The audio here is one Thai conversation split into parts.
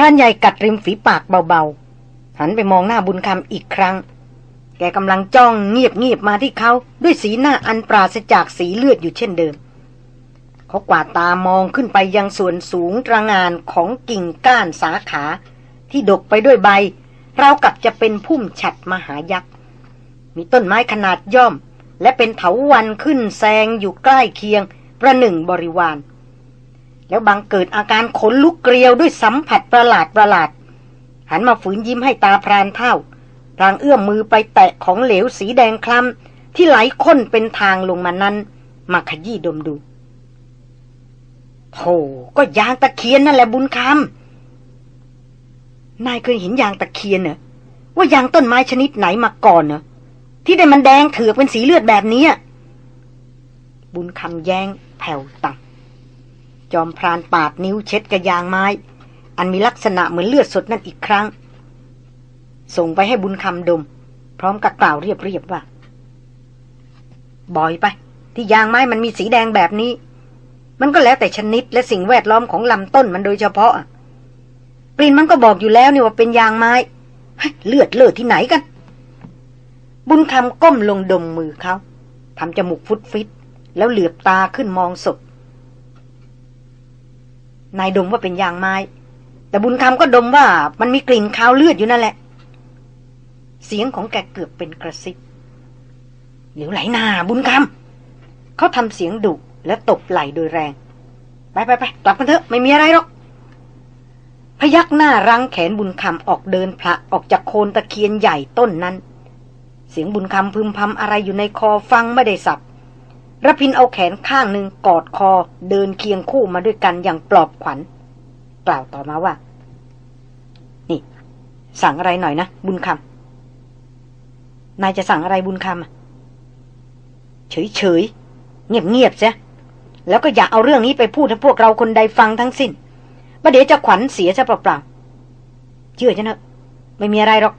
พรานใหญ่กัดริมฝีปากเบาๆ หันไปมองหน้าบุญคำอีกครั้ง แกกำลังจ้องเงียบเงียบมาที่เขาด้วยสีหน้าอันปราศจากสีเลือดอยู่เช่นเดิม เขากวาดตามองขึ้นไปยังส่วนสูงตระงานของกิ่งก้านสาขา ที่ดกไปด้วยใบ เรากับจะเป็นพุ่มฉัดมหายักษ์ มีต้นไม้ขนาดย่อม และเป็นเถาวันขึ้นแซงอยู่ใกล้เคียงประหนึ่งบริวาร แล้วบางเกิดอาการขนลุกเกลียวด้วยสัมผัสประหลาดประหลาด หันมาฝืนยิ้มให้ตาพรานเท่าพลางเอื้อมมือไปแตะของเหลวสีแดงคล้ำที่ไหลข้นเป็นทางลงมานั้น มาขยี้ดมดูโธ่ก็ยางตะเคียนนั่นแหละบุญคำนายเคยเห็นยางตะเคียนเหรอว่ายางต้นไม้ชนิดไหนมาก่อนเนอะที่ได้มันแดงเถือกเป็นสีเลือดแบบนี้ บุญคำแย้งแผ่วต่ำ จอมพรานปาดนิ้วเช็ดกระยางไม้ อันมีลักษณะเหมือนเลือดสดนั่นอีกครั้ง ส่งไปให้บุญคำดม พร้อมกับกล่าวเรียบๆว่า บ่อยไป ที่ยางไม้มันมีสีแดงแบบนี้ มันก็แล้วแต่ชนิดและสิ่งแวดล้อมของลำต้นมันโดยเฉพาะกลิ่นมันก็บอกอยู่แล้วนี่ว่าเป็นยางไม้เลือดเลือดที่ไหนกัน บุญคำก้มลงดมมือเขาทำจมูกฟุดฟิต แล้วเหลือบตาขึ้นมองศพ นายดมว่าเป็นยางไม้ แต่บุญคำก็ดมว่ามันมีกลิ่นคาวเลือดอยู่นั่นแหละ เสียงของแกเกือบเป็นกระซิบเหลวไหลนาบุญคำเขาทำเสียงดุและตบไหลโดยแรง ไปไปไปกลับกันเถอะไม่มีอะไรหรอก พยักหน้ารั้งแขนบุญคำออกเดินพระออกจากโคนตะเคียนใหญ่ต้นนั้น เสียงบุญคำพึมพำอะไรอยู่ในคอฟังไม่ได้สับ ระพินเอาแขนข้างหนึ่งกอดคอเดินเคียงคู่มาด้วยกันอย่างปลอบขวัญ กล่าวต่อมาว่า นี่ สั่งอะไรหน่อยนะ บุญคำนายจะสั่งอะไรบุญคำเฉยเฉยเงียบเงียบซะแล้วก็อย่าเอาเรื่องนี้ไปพูดให้พวกเราคนใดฟังทั้งสิ้นประเดี๋ยวจะขวัญเสียซะเปล่าๆเชื่อฉันเถอะไม่มีอะไรหรอก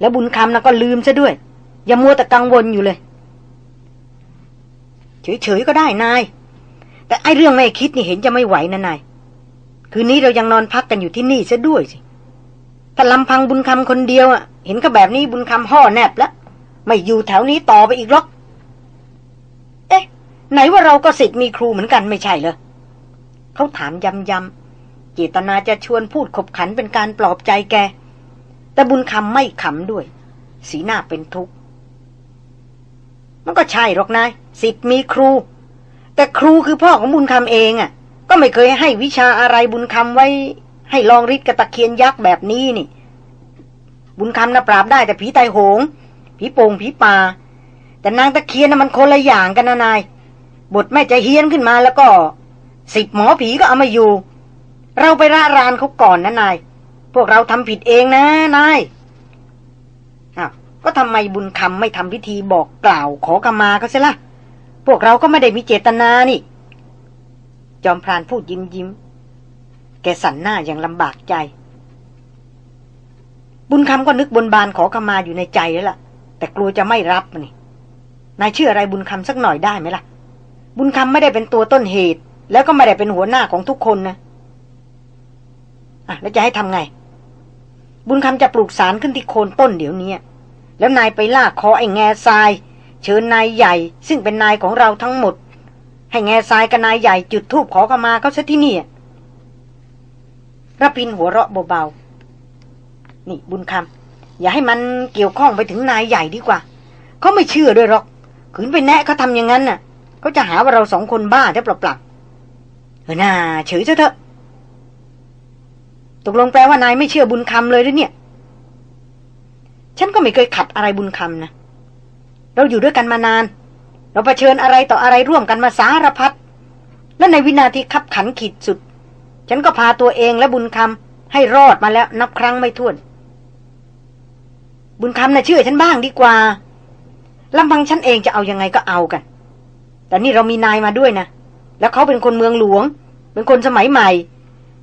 แล้วบุญคำนะก็ลืมซะด้วย อย่ามัวแต่กังวลอยู่เลย เฉยๆก็ได้นาย แต่ไอเรื่องไม่คิดนี่เห็นจะไม่ไหวนะนาย คืนนี้เรายังนอนพักกันอยู่ที่นี่ซะด้วยสิถ้าลำพังบุญคำคนเดียวอะ เห็นก็แบบนี้บุญคำห่อแนบแล้วไม่อยู่แถวนี้ต่อไปอีกหรอก เอ๊ะ ไหนว่าเราก็สิทธิ์มีครูเหมือนกันไม่ใช่เหรอเขาถามย้ำๆเจตนาจะชวนพูดขบขันเป็นการปลอบใจแก แต่บุญคำไม่ขำด้วย สีหน้าเป็นทุกข์ มันก็ใช่หรอกนายสิทธิ์มีครู แต่ครูคือพ่อของบุญคำเองอะ่ะ ก็ไม่เคยให้วิชาอะไรบุญคำไว้ ให้ลองริดกระตะเคียนยักษ์แบบนี้นี่ บุญคำนะปราบได้แต่ผีไตโหง ผีโป่งผีป่าแต่นางตะเคียนนะมันคนละอย่างกันนะนาย บทแม่จะเฮี้ยนขึ้นมาแล้วก็ สิบหมอผีก็เอามาอยู่ เราไปร่ารานเขาก่อนนะนาย พวกเราทำผิดเองนะนาย ก็ทำไมบุญคำไม่ทำพิธีบอกกล่าวขอกรรมาเขาเสียละพวกเราก็ไม่ได้มีเจตนานี่ จอมพรานพูดยิ้มยิ้ม แกสันหน้าอย่างลำบากใจ บุญคำก็นึกบนบานขอกรรมาอยู่ในใจแล้วล่ะ แต่กลัวจะไม่รับนี่นายเชื่ออะไรบุญคำสักหน่อยได้ไหมล่ะ บุญคำไม่ได้เป็นตัวต้นเหตุ แล้วก็ไม่ได้เป็นหัวหน้าของทุกคนนะอะแล้วจะให้ทำไง บุญคำจะปลูกสารขึ้นที่โคนต้นเดี๋ยวนี้ แล้วนายไปลากคอไอ้แง่ทราย เชิญนายใหญ่ ซึ่งเป็นนายของเราทั้งหมด ให้แง่ทรายกับนายใหญ่จุดธูปขอขมาเขาซะที่นี่ระพินหัวเราะเบาๆ นี่บุญคำอย่าให้มันเกี่ยวข้องไปถึงนายใหญ่ดีกว่า เขาไม่เชื่อด้วยหรอก ขืนไปแนะเขาทำอย่างนั้นน่ะเขาจะหาว่าเราสองคนบ้าได้เปล่าๆเออน่าเฉยซะเถอะตกลงแปลว่านายไม่เชื่อบุญคำเลยหรือเนี่ย ฉันก็ไม่เคยขัดอะไรบุญคำนะ เราอยู่ด้วยกันมานาน เราเผชิญอะไรต่ออะไรร่วมกันมาสารพัด และในวินาทีขับขันขีดสุด ฉันก็พาตัวเองและบุญคำให้รอดมาแล้วนับครั้งไม่ถ้วน บุญคำนะ่ะเชื่อฉันบ้างดีกว่าลำพังฉันเองจะเอายังไงก็เอากัน แต่นี่เรามีนายมาด้วยนะ แล้วเขาเป็นคนเมืองหลวง เป็นคนสมัยใหม่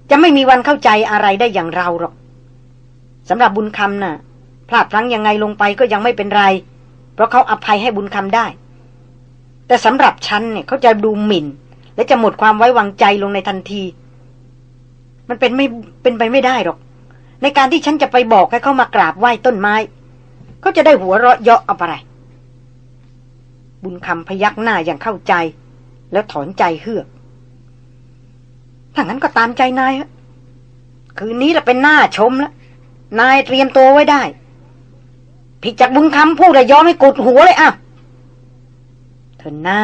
จะไม่มีวันเข้าใจอะไรได้อย่างเราหรอกสำหรับบุญคำนะ่ะ พลาดพลั้งยังไงลงไปก็ยังไม่เป็นไร เพราะเขาอภัยให้บุญคำได้ แต่สำหรับฉันเนี่ยเขาจะดูหมิ่น และจะหมดความไว้วางใจลงในทันที มันเป็นไม่เป็นไปไม่ได้หรอก ในการที่ฉันจะไปบอกให้เขามากราบไหว้ต้นไม้เขาจะได้หัวเราะเยาะเอาอะไร บุญคำพยักหน้าอย่างเข้าใจ แล้วถอนใจเฮือกถ้างั้นก็ตามใจนายคืนนี้ละเป็นหน้าชมแล้วนายเตรียมตัวไว้ได้ ผิดจากบุญคำพูดเลยยอมให้กดหัวเลยอะเธอหน้า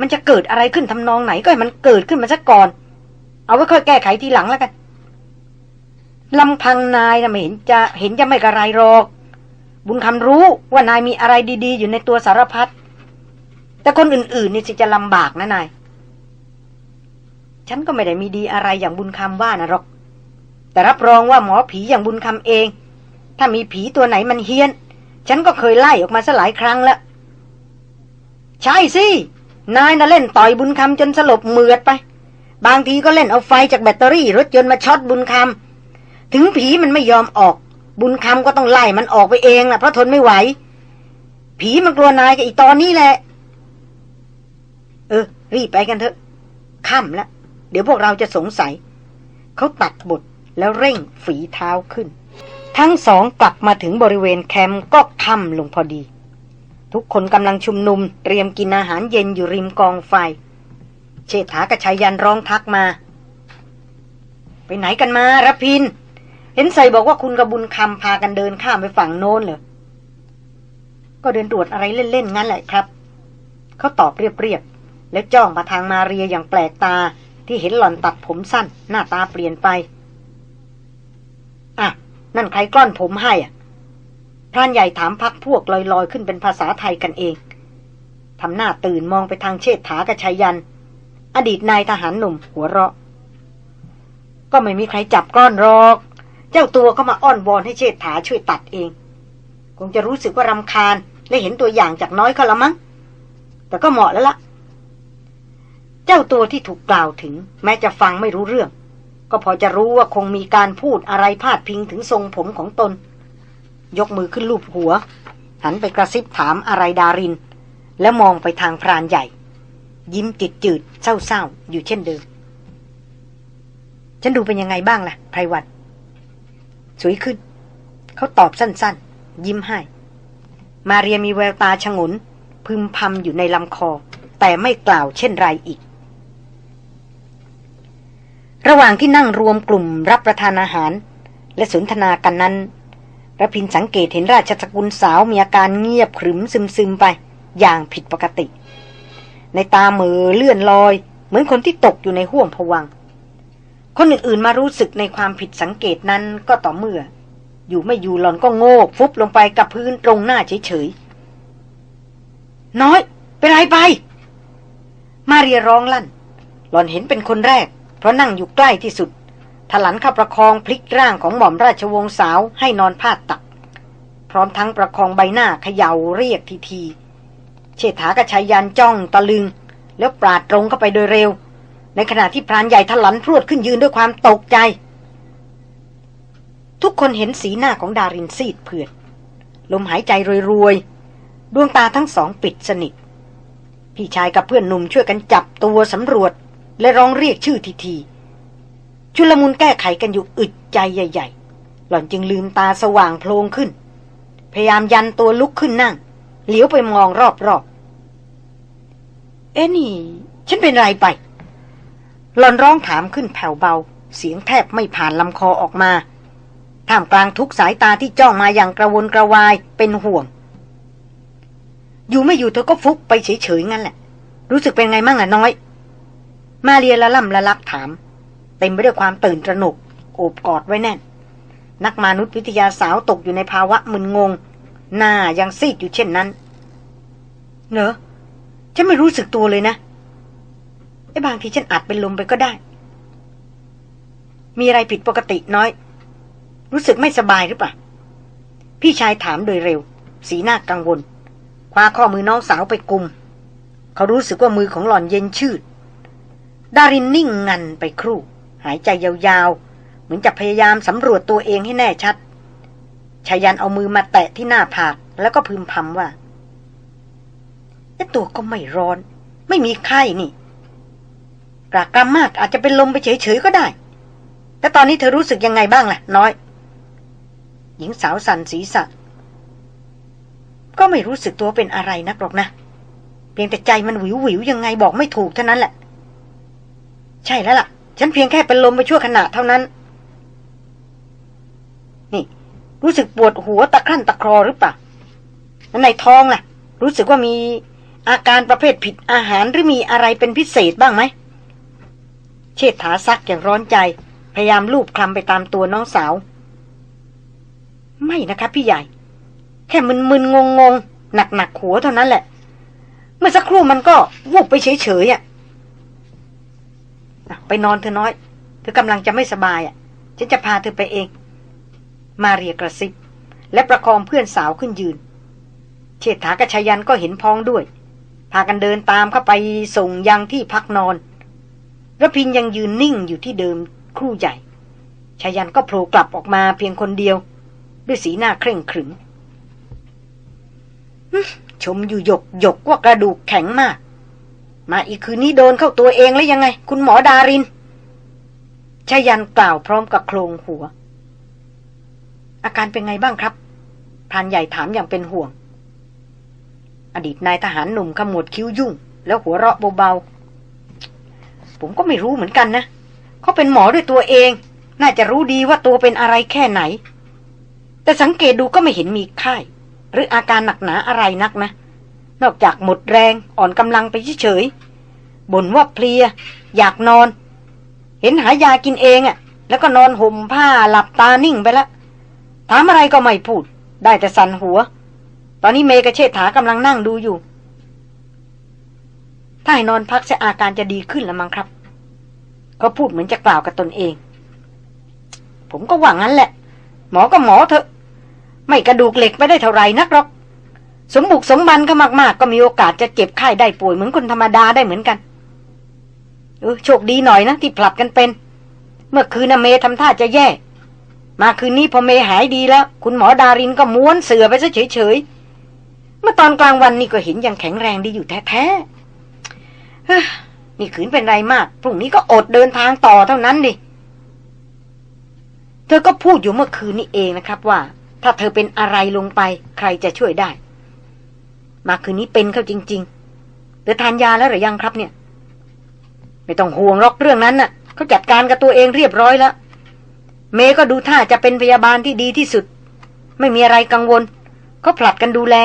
มันจะเกิดอะไรขึ้นทำนองไหนก็ให้มันเกิดขึ้นมาซะก่อน เอาไว้ค่อยแก้ไขทีหลังแล้วกันลำพังนายนะไม่เห็นจะเห็นจะไม่กระไรหรอก บุญคำรู้ว่านายมีอะไรดี ๆ อยู่ในตัวสารพัดแต่คนอื่น ๆ นี่สิจะลำบากนะนาย ฉันก็ไม่ได้มีดีอะไรอย่างบุญคำว่านะหรอก แต่รับรองว่าหมอผีอย่างบุญคำเอง ถ้ามีผีตัวไหนมันเฮี้ยน ฉันก็เคยไล่ออกมาสลายครั้งแล้ว ใช่สิ นายน่ะเล่นต่อยบุญคำจนสลบเมือดไป บางทีก็เล่นเอาไฟจากแบตเตอรี่รถยนต์มาช็อตบุญคำถึงผีมันไม่ยอมออก บุญคำก็ต้องไล่มันออกไปเองล่ะเพราะทนไม่ไหว ผีมันกลัวนายกับอีตอนนี้แหละ เออ รีบไปกันเถอะค่ำแล้วเดี๋ยวพวกเราจะสงสัย เขาตัดบทแล้วเร่งฝีเท้าขึ้น ทั้งสองกลับมาถึงบริเวณแคมป์ก็ค่ำลงพอดี ทุกคนกำลังชุมนุมเตรียมกินอาหารเย็นอยู่ริมกองไฟ เชษฐากระชายันร้องทักมา ไปไหนกันมาระพิน เห็นใส่บอกว่าคุณกระบุญคำพากันเดินข้ามไปฝั่งโน้นเหรอ ก็เดินตรวจอะไรเล่นๆงั้นแหละครับเขาตอบเรียบๆแล้วจ้องมาทางมาเรียอย่างแปลกตาที่เห็นหล่อนตัดผมสั้น หน้าตาเปลี่ยนไปอะ นั่นใครกล้อนผมให้อะพรานใหญ่ถามพักพวกลอยๆ ขึ้นเป็นภาษาไทยกันเองทำหน้าตื่นมองไปทางเชษฐากระชัยยัน อดีตนายทหารหนุ่มหัวเราะ ก็ไม่มีใครจับกล้อนหรอก เจ้าตัวก็มาอ้อนวอนให้เชษฐาช่วยตัดเอง คงจะรู้สึกว่ารำคาญและเห็นตัวอย่างจากน้อยเขาละมั้ง แต่ก็เหมาะแล้วละ่ะ เจ้าตัวที่ถูกกล่าวถึง แม้จะฟังไม่รู้เรื่อง ก็พอจะรู้ว่าคงมีการพูดอะไรพาดพิงถึงทรงผมของตน ยกมือขึ้นลูบหัว หันไปกระซิบถามอะไรดาริน แล้วมองไปทางพรานใหญ่ ยิ้มจิตจืดเศร้าๆ อยู่เช่นเดิม ฉันดูเป็นยังไงบ้างล่ะไพรวันสวยขึ้น เขาตอบสั้นๆ ยิ้มให้ มาเรียมีแววตาชงนพึมพำอยู่ในลำคอ แต่ไม่กล่าวเช่นไรอีก ระหว่างที่นั่งรวมกลุ่มรับประทานอาหาร และสนทนากันนั้นระพินสังเกตเห็นราชสกุลสาวมีอาการเงียบขรึมซึมๆไป อย่างผิดปกติ ในตาเมือเลื่อนลอย เหมือนคนที่ตกอยู่ในห่วงผวัง คนอื่นๆมารู้สึกในความผิดสังเกตนั้นก็ต่อเมื่อ อยู่ไม่อยู่หลอนก็โงก ฟุบลงไปกับพื้นตรงหน้าเฉยๆน้อยเป็นไรไป มาเรียร้องลั่น หลอนเห็นเป็นคนแรก เพราะนั่งอยู่ใกล้ที่สุด ถลันข้าประคองพลิกร่างของหม่อมราชวงศ์สาวให้นอนพาดตัก พร้อมทั้งประคองใบหน้าเขย่าเรียกทีที เชษฐากระชายยันจ้องตะลึง แล้วปราดตรงเข้าไปโดยเร็ว ในขณะที่พรานใหญ่ถลันพรวดขึ้นยืนด้วยความตกใจ ทุกคนเห็นสีหน้าของดารินซีดเผือดลมหายใจรวยๆดวงตาทั้งสองปิดสนิทพี่ชายกับเพื่อนหนุ่มช่วยกันจับตัวสำรวจ และร้องเรียกชื่อทีทีชุลมุนแก้ไขกันอยู่อึดใจใหญ่ ๆ หล่อนจึงลืมตาสว่างโพลงขึ้น พยายามยันตัวลุกขึ้นนั่ง เหลียวไปมองรอบๆ เอ๊นี่ ฉันเป็นไรไป หล่อนร้องถามขึ้นแผ่วเบา เสียงแทบไม่ผ่านลำคอออกมา ท่ามกลางทุกสายตาที่จ้องมาอย่างกระวนกระวายเป็นห่วง อยู่ไม่อยู่เธอก็ฟุกไปเฉยๆงั้นแหละ รู้สึกเป็นไงมั่งอะน้อย มาเรียละล่ำละลักถาม เต็มไปด้วยความตื่นตระหนกโอบกอดไว้แน่น นักมนุษยวิทยาสาวตกอยู่ในภาวะมึนงง หน้ายังซีดอยู่เช่นนั้นเนอะฉันไม่รู้สึกตัวเลยนะไอ้บางทีฉันอาจเป็นลมไปก็ได้ มีอะไรผิดปกติน้อย รู้สึกไม่สบายหรือเปล่า พี่ชายถามโดยเร็ว สีหน้ากังวล คว้าข้อมือน้องสาวไปกุม เขารู้สึกว่ามือของหล่อนเย็นชืด ดารินนิ่งงันไปครู่ หายใจยาวๆ เหมือนจะพยายามสำรวจตัวเองให้แน่ชัดชายันเอามือมาแตะที่หน้าผากแล้วก็พึมพำว่าไอ้ตัวก็ไม่ร้อน ไม่มีไข้นี่กรากรำมากอาจจะเป็นลมไปเฉยๆก็ได้แล้วตอนนี้เธอรู้สึกยังไงบ้างล่ะ น้อย หญิงสาวสันศีรษะ ก็ไม่รู้สึกตัวเป็นอะไรนักหรอกนะ เพียงแต่ใจมันหวิววิวยังไงบอกไม่ถูกเท่านั้นแหละ ใช่แล้วล่ะ ฉันเพียงแค่เป็นลมไปชั่วขณะเท่านั้น นี่ รู้สึกปวดหัวตะครั่นตะครอหรือเปล่าในท้องล่ะ รู้สึกว่ามีอาการประเภทผิดอาหารหรือมีอะไรเป็นพิเศษบ้างไหม เชิดาซักอย่างร้อนใจ พยายามลูบคลำไปตามตัวน้องสาว ไม่นะครับพี่ใหญ่ แค่มึนมึนงงงหนักหนักหัวเท่านั้นแหละ เมื่อสักครู่มันก็วูบไปเฉยเฉยอะ ไปนอนเธอน้อย เธอกำลังจะไม่สบายอะ ฉันจะพาเธอไปเอง มาเรียกระซิบ และประคองเพื่อนสาวขึ้นยืน เชษฐากระชยันก็เห็นพ้องด้วย พากันเดินตามเข้าไปส่งยังที่พักนอนระพินยังยืนนิ่งอยู่ที่เดิมครู่ใหญ่ชายันก็โผล่กลับออกมาเพียงคนเดียว ด้วยสีหน้าเคร่งขรึมชมอยู่หยกหยกว่ากระดูกแข็งมาก มาอีกคืนนี้โดนเข้าตัวเองแล้วยังไง คุณหมอดารินชายันกล่าวพร้อมกับโครงหัว อาการเป็นไงบ้างครับพรานใหญ่ถามอย่างเป็นห่วง อดีตนายทหารหนุ่มขมวดคิ้วยุ่ง แล้วหัวเราะเบาๆ ผมก็ไม่รู้เหมือนกันนะเขาเป็นหมอด้วยตัวเอง น่าจะรู้ดีว่าตัวเป็นอะไรแค่ไหน แต่สังเกตดูก็ไม่เห็นมีไข้หรืออาการหนักหนาอะไรนักนะ นอกจากหมดแรงอ่อนกำลังไปเฉยๆบ่นว่าเพลีย อยากนอน เห็นหายากินเองอะ่ะ แล้วก็นอนห่มผ้าหลับตานิ่งไปแล้วถามอะไรก็ไม่พูด ได้แต่สั่นหัว ตอนนี้เมกเชษฐากำลังนั่งดูอยู่ ถ้าให้นอนพักจะอาการจะดีขึ้นล้วมั้งครับ เขาพูดเหมือนจะกล่าวกับตนเอง ผมก็หวังงั้นแหละ หมอก็หมอเถอะ ไม่กระดูกเหล็กไม่ได้เท่าไรนักหรอก สมบุกสมบันก็มาก ๆ ก็มีโอกาสจะเจ็บไข้ได้ป่วยเหมือนคนธรรมดาได้เหมือนกันเออโชคดีหน่อยนะที่ผลัดกันเป็น เมื่อคืนนเมทำท่าจะแย่ มาคืนนี้พอเมหายดีแล้ว คุณหมอดารินก็ม้วนเสือไปซะเฉยๆเมื่อตอนกลางวันนี่ก็เห็นยังแข็งแรงดีอยู่แท้ๆนี่ขืนเป็นไรมากพรุ่งนี้ก็อดเดินทางต่อเท่านั้นดิเธอก็พูดอยู่เมื่อคืนนี้เองนะครับว่า ถ้าเธอเป็นอะไรลงไป ใครจะช่วยได้ มาคืนนี้เป็นเข้าจริงๆเธอทานยาแล้วหรือยังครับเนี่ย ไม่ต้องห่วงหรอกเรื่องนั้นน่ะเขาจัดการกับตัวเองเรียบร้อยแล้ว เมก็ดูท่าจะเป็นพยาบาลที่ดีที่สุด ไม่มีอะไรกังวลก็ผลัดกันดูแล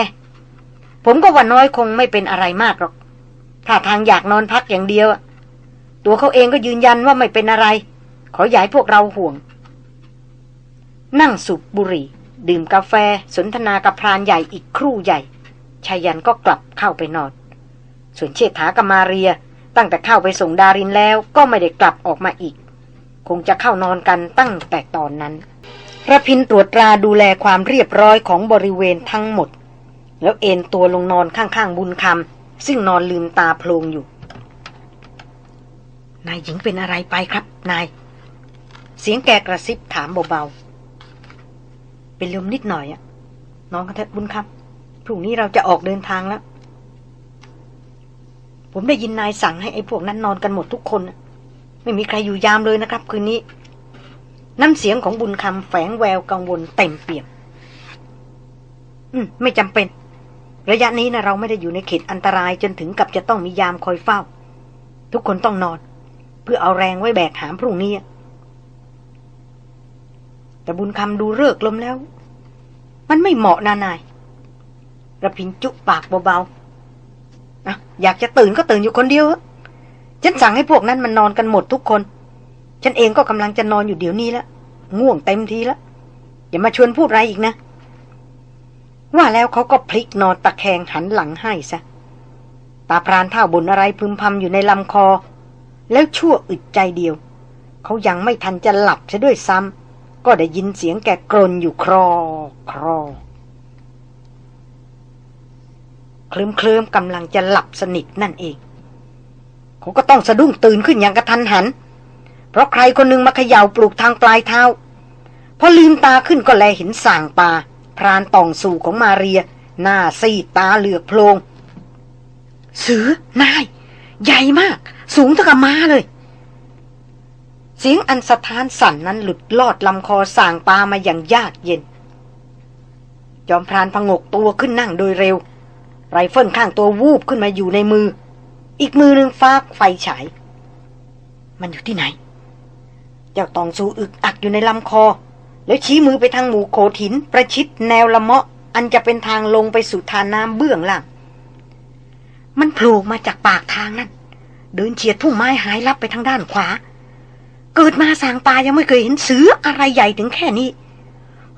ผมก็ว่าน้อยคงไม่เป็นอะไรมากหรอก ถ้าทางอยากนอนพักอย่างเดียว ตัวเขาเองก็ยืนยันว่าไม่เป็นอะไร ขอย้ายพวกเราห่วง นั่งสูบบุหรี่ ดื่มกาแฟ สนทนากับพรานใหญ่อีกครู่ใหญ่ ชายันก็กลับเข้าไปนอน ส่วนเชษฐากับมาเรีย ตั้งแต่เข้าไปส่งดารินแล้วก็ไม่ได้กลับออกมาอีก คงจะเข้านอนกันตั้งแต่ตอนนั้นระพินตรวจตราดูแลความเรียบร้อยของบริเวณทั้งหมด แล้วเอนตัวลงนอนข้างๆบุญคำซึ่งนอนลืมตาโพลงอยู่ นายหญิงเป็นอะไรไปครับ นาย เสียงแกกระซิบถามเบาๆ เป็นลมนิดหน่อยอะน้องกันเถอะบุญคำ รุ่งนี้เราจะออกเดินทางแล้ว ผมได้ยินนายสั่งให้ไอ้พวกนั้นนอนกันหมดทุกคน ไม่มีใครอยู่ยามเลยนะครับ คืนนี้ น้ำเสียงของบุญคำแฝงแววกังวลเต็มเปี่ยม อืม ไม่จำเป็น ระยะนี้นะเราไม่ได้อยู่ในเขตอันตรายจนถึงกับจะต้องมียามคอยเฝ้า ทุกคนต้องนอน เพื่อเอาแรงไว้แบกหามพรุ่งนี้แต่บุญคำดูเลิกลมแล้ว มันไม่เหมาะนานาย ระพินจุปากเบาๆอะอยากจะตื่นก็ตื่นอยู่คนเดียวฉันสั่งให้พวกนั้นมันนอนกันหมดทุกคน ฉันเองก็กำลังจะนอนอยู่เดี๋ยวนี้แล้วง่วงเต็มทีแล้วอย่ามาชวนพูดอะไรอีกนะ ว่าแล้วเขาก็พลิกนอนตะแคงหันหลังให้ซะตาพรานเท่าบนอะไรพึมพำอยู่ในลำคอ แล้วชั่วอึดใจเดียว เขายังไม่ทันจะหลับซะด้วยซ้ำก็ได้ยินเสียงแกกรนอยู่ครอ ครอ เคลิ้มเคลิมกำลังจะหลับสนิทนั่นเอง เขาก็ต้องสะดุ้งตื่นขึ้นอย่างกระทันหัน เพราะใครคนนึงมาเขย่าปลุกทางปลายเท้า พอลืมตาขึ้นก็แลเห็นส่างปาพรานต่องสู่ของมาเรีย หน้าซีตาเหลือกโพลงเสือนาย ใหญ่มาก สูงเท่ากับม้าเลย เสียงอันสะท้านสั่นนั้นหลุดลอดลำคอส่างปามาอย่างยากเย็น จอมพรานพงกตัวขึ้นนั่งโดยเร็ว ไรเฟิลข้างตัววูบขึ้นมาอยู่ในมือ อีกมือหนึ่งฟากไฟฉาย มันอยู่ที่ไหน เจ้าตองสูอึกอักอยู่ในลำคอ แล้วชี้มือไปทางหมู่โขถิน ประชิดแนวละเมาะ อันจะเป็นทางลงไปสู่ทานน้ำเบื้องล่าง มันโผล่มาจากปากทางนั่นเดินเฉียดพุ่มไม้หายลับไปทางด้านขวา เกิดมาสางปายังไม่เคยเห็นเสืออะไรใหญ่ถึงแค่นี้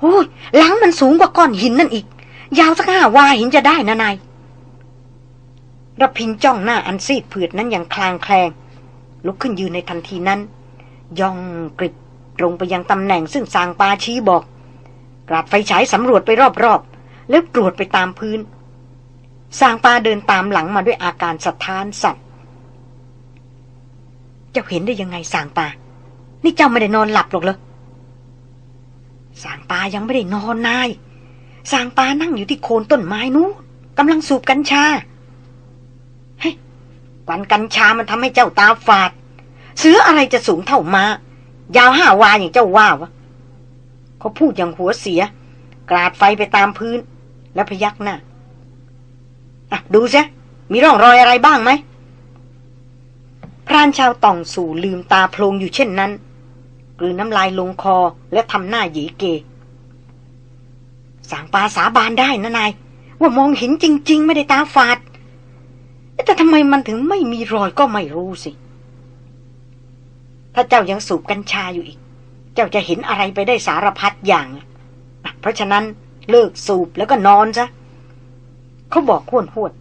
โอ้ยหลังมันสูงกว่าก้อนหินนั่นอีก ยาวสักห้าวาหินจะได้นะนาย ระพินจ้องหน้าอันซีดเผือดนั้นอย่างคลางแคลง ลุกขึ้นยืนในทันทีนั้น ย่องกริบตรงไปยังตำแหน่งซึ่งสางปาชี้บอกกราดไฟฉายสำรวจไปรอบๆ แล้วตรวจไปตามพื้นสางปาเดินตามหลังมาด้วยอาการสะท้านสั่นเจ้าเห็นได้ยังไงสางปา นี่เจ้าไม่ได้นอนหลับหรอกเหรอสางปายังไม่ได้นอนนายสางปานั่งอยู่ที่โคนต้นไม้นู้นกำลังสูบกัญชา วันกัญชามันทำให้เจ้าตาฝาด เสืออะไรจะสูงเท่ามายาวห้าวาอย่างเจ้าว่าวะเขาพูดอย่างหัวเสีย กราดไฟไปตามพื้น แล้วพยักหน้าอะดูซะมีร่องรอยอะไรบ้างไหมพรานชาวต่องสู่ลืมตาโพลงอยู่เช่นนั้นกลืนน้ำลายลงคอและทำหน้าหยีเก สางปาสาบานได้นะนาย ว่ามองเห็นจริง ๆ ไม่ได้ตาฝาด แต่ทำไมมันถึงไม่มีรอยก็ไม่รู้สิ ถ้าเจ้ายังสูบกัญชาอยู่อีก เจ้าจะเห็นอะไรไปได้สารพัดอย่าง เพราะฉะนั้นเลิกสูบแล้วก็นอนซะเขาบอกห้วนหวน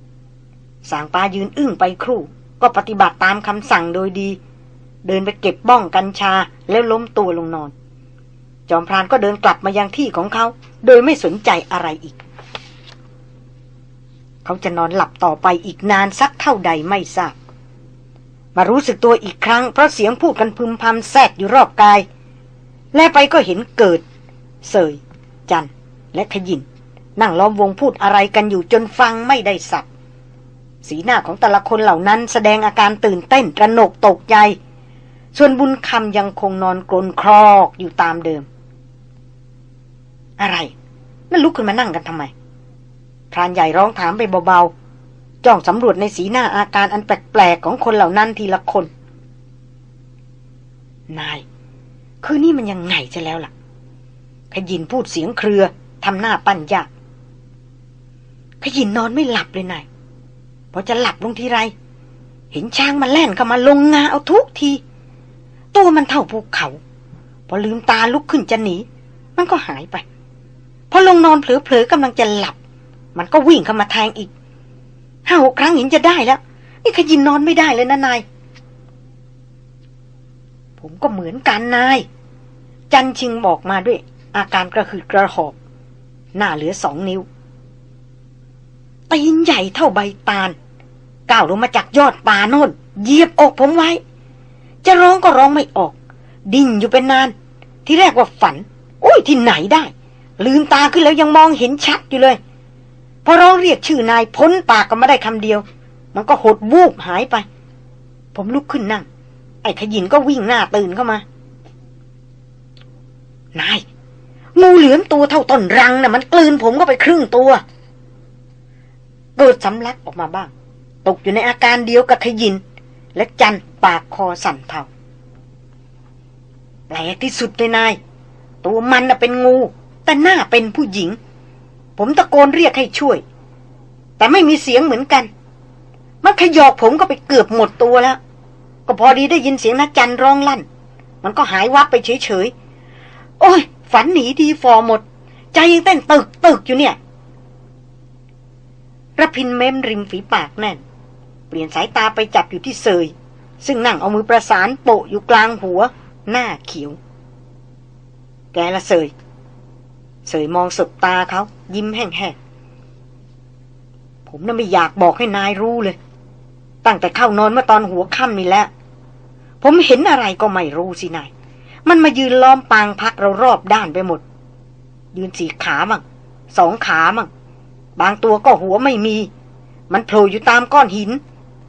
สางปายืนอึ้งไปครู่ ก็ปฏิบัติตามคำสั่งโดยดี เดินไปเก็บบ้องกัญชาแล้วล้มตัวลงนอน จอมพรานก็เดินกลับมายังที่ของเขา โดยไม่สนใจอะไรอีก เขาจะนอนหลับต่อไปอีกนานสักเท่าใดไม่ทราบ มารู้สึกตัวอีกครั้งเพราะเสียงพูดกันพึมพำแซดอยู่รอบกาย และไปก็เห็นเกิด เสย จันและขยิน นั่งล้อมวงพูดอะไรกันอยู่จนฟังไม่ได้สับสีหน้าของแต่ละคนเหล่านั้นแสดงอาการตื่นเต้นระหนกตกใจ ส่วนบุญคำยังคงนอนกรนครอกอยู่ตามเดิม อะไรนั่นลุกขึ้นมานั่งกันทำไม พรานใหญ่ร้องถามไปเบาๆ จ้องสำรวจในสีหน้าอาการอันแปลกๆของคนเหล่านั้นทีละคน นาย คือนี่มันยังไงจะแล้วล่ะ ขยินพูดเสียงเครือทำหน้าปั้นยาก ขยินนอนไม่หลับเลยนายพอจะหลับลงทีไร เห็นช้างมันแล่นเข้ามาลงงาเอาทุกที ตัวมันเท่าภูเขา พอลืมตาลุกขึ้นจะหนี มันก็หายไป พอลงนอนเผลอๆกำลังจะหลับ มันก็วิ่งเข้ามาแทงอีกห้าหกครั้งเห็นจะได้แล้ว นี่ขยินนอนไม่ได้เลยนะนาย ผมก็เหมือนกันนาย จันชิงบอกมาด้วย อาการกระหืดกระหอบ หน้าเหลือสองนิ้วตีนใหญ่เท่าใบตาลก้าวลงมาจากยอดป่าโน่นเหยียบอกผมไว้ จะร้องก็ร้องไม่ออก ดิ้นอยู่เป็นนาน ที่แรกว่าฝัน โอ้ยที่ไหนได้ ลืมตาขึ้นแล้วยังมองเห็นชัดอยู่เลย พอร้องเรียกชื่อนายพ้นปากก็ไม่ได้คำเดียว มันก็หดวูบหายไป ผมลุกขึ้นนั่ง ไอ้ขยินก็วิ่งหน้าตื่นเข้ามา นาย งูเหลือมตัวเท่าต้นรังนะ่ะ มันกลืนผมก็ไปครึ่งตัว เกิดสำลักออกมาบ้าง ตกอยู่ในอาการเดียวกับขยิน และจันปากคอสั่นเทาแปลกที่สุดเลยนาย ตัวมันน่ะเป็นงู แต่หน้าเป็นผู้หญิง ผมตะโกนเรียกให้ช่วย แต่ไม่มีเสียงเหมือนกัน มันขยอกผมก็ไปเกือบหมดตัวแล้ว ก็พอดีได้ยินเสียงนักจันร้องลั่น มันก็หายวับไปเฉยๆ โอ้ย ฝันหนีดีฟอหมด ใจยังเต้นตึกตึกอยู่เนี่ยระพินเม้มริมฝีปากแน่น เปลี่ยนสายตาไปจับอยู่ที่เซย ซึ่งนั่งเอามือประสานโปะอยู่กลางหัว หน้าเขียว แกละเซย เสยมองสบตาเขายิ้มแห้งๆ ผมน่ะไม่อยากบอกให้นายรู้เลย ตั้งแต่เข้านอนเมื่อตอนหัวค่ำนี่แหละ ผมเห็นอะไรก็ไม่รู้สินาย มันมายืนล้อมปางพักเรารอบด้านไปหมด ยืนสี่ขามั่งสองขามั่งบางตัวก็หัวไม่มี มันโผล่อยู่ตามก้อนหิน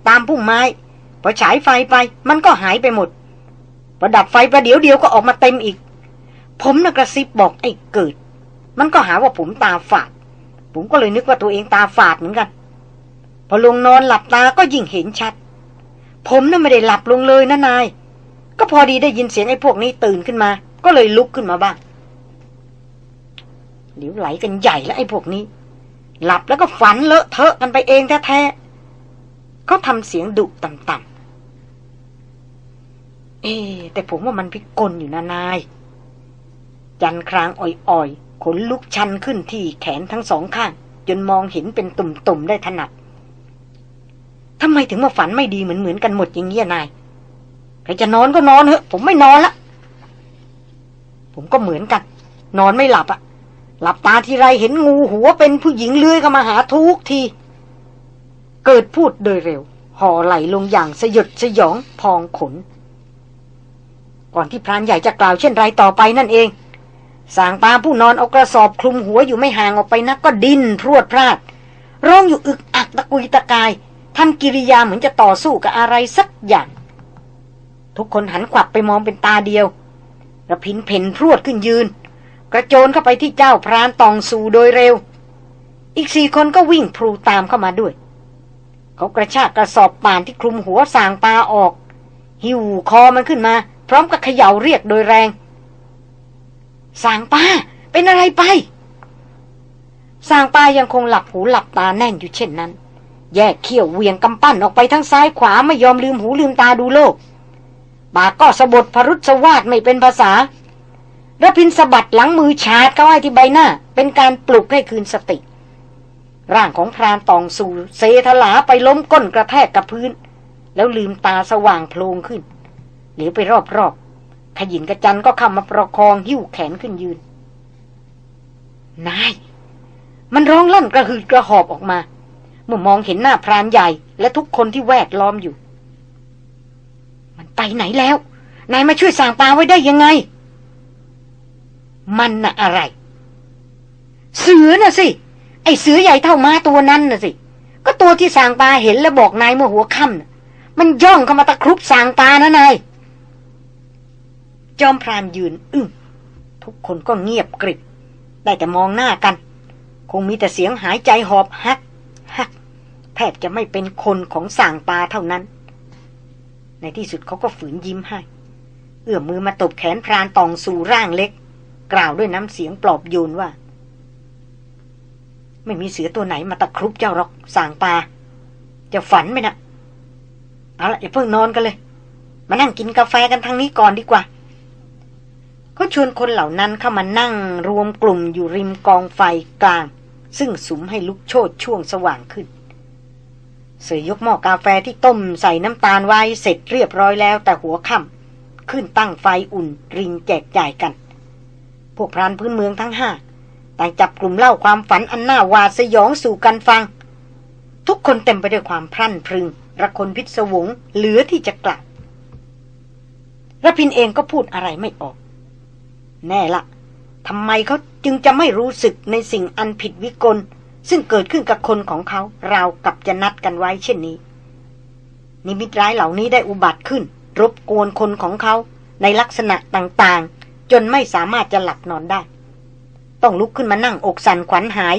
ตามพุ่มไม้ พอฉายไฟไป มันก็หายไปหมดพอดับไฟประเดี๋ยวเดียวก็ออกมาเต็มอีก ผมนะกระซิบบอกไอ้เกิด มันก็หาว่าผมตาฝาด ผมก็เลยนึกว่าตัวเองตาฝาดเหมือนกัน พอลงนอนหลับตาก็ยิ่งเห็นชัด ผมน่ะไม่ได้หลับลงเลยนะนาย ก็พอดีได้ยินเสียงไอ้พวกนี้ตื่นขึ้นมา ก็เลยลุกขึ้นมาบ้างเดี๋ยวไหลกันใหญ่แล้วไอ้พวกนี้ หลับแล้วก็ฝันเลอะเทอะกันไปเองแท้ๆเขาทำเสียงดุต่ำๆเอ๊แต่ผมว่ามันพิกลอยู่นะนาย จันครางอ่อยๆ ขนลุกชันขึ้นที่แขนทั้งสองข้าง จนมองเห็นเป็นตุ่มๆได้ถนัดทำไมถึงมาฝันไม่ดีเหมือนๆกันหมดอย่างเงี้ยนายใครจะนอนก็นอนเถอะ ผมไม่นอนละผมก็เหมือนกัน นอนไม่หลับอะหลับตาทีไรเห็นงูหัวเป็นผู้หญิงเลื้อยเข้ามาหาทุกที เกิดพูดโดยเร็ว ห่อไหลลงอย่างสยดสยองพองขน ก่อนที่พรานใหญ่จะกล่าวเช่นไรต่อไปนั่นเอง สางปาผู้นอนเอากระสอบคลุมหัวอยู่ไม่ห่างออกไปนักก็ดิ้นพรวดพลาด ร้องอยู่อึกอักตะกุยตะกายทำกิริยาเหมือนจะต่อสู้กับอะไรสักอย่าง ทุกคนหันขวับไปมองเป็นตาเดียวระพินเพ่นพรวดขึ้นยืน กระโจนเข้าไปที่เจ้าพรานตองสู่โดยเร็ว อีกสี่คนก็วิ่งพลูตามเข้ามาด้วย เขากระชากกระสอบป่านที่คลุมหัวสางปาออก หิวคอมันขึ้นมา พร้อมกับเขย่าเรียกโดยแรง สางปาเป็นอะไรไปสางปายังคงหลับหูหลับตาแน่นอยู่เช่นนั้น แยกเขี้ยวเวียงกำปั้นออกไปทั้งซ้ายขวาไม่ยอมลืมหูลืมตาดูโลกปากก็สะบดพรุษสวาดไม่เป็นภาษาระพินสะบัดหลังมือชาดเข้าไว้ที่ใบหน้า เป็นการปลุกให้คืนสติ ร่างของพรานตองสู่เซทลาไปล้มก้นกระแทกกับพื้น แล้วลืมตาสว่างโพลงขึ้น เหลียวไปรอบ ขยินกระจันก็เข้ามาประคองหิ้วแขนขึ้นยืน นาย มันร้องลั่นกระหืดกระหอบออกมา เมื่อมองเห็นหน้าพรานใหญ่ และทุกคนที่แวดล้อมอยู่ มันไปไหนแล้ว นายมาช่วยสางปลาไว้ได้ยังไง มันน่ะอะไร เสือน่ะสิ ไอเสือใหญ่เท่าม้าตัวนั้นน่ะสิ ก็ตัวที่สางปลาเห็นแล้วบอกนายเมื่อหัวค่ำมันย่องเข้ามาตะครุบสางปลานะนาย จอมพรานยืนอึ้งทุกคนก็เงียบกริบ ได้แต่มองหน้ากัน คงมีแต่เสียงหายใจหอบฮักฮักแทบจะไม่เป็นคนของสางปลาเท่านั้น ในที่สุดเขาก็ฝืนยิ้มให้ เอื้อมมือมาตบแขนพรานตองสู่ร่างเล็ก กล่าวด้วยน้ำเสียงปลอบโยนว่า ไม่มีเสือตัวไหนมาตะครุบเจ้าหรอกสางปลาจะฝันไหมนะเอาละอย่าเพิ่งนอนกันเลย มานั่งกินกาแฟกันทางนี้ก่อนดีกว่า เขาชวนคนเหล่านั้นเข้ามานั่งรวมกลุ่มอยู่ริมกองไฟกลาง ซึ่งสุมให้ลุกโชดช่วงสว่างขึ้น เสือยกหม้อกาแฟที่ต้มใส่น้ำตาลไว้เสร็จเรียบร้อยแล้วแต่หัวค่ำขึ้นตั้งไฟอุ่นริงแจกจ่ายกัน พวกพรานพื้นเมืองทั้งห้าต่างจับกลุ่มเล่าความฝันอันน่าหวาดสยองสู่กันฟัง ทุกคนเต็มไปด้วยความพรั่นพรึง ระคนพิศวงเหลือที่จะกลับระพินเองก็พูดอะไรไม่ออก แน่ละทำไมเขาจึงจะไม่รู้สึกในสิ่งอันผิดวิกล ซึ่งเกิดขึ้นกับคนของเขาเรากับจะนัดกันไว้เช่นนี้ นิมิตร้ายเหล่านี้ได้อุบัติขึ้น รบกวนคนของเขาในลักษณะต่างๆ จนไม่สามารถจะหลับนอนได้ ต้องลุกขึ้นมานั่งอกสั่นขวัญหาย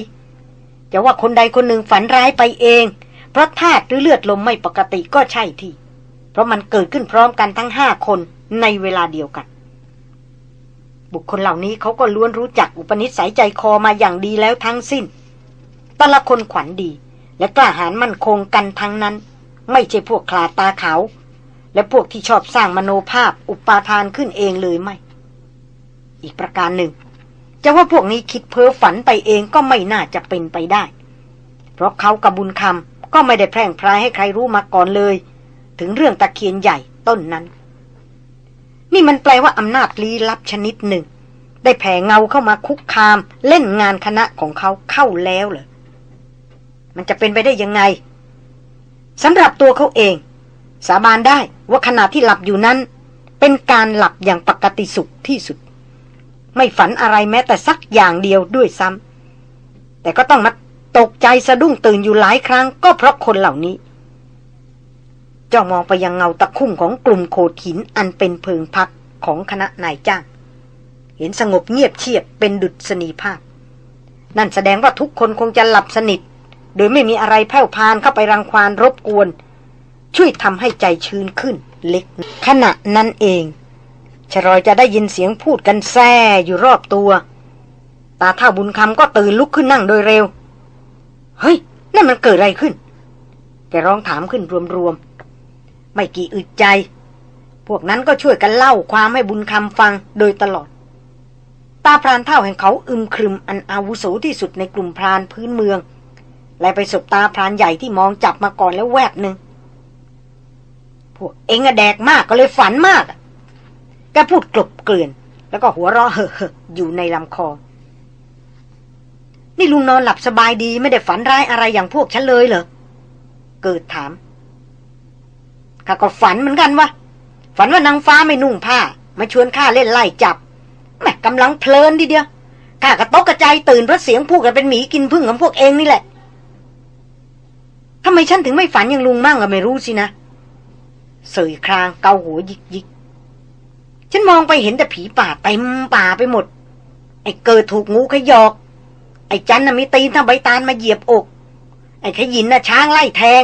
จะว่าคนใดคนหนึ่งฝันร้ายไปเอง เพราะธาตุหรือเลือดลมไม่ปกติก็ใช่ที่ เพราะมันเกิดขึ้นพร้อมกันทั้งห้าคนในเวลาเดียวกัน บุคคลเหล่านี้เขาก็ล้วนรู้จักอุปนิสัยใจคอมาอย่างดีแล้วทั้งสิ้นแต่ละคนขวัญดี และกล้าหาญมั่นคงกันทั้งนั้น ไม่ใช่พวกคลาตาเขาและพวกที่ชอบสร้างมโนภาพอุปาทานขึ้นเองเลยไม่ อีกประการหนึ่ง จะว่าพวกนี้คิดเพ้อฝันไปเองก็ไม่น่าจะเป็นไปได้ เพราะเขากับบุญคำก็ไม่ได้แพร่งพรายให้ใครรู้มาก่อนเลย ถึงเรื่องตะเคียนใหญ่ต้นนั้น นี่มันแปลว่าอำนาจลี้ลับชนิดหนึ่ง ได้แผ่เงาเข้ามาคุกคาม เล่นงานคณะของเขาเข้าแล้วเหรอ มันจะเป็นไปได้ยังไงสำหรับตัวเขาเอง สาบานได้ว่าขณะที่หลับอยู่นั้น เป็นการหลับอย่างปกติสุขที่สุด ไม่ฝันอะไรแม้แต่สักอย่างเดียวด้วยซ้ำแต่ก็ต้องมาตกใจสะดุ้งตื่นอยู่หลายครั้งก็เพราะคนเหล่านี้ จ้ามองไปยังเงาตะคุ่มของกลุ่มโขดหินอันเป็นเพิงพักของคณะนายจ้าง เห็นสงบเงียบเชียบเป็นดุษณีภาพ นั่นแสดงว่าทุกคนคงจะหลับสนิท โดยไม่มีอะไรแผ่วพานเข้าไปรังควานรบกวน ช่วยทำให้ใจชื้นขึ้นเล็ก ขณะนั้นเองชรอยจะได้ยินเสียงพูดกันแซ่อยู่รอบตัว ตาเท่าบุญคำก็ตื่นลุกขึ้นนั่งโดยเร็ว เฮ้ย นั่นมันเกิดอะไรขึ้น แกร้องถามขึ้นรวมๆ ไม่กี่อึดใจ พวกนั้นก็ช่วยกันเล่าความให้บุญคำฟังโดยตลอด ตาพรานเท่าแห่งเขาอึมครึมอันอาวุโสที่สุดในกลุ่มพรานพื้นเมือง และไปสบตาพรานใหญ่ที่มองจับมาก่อนแล้วแวบหนึ่งพวกเองอะแดกมากก็เลยฝันมากแกพูดกลบเกลื่อน แล้วก็หัวเราะเฮ่ออยู่ในลำคอ นี่ลุงนอนหลับสบายดีไม่ได้ฝันร้ายอะไรอย่างพวกฉันเลยเหรอ เกิดถาม ข้าก็ฝันเหมือนกันวะฝันว่านางฟ้าไม่นุ่งผ้า มาชวนข้าเล่นไล่จับแม่กำลังเพลินดีเดียวข้ากระตกกระจายตื่นเพราะเสียงพูดกันเป็นหมีกินพึ่งของพวกเองนี่แหละทำไมฉันถึงไม่ฝันอย่างลุงมั่งก็ไม่รู้สินะเสยครางเกาหัวยิกยิกฉันมองไปเห็นแต่ผีป่าเต็มป่าไปหมด ไอ้เกิดถูกงูขยอก ไอ้จันน่ะมีตีนทำใบตาลมาเหยียบอก ไอ้ขยินน่ะช้างไล่แทง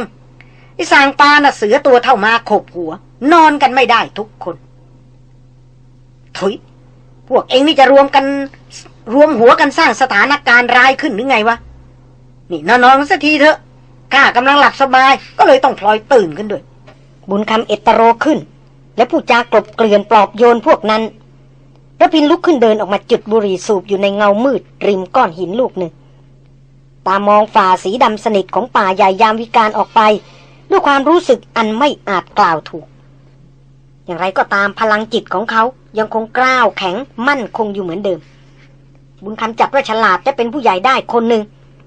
อ้สางปาน่ะเสือตัวเท่ามาขบหัว นอนกันไม่ได้ทุกคนถุยพวกเองนี่จะรวมกัน รวมหัวกันสร้างสถานการณ์ร้ายขึ้นหรือไงวะ นี่นอนๆสักทีเถอะข้ากำลังหลับสบาย ก็เลยต้องพลอยตื่นขึ้นด้วย บุญคำเอตโรขึ้น และผู้จากลบเกลื่อนปลอบโยนพวกนั้นระพินลุกขึ้นเดินออกมาจุดบุหรี่สูบอยู่ในเงามืด ริมก้อนหินลูกหนึ่ง ตามองฝ่าสีดำสนิทของป่าใหญ่ยามวิการออกไป ด้วยความรู้สึกอันไม่อาจกล่าวถูก อย่างไรก็ตามพลังจิตของเขายังคงกล้าวแข็งมั่นคงอยู่เหมือนเดิม บุญคำจับว่าฉลาดและเป็นผู้ใหญ่ได้คนหนึ่ง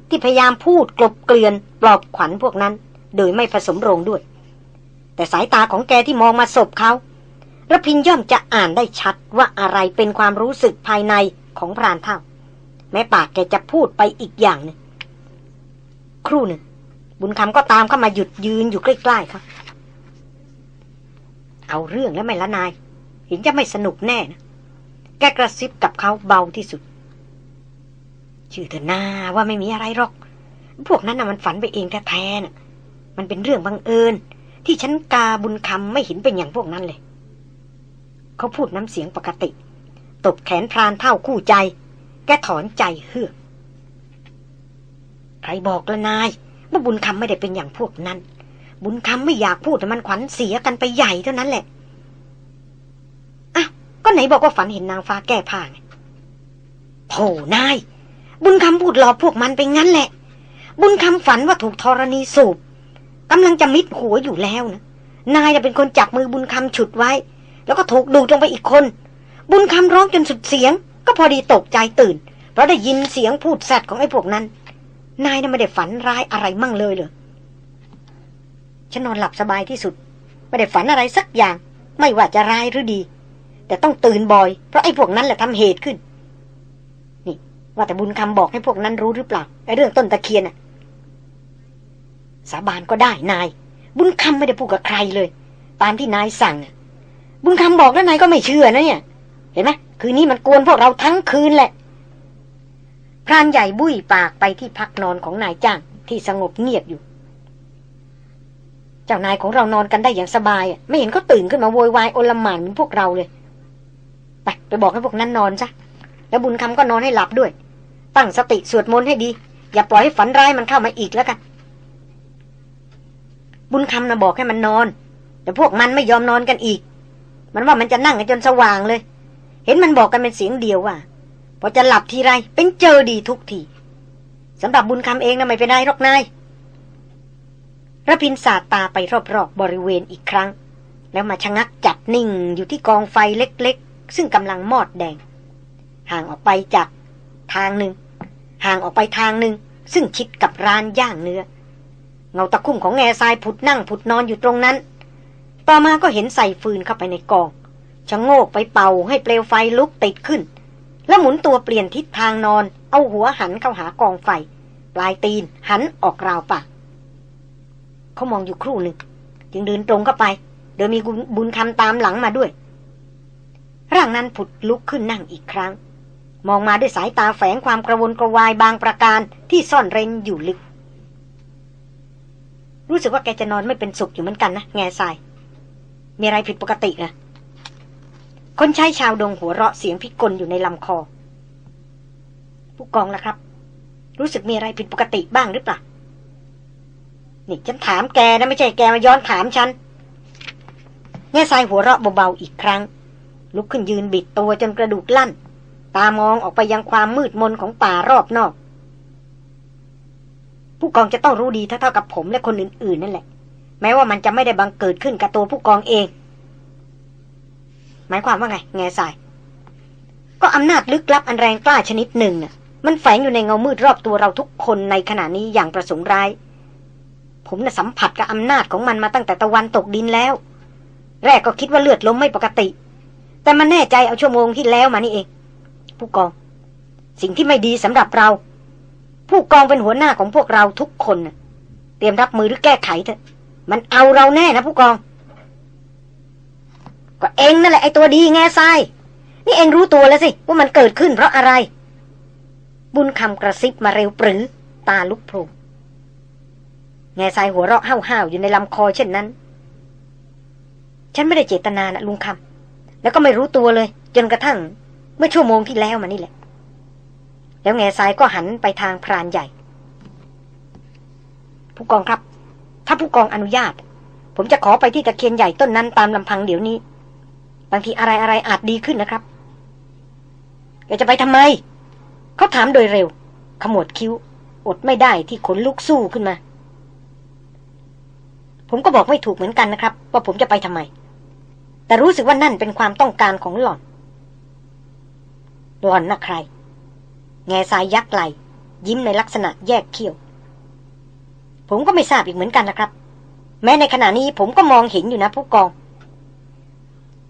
ที่พยายามพูดกลบเกลื่อนปลอบขวัญพวกนั้น โดยไม่ผสมโรงด้วย แต่สายตาของแกที่มองมาศพเขาระพินย่อมจะอ่านได้ชัดว่าอะไรเป็นความรู้สึกภายในของพรานเท่า แม้ปากแกจะพูดไปอีกอย่างหนึ่งครู่หนึ่ง บุญคำก็ตามเข้ามาหยุดยืนอยู่ใกล้ๆครับเอาเรื่องแล้วไม่ละนาย เห็นจะไม่สนุกแน่นะแกกระซิบกับเขาเบาที่สุด ชื่อเธอหน้าว่าไม่มีอะไรหรอก พวกนั้นน่ะมันฝันไปเองแท้ๆน่ะ มันเป็นเรื่องบังเอิญ ที่ฉันกาบุญคำไม่เห็นเป็นอย่างพวกนั้นเลย เขาพูดน้ำเสียงปกติ ตบแขนพรานเท่าคู่ใจ แกถอนใจเฮือกใครบอกละนาย ว่าบุญคำไม่ได้เป็นอย่างพวกนั้น บุญคำไม่อยากพูดแต่มันขวัญเสียกันไปใหญ่เท่านั้นแหละอะก็ไหนบอกว่าฝันเห็นนางฟ้าแก้ผ้าไงโธ่นาย บุญคำพูดหลอกพวกมันไปงั้นแหละ บุญคำฝันว่าถูกธรณีสูบกำลังจะมิดหัวอยู่แล้วนะนายจะเป็นคนจับมือบุญคำฉุดไว้ แล้วก็ถูกดูดลงไปอีกคน บุญคำร้องจนสุดเสียง ก็พอดีตกใจตื่น เพราะได้ยินเสียงพูดสัตว์ของไอ้พวกนั้น นายน่ะไม่ได้ฝันร้ายอะไรมั่งเลยเลยฉันนอนหลับสบายที่สุด ไม่ได้ฝันอะไรสักอย่าง ไม่ว่าจะร้ายหรือดี แต่ต้องตื่นบ่อย เพราะไอ้พวกนั้นแหละทำเหตุขึ้น นี่ ว่าแต่บุญคำบอกให้พวกนั้นรู้หรือเปล่าไอ้เรื่องต้นตะเคียนน่ะ สาบานก็ได้นาย บุญคำไม่ได้พูดกับใครเลย ตามที่นายสั่งบุญคำบอกแล้วนายก็ไม่เชื่อนะเนี่ย เห็นไหมคืนนี้มันกวนพวกเราทั้งคืนแหละ พรานใหญ่บุ้ยปากไปที่พักนอนของนายจ้างที่สงบเงียบอยู่ เจ้านายของเรานอนกันได้อย่างสบาย ไม่เห็นเขาตื่นขึ้นมาโวยวายโอลหมานเหมือนพวกเราเลย ไปไปบอกให้พวกนั้นนอนซะ แล้วบุญคำก็นอนให้หลับด้วย ตั้งสติสวดมนต์ให้ดี อย่าปล่อยให้ฝันร้ายมันเข้ามาอีกแล้วกัน บุญคำนะบอกให้มันนอน แต่พวกมันไม่ยอมนอนกันอีก มันว่ามันจะนั่งกันจนสว่างเลย เห็นมันบอกกันเป็นเสียงเดียวว่า พอจะหลับทีไรเป็นเจอดีทุกทีสำหรับบุญคำเองนะไม่เป็นไรหรอกนายระพินสาตาไปรอบๆบริเวณอีกครั้ง แล้วมาชะงักจับนิ่งอยู่ที่กองไฟเล็กๆ ซึ่งกำลังมอดแดง ห่างออกไปจากทางหนึ่ง ห่างออกไปทางหนึ่ง ซึ่งชิดกับร้านย่างเนื้อ เงาตะคุ่มของแง่ทรายผุดนั่งผุดนอนอยู่ตรงนั้น ต่อมาก็เห็นใส่ฟืนเข้าไปในกองชะโงกไปเป่าให้เปลวไฟลุกติดขึ้น แล้วหมุนตัวเปลี่ยนทิศทางนอน เอาหัวหันเข้าหากองไฟ ปลายตีนหันออกราวปากเขามองอยู่ครู่หนึ่ง จึงเดินตรงเข้าไป โดยมีบุญคำตามหลังมาด้วย ร่างนั้นผุดลุกขึ้นนั่งอีกครั้ง มองมาด้วยสายตาแฝงความกระวนกระวายบางประการที่ซ่อนเร้นอยู่ลึก รู้สึกว่าแกจะนอนไม่เป็นสุขอยู่เหมือนกันนะแง่ทราย มีอะไรผิดปกติเหรอ คนใช้ชาวดงหัวเราะเสียงพิกลอยู่ในลำคอ ผู้กองล่ะครับ รู้สึกมีอะไรผิดปกติบ้างหรือเปล่า นี่ฉันถามแกนะไม่ใช่แกมาย้อนถามฉันแง่ทรายหัวเราะเบาๆอีกครั้ง ลุกขึ้นยืนบิดตัวจนกระดูกลั่น ตามองออกไปยังความมืดมนของป่ารอบนอก ผู้กองจะต้องรู้ดีเท่าๆกับผมและคนอื่นๆนั่นแหละ แม้ว่ามันจะไม่ได้บังเกิดขึ้นกับตัวผู้กองเอง หมายความว่าไง แง่สาย ก็อำนาจลึกลับอันแรงกล้าชนิดหนึ่งน่ะ มันแฝงอยู่ในเงามืดรอบตัวเราทุกคนในขณะนี้อย่างประสงค์ร้าย ผมน่ะสัมผัสกับอำนาจของมันมาตั้งแต่ตะวันตกดินแล้ว แรกก็คิดว่าเลือดล้มไม่ปกติ แต่มันแน่ใจเอาชั่วโมงที่แล้วมานี่เอง ผู้กอง สิ่งที่ไม่ดีสำหรับเรา ผู้กองเป็นหัวหน้าของพวกเราทุกคน เตรียมรับมือหรือแก้ไขเถอะ มันเอาเราแน่นะผู้กอง ก็เองนั่นแหละไอตัวดีแง่ทราย นี่เองรู้ตัวแล้วสิ ว่ามันเกิดขึ้นเพราะอะไร บุญคำกระซิบมาเร็วปรือ ตาลุกโพลงแง่ทรายหัวเราะห้าวๆอยู่ในลำคอเช่นนั้น ฉันไม่ได้เจตนานะลุงคำแล้วก็ไม่รู้ตัวเลย จนกระทั่ง เมื่อชั่วโมงที่แล้วมานี่แหละ แล้วแง่ทรายก็หันไปทางพรานใหญ่ ผู้กองครับ ถ้าผู้กองอนุญาต ผมจะขอไปที่ตะเคียนใหญ่ต้นนั้นตามลำพังเดี๋ยวนี้ บางทีอะไรอะไรอาจดีขึ้นนะครับแกจะไปทำไม เขาถามโดยเร็ว ขมวดคิ้ว อดไม่ได้ที่ขนลุกสู้ขึ้นมา ผมก็บอกไม่ถูกเหมือนกันนะครับ ว่าผมจะไปทำไม แต่รู้สึกว่านั่นเป็นความต้องการของหล่อน หล่อนนะใคร แง่สายยักไหล ยิ้มในลักษณะแยกเขี้ยว ผมก็ไม่ทราบอีกเหมือนกันนะครับ แม้ในขณะนี้ผมก็มองเห็นอยู่นะผู้กอง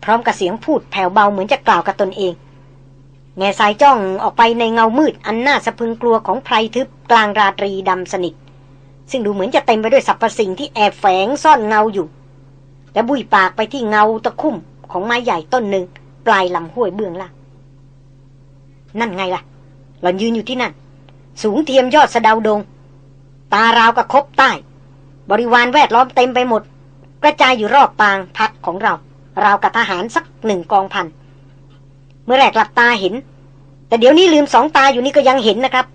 พร้อมกับเสียงพูดแผ่วเบาเหมือนจะกล่าวกับตนเอง แง่สายจ้องออกไปในเงามืดอันน่าสะพึงกลัวของไพรทึบกลางราตรีดำสนิท ซึ่งดูเหมือนจะเต็มไปด้วยสรรพสิ่งที่แอบแฝงซ่อนเงาอยู่ และบุยปากไปที่เงาตะคุ่มของไม้ใหญ่ต้นหนึ่งปลายลำห้วยเบื้องล่างนั่นไงล่ะ หล่อนยืนอยู่ที่นั่น สูงเทียมยอดสะดาวดง ตาราวกับคบใต้ บริวารแวดล้อมเต็มไปหมด กระจายอยู่รอบปางพักของเรา ราวกับทหารสักหนึ่งกองพัน เมื่อแรกหลับตาเห็น แต่เดี๋ยวนี้ลืมสองตาอยู่นี่ก็ยังเห็นนะครับ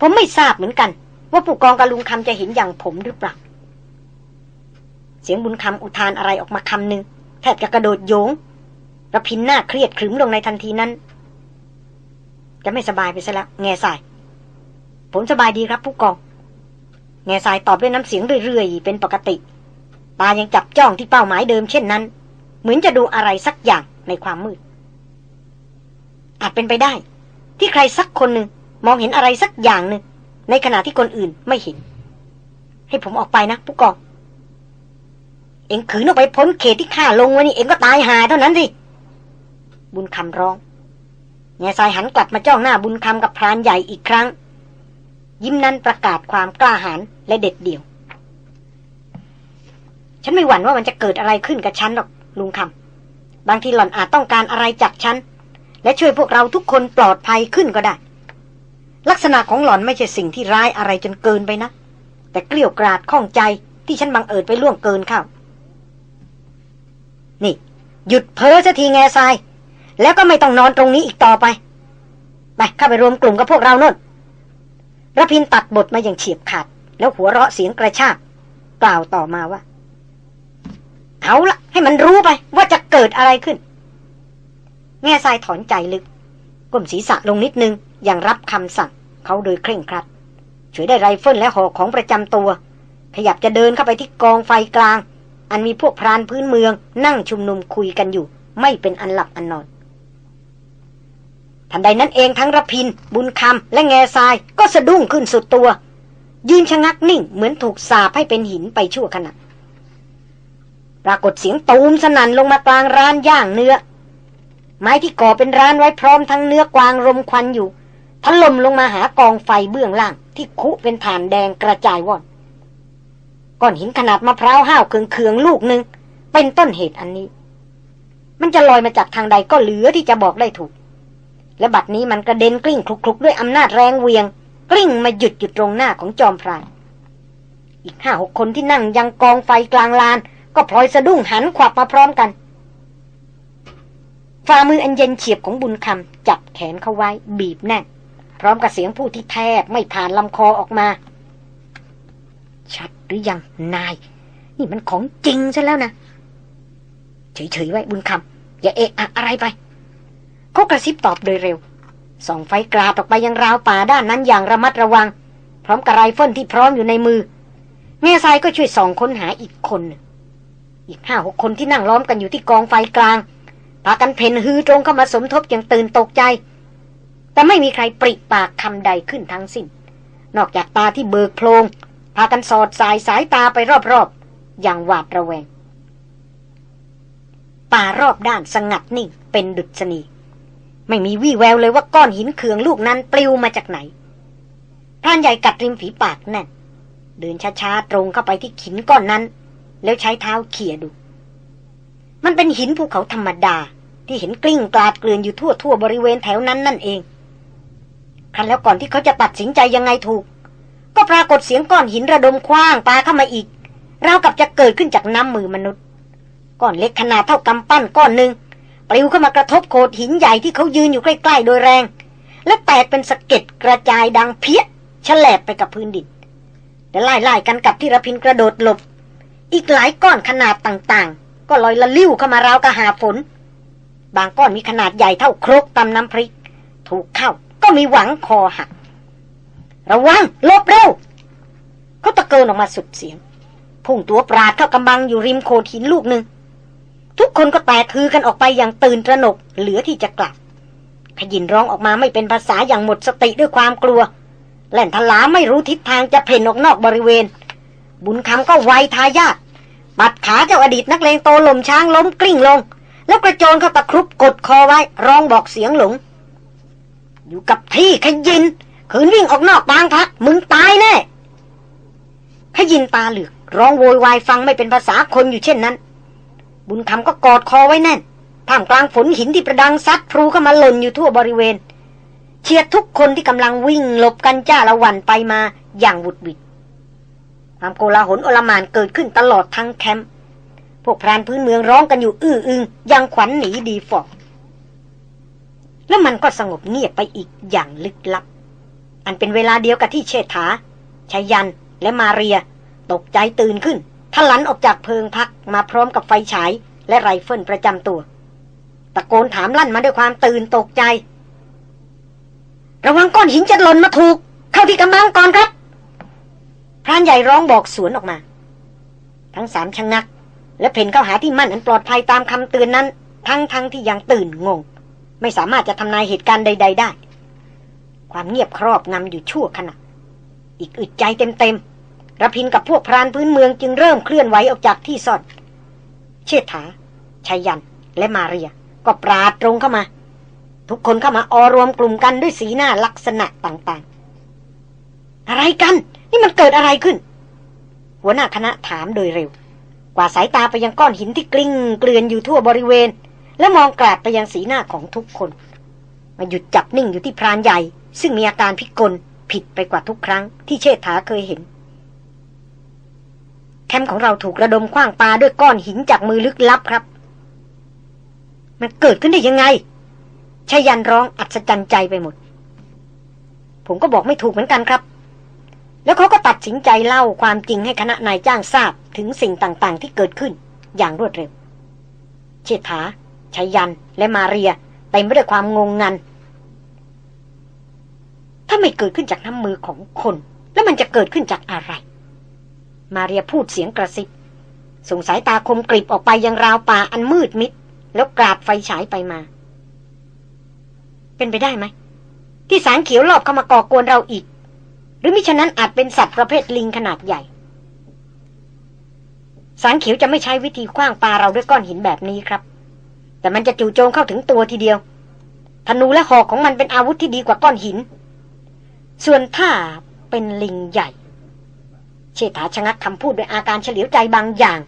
ผมไม่ทราบเหมือนกัน ว่าผู้กองกับลุงคำจะเห็นอย่างผมหรือเปล่า เสียงบุญคำอุทานอะไรออกมาคำหนึ่งแทบจะกระโดดโยงระพินหน้าเครียดขรึมลงในทันทีนั้น จะไม่สบายไปซะแล้วแง่สาย ผมสบายดีครับผู้กอง แง่สายตอบด้วยน้ำเสียงเรื่อยๆ เป็นปกติ ตายังจับจ้องที่เป้าหมายเดิมเช่นนั้น เหมือนจะดูอะไรสักอย่างในความมืด อาจเป็นไปได้ ที่ใครสักคนหนึ่งมองเห็นอะไรสักอย่างหนึ่งในขณะที่คนอื่นไม่เห็น ให้ผมออกไปนะผู้กองเอ็งขืนออกไปพ้นเขตที่ข้าลงไว้นี่เอ็งก็ตายหาเท่านั้นสิบุญคำร้องแง่ทรายหันกลับมาจ้องหน้าบุญคำกับพรานใหญ่อีกครั้ง ยิ้มนั้นประกาศความกล้าหาญและเด็ดเดี่ยว ฉันไม่หวั่นว่ามันจะเกิดอะไรขึ้นกับฉันหรอก ลุงคำบางทีหล่อนอาจต้องการอะไรจากฉัน และช่วยพวกเราทุกคนปลอดภัยขึ้นก็ได้ ลักษณะของหล่อนไม่ใช่สิ่งที่ร้ายอะไรจนเกินไปนะ แต่เกลียวกราดข้องใจที่ฉันบังเอิญไปล่วงเกินเข้า นี่ หยุดเพ้อสักทีแงซาย แล้วก็ไม่ต้องนอนตรงนี้อีกต่อไป ไปเข้าไปรวมกลุ่มกับพวกเราโน่นรพินทร์ตัดบทมาอย่างเฉียบขาด แล้วหัวเราะเสียงกระชากกล่าวต่อมาว่า เอาละให้มันรู้ไปว่าจะเกิดอะไรขึ้น แง่ทรายถอนใจลึกก้มศีรษะลงนิดนึง อย่างรับคำสั่ง เขาโดยเคร่งครัดฉวยได้ไรเฟิลและห่อของประจำตัว ขยับจะเดินเข้าไปที่กองไฟกลาง อันมีพวกพรานพื้นเมือง นั่งชุมนุมคุยกันอยู่ ไม่เป็นอันหลับอันนอนทันใดนั้นเองทั้งรพิน บุญคำและแง่ทรายก็สะดุ้งขึ้นสุดตัว ยืนชะงักนิ่งเหมือนถูกสาบให้เป็นหินไปชั่วขณะ ปรากฏเสียงตูมสนั่นลงมากลางร้านย่างเนื้อ ไม้ที่ก่อเป็นร้านไว้พร้อมทั้งเนื้อกวางรมควันอยู่ถล่มลงมาหากองไฟเบื้องล่าง ที่คุเป็นฐานแดงกระจายว่อนก้อนหินขนาดมะพร้าวห้าวเคืองๆลูกหนึ่งเป็นต้นเหตุอันนี้ มันจะลอยมาจากทางใดก็เหลือที่จะบอกได้ถูก และบัดนี้มันกระเด็นกลิ้งคลุกๆ ด้วยอำนาจแรงเวียง กลิ้งมาหยุดอยู่ตรงหน้าของจอมพรานอีกห้าหกคนที่นั่งยังกองไฟกลางลาน ก็พลอยสะดุ้งหันขวับมาพร้อมกันฝ่ามืออันเย็นเฉียบของบุญคำจับแขนเขาไว้บีบแน่นพร้อมกับเสียงผู้ที่แทบไม่ผ่านลำคอออกมา ชัดหรือยังนาย นี่มันของจริงซะแล้วนะ เฉยๆไว้บุญคำอย่าเอะอะอะไรไปเขากระซิบตอบโดยเร็ว ส่องไฟกราดออกไปยังราวป่าด้านนั้นอย่างระมัดระวัง พร้อมกับไรเฟิลที่พร้อมอยู่ในมือแง่ทรายก็ช่วยส่องค้นหาอีกคน อีกห้าหกคนที่นั่งล้อมกันอยู่ที่กองไฟกลางพากันเพ่นฮือตรงเข้ามาสมทบอย่างตื่นตกใจ แต่ไม่มีใครปริปากคำใดขึ้นทั้งสิ้น นอกจากตาที่เบิกโพลงพากันสอดสายสายตาไปรอบๆ อย่างหวาดระแวง ป่ารอบด้านสงัดนิ่งเป็นดุษณี ไม่มีวี่แววเลยว่าก้อนหินเขืองลูกนั้นปลิวมาจากไหนพรานใหญ่กัดริมฝีปากแน่นเดินช้าๆตรงเข้าไปที่หินก้อนนั้น แล้วใช้เท้าเขี่ยดู มันเป็นหินภูเขาธรรมดา ที่เห็นกลิ้งกลาดเกลื่อนอยู่ทั่วทั่วบริเวณแถวนั้นนั่นเอง ครั้นแล้วก่อนที่เขาจะตัดสินใจยังไงถูก ก็ปรากฏเสียงก้อนหินระดมคว้างปาเข้ามาอีกราวกับจะเกิดขึ้นจากน้ำมือมนุษย์ก้อนเล็กขนาดเท่ากำปั้นก้อนหนึ่งปลิวเข้ามากระทบโขดหินใหญ่ที่เขายืนอยู่ใกล้ ๆ โดยแรง และแตกเป็นสะเก็ดกระจายดังเพี้ยฉลบไปกับพื้นดินและไล่ๆกันกับที่ระพินกระโดดหลบ อีกหลายก้อนขนาดต่างๆ ก็ลอยละลิ้วเข้ามาราวกระหาฝน บางก้อนมีขนาดใหญ่เท่าครกตำน้ำพริก ถูกเข้าก็มีหวังคอหัก ระวังลบเร็วเขาตะเกินออกมาสุดเสียง พุ่งตัวปราดเข้ากำบังอยู่ริมโขดหินลูกหนึ่ง ทุกคนก็แตกคือกันออกไปอย่างตื่นตระหนกเหลือที่จะกลับ ขยินร้องออกมาไม่เป็นภาษาอย่างหมดสติด้วยความกลัว แหล่นทลาไม่รู้ทิศทางจะเพ่นออกนอกบริเวณ บุญคำก็ไวทายาท ปัดขาเจ้าอดีตนักเลงโตลมช้างล้มกลิ้งลง แล้วกระโจนเข้าตะครุบกดคอไว้ ร้องบอกเสียงหลง อยู่กับที่ขยินขืนวิ่งออกนอกบางพักมึงตายแน่ขยินตาเหลือกร้องโวยวายฟังไม่เป็นภาษาคนอยู่เช่นนั้น บุญคำก็กอดคอไว้แน่นท่ามกลางฝนหินที่ประดังซัดพรูเข้ามาหล่นอยู่ทั่วบริเวณ เฉียดทุกคนที่กำลังวิ่งหลบกันจ้าละหวั่นไปมาอย่างหวุดหวิด ความโกลาหลอลหม่านเกิดขึ้นตลอดทั้งแคมป์พวกพรานพื้นเมืองร้องกันอยู่อื้ออึงอย่างขวัญหนีดีฝ่อแล้วมันก็สงบเงียบไปอีกอย่างลึกลับ อันเป็นเวลาเดียวกับที่เชษฐาไชยยันต์และมาเรีย ตกใจตื่นขึ้นทะลันออกจากเพิงพักมาพร้อมกับไฟฉาย และไรเฟิลประจำตัว ตะโกนถามลั่นมาด้วยความตื่นตกใจ ระวังก้อนหินจะหล่นมาถูก เข้าที่กำบังก่อนครับ พรานใหญ่ร้องบอกสวนออกมา ทั้งสามชะงัก และเพ่นเข้าหาที่มั่นอันปลอดภัยตามคำเตือนนั้น ทั้งทั้งที่ยังตื่นงง ไม่สามารถจะทำนายเหตุการณ์ใด ๆ ได้ ความเงียบครอบงำอยู่ชั่วขณะ อีกอึดใจเต็มๆระพินกับพวกพรานพื้นเมืองจึงเริ่มเคลื่อนไหวออกจากที่ซ่อนเชษฐาชัยยัน และมาเรีย ก็ปราดตรงเข้ามา ทุกคนเข้ามาออรวมกลุ่มกันด้วยสีหน้าลักษณะต่างๆ อะไรกัน นี่มันเกิดอะไรขึ้น หัวหน้าคณะถามโดยเร็ว กว่าสายตาไปยังก้อนหินที่กลิ้งเกลื่อนอยู่ทั่วบริเวณ และมองกราดไปยังสีหน้าของทุกคน มาหยุดจับนิ่งอยู่ที่พรานใหญ่ ซึ่งมีอาการพิกลผิดไปกว่าทุกครั้งที่เชษฐาเคยเห็น แคมป์ของเราถูกระดมคว้างปาด้วยก้อนหินจากมือลึกลับครับ มันเกิดขึ้นได้ยังไงชายันร้องอัศจรรย์ใจไปหมด ผมก็บอกไม่ถูกเหมือนกันครับ แล้วเขาก็ตัดสินใจเล่าความจริงให้คณะนายจ้างทราบถึงสิ่งต่างๆ ที่เกิดขึ้นอย่างรวดเร็ว เชษฐาชัยยัน และมาเรียเต็มไปด้วยความงงงัน ถ้าไม่เกิดขึ้นจากน้ำมือของคน แล้วมันจะเกิดขึ้นจากอะไร มาเรียพูดเสียงกระซิบส่งสายตาคมกริบออกไปยังราวป่าอันมืดมิด แล้วกราดไฟฉายไปมา เป็นไปได้ไหม ที่สางเขียวรอบเข้ามาก่อกวนเราอีก หรือมิฉะนั้นอาจเป็นสัตว์ประเภทลิงขนาดใหญ่สางเขียวจะไม่ใช้วิธีคว้างปลาเราด้วยก้อนหินแบบนี้ครับ แต่มันจะจู่โจมเข้าถึงตัวทีเดียว ธนูและหอกของมันเป็นอาวุธที่ดีกว่าก้อนหิน ส่วนถ้าเป็นลิงใหญ่ เชษฐาชะงักคำพูดด้วยอาการเฉลียวใจบางอย่าง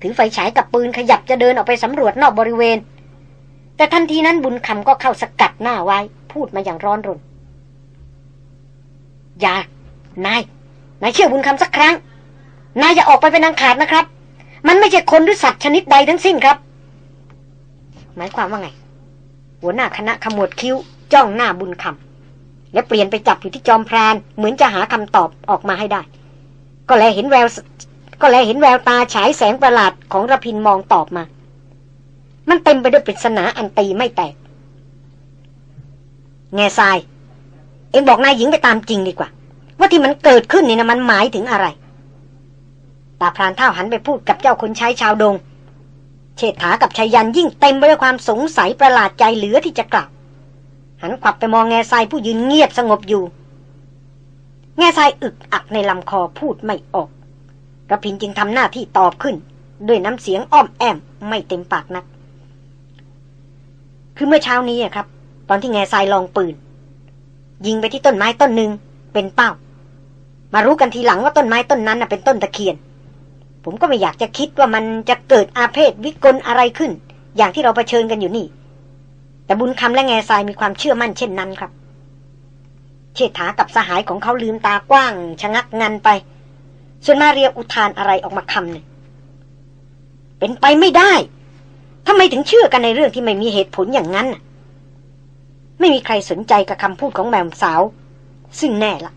ถือไฟฉายกับปืนขยับจะเดินออกไปสำรวจนอกบริเวณ แต่ทันทีนั้นบุญคำก็เข้าสกัดหน้าไว้ พูดมาอย่างร้อนรน อย่านายนายเชื่อบุญคำสักครั้ง นายอย่าออกไปเป็นอังขาดนะครับ มันไม่ใช่คนหรือสัตว์ชนิดใดทั้งสิ้นครับ หมายความว่าไง หัวหน้าคณะขมวดคิ้ว จ้องหน้าบุญคำและเปลี่ยนไปจับอยู่ที่จอมพราน เหมือนจะหาคำตอบออกมาให้ได้ ก็แลเห็นแววก็แลเห็นแววตาฉายแสงประหลาดของระพินมองตอบมา มันเต็มไปด้วยปริศนาอันตีไม่แตก แง่ทราย เอ็งบอกนายหญิงไปตามจริงดีกว่า ว่าที่มันเกิดขึ้นนี่นะมันหมายถึงอะไรตาพรานเท่าหันไปพูดกับเจ้าคนใช้ชาวดง เชษฐากับชายันยิ่งเต็มไปด้วยความสงสัยประหลาดใจเหลือที่จะกล่าวหันขวับไปมองแง่ทรายผู้ยืนเงียบสงบอยู่ แง่ทรายอึกอักในลำคอพูดไม่ออกกระพินจึงทำหน้าที่ตอบขึ้น ด้วยน้ำเสียงอ้อมแอมไม่เต็มปากนัก คือเมื่อเช้านี้ครับ ตอนที่แง่ทรายลองปืน ยิงไปที่ต้นไม้ต้นหนึ่งเป็นเป้า มารู้กันทีหลังว่าต้นไม้ต้นนั้นเป็นต้นตะเคียน ผมก็ไม่อยากจะคิดว่ามันจะเกิดอาเพศวิกลอะไรขึ้น อย่างที่เราเผชิญกันอยู่นี่ แต่บุญคำและแง่ทรายมีความเชื่อมั่นเช่นนั้นครับ เชษฐากับสหายของเขาลืมตากว้าง ชะงักงันไป ส่วนมาเรียอุทานอะไรออกมาคำหนึ่งเป็นไปไม่ได้ทำไมถึงเชื่อกันในเรื่องที่ไม่มีเหตุผลอย่างนั้น ไม่มีใครสนใจกับคำพูดของแมวสาว ซึ่งแน่ละ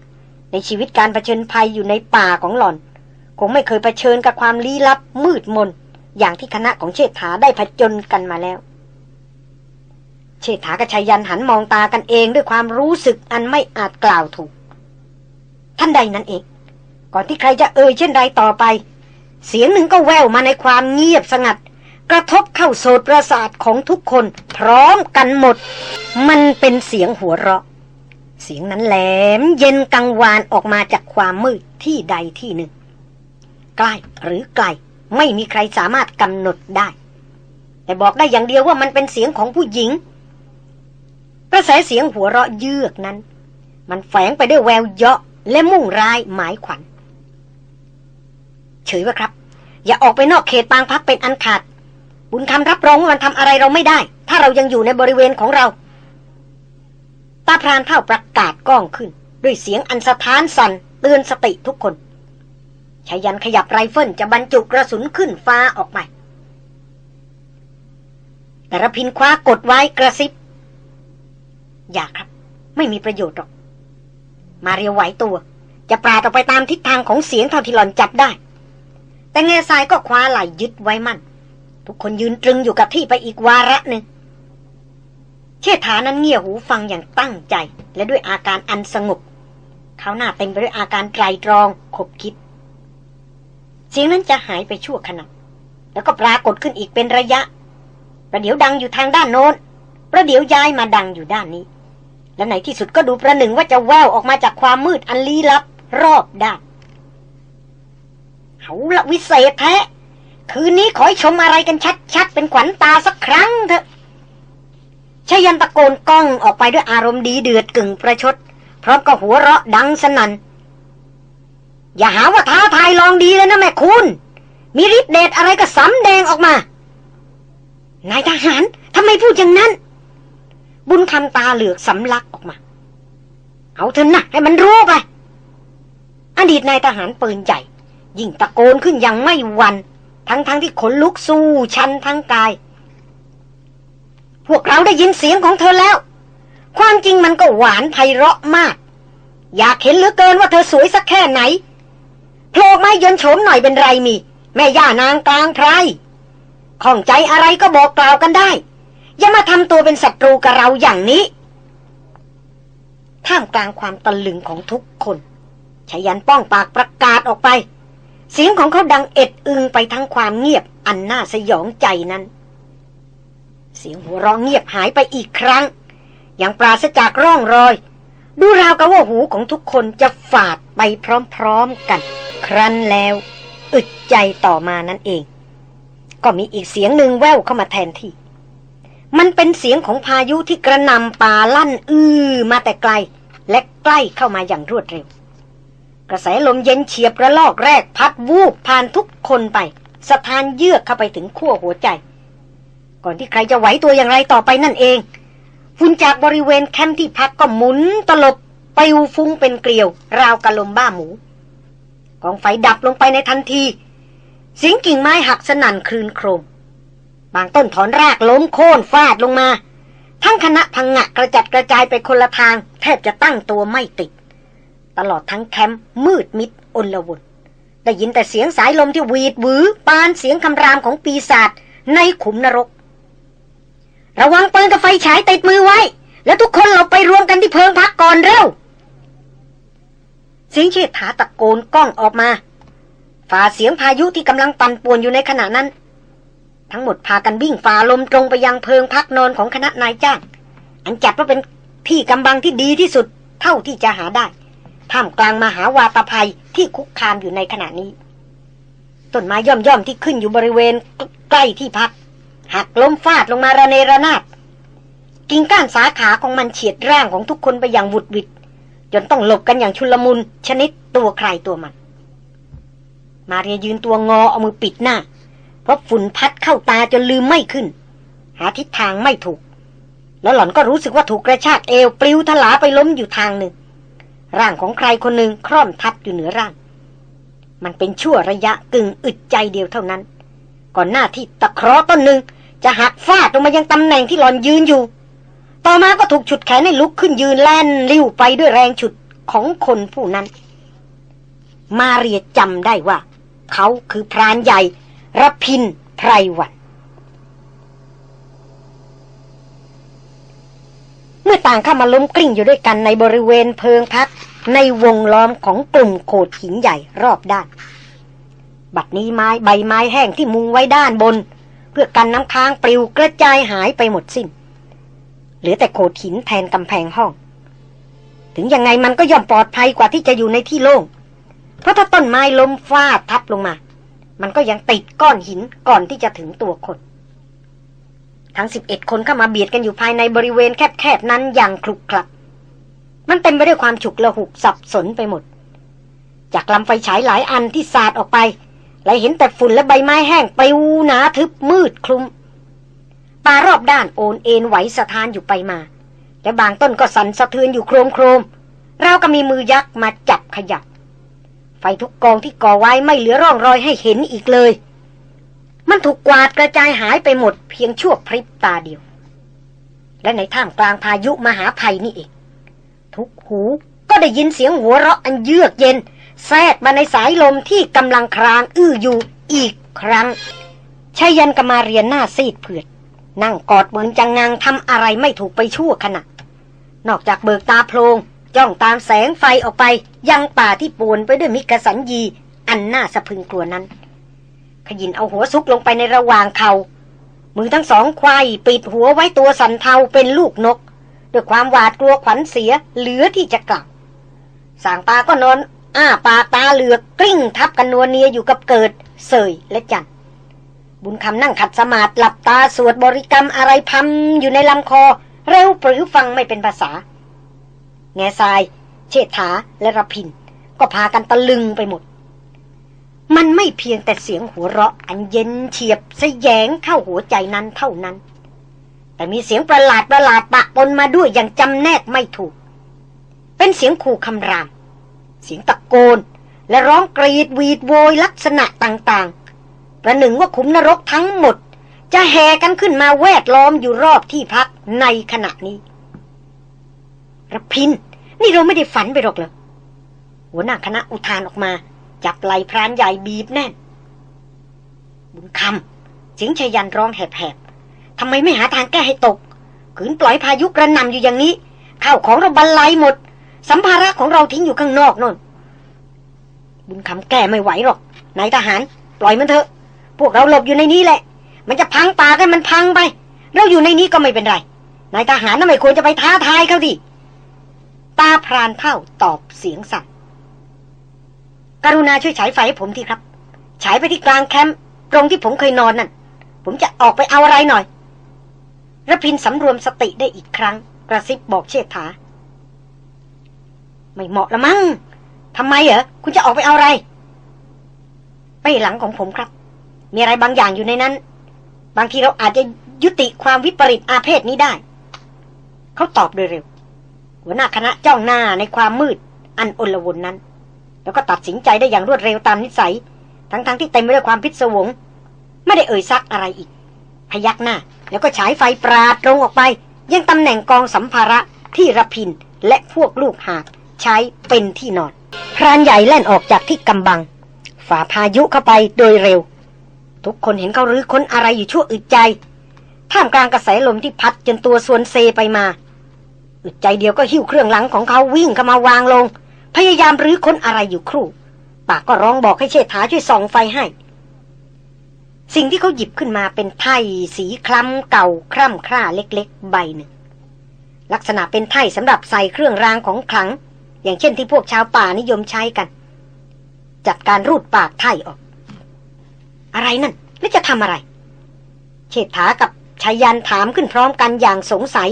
ในชีวิตการรเผชิญภัยอยู่ในป่าของหล่อน คงไม่เคยเผชิญกับความลี้ลับมืดมน อย่างที่คณะของเชษฐาได้ผจญกันมาแล้ว เชษฐากับชายันหันมองตากันเองด้วยความรู้สึกอันไม่อาจกล่าวถูก ท่านใดนั้นเอง ก่อนที่ใครจะเอ่ยเช่นไรต่อไป เสียงหนึ่งก็แววมาในความเงียบสงัด กระทบเข้าโสตประสาทของทุกคนพร้อมกันหมด มันเป็นเสียงหัวเราะ เสียงนั้นแหลมเย็นกังวานออกมาจากความมืดที่ใดที่หนึ่ง ใกล้หรือไกลไม่มีใครสามารถกำหนดได้ แต่บอกได้อย่างเดียวว่ามันเป็นเสียงของผู้หญิง กระแสเสียงหัวเราะเยือกนั้น มันแฝงไปด้วยแววเยาะและมุ่งร้ายหมายขวัญ เฉยว่าครับ อย่าออกไปนอกเขตปางพักเป็นอันขาด บุญคำรับรองว่ามันทำอะไรเราไม่ได้ ถ้าเรายังอยู่ในบริเวณของเรา ตาพรานเท่าประกาศก้องขึ้น ด้วยเสียงอันสะท้านสั่นเตือนสติทุกคนชายันขยับไรเฟิลจะบรรจุกระสุนขึ้นฟ้าออกไปแต่ระพินคว้ากดไว้กระซิบ อย่าครับ ไม่มีประโยชน์หรอก มาเรียวไหวตัว จะปราดออกไปตามทิศทางของเสียงเท่าที่หลอนจับได้ แต่เงซายก็คว้าไหลยึดไว้มั่น ทุกคนยืนตรึงอยู่กับที่ไปอีกวาระหนึ่งเชษฐานั้นเงี่ยหูฟังอย่างตั้งใจ และด้วยอาการอันสงบเขาหน้าเต็มไปด้วยอาการไตรตรองขบคิด เสียงนั้นจะหายไปชั่วขณะแล้วก็ปรากฏขึ้นอีกเป็นระยะ ประเดี๋ยวดังอยู่ทางด้านโน้น ประเดี๋ยวย้ายมาดังอยู่ด้านนี้ และในที่สุดก็ดูประหนึ่งว่าจะแววออกมาจากความมืดอันลี้ลับ รอบด้านเอาละวิเศษแท้ คืนนี้ขอชมอะไรกันชัดๆ เป็นขวัญตาสักครั้งเถอะชยันตะโกนก้องออกไปด้วยอารมณ์ดีเดือดกึ่งประชด พร้อมกับหัวเราะดังสนัน่น อย่าหาว่าท้าทายลองดีเลยนะแม่คุณ มีฤทธิ์เดชอะไรก็สำแดงออกมา นายทหารทำไมพูดอย่างนั้น บุญคำตาเหลือกสำลักออกมา เอาเถอะนะให้มันรู้ไป อดีตนายทหารปืนใหญ่ ยิ่งตะโกนขึ้นอย่างไม่วัน ทั้งๆทที่ขนลุกสู้ชันทั้งกาย พวกเราได้ยินเสียงของเธอแล้ว ความจริงมันก็หวานไพเราะมาก อยากเห็นเหลือเกินว่าเธอสวยสักแค่ไหนโผล่ไม่ยนโฉมหน่อยเป็นไรมี แม่ย่านางกลางไพรข้องใจอะไรก็บอกกล่าวกันได้ อย่ามาทำตัวเป็นศัตรูกับเราอย่างนี้ ท่ามกลางความตะลึงของทุกคนชายันป้องปากประกาศออกไป เสียงของเขาดังเอ็ดอึงไปทั้งความเงียบอันน่าสยองใจนั้น เสียงหัวเราะเงียบหายไปอีกครั้ง อย่างปราศจากร่องรอย ดูราวกับว่าหูของทุกคนจะฝาดไปพร้อมๆกัน ครั้นแล้วอึดใจต่อมานั่นเอง ก็มีอีกเสียงหนึ่งแว่วเข้ามาแทนที่ มันเป็นเสียงของพายุที่กระนำป่าลั่นอื้อมาแต่ไกล และใกล้เข้ามาอย่างรวดเร็ว กระแสลมเย็นเฉียบระลอกแรกพัดวูบผ่านทุกคนไป สถานเยือกเข้าไปถึงขั้วหัวใจ ก่อนที่ใครจะไหวตัวอย่างไรต่อไปนั่นเองฝุ่นจากบริเวณแคมป์ที่พักก็หมุนตลบไปวฟุ้งเป็นเกลียว ราวกะลมบ้าหมู กองไฟดับลงไปในทันทีเสียงกิ่งไม้หักสนั่นคลืนโครม บางต้นถอนรากล้มโค่นฟาดลงมา ทั้งคณะพังงะกระจัดกระจายไปคนละทาง แทบจะตั้งตัวไม่ติด ตลอดทั้งแคมป์มืดมิดอนละวนได้ยินแต่เสียงสายลมที่หวีดหวือปานเสียงคำรามของปีศาจในขุมนรก ระวังปืนกับไฟฉายติดมือไว้ แล้วทุกคนเราไปรวมกันที่เพิงพักก่อนเร็วเสียงเชิดถาตะโกนก้องออกมาฝ่าเสียงพายุที่กำลังปั่นป่วนอยู่ในขณะนั้น ทั้งหมดพากันวิ่งฝ่าลมตรงไปยังเพิงพักนอนของคณะนายจ้าง อันจัดว่าเป็นที่กำบังที่ดีที่สุดเท่าที่จะหาได้ ท่ามกลางมหาวาตภัยที่คุกคามอยู่ในขณะนี้ต้นไม้ย่อมๆที่ขึ้นอยู่บริเวณใกล้ที่พักหักล้มฟาดลงมาระเนระนาดกิ่งก้านสาขาของมันเฉียดร่างของทุกคนไปอย่างวุดวิดจนต้องหลบกันอย่างชุลมุนชนิดตัวใครตัวมัน มาเรียยืนตัวงอเอามือปิดหน้า เพราะฝุ่นพัดเข้าตาจนลืมไม่ขึ้น หาทิศทางไม่ถูก แล้วหล่อนก็รู้สึกว่าถูกกระชากเอวปลิวทลาไปล้มอยู่ทางหนึ่ง ร่างของใครคนหนึ่งคร่อมทับอยู่เหนือร่าง มันเป็นชั่วระยะกึ่งอึดใจเดียวเท่านั้น ก่อนหน้าที่ตะเคราะห์ต้นหนึ่งจะหักฟาดลงมายังตำแหน่งที่หลอนยืนอยู่ ต่อมาก็ถูกฉุดแขนให้ลุกขึ้นยืนแล่นลิ้วไปด้วยแรงฉุดของคนผู้นั้น มาเรียจำได้ว่า เขาคือพรานใหญ่รพินไพรวัน มื่อต่างเข้ามาล้มกลิ้งอยู่ด้วยกันในบริเวณเพิงพัก ในวงล้อมของกลุ่มโขดหินใหญ่รอบด้าน บัดนี้ไม้ใบไม้แห้งที่มุงไว้ด้านบน เพื่อกันน้ำค้างปลิวกระจายหายไปหมดสิน้น เหลือแต่โขดหินแทนกำแพงห้อง ถึงยังไงมันก็ย่อมปลอดภัยกว่าที่จะอยู่ในที่โล่งเพราะถ้าต้นไม้ล้มฟาดทับลงมา มันก็ยังติดก้อนหินก่อนที่จะถึงตัวคน ทั้งสิบเอ็ดคนเข้ามาเบียดกันอยู่ภายในบริเวณแคบๆนั้นอย่างคลุกคลัก มันเต็มไปด้วยความฉุกละหุกสับสนไปหมด จากลำไฟฉายหลายอันที่สาดออกไป และเห็นแต่ฝุ่นและใบไม้แห้งปลิวหนาทึบมืดคลุมป่ารอบด้านโอนเอ็นไหวสะท้านอยู่ไปมา และบางต้นก็สั่นสะเทือนอยู่โครมโครมรากับมีมือยักษ์มาจับขยับ ไฟทุกกองที่ก่อไว้ไม่เหลือร่องรอยให้เห็นอีกเลย มันถูกกวาดกระจายหายไปหมดเพียงชั่วพริบตาเดียว และในท่ามกลางพายุมหาภัยนี่เอง ทุกหูก็ได้ยินเสียงหัวเราะอันเยือกเย็น แทรกมาในสายลมที่กำลังครางอื้ออยู่อีกครั้งชายันกมาเรียนหน้าซีดเผือด นั่งกอดเหมือนจังงังทำอะไรไม่ถูกไปชั่วขณะ นอกจากเบิกตาโพลงจ้องตามแสงไฟออกไป ยังป่าที่ปวนไปด้วยมิกสัญญีอันน่าสะพึงกลัวนั้น ขยินเอาหัวซุกลงไปในระหว่างเขา มือทั้งสองควายปิดหัวไว้ตัวสันเทาเป็นลูกนก ด้วยความหวาดกลัวขวัญเสียเหลือที่จะกลับสางปาก็นอน อ้าปากตาเหลือกกลิ้งทับกันนัวเนียอยู่กับเกิด เสยและจันบุญคำนั่งขัดสมาธิหลับตาสวดบริกรรมอะไรพัมอยู่ในลำคอ เร็วปรือฟังไม่เป็นภาษา แง่ทราย เชษฐาและระพิน ก็พากันตะลึงไปหมด มันไม่เพียงแต่เสียงหัวเราะอันเย็นเฉียบสยงเข้าหัวใจนั้นเท่านั้น แต่มีเสียงประหลาดประหลาดปะปนมาด้วยอย่างจำแนกไม่ถูก เป็นเสียงขู่คำราม เสียงตะโกน และร้องกรีดวีดโวยลักษณะต่างๆ ประหนึ่งว่าขุมนรกทั้งหมด จะแห่กันขึ้นมาแวดล้อมอยู่รอบที่พักในขณะนี้ระพิน นี่เราไม่ได้ฝันไปหรอกเหรอหัวหน้าคณะอุทานออกมา จับไหลพรานใหญ่บีบแน่น บุญคำเสียงชยันร้องแหบๆทำไมไม่หาทางแก้ให้ตก ขืนปล่อยพายุกระหน่ำอยู่อย่างนี้ ข้าวของเราบรรลัยหมด สัมภาระของเราทิ้งอยู่ข้างนอกนนบุญคำแก้ไม่ไหวหรอกนายทหาร ปล่อยมันเถอะ พวกเราหลบอยู่ในนี้แหละ มันจะพังป่ากันมันพังไป เราอยู่ในนี้ก็ไม่เป็นไรนายทหารน่ะไม่ควรจะไปท้าทายเขาดิตาพรานเท่าตอบเสียงสั่น กรุณาช่วยฉายไฟให้ผมทีครับ ฉายไปที่กลางแคมป์ตรงที่ผมเคยนอนนั่น ผมจะออกไปเอาอะไรหน่อยระพินสำรวมสติได้อีกครั้ง กระซิบบอกเชษฐา ไม่เหมาะละมั้งทำไมเหรอ คุณจะออกไปเอาอะไร ไปหลังของผมครับ มีอะไรบางอย่างอยู่ในนั้น บางทีเราอาจจะยุติความวิปริตอาเพศนี้ได้ เขาตอบโดยเร็ว หัวหน้าคณะจ้องหน้าในความมืด อันอลวนนั้น แล้วก็ตัดสินใจได้อย่างรวดเร็วตามนิสัย ทั้งๆทที่เต็มไปด้วยความพิศวง ไม่ได้เอ่ยซักอะไรอีก พยักหน้า แล้วก็ฉายไฟปราดตรงออกไป ยังตำแหน่งกองสัมภาระที่ระพินและพวกลูกหาใช้เป็นที่นอน พรานใหญ่แล่นออกจากที่กำบัง ฝ่าพายุเข้าไปโดยเร็ว ทุกคนเห็นเขารื้อค้นอะไรอยู่ชั่วอึดใจ ท่ามกลางกระแสลมที่พัดจนตัวส่วนเซไปมา อึดใจเดียวก็หิ้วเครื่องหลังของเขาวิ่งเข้ามาวางลง พยายามรื้อค้นอะไรอยู่ครู่ ปากก็ร้องบอกให้เชษฐาช่วยส่องไฟให้ สิ่งที่เขาหยิบขึ้นมาเป็นไถ่สีคล้ำเก่าคร่ำคร่าเล็กๆ ใบหนึ่ง ลักษณะเป็นไถ่สำหรับใส่เครื่องรางของขลัง อย่างเช่นที่พวกชาวป่านิยมใช้กัน จัดการรูดปากไถ่ออก อะไรนั่นแล้วจะทำอะไร เชษฐากับชายันถามขึ้นพร้อมกันอย่างสงสัย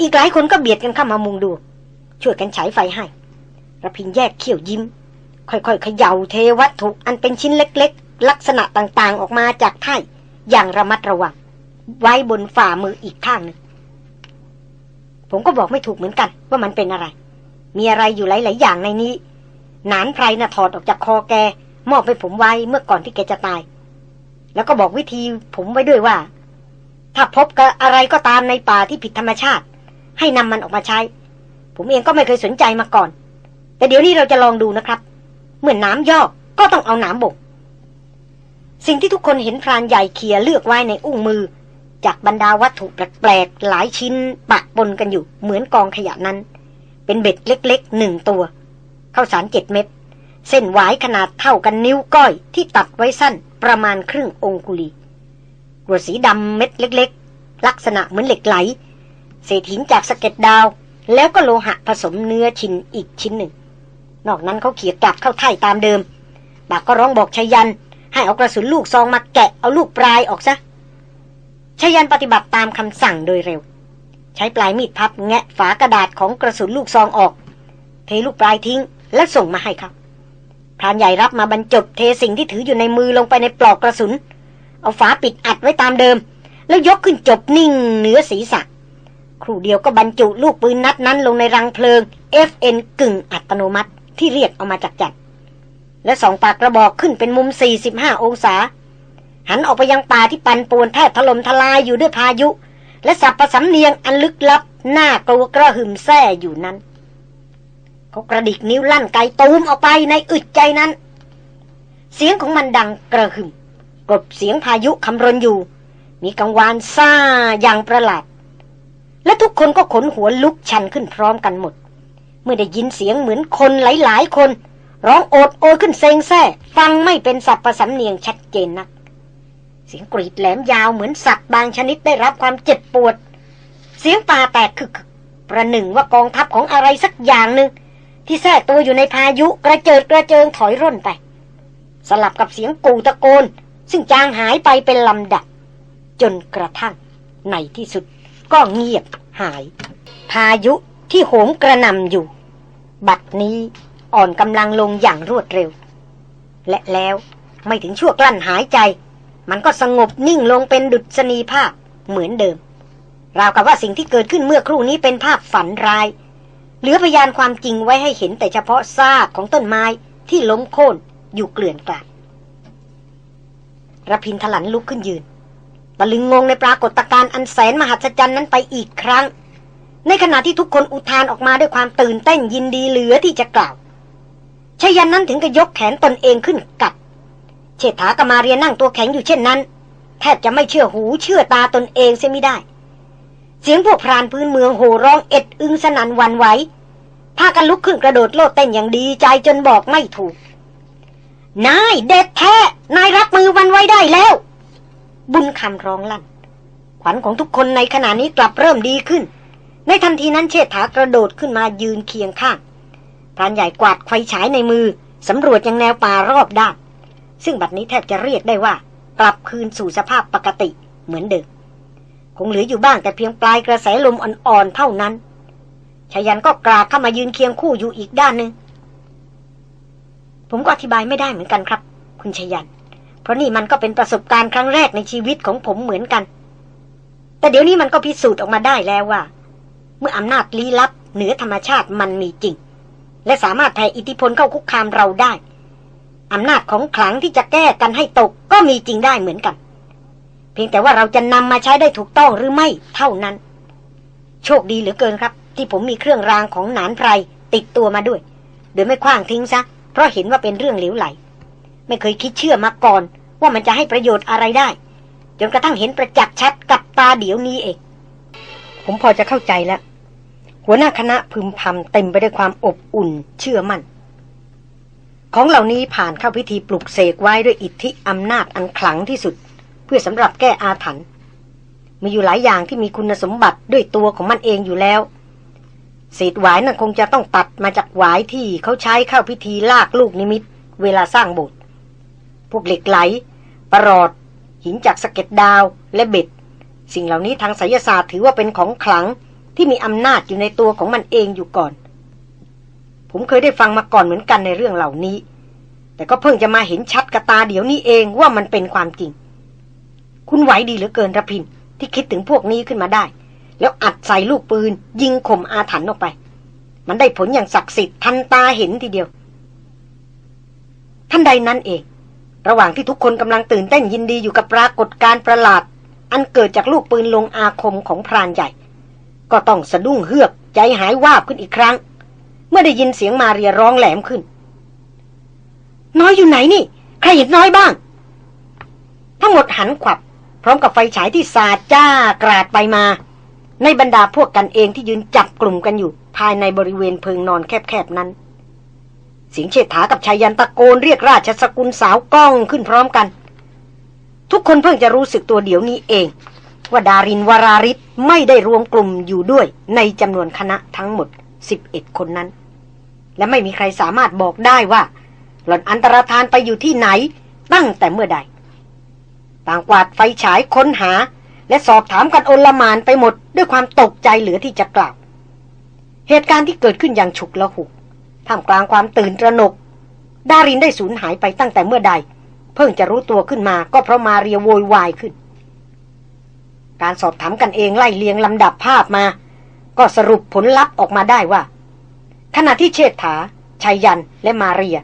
อีกหลายคนก็เบียดกันเข้ามามุงดู ช่วยกันฉายไฟให้ ระพินแยกเขี้ยวยิ้ม ค่อยๆเขย่าเทวัตถุอันเป็นชิ้นเล็กๆ ลักษณะต่างๆออกมาจากไถ่อย่างระมัดระวัง ไว้บนฝ่ามืออีกข้างหนึ่งผมก็บอกไม่ถูกเหมือนกัน ว่ามันเป็นอะไร มีอะไรอยู่หลายๆอย่างในนี้ หนานไพรน่ะถอดออกจากคอแก มอบให้ผมไว้เมื่อก่อนที่แกจะตาย แล้วก็บอกวิธีผมไว้ด้วยว่า ถ้าพบกับอะไรก็ตามในป่าที่ผิดธรรมชาติ ให้นำมันออกมาใช้ ผมเองก็ไม่เคยสนใจมาก่อน แต่เดี๋ยวนี้เราจะลองดูนะครับเหมือนน้ำยอกก็ต้องเอาน้ำบก สิ่งที่ทุกคนเห็นพรานใหญ่เคียเลือกไว้ในอุ้งมือ จากบรรดาวัตถุแปลกๆหลายชิ้นปะปนกันอยู่เหมือนกองขยะนั้น เป็นเบ็ดเล็กๆหนึ่งตัวข้าวสารเจ็ดเม็ดเส้นหวายขนาดเท่ากันนิ้วก้อยที่ตัดไว้สั้นประมาณครึ่งองคุลีกรวดสีดำเม็ดเล็ก ๆ ลักษณะเหมือนเหล็กไหล เศษหินจากสะเก็ดดาว แล้วก็โลหะผสมเนื้อชิ้นอีกชิ้นหนึ่ง นอกนั้นเขาเขี่ยกลับเข้าไถ่ตามเดิมบากก็ร้องบอกชายัน ให้เอากระสุนลูกซองมาแกะเอาลูกปลายออกซะชายันปฏิบัติตามคำสั่งโดยเร็ว ใช้ปลายมีดพับแงะฝากระดาษของกระสุนลูกซองออก เทลูกปลายทิ้งและส่งมาให้ครับพรานใหญ่รับมาบรรจบเทสิ่งที่ถืออยู่ในมือลงไปในปลอกกระสุน เอาฝาปิดอัดไว้ตามเดิม แล้วยกขึ้นจบนิ่งเหนือศีรษะครู่เดียวก็บรรจุลูกปืนนัดนั้นลงในรังเพลิง FN กึ่งอัตโนมัติ ที่เรียกเอามาจากจัด และสองปากกระบอกขึ้นเป็นมุม 45 องศา หันออกไปยังป่าที่ปันป่วนแทบถล่มทลายอยู่ด้วยพายุ และสับประสำเนียงอันลึกลับน่ากลัวกระหึ่มแซ่อยู่นั้นเขากระดิกนิ้วลั่นไกตูมออกไปในอึดใจนั้น เสียงของมันดังกระหึ่มกลบเสียงพายุคำรนอยู่ มีกังวานซ่าอย่างประหลาด และทุกคนก็ขนหัวลุกชันขึ้นพร้อมกันหมด มื่อได้ยินเสียงเหมือนคนหลายๆ คน ร้องโอดโอยขึ้นเซงแซ่ฟังไม่เป็นสับประสำเนียงชัดเจนนัก เสียงกรีดแหลมยาวเหมือนสัตว์บางชนิดได้รับความเจ็บปวด เสียงป่าแตกคึกประหนึ่งว่ากองทัพของอะไรสักอย่างหนึ่งที่แทรกตัวอยู่ในพายุกระเจิดกระเจิงถอยร่นไป สลับกับเสียงกูตะโกน ซึ่งจางหายไปเป็นลำดับ จนกระทั่งในที่สุดก็เงียบหาย พายุที่โหมกระนำอยู่ บัดนี้อ่อนกำลังลงอย่างรวดเร็ว และแล้วไม่ถึงชั่วกลั้นหายใจ มันก็สงบนิ่งลงเป็นดุษณีภาพเหมือนเดิม ราวกับว่าสิ่งที่เกิดขึ้นเมื่อครู่นี้เป็นภาพฝันร้าย เหลือพยานความจริงไว้ให้เห็นแต่เฉพาะซากของต้นไม้ที่ล้มโค่นอยู่เกลื่อนกลาดระพินถลันลุกขึ้นยืนตะลึงงงในปรากฏการณ์อันแสนมหัศจรรย์นั้นไปอีกครั้ง ในขณะที่ทุกคนอุทานออกมาด้วยความตื่นเต้นยินดีเหลือที่จะกล่าวชายันนั้นถึงกับยกแขนตนเองขึ้นกัดเชษฐากมาเรียนนั่งตัวแข็งอยู่เช่นนั้น แทบจะไม่เชื่อหูเชื่อตาตนเองเสียไม่ได้ เสียงพวกพรานพื้นเมืองโห่ร้องเอ็ดอึงสนันวันไหวพากันลุกขึ้นกระโดดโลดเต้นอย่างดีใจจนบอกไม่ถูก นายเด็ดแท้ นายรับมือวันไว้ได้แล้ว บุญคำร้องลั่น ขวัญของทุกคนในขณะนี้กลับเริ่มดีขึ้น ในทันทีนั้นเชษฐากระโดดขึ้นมายืนเคียงข้างพรานใหญ่กวาดไฟฉายในมือสำรวจยังแนวป่ารอบด้าน ซึ่งบัดนี้แทบจะเรียกได้ว่า กลับคืนสู่สภาพปกติเหมือนเดิมคงเหลืออยู่บ้างแต่เพียงปลายกระแสลมอ่อนๆเท่านั้นชายันก็กราบเข้ามายืนเคียงคู่อยู่อีกด้านหนึ่งผมก็อธิบายไม่ได้เหมือนกันครับ คุณชยัน เพราะนี่มันก็เป็นประสบการณ์ครั้งแรกในชีวิตของผมเหมือนกัน แต่เดี๋ยวนี้มันก็พิสูจน์ออกมาได้แล้วว่า เมื่ออำนาจลี้ลับเหนือธรรมชาติมันมีจริง และสามารถแผ่อิทธิพลเข้าคุกคามเราได้อำนาจของขลังที่จะแก้กันให้ตกก็มีจริงได้เหมือนกัน เพียงแต่ว่าเราจะนำมาใช้ได้ถูกต้องหรือไม่เท่านั้น โชคดีเหลือเกินครับ ที่ผมมีเครื่องรางของหนานไพรติดตัวมาด้วย โดยไม่คว้างทิ้งซะ เพราะเห็นว่าเป็นเรื่องเหลวไหล ไม่เคยคิดเชื่อมาก่อน ว่ามันจะให้ประโยชน์อะไรได้จนกระทั่งเห็นประจักษ์ชัดกับตาเดี๋ยวนี้เอง ผมพอจะเข้าใจแล้ว หัวหน้าคณะพึมพำเต็มไปด้วยความอบอุ่นเชื่อมั่น ของเหล่านี้ผ่านเข้าพิธีปลุกเสกไว้ด้วยอิทธิอำนาจอันขลังที่สุด เพื่อสำหรับแก้อาถรรพ์มีอยู่หลายอย่างที่มีคุณสมบัติด้วยตัวของมันเองอยู่แล้วเศษหวายนั่นคงจะต้องตัดมาจากหวายที่เขาใช้เข้าพิธีลากลูกนิมิต เวลาสร้างโบสถ์พวกเหล็กไหล ประหลอด หินจากสะเก็ดดาวและเบ็ด สิ่งเหล่านี้ทางไสยศาสตร์ถือว่าเป็นของขลัง ที่มีอำนาจอยู่ในตัวของมันเองอยู่ก่อน ผมเคยได้ฟังมาก่อนเหมือนกันในเรื่องเหล่านี้ แต่ก็เพิ่งจะมาเห็นชัดกระตาเดี๋ยวนี้เองว่ามันเป็นความจริง คุณไหวดีเหลือเกินระพินที่คิดถึงพวกนี้ขึ้นมาได้ แล้วอัดใส่ลูกปืน ยิงข่มอาถรรพ์ออกไป มันได้ผลอย่างศักดิ์สิทธิ์ทันตาเห็นทีเดียว ท่านใดนั้นเอง ระหว่างที่ทุกคนกำลังตื่นเต้นยินดีอยู่กับปรากฏการณ์ประหลาด อันเกิดจากลูกปืนลงอาคมของพรานใหญ่ ก็ต้องสะดุ้งเฮือกใจหายวาบขึ้นอีกครั้ง เมื่อได้ยินเสียงมาเรียร้องแหลมขึ้น น้อยอยู่ไหนนี่ ใครเห็นน้อยบ้าง ทั้งหมดหันขวับ พร้อมกับไฟฉายที่สาดจ้ากราดไปมา ในบรรดาพวกกันเองที่ยืนจับกลุ่มกันอยู่ ภายในบริเวณเพิงนอนแคบๆนั้นเสียงเชษฐากับชายันตะโกนเรียกราชสกุลสาวกล้องขึ้นพร้อมกัน ทุกคนเพิ่งจะรู้สึกตัวเดี๋ยวนี้เอง ว่าดารินวราริศไม่ได้รวมกลุ่มอยู่ด้วยในจำนวนคณะทั้งหมด 11 คนนั้น และไม่มีใครสามารถบอกได้ว่า หล่อนอันตรธานไปอยู่ที่ไหนตั้งแต่เมื่อใด ต่างกวาดไฟฉายค้นหา และสอบถามกันโอลหมานไปหมด ด้วยความตกใจเหลือที่จะกล่าว เหตุการณ์ที่เกิดขึ้นอย่างฉุกละหุกท่ามกลางความตื่นตระหนก ดารินได้สูญหายไปตั้งแต่เมื่อใด เพิ่งจะรู้ตัวขึ้นมาก็เพราะมาเรียโวยวายขึ้น การสอบถามกันเองไล่เลียงลำดับภาพมา ก็สรุปผลลัพธ์ออกมาได้ว่า ขณะที่เชษฐาชัยยันและมาเรีย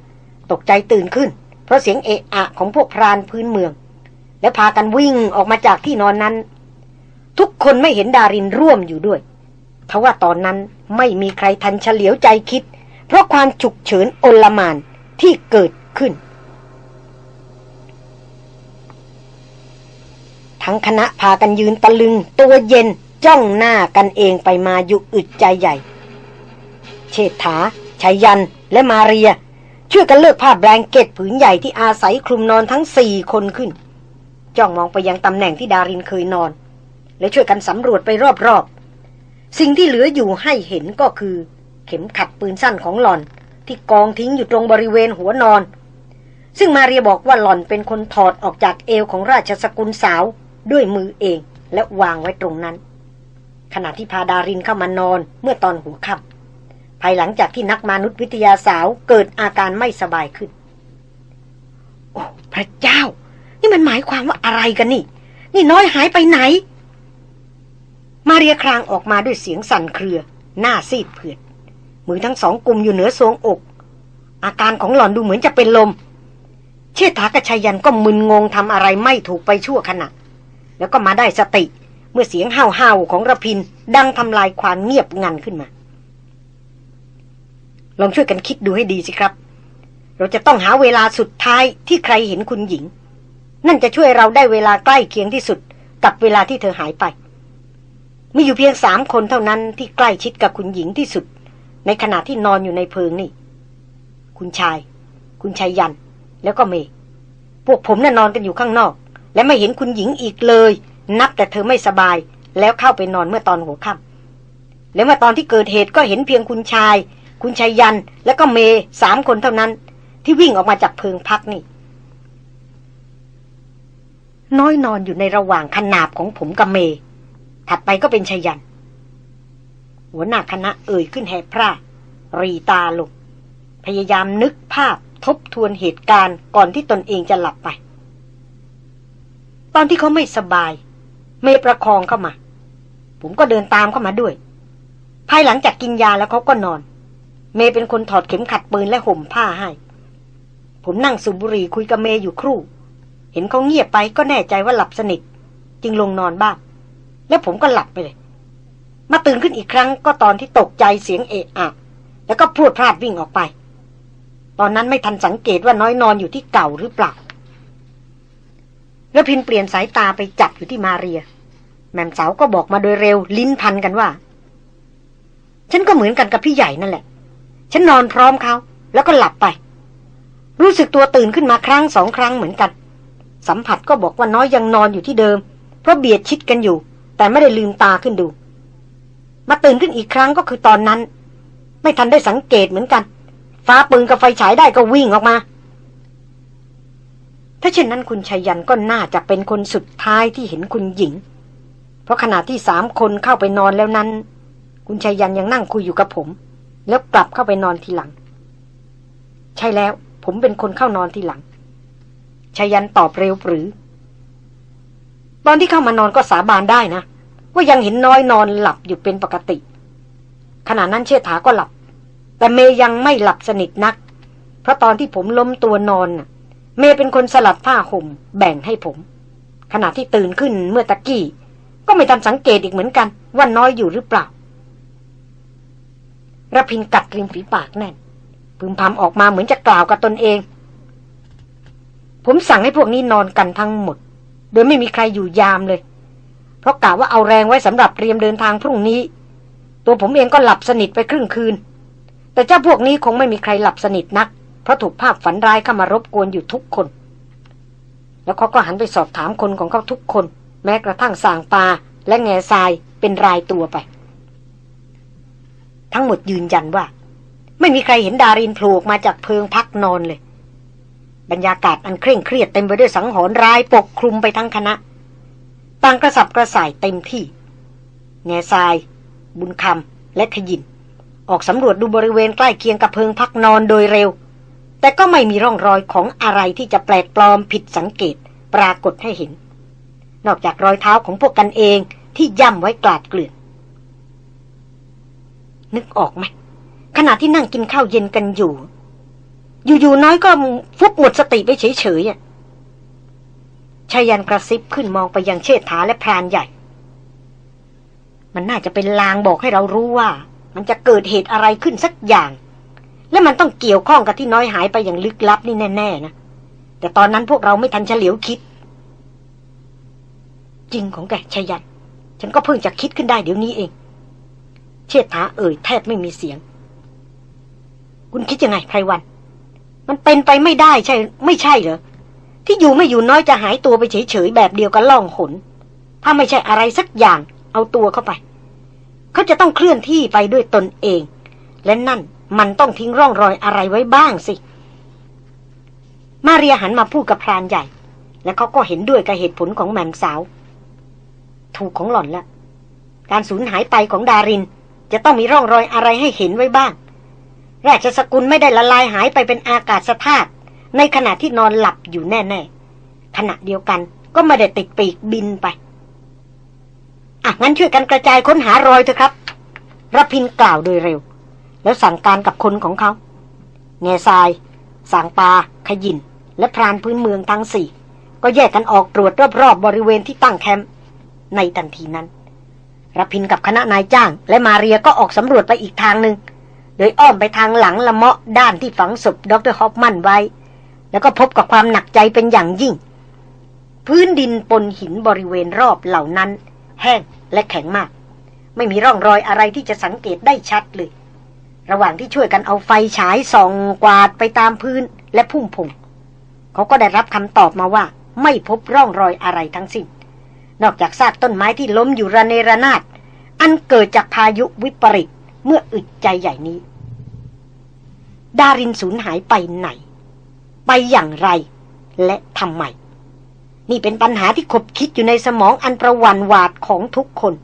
ตกใจตื่นขึ้น เพราะเสียงเอะอะของพวกพรานพื้นเมือง และพากันวิ่งออกมาจากที่นอนนั้น ทุกคนไม่เห็นดารินร่วมอยู่ด้วยทว่าตอนนั้นไม่มีใครทันเฉลียวใจคิด เพราะความฉุกเฉินโอลมานที่เกิดขึ้น ทั้งคณะพากันยืนตะลึง ตัวเย็นจ้องหน้ากันเองไปมาอยู่อึดใจใหญ่ เชษฐาชัยยันและมาเรีย ช่วยกันเลิกผ้าแบงเก็ตผืนใหญ่ที่อาศัยคลุมนอนทั้งสี่คนขึ้น จ้องมองไปยังตำแหน่งที่ดารินเคยนอน และช่วยกันสำรวจไปรอบๆ สิ่งที่เหลืออยู่ให้เห็นก็คือ เข็มขัดปืนสั้นของหลอน ที่กองทิ้งอยู่ตรงบริเวณหัวนอนซึ่งมาเรียบอกว่าหล่อนเป็นคนถอดออกจากเอวของราชสกุลสาว ด้วยมือเองและวางไว้ตรงนั้น ขณะที่พาดารินเข้ามานอนเมื่อตอนหัวค่ำภายหลังจากที่นักมนุษยวิทยาสาวเกิดอาการไม่สบายขึ้น โอ้พระเจ้า นี่มันหมายความว่าอะไรกันนี่ นี่น้อยหายไปไหน มาเรียครางออกมาด้วยเสียงสั่นเครือ หน้าซีดเผือดมือทั้งสองกลุ่มอยู่เหนือทรวงอก อาการของหล่อนดูเหมือนจะเป็นลม เชษฐากระชายันก็มึนงงทำอะไรไม่ถูกไปชั่วขณะ แล้วก็มาได้สติ เมื่อเสียงห้าวหาของระพินดังทำลายความเงียบงันขึ้นมา ลองช่วยกันคิดดูให้ดีสิครับ เราจะต้องหาเวลาสุดท้ายที่ใครเห็นคุณหญิง นั่นจะช่วยเราได้เวลาใกล้เคียงที่สุด กับเวลาที่เธอหายไป มีอยู่เพียงสามคนเท่านั้นที่ใกล้ชิดกับคุณหญิงที่สุด ในขณะที่นอนอยู่ในเพิงนี่ คุณชาย คุณชายยัน แล้วก็เมย์พวกผมน่ะนอนกันอยู่ข้างนอก และไม่เห็นคุณหญิงอีกเลย นับแต่เธอไม่สบาย แล้วเข้าไปนอนเมื่อตอนหัวค่ำแล้วเมื่อตอนที่เกิดเหตุก็เห็นเพียงคุณชาย คุณชายยัน แล้วก็เมย์สามคนเท่านั้น ที่วิ่งออกมาจากเพิงพักนี่ น้อยนอนอยู่ในระหว่างขนาบของผมกับเมย์ถัดไปก็เป็นชายัน หัวหน้าคณะเอ่ยขึ้นแหบพร่ารีตาลงพยายามนึกภาพทบทวนเหตุการณ์ก่อนที่ตนเองจะหลับไป ตอนที่เขาไม่สบาย เมประคองเข้ามา ผมก็เดินตามเข้ามาด้วย ภายหลังจากกินยาแล้วเขาก็นอน เมเป็นคนถอดเข็มขัดปืนและห่มผ้าให้ ผมนั่งสูบบุหรี่คุยกับเมอยู่ครู่ เห็นเขาเงียบไปก็แน่ใจว่าหลับสนิท จึงลงนอนบ้าง แล้วผมก็หลับไปเลย มาตื่นขึ้นอีกครั้งก็ตอนที่ตกใจเสียงเอะอะ แล้วก็พูดพลาดวิ่งออกไป ตอนนั้นไม่ทันสังเกตว่าน้อยนอนอยู่ที่เก่าหรือเปล่า แล้วพินเปลี่ยนสายตาไปจับอยู่ที่มาเรีย แม่มสาวก็บอกมาโดยเร็วลิ้นพันกันว่า ฉันก็เหมือนกันกับพี่ใหญ่นั่นแหละ ฉันนอนพร้อมเขา แล้วก็หลับไป รู้สึกตัวตื่นขึ้นมาครั้งสองครั้งเหมือนกัน สัมผัสก็บอกว่าน้อยยังนอนอยู่ที่เดิม เพราะเบียดชิดกันอยู่ แต่ไม่ได้ลืมตาขึ้นดู มาตื่นขึ้นอีกครั้งก็คือตอนนั้น ไม่ทันได้สังเกตเหมือนกัน ฟ้าปืนกับไฟฉายได้ก็วิ่งออกมา ถ้าเช่นนั้นคุณชัยยันก็น่าจะเป็นคนสุดท้ายที่เห็นคุณหญิง เพราะขณะที่สามคนเข้าไปนอนแล้วนั้น คุณชัยยันยังนั่งคุยอยู่กับผม แล้วกลับเข้าไปนอนทีหลัง ใช่แล้ว ผมเป็นคนเข้านอนทีหลังชายันตอบเร็วปรือ ตอนที่เข้ามานอนก็สาบานได้นะ ว่ายังเห็นน้อยนอนหลับอยู่เป็นปกติ ขณะนั้นเชษฐาก็หลับ แต่เมยังไม่หลับสนิทนัก เพราะตอนที่ผมล้มตัวนอนน่ะ เมเป็นคนสลัดผ้าห่มแบ่งให้ผม ขณะที่ตื่นขึ้นเมื่อตะกี้ ก็ไม่ทันสังเกตอีกเหมือนกัน ว่าน้อยอยู่หรือเปล่าระพินกัดริมฝีปากแน่น พึมพำออกมาเหมือนจะกล่าวกับตนเอง ผมสั่งให้พวกนี้นอนกันทั้งหมด โดยไม่มีใครอยู่ยามเลย เพราะกะว่าเอาแรงไว้สำหรับเตรียมเดินทางพรุ่งนี้ ตัวผมเองก็หลับสนิทไปครึ่งคืน แต่เจ้าพวกนี้คงไม่มีใครหลับสนิทนัก เพราะถูกภาพฝันร้ายเข้ามารบกวนอยู่ทุกคน แล้วเขาก็หันไปสอบถามคนของเขาทุกคน แม้กระทั่งสางปาและแง่ทรายเป็นรายตัวไป ทั้งหมดยืนยันว่า ไม่มีใครเห็นดารินโผล่มาจากเพิงพักนอนเลย บรรยากาศอันเคร่งเครียดเต็มไปด้วยสังหรณ์ร้ายปกคลุมไปทั้งคณะต่างกระสับกระส่ายเต็มที่แง่ทราย บุญคำและขยินออกสำรวจดูบริเวณใกล้เคียงกับเพิงพักนอนโดยเร็ว แต่ก็ไม่มีร่องรอยของอะไรที่จะแปลกปลอมผิดสังเกตปรากฏให้เห็น นอกจากรอยเท้าของพวกกันเองที่ย่ำไว้กลาดเกลื่อน นึกออกไหมขณะที่นั่งกินข้าวเย็นกันอยู่ อยู่ๆน้อยก็ฟุบหมดสติไปเฉยๆอะชายันกระซิบขึ้นมองไปยังเชษฐาและพรานใหญ่ มันน่าจะเป็นลางบอกให้เรารู้ว่า มันจะเกิดเหตุอะไรขึ้นสักอย่าง และมันต้องเกี่ยวข้องกับที่น้อยหายไปอย่างลึกลับนี่แน่ๆนะ แต่ตอนนั้นพวกเราไม่ทันเฉลียวคิด จริงของแกชายัน ฉันก็เพิ่งจะคิดขึ้นได้เดี๋ยวนี้เอง เชษฐาเอ่ยแทบไม่มีเสียง คุณคิดยังไงไพรวัน มันเป็นไปไม่ได้ใช่ ไม่ใช่เหรอ ที่อยู่ไม่อยู่น้อยจะหายตัวไปเฉยๆแบบเดียวกันล่องหนถ้าไม่ใช่อะไรสักอย่างเอาตัวเข้าไป เขาจะต้องเคลื่อนที่ไปด้วยตนเอง และนั่น มันต้องทิ้งร่องรอยอะไรไว้บ้างสิ มาเรียหันมาพูดกับพรานใหญ่ แล้วเขาก็เห็นด้วยกับเหตุผลของแม่มสาว ถูกของหล่อนละ การสูญหายไปของดาริน จะต้องมีร่องรอยอะไรให้เห็นไว้บ้าง ราชสกุลไม่ได้ละลายหายไปเป็นอากาศธาตุในขณะที่นอนหลับอยู่แน่ ๆ ขณะเดียวกันก็ไม่ได้ติดปีกบินไปอะงั้นช่วยกันกระจายค้นหารอยเถอะครับรพินกล่าวโดยเร็ว แล้วสั่งการกับคนของเขาแง่ทรายสางปาขยิน และพรานพื้นเมืองทั้งสี่ ก็แยกกันออกตรวจรอบๆบบริเวณที่ตั้งแคมป์ในทันทีนั้นรพินกับคณะนายจ้าง และมาเรียก็ออกสำรวจไปอีกทางหนึ่งโดยอ้อมไปทางหลังละเมาะด้านที่ฝังศพดรฮอปมันไว้ แล้วก็พบกับความหนักใจเป็นอย่างยิ่ง พื้นดินปนหินบริเวณรอบเหล่านั้น แห้งและแข็งมาก ไม่มีร่องรอยอะไรที่จะสังเกตได้ชัดเลย ระหว่างที่ช่วยกันเอาไฟฉายส่องกวาดไปตามพื้นและพุ่มพงเขาก็ได้รับคำตอบมาว่า ไม่พบร่องรอยอะไรทั้งสิ้น นอกจากซากต้นไม้ที่ล้มอยู่ระเนระนาด อันเกิดจากพายุวิปริตเมื่ออึดใจใหญ่นี้ ดารินสูญหายไปไหน ไปอย่างไร และทำไม นี่เป็นปัญหาที่ขบคิดอยู่ในสมองอันประวันวาดของทุกคน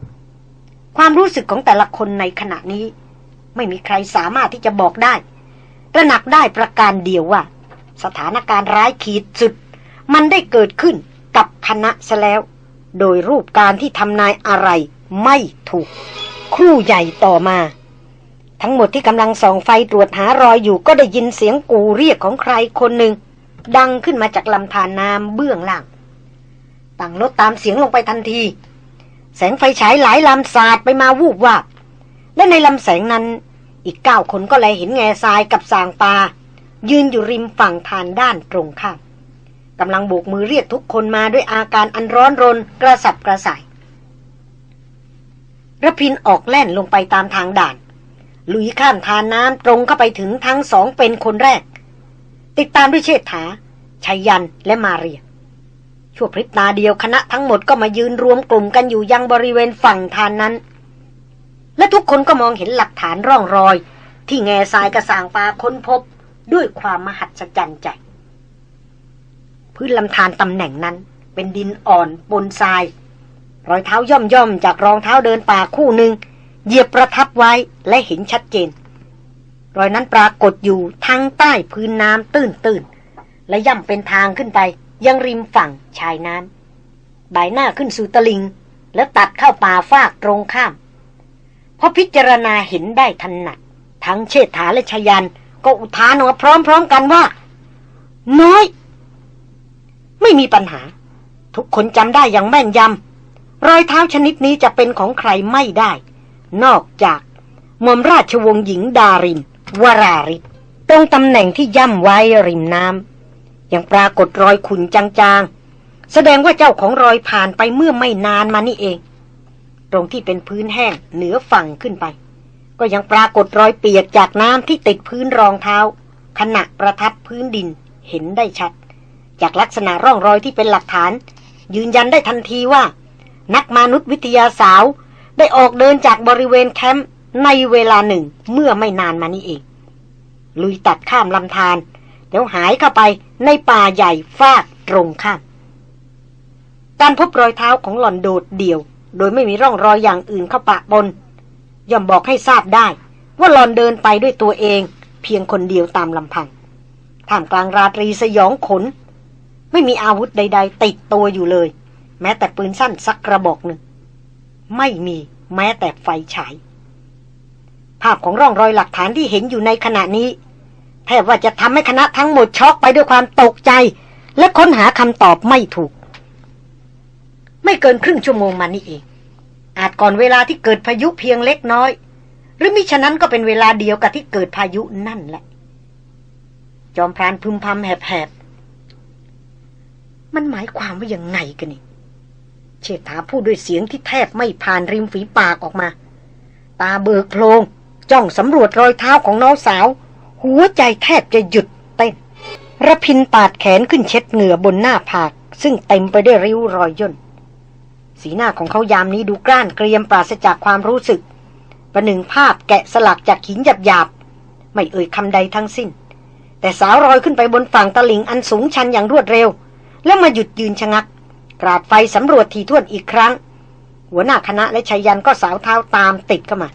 ความรู้สึกของแต่ละคนในขณะนี้ ไม่มีใครสามารถที่จะบอกได้ระหนักได้ประการเดียวว่า สถานการณ์ร้ายขีดสุด มันได้เกิดขึ้นกับคณะซะแล้ว โดยรูปการที่ทำนายอะไรไม่ถูก ครู่ใหญ่ต่อมา ทั้งหมดที่กำลังส่องไฟตรวจหารอยอยู่ก็ได้ยินเสียงกูเรียกของใครคนหนึ่ง ดังขึ้นมาจากลำธารน้ำเบื้องล่างต่างลดตามเสียงลงไปทันที แสงไฟฉายหลายลำสาดไปมาวูบวาบ และในลำแสงนั้น อีกเก้าคนก็เลยเห็นแง่ทรายกับสางปา ยืนอยู่ริมฝั่งทานด้านตรงข้ามกำลังโบกมือเรียกทุกคนมาด้วยอาการอันร้อนรนกระสับกระส่ายระพินออกแล่นลงไปตามทางด่าน ลุยข้ามทานน้ำตรงเข้าไปถึงทั้งสองเป็นคนแรก ติดตามด้วยเชษฐาชัยยันและมาเรียชั่วพริบตาเดียวคณะทั้งหมดก็มายืนรวมกลุ่มกันอยู่ยังบริเวณฝั่งทานนั้น และทุกคนก็มองเห็นหลักฐานร่องรอย ที่แง่ทรายกระสางปลาค้นพบด้วยความมหัศจรรย์ใจ พื้นลำธารตำแหน่งนั้น เป็นดินอ่อนบนทราย รอยเท้าย่อมย่อมจากรองเท้าเดินป่าคู่หนึ่งเหยียบประทับไว้และเห็นชัดเจน รอยนั้นปรากฏอยู่ทั้งใต้พื้นน้ำตื้นๆและย่ำเป็นทางขึ้นไป ยังริมฝั่งชายน้ำใบหน้าขึ้นสู่ตลิง แล้วตัดเข้าป่าฟากตรงข้าม พอพิจารณาเห็นได้ทันหนัดทั้งเชษฐาและชยัน ก็อุทานออกมาพร้อมๆกันว่า น้อย ไม่มีปัญหา ทุกคนจำได้อย่างแม่นยำรอยเท้าชนิดนี้จะเป็นของใครไม่ได้ นอกจากมอมราชวงศ์หญิงดาริน วราริศตรงตำแหน่งที่ย่ำไว้ริมน้ำยังปรากฏรอยขุนจางๆ แสดงว่าเจ้าของรอยผ่านไปเมื่อไม่นานมานี่เอง ตรงที่เป็นพื้นแห้งเหนือฝั่งขึ้นไป ก็ยังปรากฏรอยเปียกจากน้ำที่ติดพื้นรองเท้า ขณะประทับพื้นดินเห็นได้ชัด จากลักษณะร่องรอยที่เป็นหลักฐาน ยืนยันได้ทันทีว่า นักมนุษยวิทยาสาวได้ออกเดินจากบริเวณแคมป์ในเวลาหนึ่งเมื่อไม่นานมานี้เอง ลุยตัดข้ามลำธารแล้วหายเข้าไปในป่าใหญ่ฟากตรงข้ามการพบรอยเท้าของหล่อนโดดเดี่ยว โดยไม่มีร่องรอยอย่างอื่นเข้าปะปนย่อมบอกให้ทราบได้ ว่าหลอนเดินไปด้วยตัวเอง เพียงคนเดียวตามลำพังท่ามกลางราตรีสยองขน ไม่มีอาวุธใด ๆ ติดตัวอยู่เลย แม้แต่ปืนสั้นสักกระบอกหนึ่ง ไม่มีแม้แต่ไฟฉาย ภาพของร่องรอยหลักฐานที่เห็นอยู่ในขณะนี้ แทบว่าจะทำให้คณะทั้งหมดช็อกไปด้วยความตกใจ และค้นหาคำตอบไม่ถูก ไม่เกินครึ่งชั่วโมงมานี่เอง อาจก่อนเวลาที่เกิดพายุเพียงเล็กน้อย หรือมิฉะนั้นก็เป็นเวลาเดียวกับที่เกิดพายุนั่นแหละ จอมพรานพึมพำแหบๆ มันหมายความว่ายังไงกันนี่เชษฐาพูดด้วยเสียงที่แทบไม่ผ่านริมฝีปากออกมา ตาเบิกโพลงจ้องสำรวจรอยเท้าของน้องสาว หัวใจแทบจะหยุดเต้นระพินปาดแขนขึ้นเช็ดเหงื่อบนหน้าผาก ซึ่งเต็มไปด้วยริ้วรอยย่น สีหน้าของเขายามนี้ดูกล้านเกรียมปราศจากความรู้สึก ประหนึ่งภาพแกะสลักจากหินหยาบๆ ไม่เอ่ยคำใดทั้งสิ้น แต่สาวรอยขึ้นไปบนฝั่งตะลิงอันสูงชันอย่างรวดเร็ว แล้วมาหยุดยืนชะงัก กราดไฟสำรวจทีท่วนอีกครั้ง หัวหน้าคณะและชายันก็สาวเท้าตามติดเข้ามา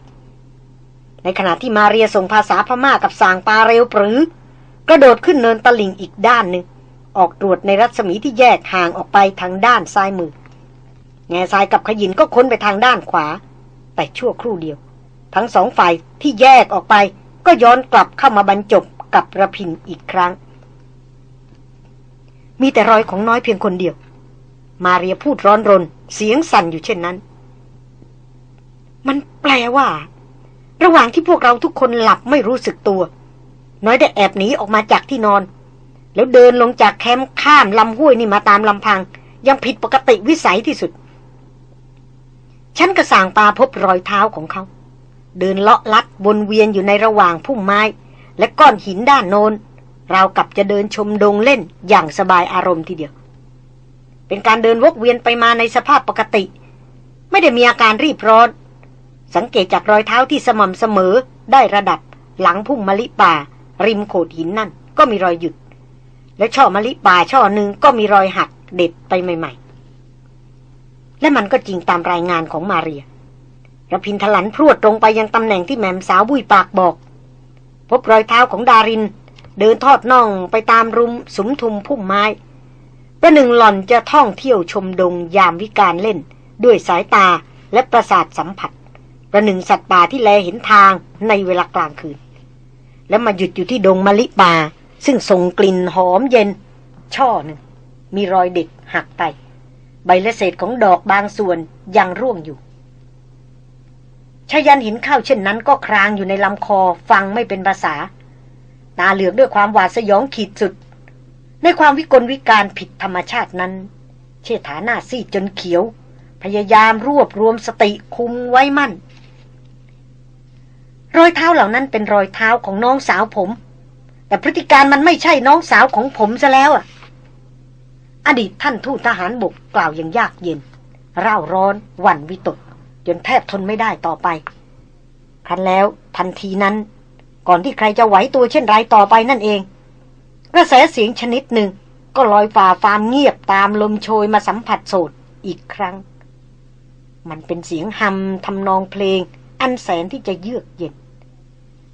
ในขณะที่มาเรียส่งภาษาพม่ากับสางปาเร็วปรือกระโดดขึ้นเนินตะลิงอีกด้านหนึ่งออกตรวจในรัศมีที่แยกห่างออกไปทางด้านซ้ายมือ แง่ทรายกับขยินก็ค้นไปทางด้านขวา แต่ชั่วครู่เดียว ทั้งสองฝ่ายที่แยกออกไป ก็ย้อนกลับเข้ามาบรรจบกับระพินอีกครั้ง มีแต่รอยของน้อยเพียงคนเดียว มาเรียพูดร้อนรน เสียงสั่นอยู่เช่นนั้น มันแปลว่า ระหว่างที่พวกเราทุกคนหลับไม่รู้สึกตัว น้อยได้แอบหนีออกมาจากที่นอน แล้วเดินลงจากแคมป์ข้ามลำห้วยนี่มาตามลำพัง ยังผิดปกติวิสัยที่สุด ฉันกระสางปลาพบรอยเท้าของเขา เดินเลาะลัดวนเวียนอยู่ในระหว่างพุ่มไม้ และก้อนหินด้านโนนเรากับจะเดินชมดงเล่นอย่างสบายอารมณ์ทีเดียว เป็นการเดินวกเวียนไปมาในสภาพปกติ ไม่ได้มีอาการรีบร้อน สังเกตจากรอยเท้าที่สม่ำเสมอได้ระดับหลังพุ่มมะลิป่า ริมโขดหินนั่นก็มีรอยหยุด และช่อมะลิป่าช่อหนึ่งก็มีรอยหักเด็ดไปใหม่ ๆ และมันก็จริงตามรายงานของมาเรียระพินทลันพรวดตรงไปยังตำแหน่งที่แม่มสาวบุยปากบอก พบรอยเท้าของดาริน เดินทอดน่องไปตามรุมสุมทุมพุ่มไม้ ประหนึ่งหล่อนจะท่องเที่ยวชมดงยามวิการเล่น ด้วยสายตาและประสาทสัมผัส ประหนึ่งสัตว์ป่าที่แลเห็นทางในเวลากลางคืน แล้วมาหยุดอยู่ที่ดงมะลิป่าซึ่งส่งกลิ่นหอมเย็น ช่อหนึ่งมีรอยเด็ดหักไป ใบและเศษของดอกบางส่วนยังร่วงอยู่ชายันเห็นข้าวเช่นนั้นก็ครางอยู่ในลำคอฟังไม่เป็นภาษา ตาเหลือกด้วยความหวาดสยองขีดสุด ในความวิกลวิการผิดธรรมชาตินั้น เชษฐาหน้าซีดจนเขียว พยายามรวบรวมสติคุมไว้มั่น รอยเท้าเหล่านั้นเป็นรอยเท้าของน้องสาวผม แต่พฤติการมันไม่ใช่น้องสาวของผมซะแล้วอะ อดีตท่านทูตทหารบกกล่าวอย่างยากเย็นเร่าร้อนหวั่นวิตก จนแทบทนไม่ได้ต่อไป ครั้นแล้วทันทีนั้น ก่อนที่ใครจะไหวตัวเช่นไรต่อไปนั่นเอง กระแสเสียงชนิดหนึ่งก็ลอยฝ่าฟามเงียบตามลมโชยมาสัมผัสโสดอีกครั้ง มันเป็นเสียงฮัมทำนองเพลง อันแสนที่จะเยือกเย็น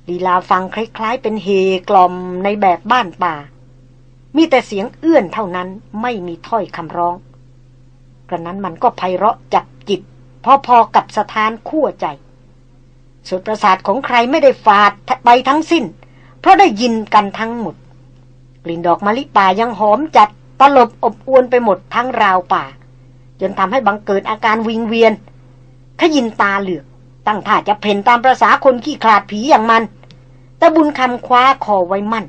ลีลาฟังคล้ายๆเป็นเฮกลอมในแบบบ้านป่า มีแต่เสียงเอื้อนเท่านั้นไม่มีถ้อยคำร้อง กระนั้นมันก็ไพเราะจับจิต พอๆกับสถานขั้วใจ สุดประสาทของใครไม่ได้ฝาดไปทั้งสิ้น เพราะได้ยินกันทั้งหมด กลิ่นดอกมะลิป่ายังหอมจัดตลบอบอวนไปหมดทั้งราวป่า จนทำให้บังเกิดอาการวิงเวียน ขยินตาเหลือกตั้งท่าจะเพ่นตามประษาคนขี้ขลาดผีอย่างมัน แต่บุญคำคว้าคอไว้มั่น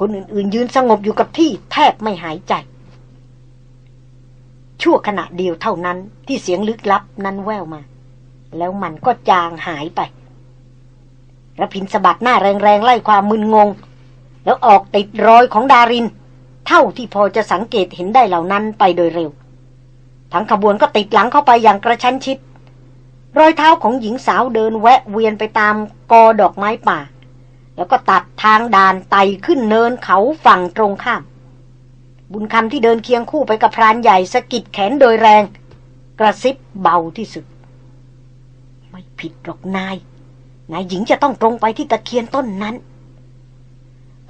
คนอื่นๆ ยืนสงบอยู่กับที่แทบไม่หายใจ ชั่วขณะเดียวเท่านั้นที่เสียงลึกลับนั้นแววมา แล้วมันก็จางหายไประพินสะบัดหน้าแรงๆ ไล่ความมึนงง แล้วออกติดรอยของดาริน เท่าที่พอจะสังเกตเห็นได้เหล่านั้นไปโดยเร็ว ทั้งขบวนก็ติดหลังเข้าไปอย่างกระชั้นชิด รอยเท้าของหญิงสาวเดินแวะเวียนไปตามกอดอกไม้ป่า แล้วก็ตัดทางด่านไต่ขึ้นเนินเขาฝั่งตรงข้าม บุญคำที่เดินเคียงคู่ไปกับพรานใหญ่สะกิดแขนโดยแรง กระซิบเบาที่สุด ไม่ผิดหรอกนาย นายหญิงจะต้องตรงไปที่ตะเคียนต้นนั้น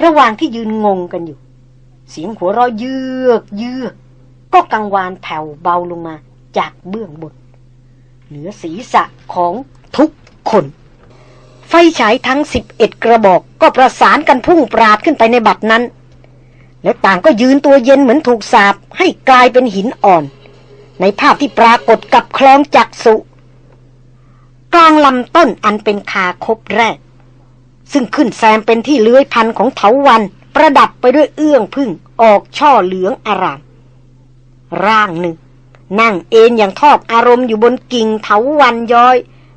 ระหว่างที่ยืนงงกันอยู่ เสียงหัวเราะเยือกเยือก ก็กังวานแผ่วเบาลงมาจากเบื้องบนเหนือศีรษะของทุกคน ไฟฉายทั้งสิบเอ็ดกระบอกก็ประสานกันพุ่งปราดขึ้นไปในบัดนั้น และต่างก็ยืนตัวเย็นเหมือนถูกสาบให้กลายเป็นหินอ่อน ในภาพที่ปรากฏกับคลองจักสุกลางลำต้นอันเป็นคาคบแรก ซึ่งขึ้นแซมเป็นที่เลื้อยพันของเถาวันประดับไปด้วยเอื้องพึ่งออกช่อเหลืองอาราม ร่างหนึ่ง นั่งเอนอย่างทอดอารมณ์อยู่บนกิ่งเถาวันย้อย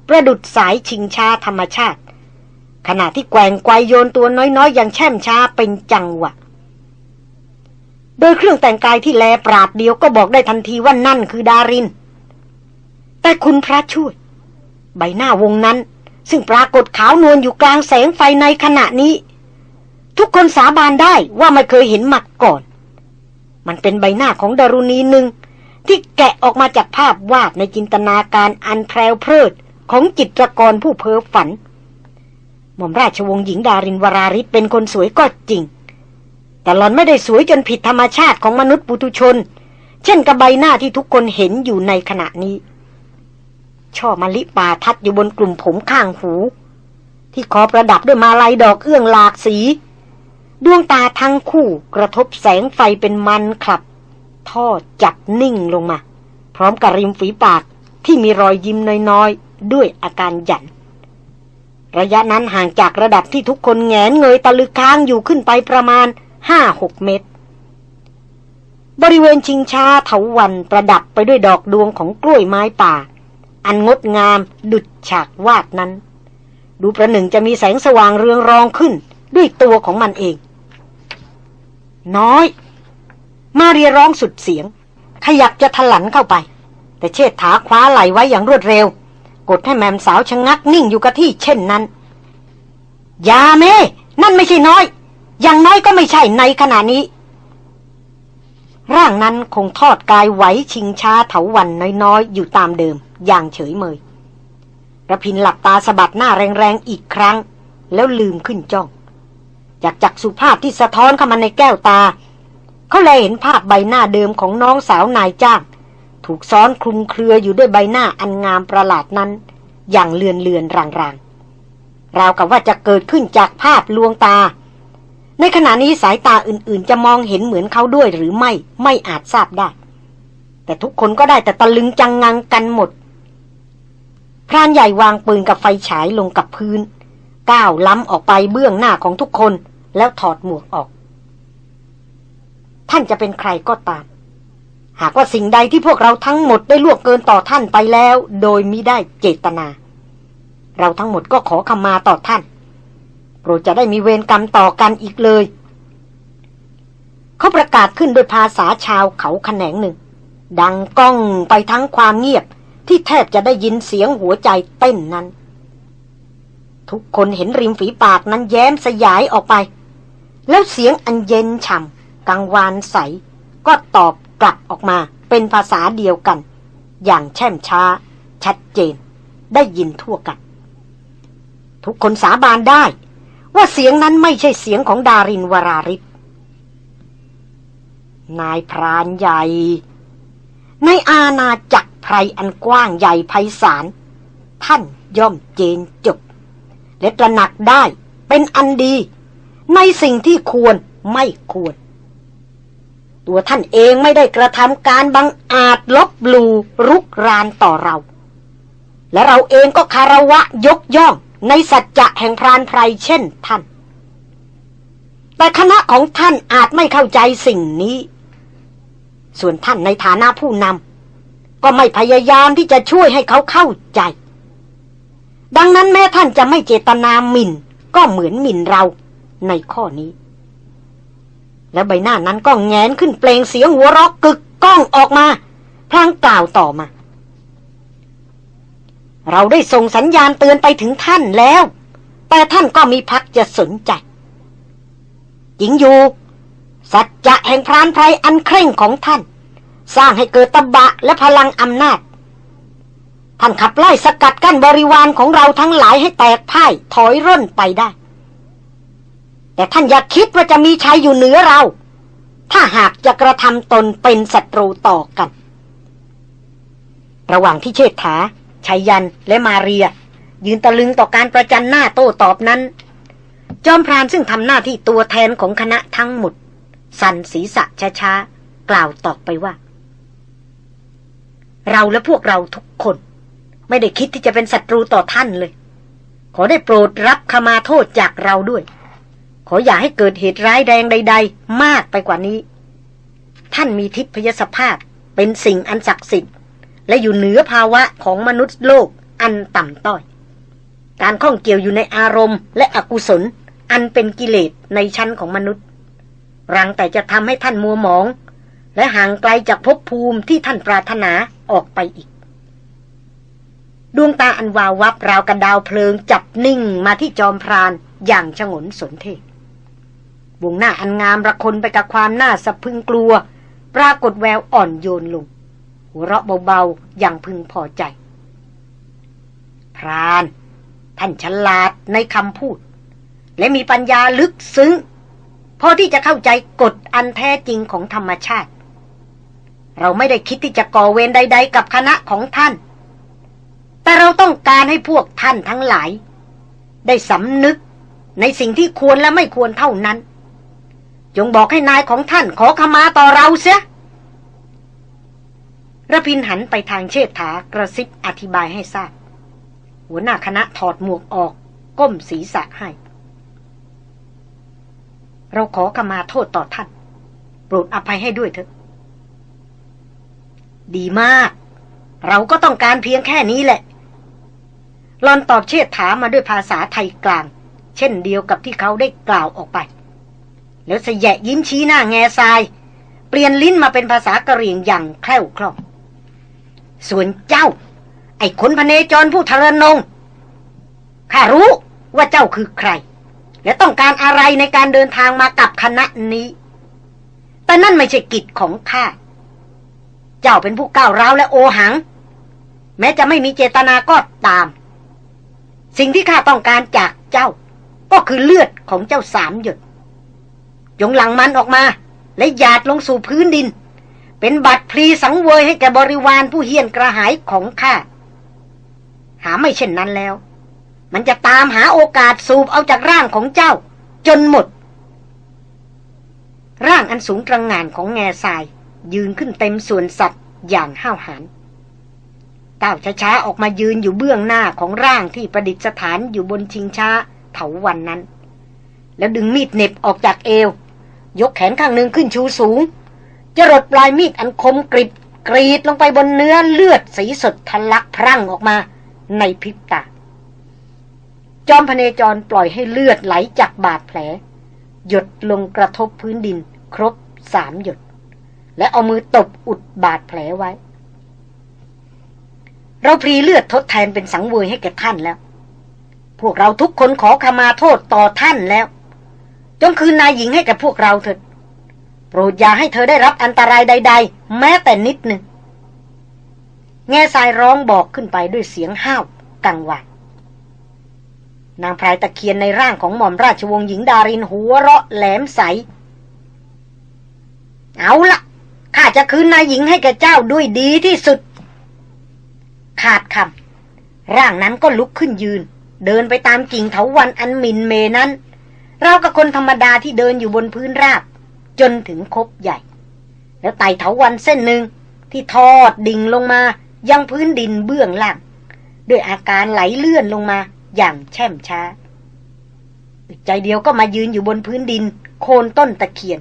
ประดุดสายชิงชาธรรมชาติ ขณะที่แกว่งไกวโยนตัวน้อยๆอย่างแช่มช้าเป็นจังหวะ โดยเครื่องแต่งกายที่แลปราดเดียวก็บอกได้ทันทีว่านั่นคือดาริน แต่คุณพระช่วย ใบหน้าวงนั้น ซึ่งปรากฏขาวนวลอยู่กลางแสงไฟในขณะนี้ ทุกคนสาบานได้ว่าไม่เคยเห็นมักก่อน มันเป็นใบหน้าของดารุณีหนึ่งที่แกะออกมาจากภาพวาดในจินตนาการอันแพรวเพลิด ของจิตรกรผู้เพ้อฝัน หม่อมราชวงศ์หญิงดารินวราริศเป็นคนสวยก็จริง แต่หล่อนไม่ได้สวยจนผิดธรรมชาติของมนุษย์ปุถุชน เช่นกับใบหน้าที่ทุกคนเห็นอยู่ในขณะนี้ ช่อมะลิป่าทัดอยู่บนกลุ่มผมข้างหู ที่คอประดับด้วยมาลัยดอกเอื้องหลากสีดวงตาทั้งคู่กระทบแสงไฟเป็นมันขับทอดจับนิ่งลงมา พร้อมกับริมฝีปากที่มีรอยยิ้มน้อยๆ ด้วยอาการหยัน ระยะนั้นห่างจากระดับที่ทุกคนแงนเงยตะลึกค้างอยู่ขึ้นไปประมาณห้าหกเมตร บริเวณชิงช้าเถาวันประดับไปด้วยดอกดวงของกล้วยไม้ป่า อันงดงามดุจฉากวาดนั้น ดูประหนึ่งจะมีแสงสว่างเรืองรองขึ้นด้วยตัวของมันเอง น้อย มาเรียร้องสุดเสียง ขยับจะถลันเข้าไป แต่เชิดถาคว้าไหลไว้อย่างรวดเร็ว กดให้แมมสาวชะงักนิ่งอยู่กับที่เช่นนั้น ยาเม นั่นไม่ใช่น้อย อย่างน้อยก็ไม่ใช่ในขณะนี้ ร่างนั้นคงทอดกายไหวชิงช้าเถาวันน้อยๆ อยู่ตามเดิม อย่างเฉยเมยระพินหลับตาสะบัดหน้าแรงๆอีกครั้ง แล้วลืมขึ้นจ้อง จากจักสุภาพที่สะท้อนเข้ามาในแก้วตา เขาเลยเห็นภาพใบหน้าเดิมของน้องสาวนายจ้าง ถูกซ้อนคลุมเครืออยู่ด้วยใบหน้าอันงามประหลาดนั้น อย่างเลือนเลือนรางๆราวกับว่าจะเกิดขึ้นจากภาพลวงตา ในขณะนี้สายตาอื่นๆ จะมองเห็นเหมือนเขาด้วยหรือไม่ไม่อาจทราบได้ แต่ทุกคนก็ได้แต่ตะลึงจังงังกันหมด พรานใหญ่วางปืนกับไฟฉายลงกับพื้น ก้าวล้ำออกไปเบื้องหน้าของทุกคนแล้วถอดหมวกออก ท่านจะเป็นใครก็ตาม หากว่าสิ่งใดที่พวกเราทั้งหมดได้ล่วงเกินต่อท่านไปแล้ว โดยมิได้เจตนา เราทั้งหมดก็ขอขมาต่อท่าน โปรดจะได้มีเวรกรรมต่อกันอีกเลย เขาประกาศขึ้นโดยภาษาชาวเขาแขนงหนึ่ง ดังก้องไปทั้งความเงียบที่แทบจะได้ยินเสียงหัวใจเต้นนั้น ทุกคนเห็นริมฝีปากนั้นแย้มสยายออกไป แล้วเสียงอันเย็นฉ่ำกังวานใสก็ตอบ กลับออกมาเป็นภาษาเดียวกัน อย่างแช่มช้า ชัดเจน ได้ยินทั่วกัน ทุกคนสาบานได้ ว่าเสียงนั้นไม่ใช่เสียงของดารินวราริศนายพรานใหญ่ ในอาณาจักรไพรอันกว้างใหญ่ไพศาลท่านย่อมเจนจบและตระหนักได้เป็นอันดี ในสิ่งที่ควรไม่ควร ตัวท่านเองไม่ได้กระทำการบังอาจลบลูรุกรานต่อเรา และเราเองก็คารวะยกย่องในสัจจะแห่งพรานไพรเช่นท่าน แต่คณะของท่านอาจไม่เข้าใจสิ่งนี้ ส่วนท่านในฐานะผู้นำก็ไม่พยายามที่จะช่วยให้เขาเข้าใจ ดังนั้นแม้ท่านจะไม่เจตนาหมิ่น ก็เหมือนหมิ่นเราในข้อนี้ แล้วใบหน้านั้นก็แงนขึ้นเปลงเสียงหัวเราะกึกก้องออกมา พลางกล่าวต่อมา เราได้ส่งสัญญาณเตือนไปถึงท่านแล้ว แต่ท่านก็มีพักจะสนใจจริงอยู่ สัจจะแห่งพรานไพรอันเคร่งของท่าน สร้างให้เกิดตบะและพลังอำนาจ ท่านขับไล่สกัดกั้นบริวารของเราทั้งหลายให้แตกพ่ายถอยร่นไปได้ แต่ท่านอย่าคิดว่าจะมีชัยอยู่เหนือเรา ถ้าหากจะกระทำตนเป็นศัตรูต่อกัน ระหว่างที่เชษฐาชัยยันและมาเรีย ยืนตะลึงต่อการประจันหน้าโต้ตอบนั้น จอมพรานซึ่งทำหน้าที่ตัวแทนของคณะทั้งหมด สันศีษะช้าๆกล่าวตอบไปว่า เราและพวกเราทุกคน ไม่ได้คิดที่จะเป็นศัตรูต่อท่านเลย ขอได้โปรดรับขมาโทษจากเราด้วย ขออย่าให้เกิดเหตุร้ายแรงใด ๆ มากไปกว่านี้ ท่านมีทิพยสภาพเป็นสิ่งอันศักดิ์สิทธิ์ และอยู่เหนือภาวะของมนุษย์โลกอันต่ำต้อย การข้องเกี่ยวอยู่ในอารมณ์ และอกุศล อันเป็นกิเลสในชั้นของมนุษย์ รังแต่จะทำให้ท่านมัวหมอง และห่างไกลจากภพภูมิที่ท่านปรารถนาออกไปอีก ดวงตาอันวาววับราวกระดาวเพลิงจับนิ่งมาที่จอมพรานอย่างชงนสนเท วงหน้าอันงามระคนไปกับความน่าสะพึงกลัว ปรากฏแววอ่อนโยนลง หัวเราะเบาๆ อย่างพึงพอใจ พราน ท่านฉลาดในคำพูด และมีปัญญาลึกซึ้งพอที่จะเข้าใจกฎอันแท้จริงของธรรมชาติ เราไม่ได้คิดที่จะก่อเวรใด ๆ กับคณะของท่าน แต่เราต้องการให้พวกท่านทั้งหลาย ได้สำนึกในสิ่งที่ควรและไม่ควรเท่านั้น จงบอกให้นายของท่านขอขมาต่อเราเสียระพินหันไปทางเชษฐากระซิบอธิบายให้ทราบ หัวหน้าคณะถอดหมวกออก ก้มศีรษะให้ เราขอขมาโทษต่อท่าน โปรดอภัยให้ด้วยเถอะ ดีมาก เราก็ต้องการเพียงแค่นี้แหละลอนตอบเชษฐามาด้วยภาษาไทยกลาง เช่นเดียวกับที่เขาได้กล่าวออกไป แล้วสยะยิ้มชี้หน้าแง่ทราย เปลี่ยนลิ้นมาเป็นภาษากะเหรี่ยงอย่างแคล่วคล่อง ส่วนเจ้า ไอ้คนพเนจรผู้ทรนงข้ารู้ว่าเจ้าคือใคร และต้องการอะไรในการเดินทางมากับคณะนี้ แต่นั่นไม่ใช่กิจของข้า เจ้าเป็นผู้ก้าวร้าวและโอหัง แม้จะไม่มีเจตนาก็ตาม สิ่งที่ข้าต้องการจากเจ้า ก็คือเลือดของเจ้าสามหยด จงหลังมันออกมา และหยาดลงสู่พื้นดิน เป็นบัตรพลีสังเวยให้แก่บริวารผู้เฮียนกระหายของข้า หาไม่เช่นนั้นแล้ว มันจะตามหาโอกาสสูบเอาจากร่างของเจ้า จนหมด ร่างอันสูงตรงงานของแง่ทราย ยืนขึ้นเต็มส่วนสัตว์อย่างห้าวหาญก้าวช้าๆออกมายืนอยู่เบื้องหน้าของร่างที่ประดิษฐานอยู่บนชิงช้าเถาวันนั้น แล้วดึงมีดเน็บออกจากเอว ยกแขนข้างหนึ่งขึ้นชูสูงจะรดปลายมีดอันคมกริบกรีดลงไปบนเนื้อเลือดสีสดทะลักพรั่งออกมาในพริบตา จอมพเนจรปล่อยให้เลือดไหลจากบาดแผล หยดลงกระทบพื้นดินครบสามหยด และเอามือตบอุดบาดแผลไว้ เราพรีเลือดทดแทนเป็นสังเวยให้แก่ท่านแล้ว พวกเราทุกคนขอขมาโทษต่อท่านแล้ว จงคืนนายหญิงให้กับพวกเราเถิดโปรดอย่าให้เธอได้รับอันตรายใด ๆ แม้แต่นิดหนึ่งแง่ทรายร้องบอกขึ้นไปด้วยเสียงห้าวกังวานนางพรายตะเคียนในร่างของหม่อมราชวงศ์หญิงดารินหัวเราะแหลมใส เอาละข้าจะคืนนายหญิงให้แกเจ้าด้วยดีที่สุด ขาดคำร่างนั้นก็ลุกขึ้นยืน เดินไปตามกิ่งเถาวันอันมินเมนั้น เรากับคนธรรมดาที่เดินอยู่บนพื้นราบ จนถึงคบใหญ่ แล้วไต่เถาวันเส้นหนึ่งที่ทอดดิ่งลงมา ยังพื้นดินเบื้องล่าง ด้วยอาการไหลเลื่อนลงมาอย่างแช่มช้าใจเดียวก็มายืนอยู่บนพื้นดิน โคนต้นตะเคียน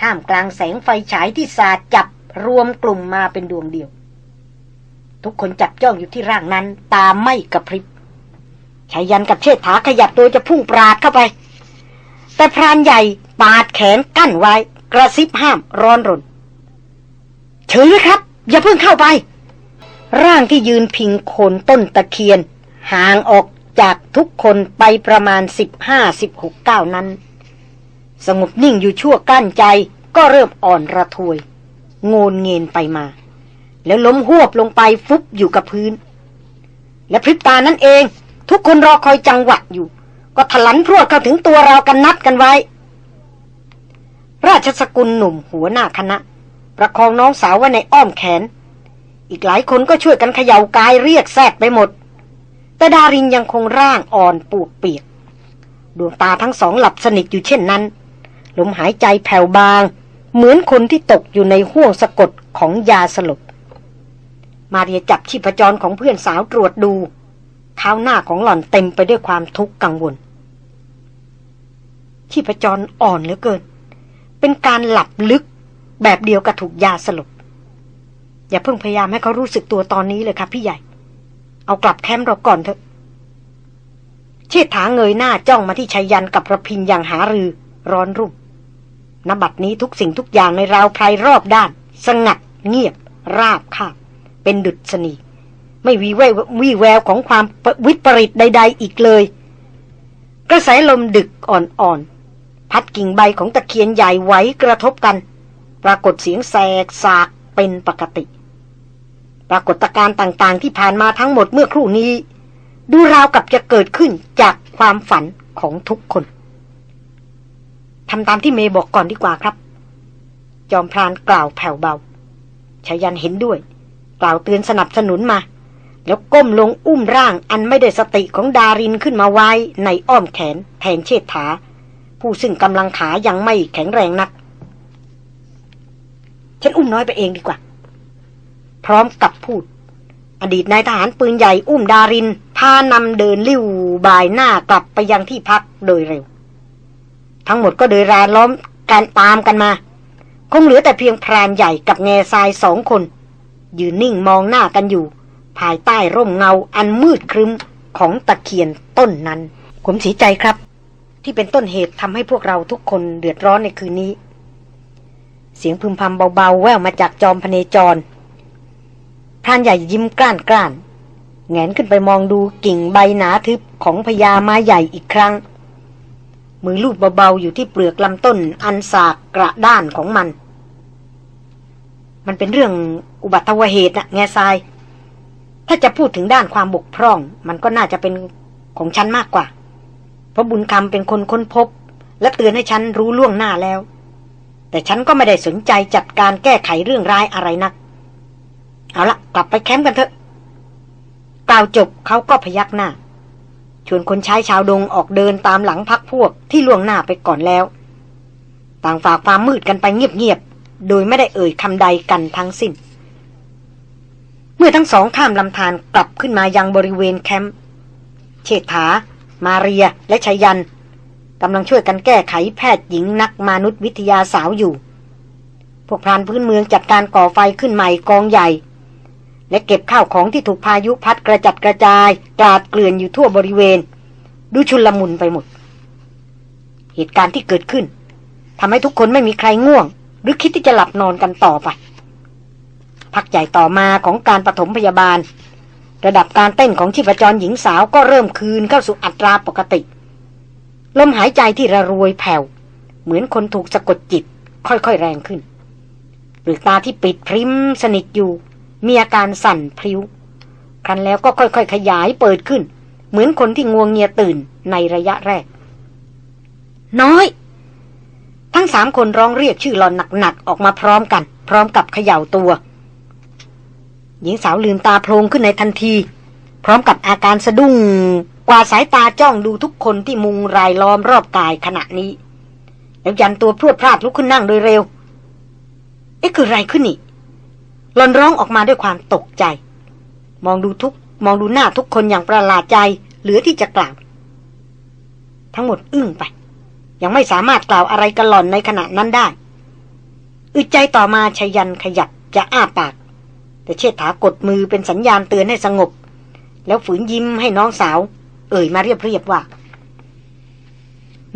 ท่ามกลางแสงไฟฉายที่สาดจับรวมกลุ่มมาเป็นดวงเดียว ทุกคนจับจ้องอยู่ที่ร่างนั้น ตาไม่กระพริบชายันกับเชษฐาขยับตัวจะพุ่งปราดเข้าไป แต่พรานใหญ่ปาดแขนกั้นไว้ กระซิบห้ามร้อนรนเฉยครับ อย่าเพิ่งเข้าไป ร่างที่ยืนพิงโคนต้นตะเคียน ห่างออกจากทุกคนไปประมาณสิบห้าสิบหกเก้านั้น สงบนิ่งอยู่ชั่วกั้นใจก็เริ่มอ่อนระทวย โงนเงินไปมา แล้วล้มหวบลงไปฟุบอยู่กับพื้น และพริบตานั้นเอง ทุกคนรอคอยจังหวะอยู่ ก็ถลันพรวดเข้าถึงตัวเรากันนัดกันไว้ ราชสกุลหนุ่มหัวหน้าคณะ ประคองน้องสาวไว้ในอ้อมแขน อีกหลายคนก็ช่วยกันเขย่ากายเรียกแซดไปหมด แต่ดารินยังคงร่างอ่อนปวกเปียก ดวงตาทั้งสองหลับสนิทอยู่เช่นนั้น ลมหายใจแผ่วบาง เหมือนคนที่ตกอยู่ในห้วงสะกดของยาสลบ มาเรียจับชีพจรของเพื่อนสาวตรวจดูเท้าหน้าของหล่อนเต็มไปด้วยความทุกข์กังวล ชีพจรอ่อนเหลือเกิน เป็นการหลับลึกแบบเดียวกับถูกยาสลบ อย่าเพิ่งพยายามให้เขารู้สึกตัวตอนนี้เลยครับพี่ใหญ่ เอากลับแคมป์เราก่อนเถอะเชิดถาเงยหน้าจ้องมาที่ชัยยันกับระพินอย่างหารือร้อนรุ่มนบัดนี้ทุกสิ่งทุกอย่างในราวไพรรอบด้าน สงัดเงียบ ราบคาบเป็นดุษณีไม่วีแวววีแววของความวิปริตใด ๆ อีกเลย กระแสลมดึกอ่อนๆ พัดกิ่งใบของตะเคียนใหญ่ไหวกระทบกัน ปรากฏเสียงแสกสากเป็นปกติ ปรากฏการณ์ต่างๆ ที่ผ่านมาทั้งหมดเมื่อครู่นี้ ดูราวกับจะเกิดขึ้นจากความฝันของทุกคนทำตามที่เมย์บอกก่อนดีกว่าครับ จอมพรานกล่าวแผ่วเบาชายันเห็นด้วย กล่าวเตือนสนับสนุนมา แล้วก้มลงอุ้มร่างอันไม่ได้สติของดารินขึ้นมาไว้ในอ้อมแขนแทนเชษฐา ผู้ซึ่งกำลังขายังไม่แข็งแรงนัก ฉันอุ้มน้อยไปเองดีกว่า พร้อมกับพูด อดีตนายทหารปืนใหญ่อุ้มดาริน พานำเดินลิ้วบายหน้ากลับไปยังที่พักโดยเร็ว ทั้งหมดก็เดินรานล้อมการตามกันมา คงเหลือแต่เพียงพรานใหญ่กับแง่ทรายสองคน ยืนนิ่งมองหน้ากันอยู่ ภายใต้ร่มเงาอันมืดครึมของตะเคียนต้นนั้น ผมเสียใจครับ ที่เป็นต้นเหตุทำให้พวกเราทุกคนเดือดร้อนในคืนนี้ เสียงพึมพำเบาๆ แว่วมาจากจอมพเนจรพรานใหญ่ยิ้มกล้านกล้านแงนขึ้นไปมองดูกิ่งใบหนาทึบของพญาไม้ใหญ่อีกครั้ง มือลูบเบาๆ อยู่ที่เปลือกลำต้นอันสากกระด้านของมัน มันเป็นเรื่องอุบัติเหตุนะแง่ทราย ถ้าจะพูดถึงด้านความบกพร่อง มันก็น่าจะเป็นของฉันมากกว่า ราะบุญคำเป็นคนค้นพบ และเตือนให้ฉันรู้ล่วงหน้าแล้ว แต่ฉันก็ไม่ได้สนใจจัดการแก้ไขเรื่องร้ายอะไรนัก เอาละกลับไปแคมป์กันเถอะกล่าวจบเขาก็พยักหน้า ชวนคนใช้ชาวดงออกเดินตามหลังพักพวกที่ล่วงหน้าไปก่อนแล้ว ต่างฝากความมืดกันไปเงียบๆ โดยไม่ได้เอ่ยคำใดกันทั้งสิ้น เมื่อทั้งสองข้ามลำธารกลับขึ้นมายังบริเวณแคมป์เชษฐา มาเรียและชัยยันกำลังช่วยกันแก้ไขแพทย์หญิงนักมนุษยวิทยาสาวอยู่ พวกพรานพื้นเมืองจัดการก่อไฟขึ้นใหม่กองใหญ่ และเก็บข้าวของที่ถูกพายุพัดกระจัดกระจายกลาดเกลื่อนอยู่ทั่วบริเวณ ดูชุลมุนไปหมด เหตุการณ์ที่เกิดขึ้นทำให้ทุกคนไม่มีใครง่วง หรือคิดที่จะหลับนอนกันต่อไป พักใหญ่ต่อมาของการปฐมพยาบาล ระดับการเต้นของชีพจรหญิงสาวก็เริ่มคืนเข้าสู่อัตราปกติ ลมหายใจที่ระรวยแผ่ว เหมือนคนถูกสะกดจิต ค่อยๆแรงขึ้นหรือตาที่ปิดพริมสนิทอยู่ มีอาการสั่นพลิ้ว ครั้นแล้วก็ค่อยๆขยายเปิดขึ้น เหมือนคนที่งวงเงียตื่นในระยะแรก น้อย ทั้งสามคนร้องเรียกชื่อหลอนหนักๆออกมาพร้อมกัน พร้อมกับเขย่าตัว หญิงสาวลืมตาโพลงขึ้นในทันที พร้อมกับอาการสะดุ้งกว่าสายตาจ้องดูทุกคนที่มุงรายล้อมรอบกายขณะนี้แล้วยันตัวพรวดพลาดลุกขึ้นนั่งโดยเร็ว เอ๊ะคือไรขึ้นนี่หลอนร้องออกมาด้วยความตกใจ มองดูทุกมองดูหน้าทุกคนอย่างประหลาดใจเหลือที่จะกล่าว ทั้งหมดอึ้งไป ยังไม่สามารถกล่าวอะไรกันหล่อนในขณะนั้นได้ อึดใจต่อมาชยันขยับจะอ้าปาก แต่เชษฐากดมือเป็นสัญญาณเตือนให้สงบ แล้วฝืนยิ้มให้น้องสาว เอ่ยมาเรียบๆว่า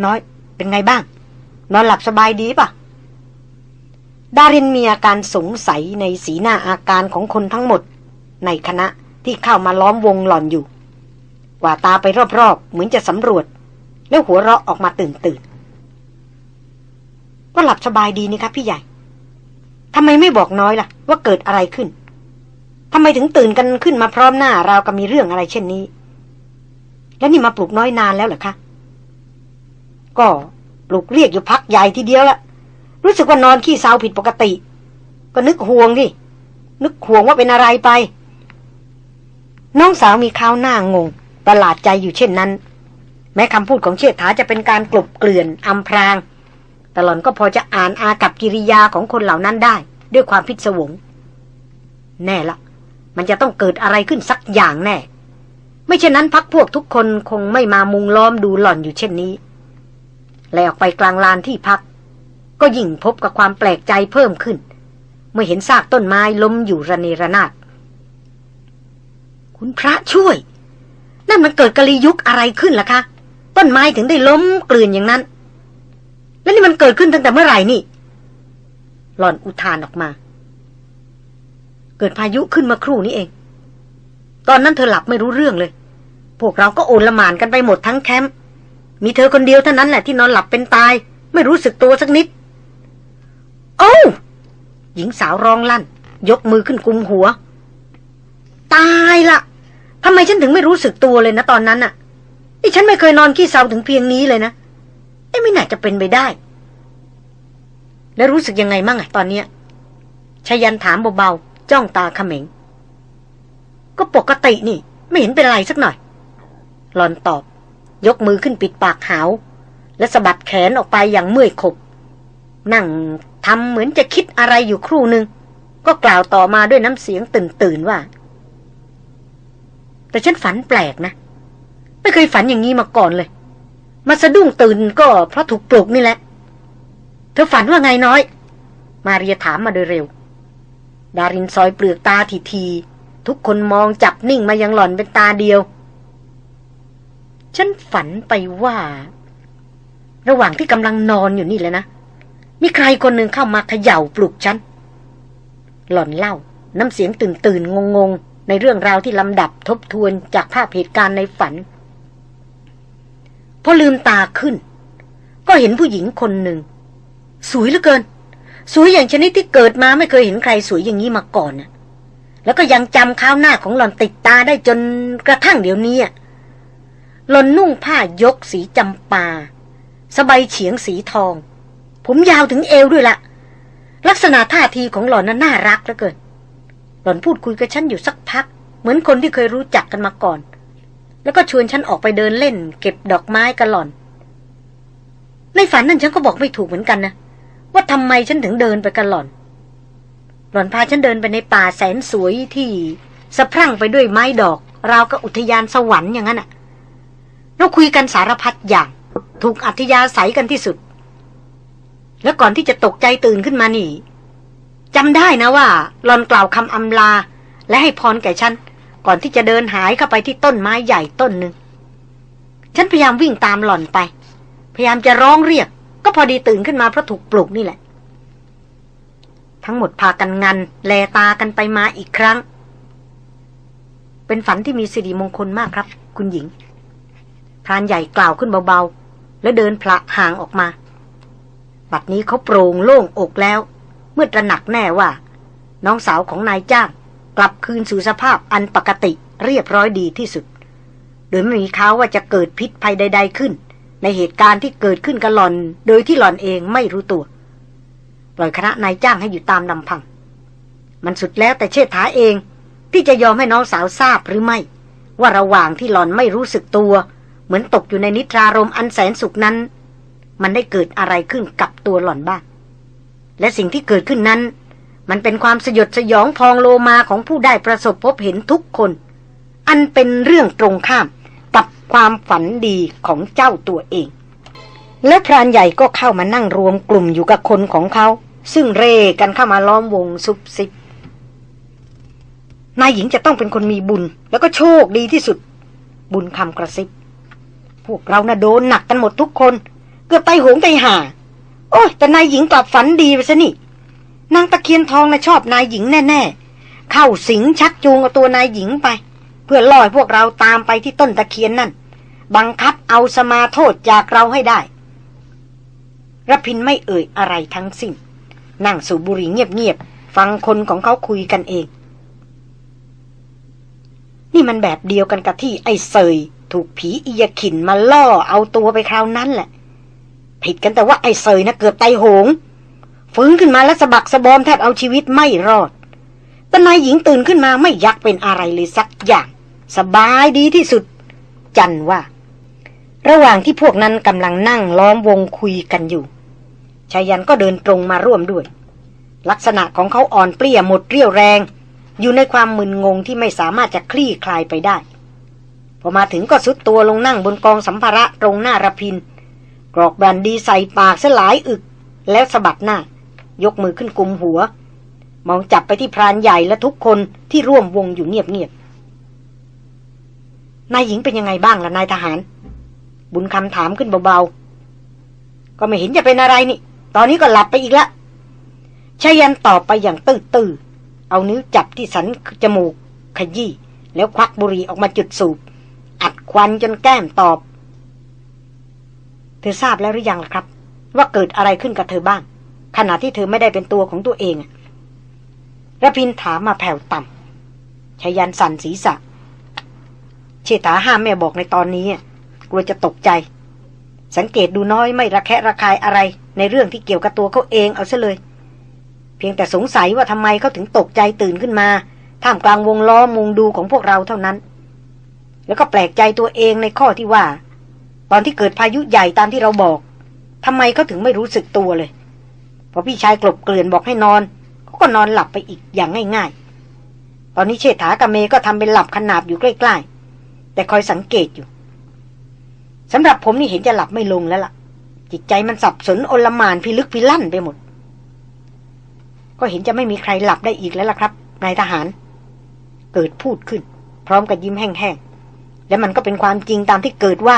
น้อยเป็นไงบ้าง นอนหลับสบายดีปะดารินมีอาการสงสัยในสีหน้าอาการของคนทั้งหมด ในคณะที่เข้ามาล้อมวงหล่อนอยู่กว่าตาไปรอบๆ เหมือนจะสำรวจ แล้วหัวเราะออกมาตื่นตื่นก็หลับสบายดีนี่ครับพี่ใหญ่ทำไมไม่บอกน้อยล่ะ ว่าเกิดอะไรขึ้น ทำไมถึงตื่นกันขึ้นมาพร้อมหน้า ราวกับมีเรื่องอะไรเช่นนี้ แล้วนี่มาปลุกน้อยนานแล้วเหรอคะก็ปลุกเรียกอยู่พักใหญ่ทีเดียวละรู้สึกว่านอนขี้เศร้าผิดปกติ ก็นึกห่วงดินึกห่วงว่าเป็นอะไรไป น้องสาวมีข้าวหน้างง ประหลาดใจอยู่เช่นนั้น แม้คำพูดของเชษฐาจะเป็นการกลบเกลื่อนอำพราง แต่หล่อนก็พอจะอ่านอากับกิริยาของคนเหล่านั้นได้ ด้วยความพิศวง แน่ละ มันจะต้องเกิดอะไรขึ้นสักอย่างแน่ ไม่เช่นนั้นพักพวกทุกคนคงไม่มามุงล้อมดูหล่อนอยู่เช่นนี้ แล้วออกไปกลางลานที่พัก ก็ยิ่งพบกับความแปลกใจเพิ่มขึ้น เมื่อเห็นซากต้นไม้ล้มอยู่ระเนระนาดคุณพระช่วย นั่นมันเกิดกะลียุคอะไรขึ้นล่ะคะ ต้นไม้ถึงได้ล้มกลืนอย่างนั้น แล้วนี่มันเกิดขึ้นตั้งแต่เมื่อไหร่นี่หล่อนอุทานออกมา เกิดพายุขึ้นมาครู่นี้เอง ตอนนั้นเธอหลับไม่รู้เรื่องเลย พวกเราก็โอนละหมานกันไปหมดทั้งแคมป์มีเธอคนเดียวเท่านั้นแหละที่นอนหลับเป็นตาย ไม่รู้สึกตัวสักนิด โอ้หญิงสาวร้องลั่น ยกมือขึ้นกุมหัว ตายละทำไมฉันถึงไม่รู้สึกตัวเลยนะตอนนั้นน่ะนี่ฉันไม่เคยนอนขี้เศร้าถึงเพียงนี้เลยนะเอ้ไม่น่าจะเป็นไปได้ แล้วรู้สึกยังไงมั่งอะตอนเนี้ยชายันถามเบาๆ จ้องตาเขม็ง ก็ปกตินี่ ไม่เห็นเป็นไรสักหน่อย หลอนตอบ ยกมือขึ้นปิดปากหาว และสะบัดแขนออกไปอย่างเมื่อยขบ นั่งทำเหมือนจะคิดอะไรอยู่ครู่หนึ่ง ก็กล่าวต่อมาด้วยน้ำเสียงตื่นตื่นว่า แต่ฉันฝันแปลกนะ ไม่เคยฝันอย่างนี้มาก่อนเลย มาสะดุ้งตื่นก็เพราะถูกปลุกนี่แหละ เธอฝันว่าไงน้อย มาเรียถามมาโดยเร็ว ดารินซอยเปลือกตาทีทีทุกคนมองจับนิ่งมายังหล่อนเป็นตาเดียว ฉันฝันไปว่า ระหว่างที่กำลังนอนอยู่นี่แหละนะ มีใครคนหนึ่งเข้ามาเขย่าปลุกฉัน หล่อนเล่า น้ำเสียงตื่นตื่นงงงในเรื่องราวที่ลำดับทบทวนจากภาพเหตุการณ์ในฝัน พอลืมตาขึ้น ก็เห็นผู้หญิงคนหนึ่ง สวยเหลือเกิน สวยอย่างชนิดที่เกิดมาไม่เคยเห็นใครสวยอย่างนี้มาก่อนน่ะ แล้วก็ยังจำข้าวหน้าของหล่อนติดตาได้จนกระทั่งเดี๋ยวนี้หล่อนนุ่งผ้ายกสีจำปา สบายเฉียงสีทอง ผมยาวถึงเอวด้วยละ ลักษณะท่าทีของหล่อนนั้นน่ารักเหลือเกิน หล่อนพูดคุยกับฉันอยู่สักพัก เหมือนคนที่เคยรู้จักกันมาก่อน แล้วก็ชวนฉันออกไปเดินเล่น เก็บดอกไม้กันหล่อน ในฝันนั่นฉันก็บอกไม่ถูกเหมือนกันนะ ว่าทำไมฉันถึงเดินไปกันหล่อน หล่อนพาฉันเดินไปในป่าแสนสวยที่สะพรั่งไปด้วยไม้ดอก ราวกับอุทยานสวรรค์อย่างนั้นอะเราคุยกันสารพัดอย่าง ถูกอัธยาศัยกันที่สุด แล้วก่อนที่จะตกใจตื่นขึ้นมานี่จำได้นะว่าหลอนกล่าวคำอำลา และให้พรแก่ฉัน ก่อนที่จะเดินหายเข้าไปที่ต้นไม้ใหญ่ต้นหนึ่งฉันพยายามวิ่งตามหล่อนไป พยายามจะร้องเรียก ก็พอดีตื่นขึ้นมาเพราะถูกปลุกนี่แหละ ทั้งหมดพากันงัน แลตากันไปมาอีกครั้ง เป็นฝันที่มีสิริมงคลมากครับ คุณหญิงพรานใหญ่กล่าวขึ้นเบาๆ แล้วเดินพละห่างออกมา บัดนี้เขาโปร่งโล่งอกแล้ว เมื่อตระหนักแน่ว่า น้องสาวของนายจ้าง กลับคืนสู่สภาพอันปกติเรียบร้อยดีที่สุด โดยไม่มีเขาว่าจะเกิดพิษภัยใด ๆขึ้น ในเหตุการณ์ที่เกิดขึ้นกับหลอน โดยที่หลอนเองไม่รู้ตัว ปล่อยคณะนายจ้างให้อยู่ตามลำพัง มันสุดแล้วแต่เชษฐาเอง ที่จะยอมให้น้องสาวทราบหรือไม่ ว่าระหว่างที่หลอนไม่รู้สึกตัว เหมือนตกอยู่ในนิทรารมอันแสนสุขนั้น มันได้เกิดอะไรขึ้นกับตัวหล่อนบ้าง และสิ่งที่เกิดขึ้นนั้น มันเป็นความสยดสยองพองโลมาของผู้ได้ประสบพบเห็นทุกคน อันเป็นเรื่องตรงข้าม ความฝันดีของเจ้าตัวเอง และพรานใหญ่ก็เข้ามานั่งรวมกลุ่มอยู่กับคนของเขา ซึ่งเร่กันเข้ามาล้อมวงซุบซิบนายหญิงจะต้องเป็นคนมีบุญ แล้วก็โชคดีที่สุด บุญคำกระซิบ พวกเรานะ่ะโดนหนักกันหมดทุกคน เกือบไตหงไตห่า โอ้ยแต่นายหญิงกลับฝันดีไปซะนี่นางตะเคียนทองนะ่ะชอบนายหญิงแน่ ๆ เข้าสิงชักจูงเอาตัวนายหญิงไป เพื่อล่อยพวกเราตามไปที่ต้นตะเคียนนั่น บังคับเอาสมาโทษจากเราให้ได้รพินไม่เอ่ยอะไรทั้งสิ้น นั่งสูบบุหรี่เงียบๆ ฟังคนของเขาคุยกันเอง นี่มันแบบเดียวกันกับที่ไอ้เซย ถูกผีอียขินมาล่อเอาตัวไปคราวนั้นแหละ ผิดกันแต่ว่าไอ้เซยนะเกือบไตโหง ฟื้นขึ้นมาแล้วสะบักสะบอมแทบเอาชีวิตไม่รอดแต่นายหญิงตื่นขึ้นมาไม่ยักเป็นอะไรเลยสักอย่าง สบายดีที่สุด จันว่า ระหว่างที่พวกนั้นกำลังนั่งล้อมวงคุยกันอยู่ชายันก็เดินตรงมาร่วมด้วย ลักษณะของเขาอ่อนเปรี้ยหมดเรี่ยวแรง อยู่ในความมึนงงที่ไม่สามารถจะคลี่คลายไปได้ พอมาถึงก็สุดตัวลงนั่งบนกองสัมภาระตรงหน้ารพิน กรอกบันดีใส่ปากสลายอึก แล้วสะบัดหน้า ยกมือขึ้นกุมหัว มองจับไปที่พรานใหญ่และทุกคนที่ร่วมวงอยู่เงียบๆนายหญิงเป็นยังไงบ้างล่ะนายทหาร บุญคำถามขึ้นเบาๆ ก็ไม่เห็นจะเป็นอะไรนี่ ตอนนี้ก็หลับไปอีกล้วชายันตอบไปอย่างตื้อๆ เอานิ้วจับที่สันจมูก ขยี้แล้วควักบุหรี่ออกมาจุดสูบ อัดควันจนแก้มตอบ เธอทราบแล้วหรือยังล่ะครับ ว่าเกิดอะไรขึ้นกับเธอบ้าง ขณะที่เธอไม่ได้เป็นตัวของตัวเองระพินถามมาแผ่วต่ำชายันสั่นศีรษะเชษฐาห้ามแม่บอกในตอนนี้ กลัวจะตกใจ สังเกตดูน้อยไม่ระแคะระคายอะไร ในเรื่องที่เกี่ยวกับตัวเขาเองเอาซะเลย เพียงแต่สงสัยว่าทำไมเขาถึงตกใจตื่นขึ้นมา ท่ามกลางวงล้อมมุงดูของพวกเราเท่านั้น แล้วก็แปลกใจตัวเองในข้อที่ว่า ตอนที่เกิดพายุใหญ่ตามที่เราบอกทำไมเขาถึงไม่รู้สึกตัวเลยพอพี่ชายกลบเกลื่อนบอกให้นอนเขาก็นอนหลับไปอีกอย่างง่าย ๆ ตอนนี้เชษฐากับเมก็ทำเป็นหลับขนาบอยู่ใกล้ ๆ แต่คอยสังเกตอยู่ สำหรับผมนี่เห็นจะหลับไม่ลงแล้วล่ะ จิตใจมันสับสนโอลมานพิลึกพิลั่นไปหมด ก็เห็นจะไม่มีใครหลับได้อีกแล้วล่ะครับนายทหาร เกิดพูดขึ้น พร้อมกับยิ้มแห้งๆและมันก็เป็นความจริงตามที่เกิดว่า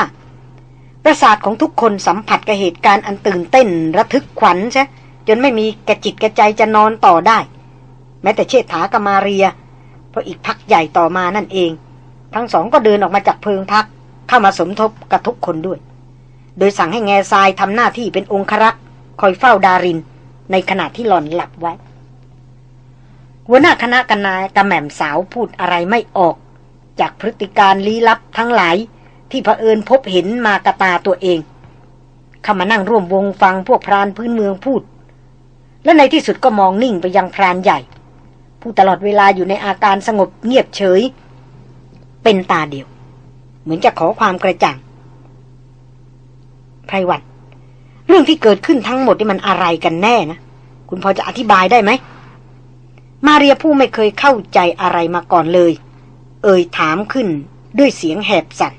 ประสาทของทุกคนสัมผัสกับเหตุการณ์อันตื่นเต้นระทึกขวัญใช่จนไม่มีกระจิตกระใจจะนอนต่อได้ แม้แต่เชษฐากมาเรีย เพราะอีกพักใหญ่ต่อมานั่นเอง ทั้งสองก็เดินออกมาจากเพิงพัก เข้ามาสมทบกับทุกคนด้วย โดยสั่งให้แง่ทรายทำหน้าที่เป็นองครักษ์คอยเฝ้าดาริน ในขณะที่หล่อนหลับไว้ หัวหน้าคณะกนายกระแหม่มสาวพูดอะไรไม่ออก จากพฤติการลี้ลับทั้งหลาย ที่เผอิญพบเห็นมากระตาตัวเอง เข้ามานั่งร่วมวงฟังพวกพรานพื้นเมืองพูด และในที่สุดก็มองนิ่งไปยังพรานใหญ่ ผู้ตลอดเวลาอยู่ในอาการสงบเงียบเฉย เป็นตาเดียว เหมือนจะขอความกระจ่างไพรวันเรื่องที่เกิดขึ้นทั้งหมดนี่มันอะไรกันแน่นะ คุณพอจะอธิบายได้ไหม มาเรียผู้ไม่เคยเข้าใจอะไรมาก่อนเลย เอ่ยถามขึ้นด้วยเสียงแหบสั่น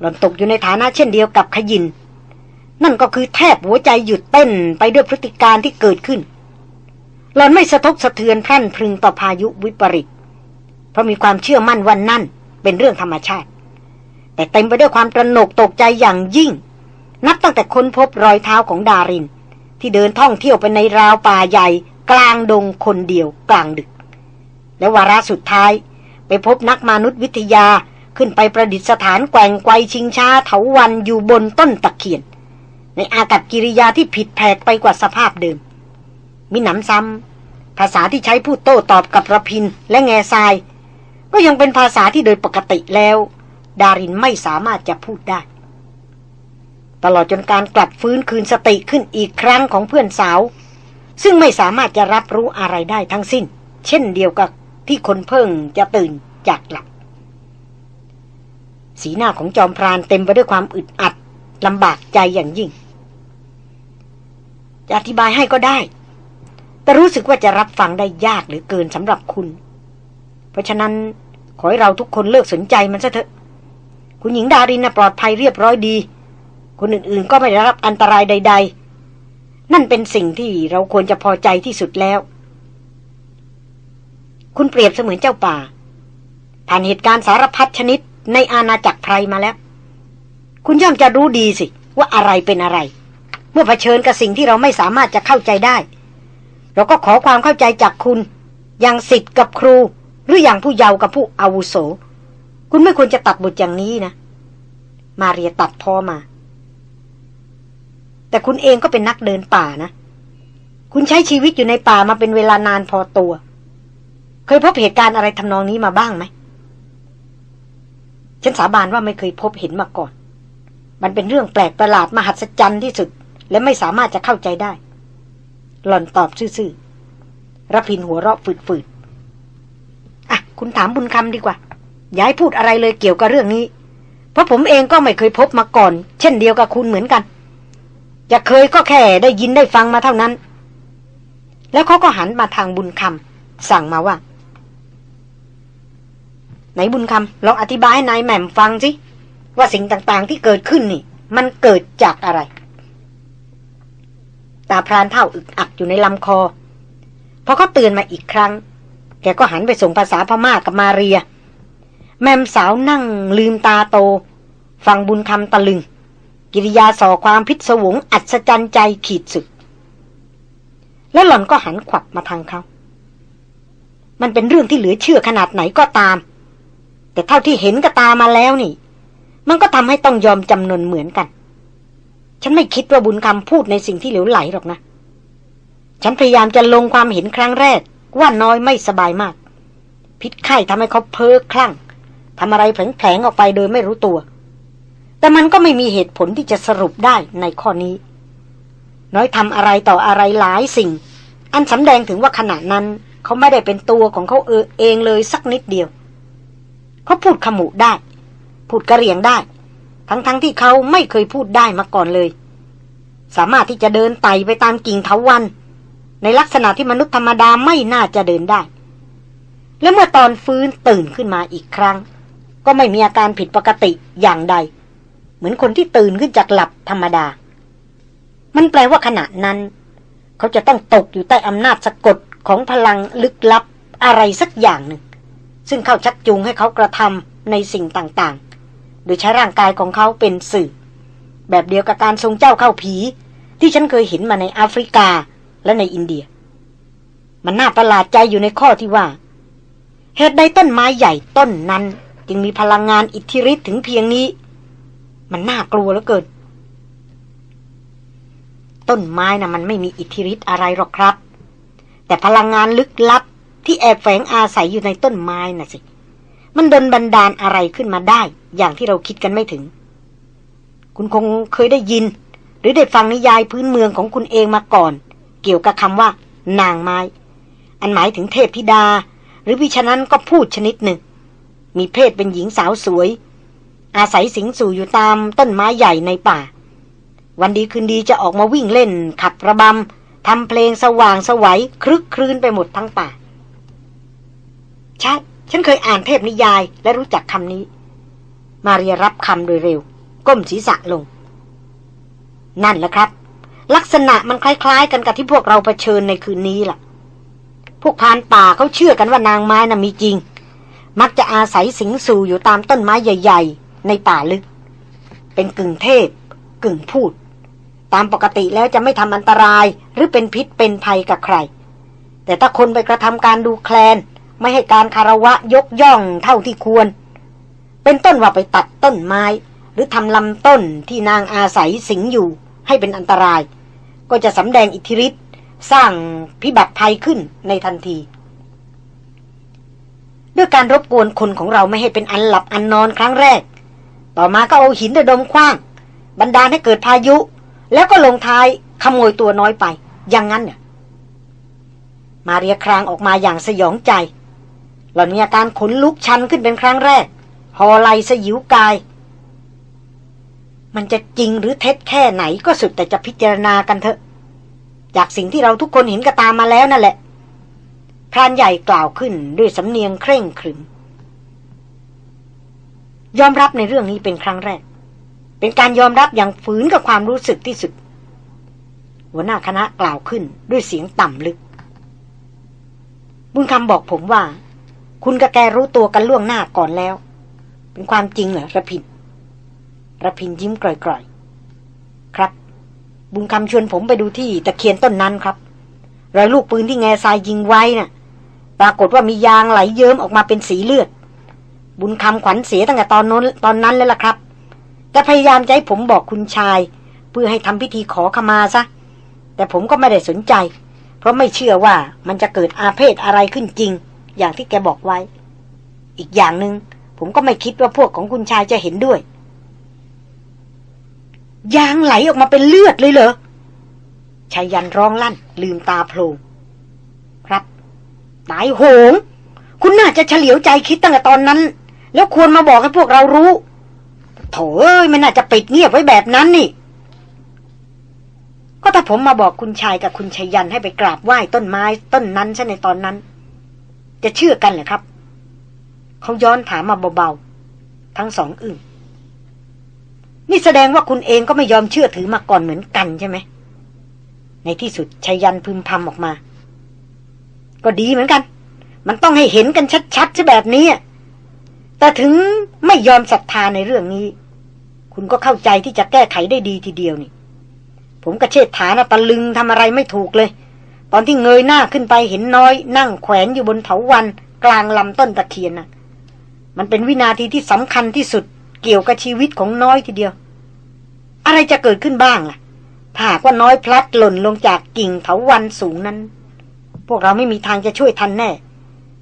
หล่อนตกอยู่ในฐานะเช่นเดียวกับขยิน นั่นก็คือแทบหัวใจหยุดเต้นไปด้วยพฤติการที่เกิดขึ้น หล่อนไม่สะทกสะเทือนพรั่นพรึงต่อพายุวิปริตเพราะมีความเชื่อมั่นวันนั่น เป็นเรื่องธรรมชาติ แต่เต็มไปด้วยความตระหนกตกใจอย่างยิ่ง นับตั้งแต่ค้นพบรอยเท้าของดาริน ที่เดินท่องเที่ยวไปในราวป่าใหญ่ กลางดงคนเดียวกลางดึก และวาระสุดท้าย ไปพบนักมนุษยวิทยาขึ้นไปประดิษฐานแกว่งไกวชิงช้าเถาวันอยู่บนต้นตะเคียน ในอากัศกิริยาที่ผิดแผกไปกว่าสภาพเดิมมิหนำซ้ำภาษาที่ใช้พูดโต้ตอบกับระพินและแง่ทราย ก็ยังเป็นภาษาที่โดยปกติแล้ว ดารินไม่สามารถจะพูดได้ ตลอดจนการกลับฟื้นคืนสติขึ้นอีกครั้งของเพื่อนสาว ซึ่งไม่สามารถจะรับรู้อะไรได้ทั้งสิ้น เช่นเดียวกับที่คนเพิ่งจะตื่นจากหลับสีหน้าของจอมพรานเต็มไปด้วยความอึดอัดลำบากใจอย่างยิ่ง จะอธิบายให้ก็ได้ แต่รู้สึกว่าจะรับฟังได้ยากหรือเกินสำหรับคุณ เพราะฉะนั้นขอให้เราทุกคนเลิกสนใจมันซะเถอะ คุณหญิงดารินปลอดภัยเรียบร้อยดี คนอื่นๆก็ไม่ได้รับอันตรายใด ๆ นั่นเป็นสิ่งที่เราควรจะพอใจที่สุดแล้ว คุณเปรียบเสมือนเจ้าป่า ผ่านเหตุการณ์สารพัดชนิดในอาณาจักรไพรมาแล้ว คุณย่อมจะรู้ดีสิ ว่าอะไรเป็นอะไร เมื่อเผชิญกับสิ่งที่เราไม่สามารถจะเข้าใจได้ เราก็ขอความเข้าใจจากคุณ อย่างสิทธิ์กับครู หรืออย่างผู้เยาว์กับผู้อาวุโส คุณไม่ควรจะตัดบทอย่างนี้นะ มาเรียตัดพอมา แต่คุณเองก็เป็นนักเดินป่านะ คุณใช้ชีวิตอยู่ในป่ามาเป็นเวลานานพอตัว เคยพบเหตุการณ์อะไรทำนองนี้มาบ้างไหม ฉันสาบานว่าไม่เคยพบเห็นมาก่อน มันเป็นเรื่องแปลกประหลาดมหัศจรรย์ที่สุด และไม่สามารถจะเข้าใจได้ หล่อนตอบซื่อๆรพินหัวเราะฝืดๆ คุณถามบุญคำดีกว่า อย่าให้พูดอะไรเลยเกี่ยวกับเรื่องนี้ เพราะผมเองก็ไม่เคยพบมาก่อน เช่นเดียวกับคุณเหมือนกัน จะเคยก็แค่ได้ยินได้ฟังมาเท่านั้น แล้วเขาก็หันมาทางบุญคำสั่งมาว่า ไหนบุญคำลองอธิบายให้นายแหม่มฟังสิว่าสิ่งต่างๆที่เกิดขึ้นนี่ มันเกิดจากอะไร ตาพรานเท่าอึกอักอยู่ในลำคอพอเขาเตือนมาอีกครั้ง แกก็หันไปส่งภาษาพม่ากกับมาเรีย แม่มสาวนั่งลืมตาโต ฟังบุญคำตะลึง กิริยาส่อความพิศวงอัศจรรย์ใจขีดสุด แล้วหล่อนก็หันขวับมาทางเขา มันเป็นเรื่องที่เหลือเชื่อขนาดไหนก็ตาม แต่เท่าที่เห็นกับตามาแล้วนี่ มันก็ทำให้ต้องยอมจำนนเหมือนกัน ฉันไม่คิดว่าบุญคำพูดในสิ่งที่เหลวไหลหรอกนะ ฉันพยายามจะลงความเห็นครั้งแรก ว่าน้อยไม่สบายมาก พิษไข้ทำให้เขาเพ้อคลั่งทำอะไรแผลงๆออกไปโดยไม่รู้ตัว แต่มันก็ไม่มีเหตุผลที่จะสรุปได้ในข้อนี้ น้อยทำอะไรต่ออะไรหลายสิ่ง อันสำแดงถึงว่าขณะนั้น เขาไม่ได้เป็นตัวของเขาเออเองเลยสักนิดเดียว เขาพูดขมุได้ พูดกระเรียงได้ ทั้งๆทที่เขาไม่เคยพูดได้มาก่อนเลย สามารถที่จะเดินไต่ไปตามกิ่งเถาวัน ในลักษณะที่มนุษย์ธรรมดาไม่น่าจะเดินได้ และเมื่อตอนฟื้นตื่นขึ้นมาอีกครั้ง ก็ไม่มีอาการผิดปกติอย่างใด เหมือนคนที่ตื่นขึ้นจากหลับธรรมดา มันแปลว่าขณะนั้น เขาจะต้องตกอยู่ใต้อำนาจสะกดของพลังลึกลับอะไรสักอย่างหนึ่ง ซึ่งเข้าชักจูงให้เขากระทำในสิ่งต่างๆ โดยใช้ร่างกายของเขาเป็นสื่อ แบบเดียวกับการทรงเจ้าเข้าผี ที่ฉันเคยเห็นมาในแอฟริกา และในอินเดีย มันน่าประหลาดใจอยู่ในข้อที่ว่า เหตุใดต้นไม้ใหญ่ต้นนั้น จึงมีพลังงานอิทธิฤทธิ์ถึงเพียงนี้ มันน่ากลัวเหลือเกินต้นไม้นะ่ะมันไม่มีอิทธิฤทธิ์อะไรหรอกครับ แต่พลังงานลึกลับที่แอบแฝงอาศัยอยู่ในต้นไม้น่ะสิ มันดนบันดาลอะไรขึ้นมาได้ อย่างที่เราคิดกันไม่ถึง คุคุณคงเคยได้ยิน หรือได้ฟังนิยายพื้นเมืองของคุณเองมาก่อน เกี่ยวกับคำว่า นางไม้ อันหมายถึงเทพธิดา หรือพิฉะนั้นก็พูดชนิดหนึ่ง มีเพศเป็นหญิงสาวสวย อาศัยสิงสู่อยู่ตามต้นไม้ใหญ่ในป่า วันดีคืนดีจะออกมาวิ่งเล่น ขับระบำทำเพลงสว่างสวัยคลึกครื้นไปหมดทั้งป่าใช่ฉันเคยอ่านเทพนิยายและรู้จักคำนี้ มาเรียรับคำโดยเร็ว ก้มศีรษะลง นั่นแหละครับ ลักษณะมันคล้ายๆ กันกับที่พวกเราเผชิญในคืนนี้ล่ะ พวกพานป่าเขาเชื่อกันว่านางไม้น่ะมีจริง มักจะอาศัยสิงสู่อยู่ตามต้นไม้ใหญ่ ๆ ในป่าลึก เป็นกึ่งเทพ กึ่งพูด ตามปกติแล้วจะไม่ทำอันตรายหรือเป็นพิษเป็นภัยกับใคร แต่ถ้าคนไปกระทำการดูแคลน ไม่ให้การคารวะยกย่องเท่าที่ควร เป็นต้นว่าไปตัดต้นไม้ หรือทำลำต้นที่นางอาศัยสิงอยู่ให้เป็นอันตราย ก็จะสำแดงอิทธิฤทธิ์สร้างพิบัติภัยขึ้นในทันที ด้วยการรบกวนคนของเราไม่ให้เป็นอันหลับอันนอนครั้งแรก ต่อมาก็เอาหินระดมคว้างบันดาลให้เกิดพายุ แล้วก็ลงท้ายขโมยตัวน้อยไป อย่างนั้นเนี่ยมาเรียครางออกมาอย่างสยองใจ หล่อนมีอาการขนลุกชันขึ้นเป็นครั้งแรกหอไหลสยิวกาย มันจะจริงหรือเท็จแค่ไหนก็สุดแต่จะพิจารณากันเถอะ จากสิ่งที่เราทุกคนเห็นกระตามมาแล้วนั่นแหละ พรานใหญ่กล่าวขึ้นด้วยสำเนียงเคร่งครึม ยอมรับในเรื่องนี้เป็นครั้งแรก เป็นการยอมรับอย่างฝืนกับความรู้สึกที่สุด หัวหน้าคณะกล่าวขึ้นด้วยเสียงต่ำลึก บุญคำบอกผมว่า คุณกับแกรู้ตัวกันล่วงหน้าก่อนแล้ว เป็นความจริงเหรอระพิน ระพินยิ้มกร่อยๆ ครับ บุญคำชวนผมไปดูที่ตะเคียนต้นนั้นครับรอยลูกปืนที่แง่ทรายยิงไว้นะ่ะ ปรากฏว่ามียางไหลเยิ้มออกมาเป็นสีเลือด บุญคำขวัญเสียตั้งแต่ตอนนั้นตอนนั้นเลยล่ะครับ แต่พยายามจะให้ผมบอกคุณชาย เพื่อให้ทำพิธีขอขมาซะ แต่ผมก็ไม่ได้สนใจ เพราะไม่เชื่อว่ามันจะเกิดอาเพศอะไรขึ้นจริง อย่างที่แกบอกไว้ อีกอย่างหนึง่งผมก็ไม่คิดว่าพวกของคุณชายจะเห็นด้วย ยางไหลออกมาเป็นเลือดเลยเหรอชายันร้องลั่น ลืมตาโพลงครับตายโหง คุณน่าจะเฉลียวใจคิดตั้งแต่ตอนนั้น แล้วควรมาบอกให้พวกเรารู้โถเอ้ยมันน่าจะปิดเงียบไว้แบบนั้นนี่ ก็ถ้าผมมาบอกคุณชายกับคุณชายันให้ไปกราบไหว้ต้นไม้ต้นนั้นใช่ในตอนนั้น จะเชื่อกันเหรอครับ เขาย้อนถามมาเบาๆ ทั้งสองอึ้ง นี่แสดงว่าคุณเองก็ไม่ยอมเชื่อถือมาก่อนเหมือนกันใช่ไหม ในที่สุดชายันพึมพำออกมา ก็ดีเหมือนกัน มันต้องให้เห็นกันชัดๆใช่แบบนี้ แต่ถึงไม่ยอมศรัทธาในเรื่องนี้ คุณก็เข้าใจที่จะแก้ไขได้ดีทีเดียวนี่ ผมกระเชิดฐานตะลึงทำอะไรไม่ถูกเลย ตอนที่เงยหน้าขึ้นไปเห็นน้อย นั่งแขวนอยู่บนเถาวัน กลางลำต้นตะเคียนน่ะมันเป็นวินาทีที่สำคัญที่สุด เกี่ยวกับชีวิตของน้อยทีเดียว อะไรจะเกิดขึ้นบ้างล่ะถ้าหากว่าน้อยพลัดหล่นลงจากกิ่งเถาวันสูงนั้น พวกเราไม่มีทางจะช่วยทันแน่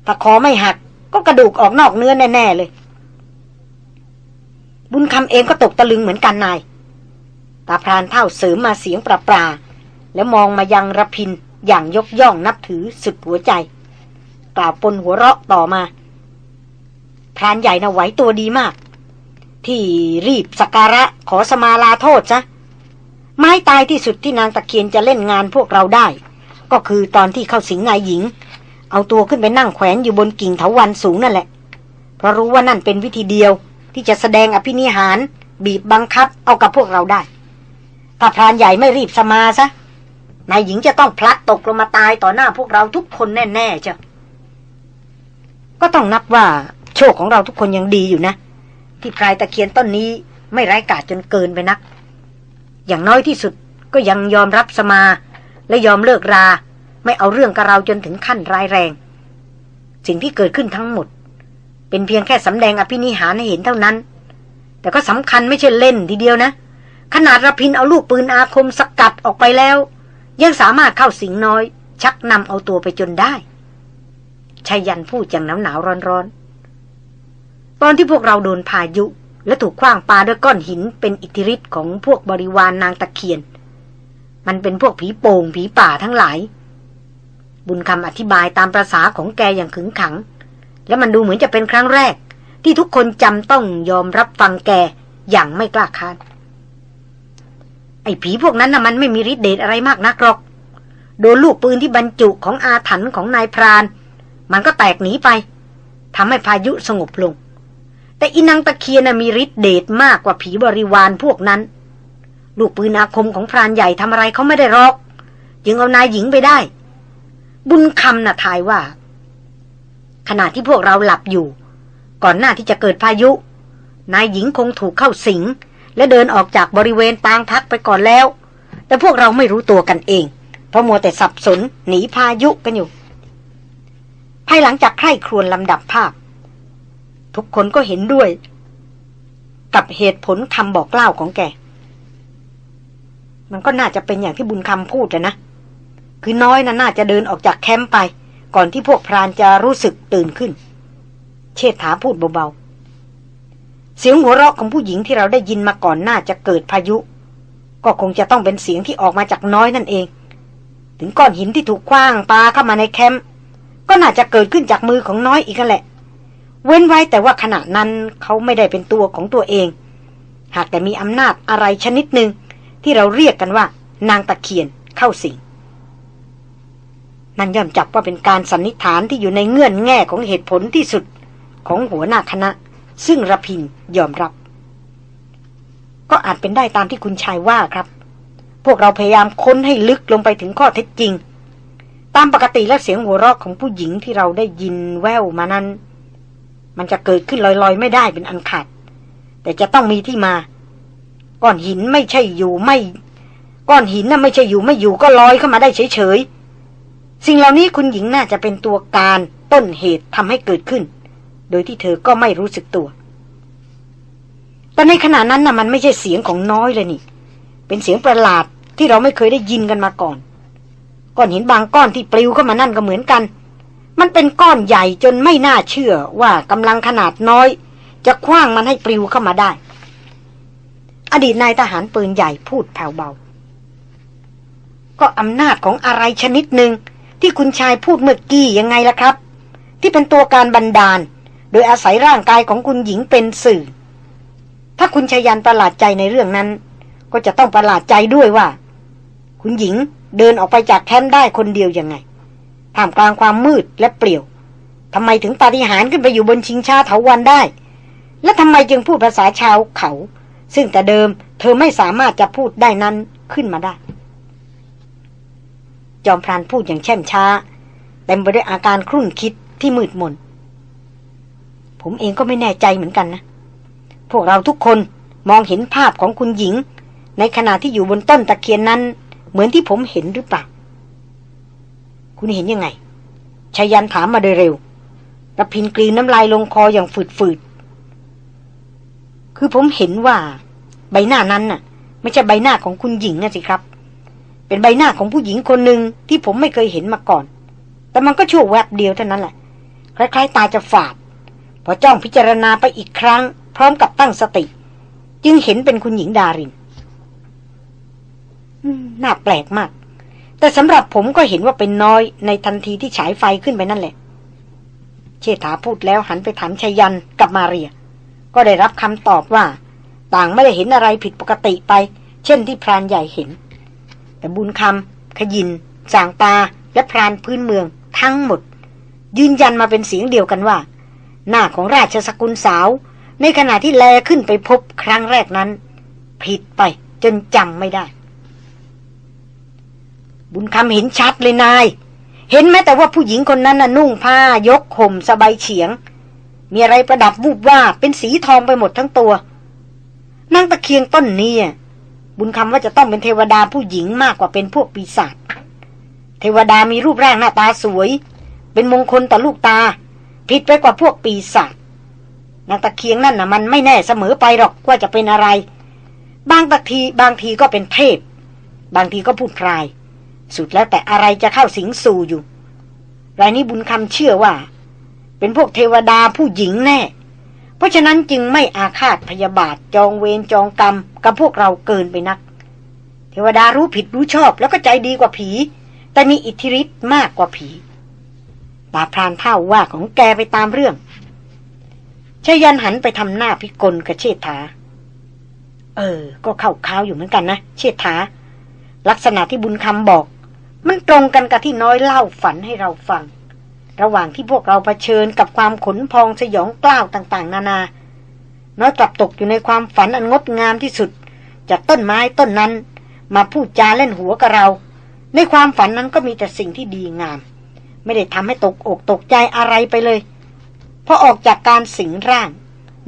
ถ้าคอไม่หักก็กระดูกออกนอกเนื้อแน่ ๆ เลย บุญคำเองก็ตกตะลึงเหมือนกันนาย ตาพรานเท่าเสริมมาเสียงปราปราแล้วมองมายังระพินอย่างยกย่องนับถือสุดหัวใจ กล่าวปนหัวเราะต่อมา พรานใหญ่นะไหวตัวดีมาก ที่รีบสักการะขอสมาลาโทษซะไม้ตายที่สุดที่นางตะเคียนจะเล่นงานพวกเราได้ ก็คือตอนที่เข้าสิงนายหญิง เอาตัวขึ้นไปนั่งแขวนอยู่บนกิ่งเถาวันสูงนั่นแหละ เพราะรู้ว่านั่นเป็นวิธีเดียวที่จะแสดงอภินิหาร บีบบังคับเอากับพวกเราได้ถ้าพรานใหญ่ไม่รีบสมาซะนายหญิงจะต้องพลัดตกลงมาตายต่อหน้าพวกเราทุกคนแน่ๆเจ้าก็ต้องนับว่าโชคของเราทุกคนยังดีอยู่นะ ที่พรายตะเคียนต้นนี้ไม่ร้ายกาจจนเกินไปนัก อย่างน้อยที่สุดก็ยังยอมรับสมา และยอมเลิกรา ไม่เอาเรื่องกับเราจนถึงขั้นร้ายแรง สิ่งที่เกิดขึ้นทั้งหมด เป็นเพียงแค่สำแดงอภินิหารให้เห็นเท่านั้น แต่ก็สำคัญไม่ใช่เล่นทีเดียวนะ ขนาดระพินเอาลูกปืนอาคมสกัดออกไปแล้ว ยังสามารถเข้าสิงน้อย ชักนำเอาตัวไปจนได้ชายันพูดอย่างหนาวหนาวร้อนร้อน ตอนที่พวกเราโดนพายุ และถูกคว้างปาด้วยก้อนหินเป็นอิทธิฤทธิ์ของพวกบริวารนนางตะเคียน มันเป็นพวกผีโป่งผีป่าทั้งหลาย บุญคำอธิบายตามประษาของแกอย่างขึงขัง และมันดูเหมือนจะเป็นครั้งแรก ที่ทุกคนจำต้องยอมรับฟังแกอย่างไม่กล้าค้านไอ้ผีพวกนั้นน่ะมันไม่มีฤทธิ์เดชอะไรมากนักหรอก โดนลูกปืนที่บรรจุของอาถรรพ์ของนายพราน มันก็แตกหนีไปทำให้พายุสงบลง แต่อินังตะเคียนมีฤทธิ์เดชมากกว่าผีบริวารพวกนั้น ลูกปืนอาคมของพรานใหญ่ทำอะไรเขาไม่ได้รอก จึงเอานายหญิงไปได้ บุญคำน่ะทายว่า ขณะที่พวกเราหลับอยู่ ก่อนหน้าที่จะเกิดพายุ นายหญิงคงถูกเข้าสิง และเดินออกจากบริเวณปางพักไปก่อนแล้ว แต่พวกเราไม่รู้ตัวกันเอง เพราะมัวแต่สับสนหนีพายุกันอยู่ ภายหลังจากใคร่ครวญลำดับภาพ ทุกคนก็เห็นด้วย กับเหตุผลคำบอกเล่าของแก มันก็น่าจะเป็นอย่างที่บุญคำพูดนะ คือน้อยนะน่าจะเดินออกจากแคมป์ไป ก่อนที่พวกพรานจะรู้สึกตื่นขึ้น เชษฐาพูดเบาๆ เสียงหัวเราะของผู้หญิงที่เราได้ยินมาก่อนน่าจะเกิดพายุ ก็คงจะต้องเป็นเสียงที่ออกมาจากน้อยนั่นเอง ถึงก้อนหินที่ถูกคว้างปาเข้ามาในแคมป์ก็น่าจะเกิดขึ้นจากมือของน้อยอีกแหละ เว้นไว้แต่ว่าขณะนั้นเขาไม่ได้เป็นตัวของตัวเอง หากแต่มีอำนาจอะไรชนิดหนึ่งที่เราเรียกกันว่า นางตะเคียนเข้าสิงนั่นย่อมจับว่าเป็นการสันนิษฐานที่อยู่ในเงื่อนแง่ของเหตุผลที่สุดของหัวหน้าคณะ ซึ่งระพินยอมรับ ก็อาจเป็นได้ตามที่คุณชายว่าครับ พวกเราพยายามค้นให้ลึกลงไปถึงข้อเท็จจริง ตามปกติและเสียงหัวเราะของผู้หญิงที่เราได้ยินแววมานั้น มันจะเกิดขึ้นลอยๆ ไม่ได้เป็นอันขาด แต่จะต้องมีที่มา ก้อนหินไม่ใช่อยู่ไม่ ก้อนหินน่ะไม่ใช่อยู่ไม่อยู่ก็ลอยเข้ามาได้เฉยๆสิ่งเหล่านี้คุณหญิงน่าจะเป็นตัวการต้นเหตุทำให้เกิดขึ้น โดยที่เธอก็ไม่รู้สึกตัว แต่ในขณะนั้นน่ะมันไม่ใช่เสียงของน้อยเลยนี่ เป็นเสียงประหลาดที่เราไม่เคยได้ยินกันมาก่อน ก้อนหินบางก้อนที่ปลิวเข้ามานั่นก็เหมือนกัน มันเป็นก้อนใหญ่จนไม่น่าเชื่อว่ากำลังขนาดน้อย จะคว้างมันให้ปลิวเข้ามาได้ อดีตนายทหารปืนใหญ่พูดแผ่วเบา ก็อำนาจของอะไรชนิดหนึ่งที่คุณชายพูดเมื่อกี้ยังไงล่ะครับ ที่เป็นตัวการบันดาล โดยอาศัยร่างกายของคุณหญิงเป็นสื่อ ถ้าคุณชายันประหลาดใจในเรื่องนั้น ก็จะต้องประหลาดใจด้วยว่า คุณหญิงเดินออกไปจากแคมป์ได้คนเดียวยังไง ท่ามกลางความมืดและเปลี่ยวทำไมถึงปาฏิหาริย์ขึ้นไปอยู่บนชิงชาเถาวันได้ และทำไมจึงพูดภาษาชาวเขา ซึ่งแต่เดิมเธอไม่สามารถจะพูดได้นั้นขึ้นมาได้ จอมพรานพูดอย่างแช่มช้าเต็มไปด้วยอาการครุ่นคิดที่มืดมน ผมเองก็ไม่แน่ใจเหมือนกันนะ พวกเราทุกคนมองเห็นภาพของคุณหญิง ในขณะที่อยู่บนต้นตะเคียนนั้น เหมือนที่ผมเห็นหรือเปล่า คุณเห็นยังไงชายันถามมาโดยเร็วระพินกลืนน้ำลายลงคออย่างฝืดๆ คือผมเห็นว่า ใบหน้านั้นน่ะ ไม่ใช่ใบหน้าของคุณหญิงนะสิครับ เป็นใบหน้าของผู้หญิงคนหนึ่งที่ผมไม่เคยเห็นมาก่อน แต่มันก็ชั่วแวบเดียวเท่านั้นแหละ คล้ายๆ ตาจะฝาด พอจ้องพิจารณาไปอีกครั้ง พร้อมกับตั้งสติ จึงเห็นเป็นคุณหญิงดารินน่าแปลกมาก แต่สำหรับผมก็เห็นว่าเป็นน้อยในทันทีที่ฉายไฟขึ้นไปนั่นแหละ เชษฐาพูดแล้วหันไปถามชายันกับมาเรีย ก็ได้รับคำตอบว่า ต่างไม่ได้เห็นอะไรผิดปกติไป เช่นที่พรานใหญ่เห็น แต่บุญคำขยินสางตาและพรานพื้นเมืองทั้งหมด ยืนยันมาเป็นเสียงเดียวกันว่า หน้าของราชสกุลสาว ในขณะที่แลขึ้นไปพบครั้งแรกนั้น ผิดไปจนจำไม่ได้ บุญคำเห็นชัดเลยนาย เห็นไหมแต่ว่าผู้หญิงคนนั้นน่ะนุ่งผ้ายกข่มสบายเฉียง มีอะไรประดับวูบว่าเป็นสีทองไปหมดทั้งตัวนางตะเคียงต้นนี้บุญคำว่าจะต้องเป็นเทวดาผู้หญิงมากกว่าเป็นพวกปีศาจเทวดามีรูปร่างหน้าตาสวย เป็นมงคลต่อลูกตา ผิดไปกว่าพวกปีศาจนางตะเคียงนั่นน่ะมันไม่แน่เสมอไปหรอกว่าจะเป็นอะไร บางตะทีบางทีก็เป็นเทพ บางทีก็พูดพราย สุดแล้วแต่อะไรจะเข้าสิงสู่อยู่ รายนี้บุญคำเชื่อว่า เป็นพวกเทวดาผู้หญิงแน่ เพราะฉะนั้นจึงไม่อาฆาตพยาบาทจองเวรจองกรรม กับพวกเราเกินไปนัก เทวดารู้ผิดรู้ชอบแล้วก็ใจดีกว่าผี แต่มีอิทธิฤทธิ์มากกว่าผีตาพรานเท่าว่าของแกไปตามเรื่องชยันหันไปทำหน้าพิกลกับเชษฐา เออ ก็เข้าข้าวอยู่เหมือนกันนะ เชษฐา ลักษณะที่บุญคำบอก มันตรงกันกับที่น้อยเล่าฝันให้เราฟัง ระหว่างที่พวกเราเผชิญกับความขนพองสยองกล้าวต่างๆ นานา น้อยกลับตกอยู่ในความฝันอันงดงามที่สุด จากต้นไม้ต้นนั้น มาพูดจาเล่นหัวกับเรา ในความฝันนั้นก็มีแต่สิ่งที่ดีงาม ไม่ได้ทำให้ตกอกตกใจอะไรไปเลยพอออกจากการสิงร่าง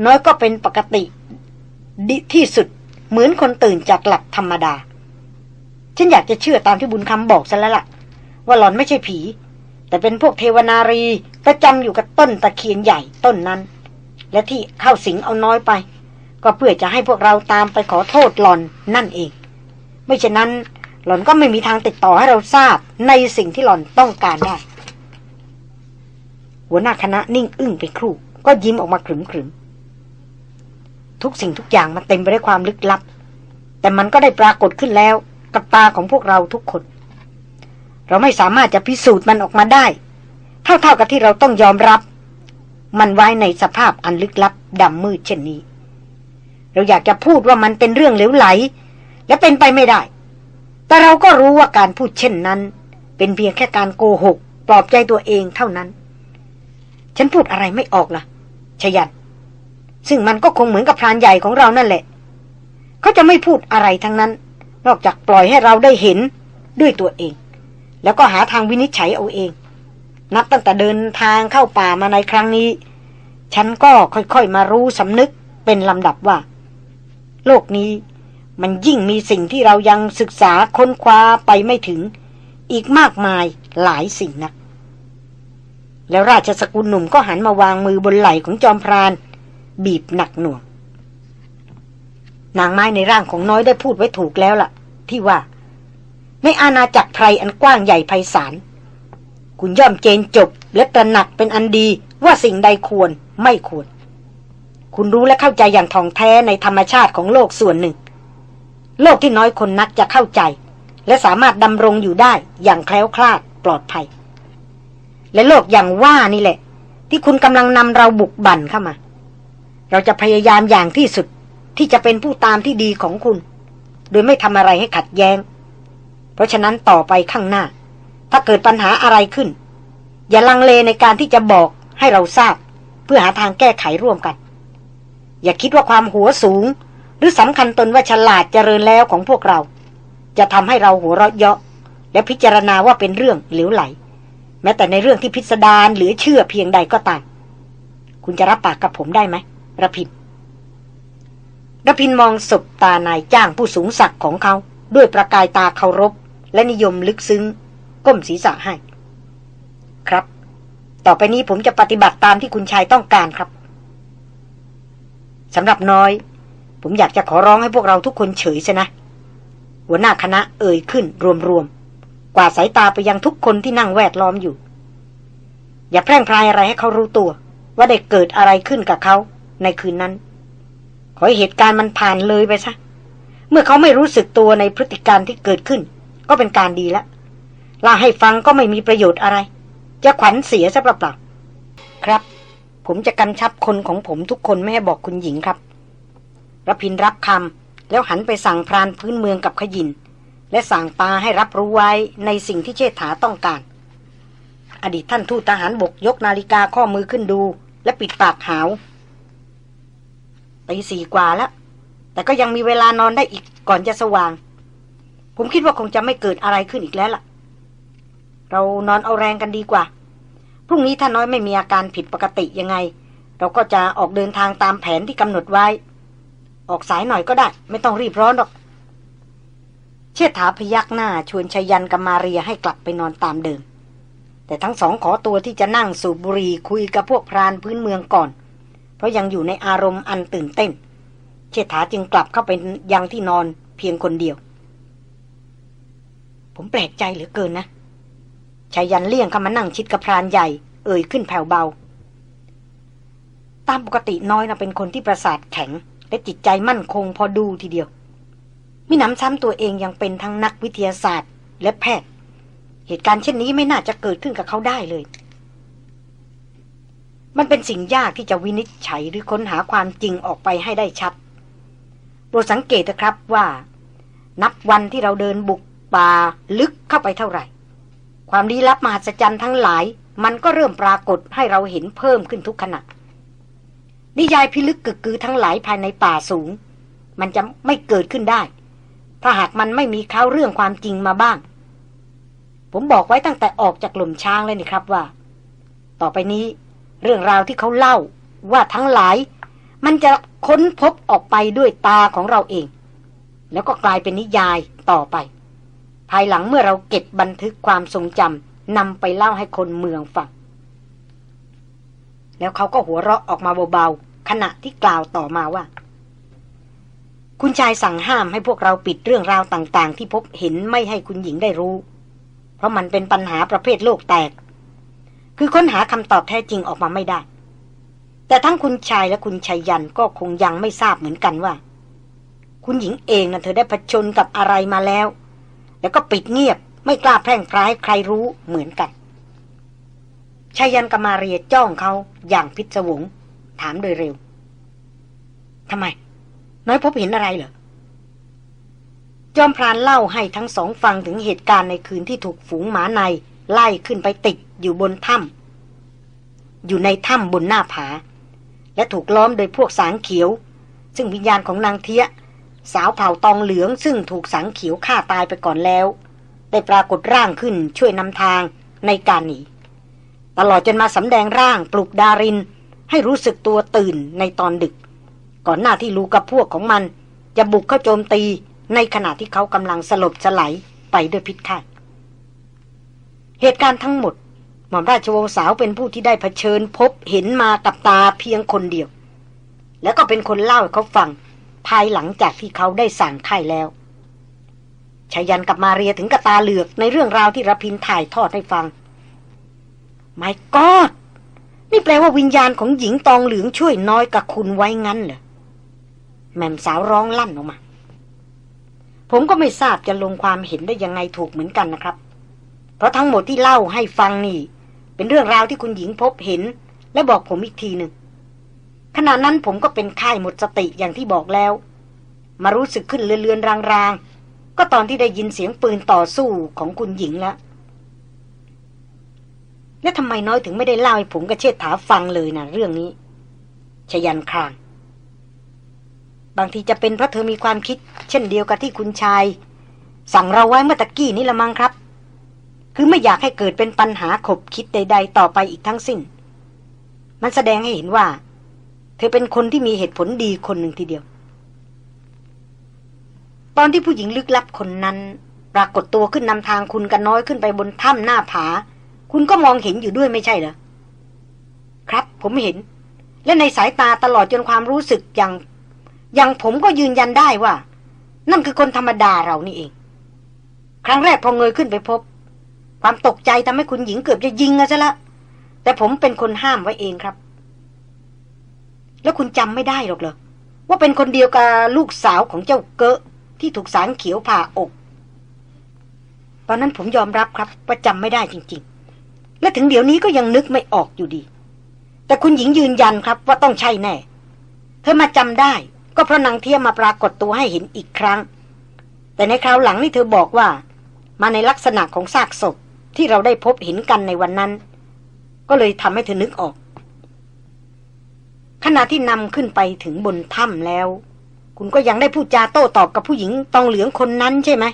น้อยก็เป็นปกติ ดีที่สุดเหมือนคนตื่นจากหลับธรรมดา ฉันอยากจะเชื่อตามที่บุญคำบอกซะแล้วล่ะ ว่าหล่อนไม่ใช่ผี แต่เป็นพวกเทวนารีประจำอยู่กับต้นตะเคียนใหญ่ต้นนั้น และที่เข้าสิงเอาน้อยไป ก็เพื่อจะให้พวกเราตามไปขอโทษหล่อนนั่นเอง ไม่เช่นนั้นหล่อนก็ไม่มีทางติดต่อให้เราทราบในสิ่งที่หล่อนต้องการได้ หัวหน้าคณะนิ่งอึ้งไปครู่ ก็ยิ้มออกมาขรึมขรึมทุกสิ่งทุกอย่างมันเต็มไปด้วยความลึกลับ แต่มันก็ได้ปรากฏขึ้นแล้ว กับตาของพวกเราทุกคน เราไม่สามารถจะพิสูจน์มันออกมาได้ เท่าๆกับที่เราต้องยอมรับ มันไว้ในสภาพอันลึกลับดำมืดเช่นนี้ เราอยากจะพูดว่ามันเป็นเรื่องเหลวไหล และเป็นไปไม่ได้ แต่เราก็รู้ว่าการพูดเช่นนั้น เป็นเพียงแค่การโกหกปลอบใจตัวเองเท่านั้น ฉันพูดอะไรไม่ออกล่ะ ชยันซึ่งมันก็คงเหมือนกับพรานใหญ่ของเรานั่นแหละ เขาจะไม่พูดอะไรทั้งนั้น นอกจากปล่อยให้เราได้เห็นด้วยตัวเอง แล้วก็หาทางวินิจฉัยเอาเอง นับตั้งแต่เดินทางเข้าป่ามาในครั้งนี้ ฉันก็ค่อยๆมารู้สำนึกเป็นลำดับว่า โลกนี้มันยิ่งมีสิ่งที่เรายังศึกษาค้นคว้าไปไม่ถึง อีกมากมายหลายสิ่งนักแล้วราชสกุลหนุ่มก็หันมาวางมือบนไหล่ของจอมพราน บีบหนักหน่วง นางไม้ในร่างของน้อยได้พูดไว้ถูกแล้วล่ะ ที่ว่า ในอาณาจักรไพรอันกว้างใหญ่ไพศาลคุณย่อมเจนจบ และตระหนักเป็นอันดีว่าสิ่งใดควรไม่ควร คุณรู้และเข้าใจอย่างท่องแท้ในธรรมชาติของโลกส่วนหนึ่ง โลกที่น้อยคนนักจะเข้าใจ และสามารถดำรงอยู่ได้อย่างแคล้วคลาดปลอดภัย และโลกอย่างว่านี่แหละ ที่คุณกำลังนำเราบุกบั่นเข้ามา เราจะพยายามอย่างที่สุด ที่จะเป็นผู้ตามที่ดีของคุณ โดยไม่ทำอะไรให้ขัดแยง้ง เพราะฉะนั้นต่อไปข้างหน้า ถ้าเกิดปัญหาอะไรขึ้น อย่าลังเลในการที่จะบอกให้เราทราบ เพื่อหาทางแก้ไขร่วมกัน อย่าคิดว่าความหัวสูง หรือสำคัญตนว่าฉลาดเจริญแล้วของพวกเรา จะทำให้เราหัวเราะเยาะ และพิจารณาว่าเป็นเรื่องเหลวไหล แม้แต่ในเรื่องที่พิสดารหรือเชื่อเพียงใดก็ตาม คุณจะรับปากกับผมได้ไหมระพิน ระพินมองศบตานายจ้างผู้สูงศักดิ์ของเขา ด้วยประกายตาเคารพ และนิยมลึกซึ้ง ก้มศีรษะให้ ครับ ต่อไปนี้ผมจะปฏิบัติตามที่คุณชายต้องการครับสำหรับน้อย ผมอยากจะขอร้องให้พวกเราทุกคนเฉยซะนะ หัวหน้าคณะเอ่ยขึ้นรวมๆกวาดสายตาไปยังทุกคนที่นั่งแวดล้อมอยู่ อย่าแพร่งพรายอะไรให้เขารู้ตัว ว่าได้เกิดอะไรขึ้นกับเขาในคืนนั้น ขอให้เหตุการณ์มันผ่านเลยไปซะ เมื่อเขาไม่รู้สึกตัวในพฤติการที่เกิดขึ้น ก็เป็นการดีแล้วลาให้ฟังก็ไม่มีประโยชน์อะไร จะขวัญเสียซะเปล่าๆครับ ผมจะกำชับคนของผมทุกคนไม่ให้บอกคุณหญิงครับรพินรับคำแล้วหันไปสั่งพรานพื้นเมืองกับขยิน และสั่งปาให้รับรู้ไว้ในสิ่งที่เชษฐาต้องการ อดีตท่านทูตทหารบกยกนาฬิกาข้อมือขึ้นดู และปิดปากหาว ตีสี่กว่าแล้ว แต่ก็ยังมีเวลานอนได้อีกก่อนจะสว่าง ผมคิดว่าคงจะไม่เกิดอะไรขึ้นอีกแล้วล่ะ เรานอนเอาแรงกันดีกว่า พรุ่งนี้ถ้าน้อยไม่มีอาการผิดปกติยังไง เราก็จะออกเดินทางตามแผนที่กำหนดไว้ ออกสายหน่อยก็ได้ ไม่ต้องรีบร้อนหรอก เชิดถาพยักหน้า ชวนชยันกับมาเรียให้กลับไปนอนตามเดิมแต่ทั้งสองขอตัวที่จะนั่งสูบบุหรี่คุยกับพวกพรานพื้นเมืองก่อน เพราะยังอยู่ในอารมณ์อันตื่นเต้น เชิดถาจึงกลับเข้าไปยังที่นอนเพียงคนเดียว ผมแปลกใจเหลือเกินนะชายันเลี่ยงเข้ามานั่งชิดกับพรานใหญ่ เอ่ยขึ้นแผ่วเบา ตามปกติน้อยนะเป็นคนที่ประสาทแข็ง และจิตใจมั่นคงพอดูทีเดียวมิหนำซ้ำตัวเองยังเป็นทั้งนักวิทยาศาสตร์ และแพทย์ เหตุการณ์เช่นนี้ไม่น่าจะเกิดขึ้นกับเขาได้เลย มันเป็นสิ่งยากที่จะวินิจฉัยหรือค้นหาความจริงออกไปให้ได้ชัดโปรดสังเกตนะครับว่า นับวันที่เราเดินบุกป่าลึกเข้าไปเท่าไหร่ ความลี้ลับมหัศจรรย์ทั้งหลาย มันก็เริ่มปรากฏให้เราเห็นเพิ่มขึ้นทุกขณะนิยายพิลึกกึกกือทั้งหลายภายในป่าสูง มันจะไม่เกิดขึ้นได้ ถ้าหากมันไม่มีข้าวเรื่องความจริงมาบ้าง ผมบอกไว้ตั้งแต่ออกจากหล่มช้างเลยนี่ครับว่า ต่อไปนี้ เรื่องราวที่เขาเล่าว่าทั้งหลาย มันจะค้นพบออกไปด้วยตาของเราเอง แล้วก็กลายเป็นนิยายต่อไป ภายหลังเมื่อเราเก็บบันทึกความทรงจำนำไปเล่าให้คนเมืองฟังแล้วเขาก็หัวเราะออกมาเบาๆขณะที่กล่าวต่อมาว่า คุณชายสั่งห้ามให้พวกเราปิดเรื่องราวต่าง ๆ ที่พบเห็นไม่ให้คุณหญิงได้รู้ เพราะมันเป็นปัญหาประเภทโลกแตก คือค้นหาคำตอบแท้จริงออกมาไม่ได้ แต่ทั้งคุณชายและคุณชายยันก็คงยังไม่ทราบเหมือนกันว่า คุณหญิงเองนะ่ะเธอได้ผชนกับอะไรมาแล้ว แล้วก็ปิดเงียบไม่กล้าแพร่งพร้ายใครรู้เหมือนกันชายันกมาเรียจ้องเขาอย่างพิศวง ถามโดยเร็วทำไม น้อยพบเห็นอะไรเหรอจอมพรานเล่าให้ทั้งสองฟังถึงเหตุการณ์ในคืนที่ถูกฝูงหมาใน ไล่ขึ้นไปติดอยู่บนถ้ำอยู่ในถ้ำบนหน้าผา และถูกล้อมโดยพวกสางเขียว ซึ่งวิญญาณของนางเทียสาวเผ่าตองเหลืองซึ่งถูกสังเขียวฆ่าตายไปก่อนแล้ว ได้ปรากฏร่างขึ้นช่วยนำทางในการหนีตลอดจนมาสำแดงร่างปลุกดาริน ให้รู้สึกตัวตื่นในตอนดึก ก่อนหน้าที่ลูกับพวกของมัน จะบุกเข้าโจมตีในขณะที่เขากำลังสลบสลายไปด้วยพิษไข้ เหตุการณ์ทั้งหมด หม่อมราชวงศ์สาวเป็นผู้ที่ได้เผชิญพบเห็นมากับตาเพียงคนเดียว แล้วก็เป็นคนเล่าให้เขาฟัง ภายหลังจากที่เขาได้สั่งไข่แล้วชายันกับมาเรียถึงกับตาเหลือกในเรื่องราวที่ระพินถ่ายทอดให้ฟังไม่กอดนี่แปลว่าวิญญาณของหญิงตองเหลืองช่วยน้อยกับคุณไว้งั้นเหรอแม่มสาวร้องลั่นออกมา ผมก็ไม่ทราบจะลงความเห็นได้ยังไงถูกเหมือนกันนะครับ เพราะทั้งหมดที่เล่าให้ฟังนี่ เป็นเรื่องราวที่คุณหญิงพบเห็น และบอกผมอีกทีหนึ่งขณะนั้นผมก็เป็นไข้หมดสติอย่างที่บอกแล้ว มารู้สึกขึ้นเลือนๆรางๆ ก็ตอนที่ได้ยินเสียงปืนต่อสู้ของคุณหญิงแล้วแล้วทำไมน้อยถึงไม่ได้เล่าให้ผมกับเชษฐาฟังเลยนะเรื่องนี้ ชยันคราง บางทีจะเป็นเพราะเธอมีความคิด เช่นเดียวกับที่คุณชาย สั่งเราไว้เมื่อตะกี้นี้ละมั้งครับ คือไม่อยากให้เกิดเป็นปัญหาขบคิดใด ๆ ต่อไปอีกทั้งสิ้น มันแสดงให้เห็นว่า เธอเป็นคนที่มีเหตุผลดีคนหนึ่งทีเดียว ตอนที่ผู้หญิงลึกลับคนนั้น ปรากฏตัวขึ้นนำทางคุณกันน้อยขึ้นไปบนถ้ำหน้าผา คุณก็มองเห็นอยู่ด้วยไม่ใช่เหรอ ครับ ผมเห็น และในสายตาตลอดจนความรู้สึกอย่าง อย่างผมก็ยืนยันได้ว่า นั่นคือคนธรรมดาเรานี่เอง ครั้งแรกพอเงยขึ้นไปพบ ความตกใจทำให้คุณหญิงเกือบจะยิงซะละ แต่ผมเป็นคนห้ามไว้เองครับ แล้วคุณจำไม่ได้หรอกเหรอ ว่าเป็นคนเดียวกับลูกสาวของเจ้าเกะที่ถูกสารเขียวผ่าอก ตอนนั้นผมยอมรับครับว่าจำไม่ได้จริง ๆ และถึงเดี๋ยวนี้ก็ยังนึกไม่ออกอยู่ดี แต่คุณหญิงยืนยันครับ ว่าต้องใช่แน่ เธอมาจำได้ ก็เพราะนางเทียมมาปรากฏตัวให้เห็นอีกครั้ง แต่ในคราวหลังนี่เธอบอกว่า มาในลักษณะของซากศพ ที่เราได้พบเห็นกันในวันนั้น ก็เลยทำให้เธอนึกออก ขณะที่นำขึ้นไปถึงบนถ้ำแล้ว คุณก็ยังได้พูดจาโต้ตอบกับผู้หญิงตองเหลืองคนนั้นใช่ไหม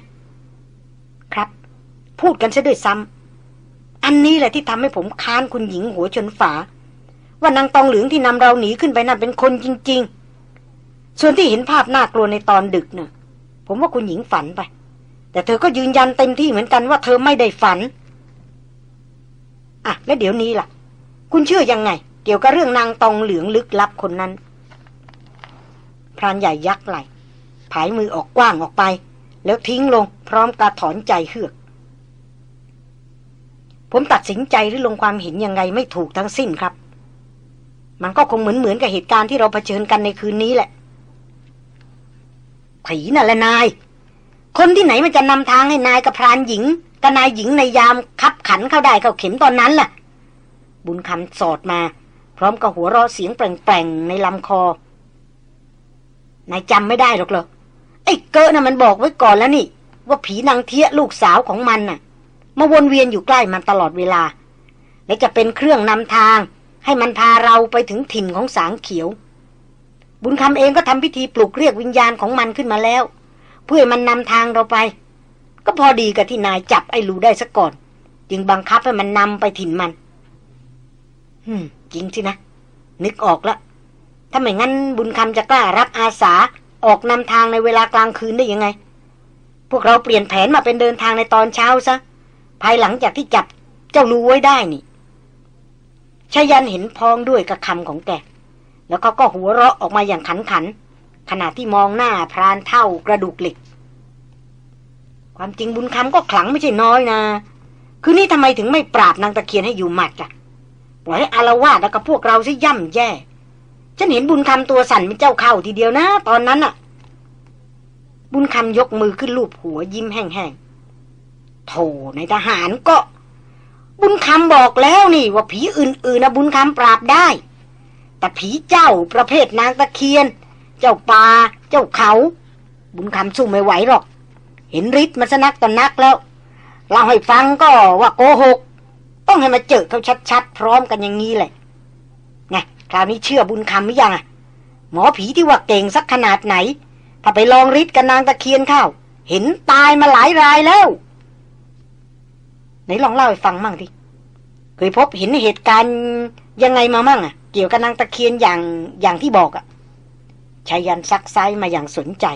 ครับ พูดกันซะด้วยซ้ำอันนี้แหละที่ทำให้ผมค้านคุณหญิงหัวชนฝา ว่านางตองเหลืองที่นำเราหนีขึ้นไปนั่นเป็นคนจริง ๆ ส่วนที่เห็นภาพน่ากลัวในตอนดึกเนะ่ะผมว่าคุณหญิงฝันไป แต่เธอก็ยืนยันเต็มที่เหมือนกันว่าเธอไม่ได้ฝัน อะ แล้วเดี๋ยวนี้ล่ะ คุณเชื่อยังไง เกี่ยวกับเรื่องนางตองเหลืองลึกลับคนนั้น พรานใหญ่ยักไหลผายมือออกกว้างออกไป แล้วทิ้งลง พร้อมกระถอนใจเฮือก ผมตัดสินใจหรือลงความเห็นยังไงไม่ถูกทั้งสิ้นครับ มันก็คงเหมือนเหมือนกับเหตุการณ์ที่เราเผชิญกันในคืนนี้แหละผีน่ะละนาย คนที่ไหนมันจะนำทางให้นายกับพรานหญิง กนายหญิงในยามคับขันเข้าได้เข้าเข็มตอนนั้นล่ะ บุญคำสอดมา พร้อมกับหัวเราะเสียงแปลงๆในลำคอ นายจำไม่ได้หรอกเหรอไอ้เกอน่ะมันบอกไว้ก่อนแล้วนี่ ว่าผีนางเทียลูกสาวของมันน่ะ มาวนเวียนอยู่ใกล้มันตลอดเวลา และจะเป็นเครื่องนำทาง ให้มันพาเราไปถึงถิ่นของสางเขียว บุญคำเองก็ทำพิธีปลุกเรียกวิญญาณของมันขึ้นมาแล้ว เพื่อมันนำทางเราไป ก็พอดีกับที่นายจับไอ้ลูได้ซะก่อน จึงบังคับให้มันนำไปถิ่นมัน อืม จริงสินะ นึกออกแล้วถ้าไม่งั้นบุญคำจะกล้ารับอาสาออกนำทางในเวลากลางคืนได้ยังไง พวกเราเปลี่ยนแผนมาเป็นเดินทางในตอนเช้าซะ ภายหลังจากที่จับเจ้ารู้ไว้ได้นี่ชายันเห็นพองด้วยกับคำของแก แล้วเขาก็หัวเราะออกมาอย่างขันขัน ขณะที่มองหน้าพรานเท่ากระดูกเหล็ก ความจริงบุญคำก็ขลังไม่ใช่น้อยนะ คือนี่ทำไมถึงไม่ปราบนางตะเคียนให้อยู่หมัดอะ ปล่อยให้อารวาสแล้วกับพวกเราซิย่ำแย่ ฉันเห็นบุญคำตัวสั่นเป็นเจ้าเข้าทีเดียวนะ ตอนนั้นอะบุญคำยกมือขึ้นลูบหัวยิ้มแห้งๆโธ่ในทหารก็ บุญคำบอกแล้วนี่ว่าผีอื่นๆนะบุญคำปราบได้ แต่ผีเจ้าประเภทนางตะเคียน เจ้าป่าเจ้าเขา บุญคำสู้ไม่ไหวหรอก ห็นฤทธิ์มาสนักตอนนักแล้วเราให้ฟังก็ว่าโกหก ต้องให้มาเจอเขาชัดๆ พร้อมกันอย่างนี้แหละไงคราวนี้เชื่อบุญคำหรือยังอะหมอผีที่ว่าเก่งสักขนาดไหน ถ้าไปลองฤทธิ์กับนางตะเคียนเข้า เห็นตายมาหลายรายแล้ว ไหนลองเล่าให้ฟังมั่งดิเคยพบเห็นเหตุการณ์ยังไงมามั่งอะเกี่ยวกับนางตะเคียนอย่างอย่างที่บอกอะชายันซักไซมาอย่างสนใจ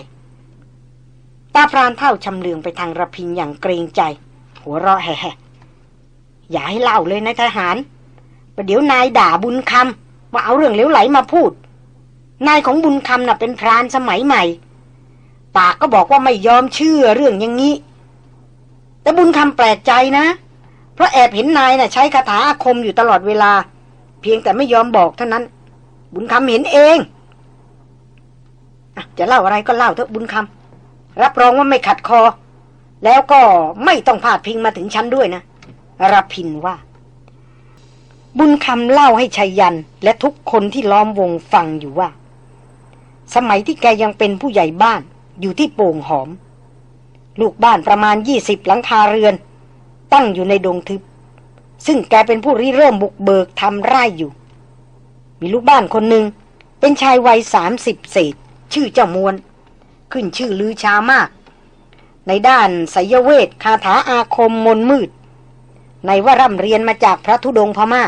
ตาพรานเท่าชำเลืองไปทางระพินอย่างเกรงใจ หัวเราะแห่อย่าให้เล่าเลยนายทหารประเดี๋ยวนายด่าบุญคำว่าเอาเรื่องเลวไหลมาพูด นายของบุญคำน่ะเป็นพรานสมัยใหม่ ปากก็บอกว่าไม่ยอมเชื่อเรื่องอย่างนี้ แต่บุญคำแปลกใจนะ เพราะแอบเห็นนายน่ะใช้คาถาอาคมอยู่ตลอดเวลา เพียงแต่ไม่ยอมบอกเท่านั้น บุญคำเห็นเองอะจะเล่าอะไรก็เล่าเถอะบุญคำ รับรองว่าไม่ขัดคอ แล้วก็ไม่ต้องพาดพิงมาถึงฉันด้วยนะรพินว่า บุญคำเล่าให้ชัยยันและทุกคนที่ล้อมวงฟังอยู่ว่า สมัยที่แกยังเป็นผู้ใหญ่บ้านอยู่ที่โป่งหอม ลูกบ้านประมาณยี่สิบหลังคาเรือน ตั้งอยู่ในดงทึบ ซึ่งแกเป็นผู้ริเริ่มบุกเบิกทำไร่อยู่ มีลูกบ้านคนหนึ่งเป็นชายวัยสามสิบเศษ ชื่อเจ้ามวล ขึ้นชื่อลือชามาก ในด้านไสยเวทคาถาอาคมมนมืด ในว่าร่ำเรียนมาจากพระธุดงค์พมา่า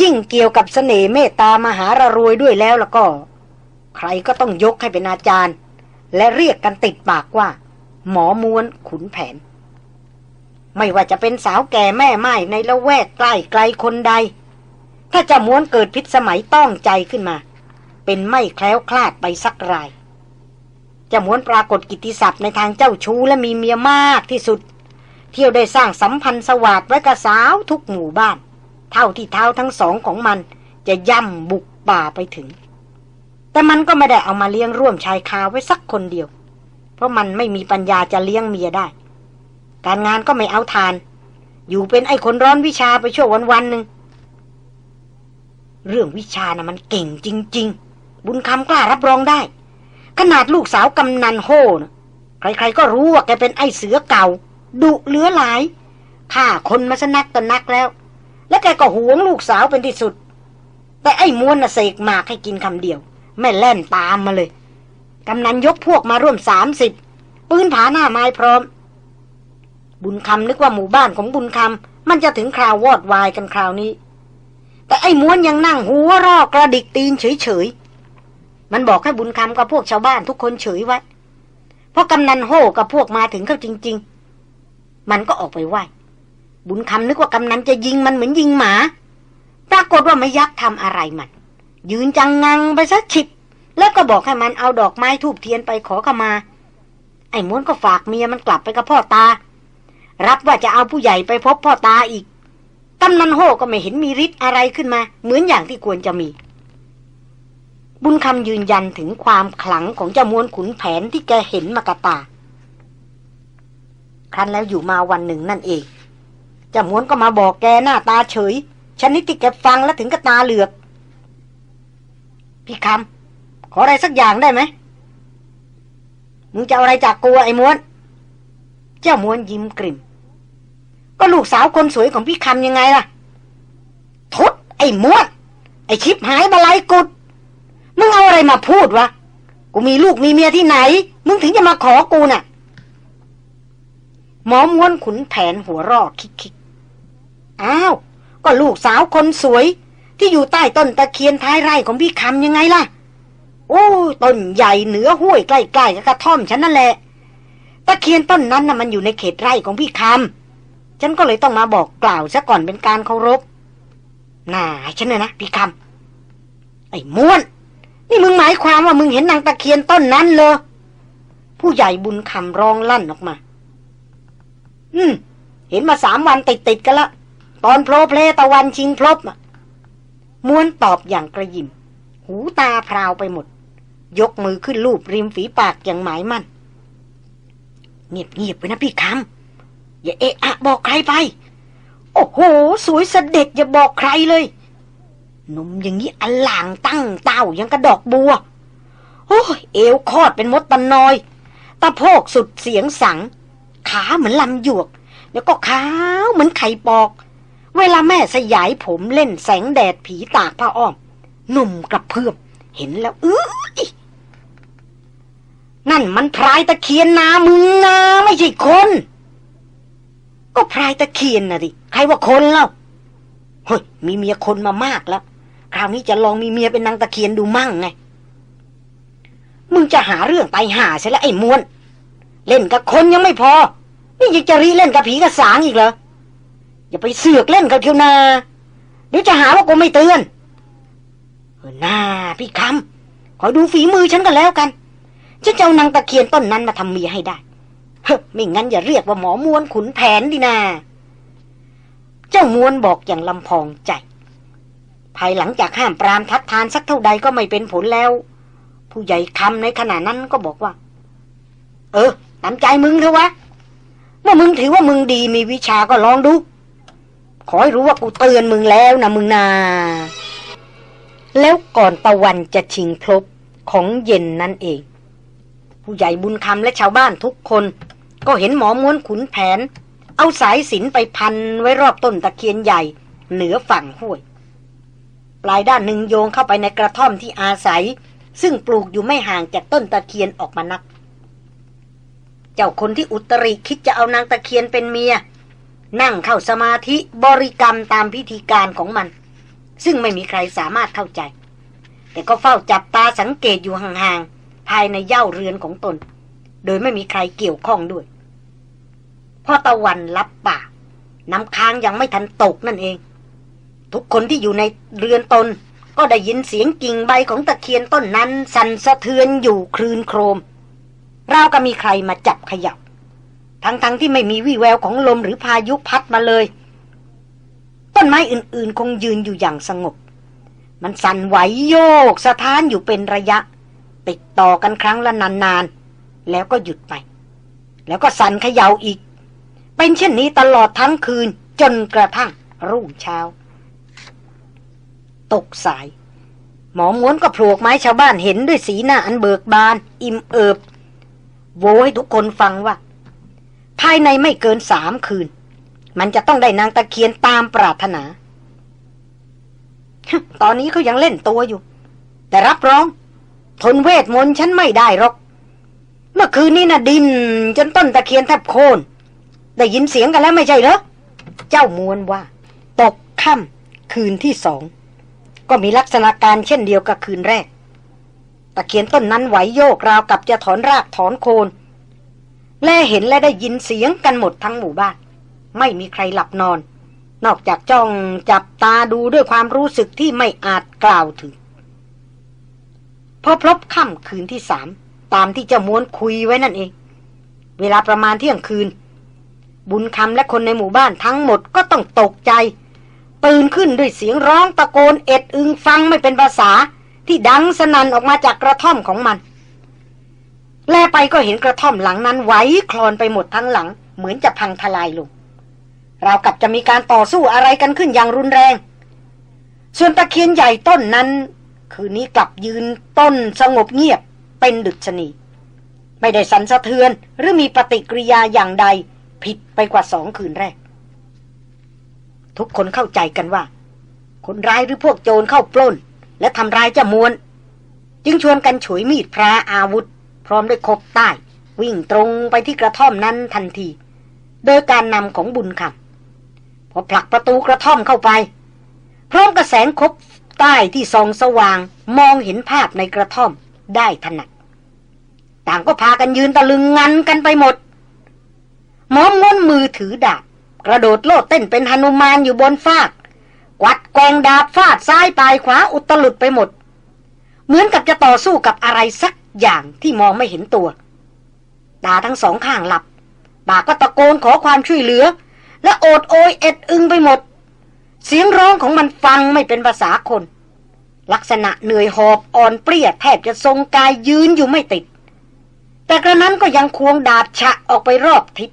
ยิ่งเกี่ยวกับเสน่ห์เมตตามหารรวยด้วยแล้วแล้วก็ ใครก็ต้องยกให้เป็นอาจารย์ และเรียกกันติดปากว่า หมอมวนขุนแผน ไม่ว่าจะเป็นสาวแก่แม่ไม้ในละแวกใกล้ไกลคนใด ถ้าจะม้วนเกิดพิษสมัยต้องใจขึ้นมา เป็นไม่แคล้วคลาดไปสักราย จะม้วนปรากฏกิตติศัพท์ในทางเจ้าชู้และมีเมียมากที่สุด เที่ยวได้สร้างสัมพันธ์สวัสดไว้กับสาวทุกหมู่บ้าน เท่าที่เท้าทั้งสองของมันจะย่ำบุกป่าไปถึง แต่มันก็ไม่ได้เอามาเลี้ยงร่วมชายคาไว้สักคนเดียว เพราะมันไม่มีปัญญาจะเลี้ยงเมียได้ การงานก็ไม่เอาทาน อยู่เป็นไอ้คนร้อนวิชาไปชั่ววันวันหนึ่งเรื่องวิชานะ่ะมันเก่งจริง ๆ บุญคำกล้ารับรองได้ ขนาดลูกสาวกำนันโฮนะใครๆก็รู้ว่าแกเป็นไอ้เสือเก่า ดุเหลือหลายฆ่าคนมาสนักตนนักแล้ว และแกก็หวงลูกสาวเป็นที่สุด แต่ไอ้มวนน่ะเสกมากให้กินคำเดียวแม่แล่นตามมาเลย กำนันยกพวกมาร่วมสามสิบปืนผาหน้าไม้พร้อม บุญคำนึกว่าหมู่บ้านของบุญคำมันจะถึงคราววอดวายกันคราวนี้ แต่ไอ้ม้วนยังนั่งหัวรอกระดิกตีนเฉย มันบอกให้บุญคำกับพวกชาวบ้านทุกคนเฉยไว้ เพราะกำนันโฮกับพวกมาถึงเขาจริง ๆ มันก็ออกไปไหวบุญคำนึกว่ากำนันจะยิงมันเหมือนยิงหมา ปรากฏว่าไม่ยักทำอะไรมัน ยืนจังงังไปซะฉิบ แล้วก็บอกให้มันเอาดอกไม้ทูบเทียนไปขอขมา ไอ้ม้วนก็ฝากเมียมันกลับไปกับพ่อตา รับว่าจะเอาผู้ใหญ่ไปพบพ่อตาอีกกำนันโฮก็ไม่เห็นมีฤทธิ์อะไรขึ้นมา เหมือนอย่างที่ควรจะมี บุญคำยืนยันถึงความขลังของเจ้ามวนขุนแผนที่แกเห็นมากระตา ครั้นแล้วอยู่มาวันหนึ่งนั่นเองเจ้ามวนก็มาบอกแกหน้าตาเฉย ชนิดที่แกฟังแล้วถึงกระตาเหลือก พี่คำขออะไรสักอย่างได้ไหมมึงจะเอาอะไรจากกูไอ้มวน เจ้ามวนยิ้มกริ่มก็ลูกสาวคนสวยของพี่คำยังไงล่ะ ทุดไอ้มวน ไอ้ชิบหายบาลายกุด มึงเอาอะไรมาพูดวะ กูมีลูกมีเมียที่ไหน มึงถึงจะมาขอกูน่ะ หมอม้วนขุนแผนหัวรอคิกคิกอ้าว ก็ลูกสาวคนสวย ที่อยู่ใต้ต้นตะเคียนท้ายไร่ของพี่คำยังไงล่ะ โอ้ต้นใหญ่เหนือห้วยใกล้ๆกับกระท่อมฉันนั่นแหละ ตะเคียนต้นนั้นน่ะมันอยู่ในเขตไร่ของพี่คำฉันก็เลยต้องมาบอกกล่าวซะก่อนเป็นการเคารพน่าฉันเนี่ยนะพี่คำไอ้ม้วน นี่มึงหมายความว่ามึงเห็นนางตะเคียนต้นนั้นเลยผู้ใหญ่บุญคำร้องลั่นออกมา อืม เห็นมาสามวันติดติดกันละ ตอนโพลเพลตะวันชิงพลบม้วนตอบอย่างกระยิม หูตาพราวไปหมด ยกมือขึ้นลูบริมฝีปากอย่างหมายมั่น เงียบเงียบไปนะพี่คำอย่าเอะอะบอกใครไป โอ้โห สวยสเสด็จอย่าบอกใครเลย นุ่มอย่างนี้อลางตั้งเต้ายังกระดอกบัว โอ้เอวคอดเป็นมดตันนอย ตะโพกสุดเสียงสัง ขาเหมือนลำหยวก แล้วก็ขาวเหมือนไข่ปอก เวลาแม่สยายผมเล่นแสงแดดผีตากผ้าอ้อม หนุ่มกระเพื่อมเห็นแล้วอื้อนั่นมันพรายตะเคียนนามึงนาไม่ใช่คน ก็พรายตะเคียนนะดิ ใครว่าคนเล่าเฮ้ยมีเมียคนมามากแล้ว คราวนี้จะลองมีเมียเป็นนางตะเคียนดูมั่งไง มึงจะหาเรื่องไปหาใช่แล้วไอ้มวน เล่นกับคนยังไม่พอ นี่ยังจะรีเล่นกับผีกับสางอีกเหรอ อย่าไปเสือกเล่นกับเทียวนาเดี๋ยวจะหาว่ากูไม่เตือนเออน้าพี่คำขอดูฝีมือฉันกันแล้วกันฉันจะเอานางตะเคียนต้นนั้นมาทำเมียให้ได้เฮ้ไม่งั้นอย่าเรียกว่าหมอมวนขุนแผนดินา เจ้ามวนบอกอย่างลำพองใจ ภายหลังจากห้ามปรามทัดทานสักเท่าใดก็ไม่เป็นผลแล้ว ผู้ใหญ่คำในขณะนั้นก็บอกว่า เออตามใจมึงเถอะวะ เมื่อมึงถือว่ามึงดีมีวิชาก็ลองดู ขอให้รู้ว่ากูเตือนมึงแล้วนะมึงนา แล้วก่อนตะวันจะชิงพลบของเย็นนั่นเอง ผู้ใหญ่บุญคำและชาวบ้านทุกคน ก็เห็นหมอม้วนขุนแผน เอาสายสินไปพันไว้รอบต้นตะเคียนใหญ่ เหนือฝั่งห้วย ลายด้านหนึ่งโยงเข้าไปในกระท่อมที่อาศัย ซึ่งปลูกอยู่ไม่ห่างจากต้นตะเคียนออกมานัก เจ้าคนที่อุตริคิดจะเอานางตะเคียนเป็นเมีย นั่งเข้าสมาธิบริกรรมตามพิธีการของมัน ซึ่งไม่มีใครสามารถเข้าใจ แต่ก็เฝ้าจับตาสังเกตอยู่ห่างๆภายในเย่าเรือนของตน โดยไม่มีใครเกี่ยวข้องด้วยพอตะวันรับป่าน้ำค้างยังไม่ทันตกนั่นเอง ทุกคนที่อยู่ในเรือนตน ก็ได้ยินเสียงกิ่งใบของตะเคียนต้นนั้น สั่นสะเทือนอยู่คลืนโครมเรากับมีใครมาจับขยับ ทั้งๆทที่ไม่มีวี่แววของลมหรือพายุพัดมาเลย ต้นไม้อื่นๆ คงยืนอยู่อย่างสงบ มันสั่นไหวโยกสะท้านอยู่เป็นระยะ ติดต่อกันครั้งละนานๆ แล้วก็หยุดไป แล้วก็สั่นเขย่าอีก เป็นเช่นนี้ตลอดทั้งคืนจนกระทั่งรุ่งเช้า ตกสาย หมอม้วนก็โผลกไม้ชาวบ้านเห็นด้วยสีหน้าอันเบิกบาน อิ่มเอิบ โวให้ทุกคนฟังว่า ภายในไม่เกินสามคืน มันจะต้องได้นางตะเคียนตามปรารถนา ตอนนี้เขายังเล่นตัวอยู่ แต่รับรอง ทนเวทมนต์ฉันไม่ได้หรอก เมื่อคืนนี้นะ่ะดิน จนต้นตะเคียนแทบโค่นได้ยินเสียงกันแล้วไม่ใช่เหรอเจ้ามวนว่า ตกค่ำคืนที่สอง ก็มีลักษณะการเช่นเดียวกับคืนแรก ตะเคียนต้นนั้นไหวโยกราวกับจะถอนรากถอนโคนและเห็นและได้ยินเสียงกันหมดทั้งหมู่บ้าน ไม่มีใครหลับนอน นอกจากจ้องจับตาดูด้วยความรู้สึกที่ไม่อาจกล่าวถึง พอพลบค่ำคืนที่สามตามที่เจ้าม้วนคุยไว้นั่นเอง เวลาประมาณเที่ยงคืน บุญคำและคนในหมู่บ้านทั้งหมดก็ต้องตกใจ ตื่นขึ้นด้วยเสียงร้องตะโกนเอ็ดอึงฟังไม่เป็นภาษาที่ดังสนั่นออกมาจากกระท่อมของมัน แลไปก็เห็นกระท่อมหลังนั้นไหวคลอนไปหมดทั้งหลัง เหมือนจะพังทลายลงเรากับจะมีการต่อสู้อะไรกันขึ้นอย่างรุนแรง ส่วนตะเคียนใหญ่ต้นนั้น คืนนี้กลับยืนต้นสงบเงียบเป็นดุษณีไม่ได้สันสะเทือนหรือมีปฏิกิริยาอย่างใดผิดไปกว่าสองคืนแรก ทุกคนเข้าใจกันว่า คนร้ายหรือพวกโจรเข้าปล้น และทำร้ายเจ้ามวน จึงชวนกันฉวยมีดพระอาวุธ พร้อมด้วยคบใต้ วิ่งตรงไปที่กระท่อมนั้นทันที โดยการนำของบุญคำพอผลักประตูกระท่อมเข้าไป พร้อมกระแสงคบใต้ที่ส่องสว่างมองเห็นภาพในกระท่อมได้ถนัดต่างก็พากันยืนตะลึงงันกันไปหมดหมอมง้นมือถือดาบ กระโดดโลดเต้นเป็นหนุมานอยู่บนฟาก กวัดแกงดาบฟาดซ้ายปลายขวาอุตลุดไปหมด เหมือนกับจะต่อสู้กับอะไรสักอย่างที่มองไม่เห็นตัว ตาทั้งสองข้างหลับปากก็ตะโกนขอความช่วยเหลือ และโอดโอยเอ็ดอึงไปหมด เสียงร้องของมันฟังไม่เป็นภาษาคน ลักษณะเหนื่อยหอบอ่อนเปรี้ยแทบจะทรงกายยืนอยู่ไม่ติด แต่กระนั้นก็ยังควงดาบฉะออกไปรอบทิศ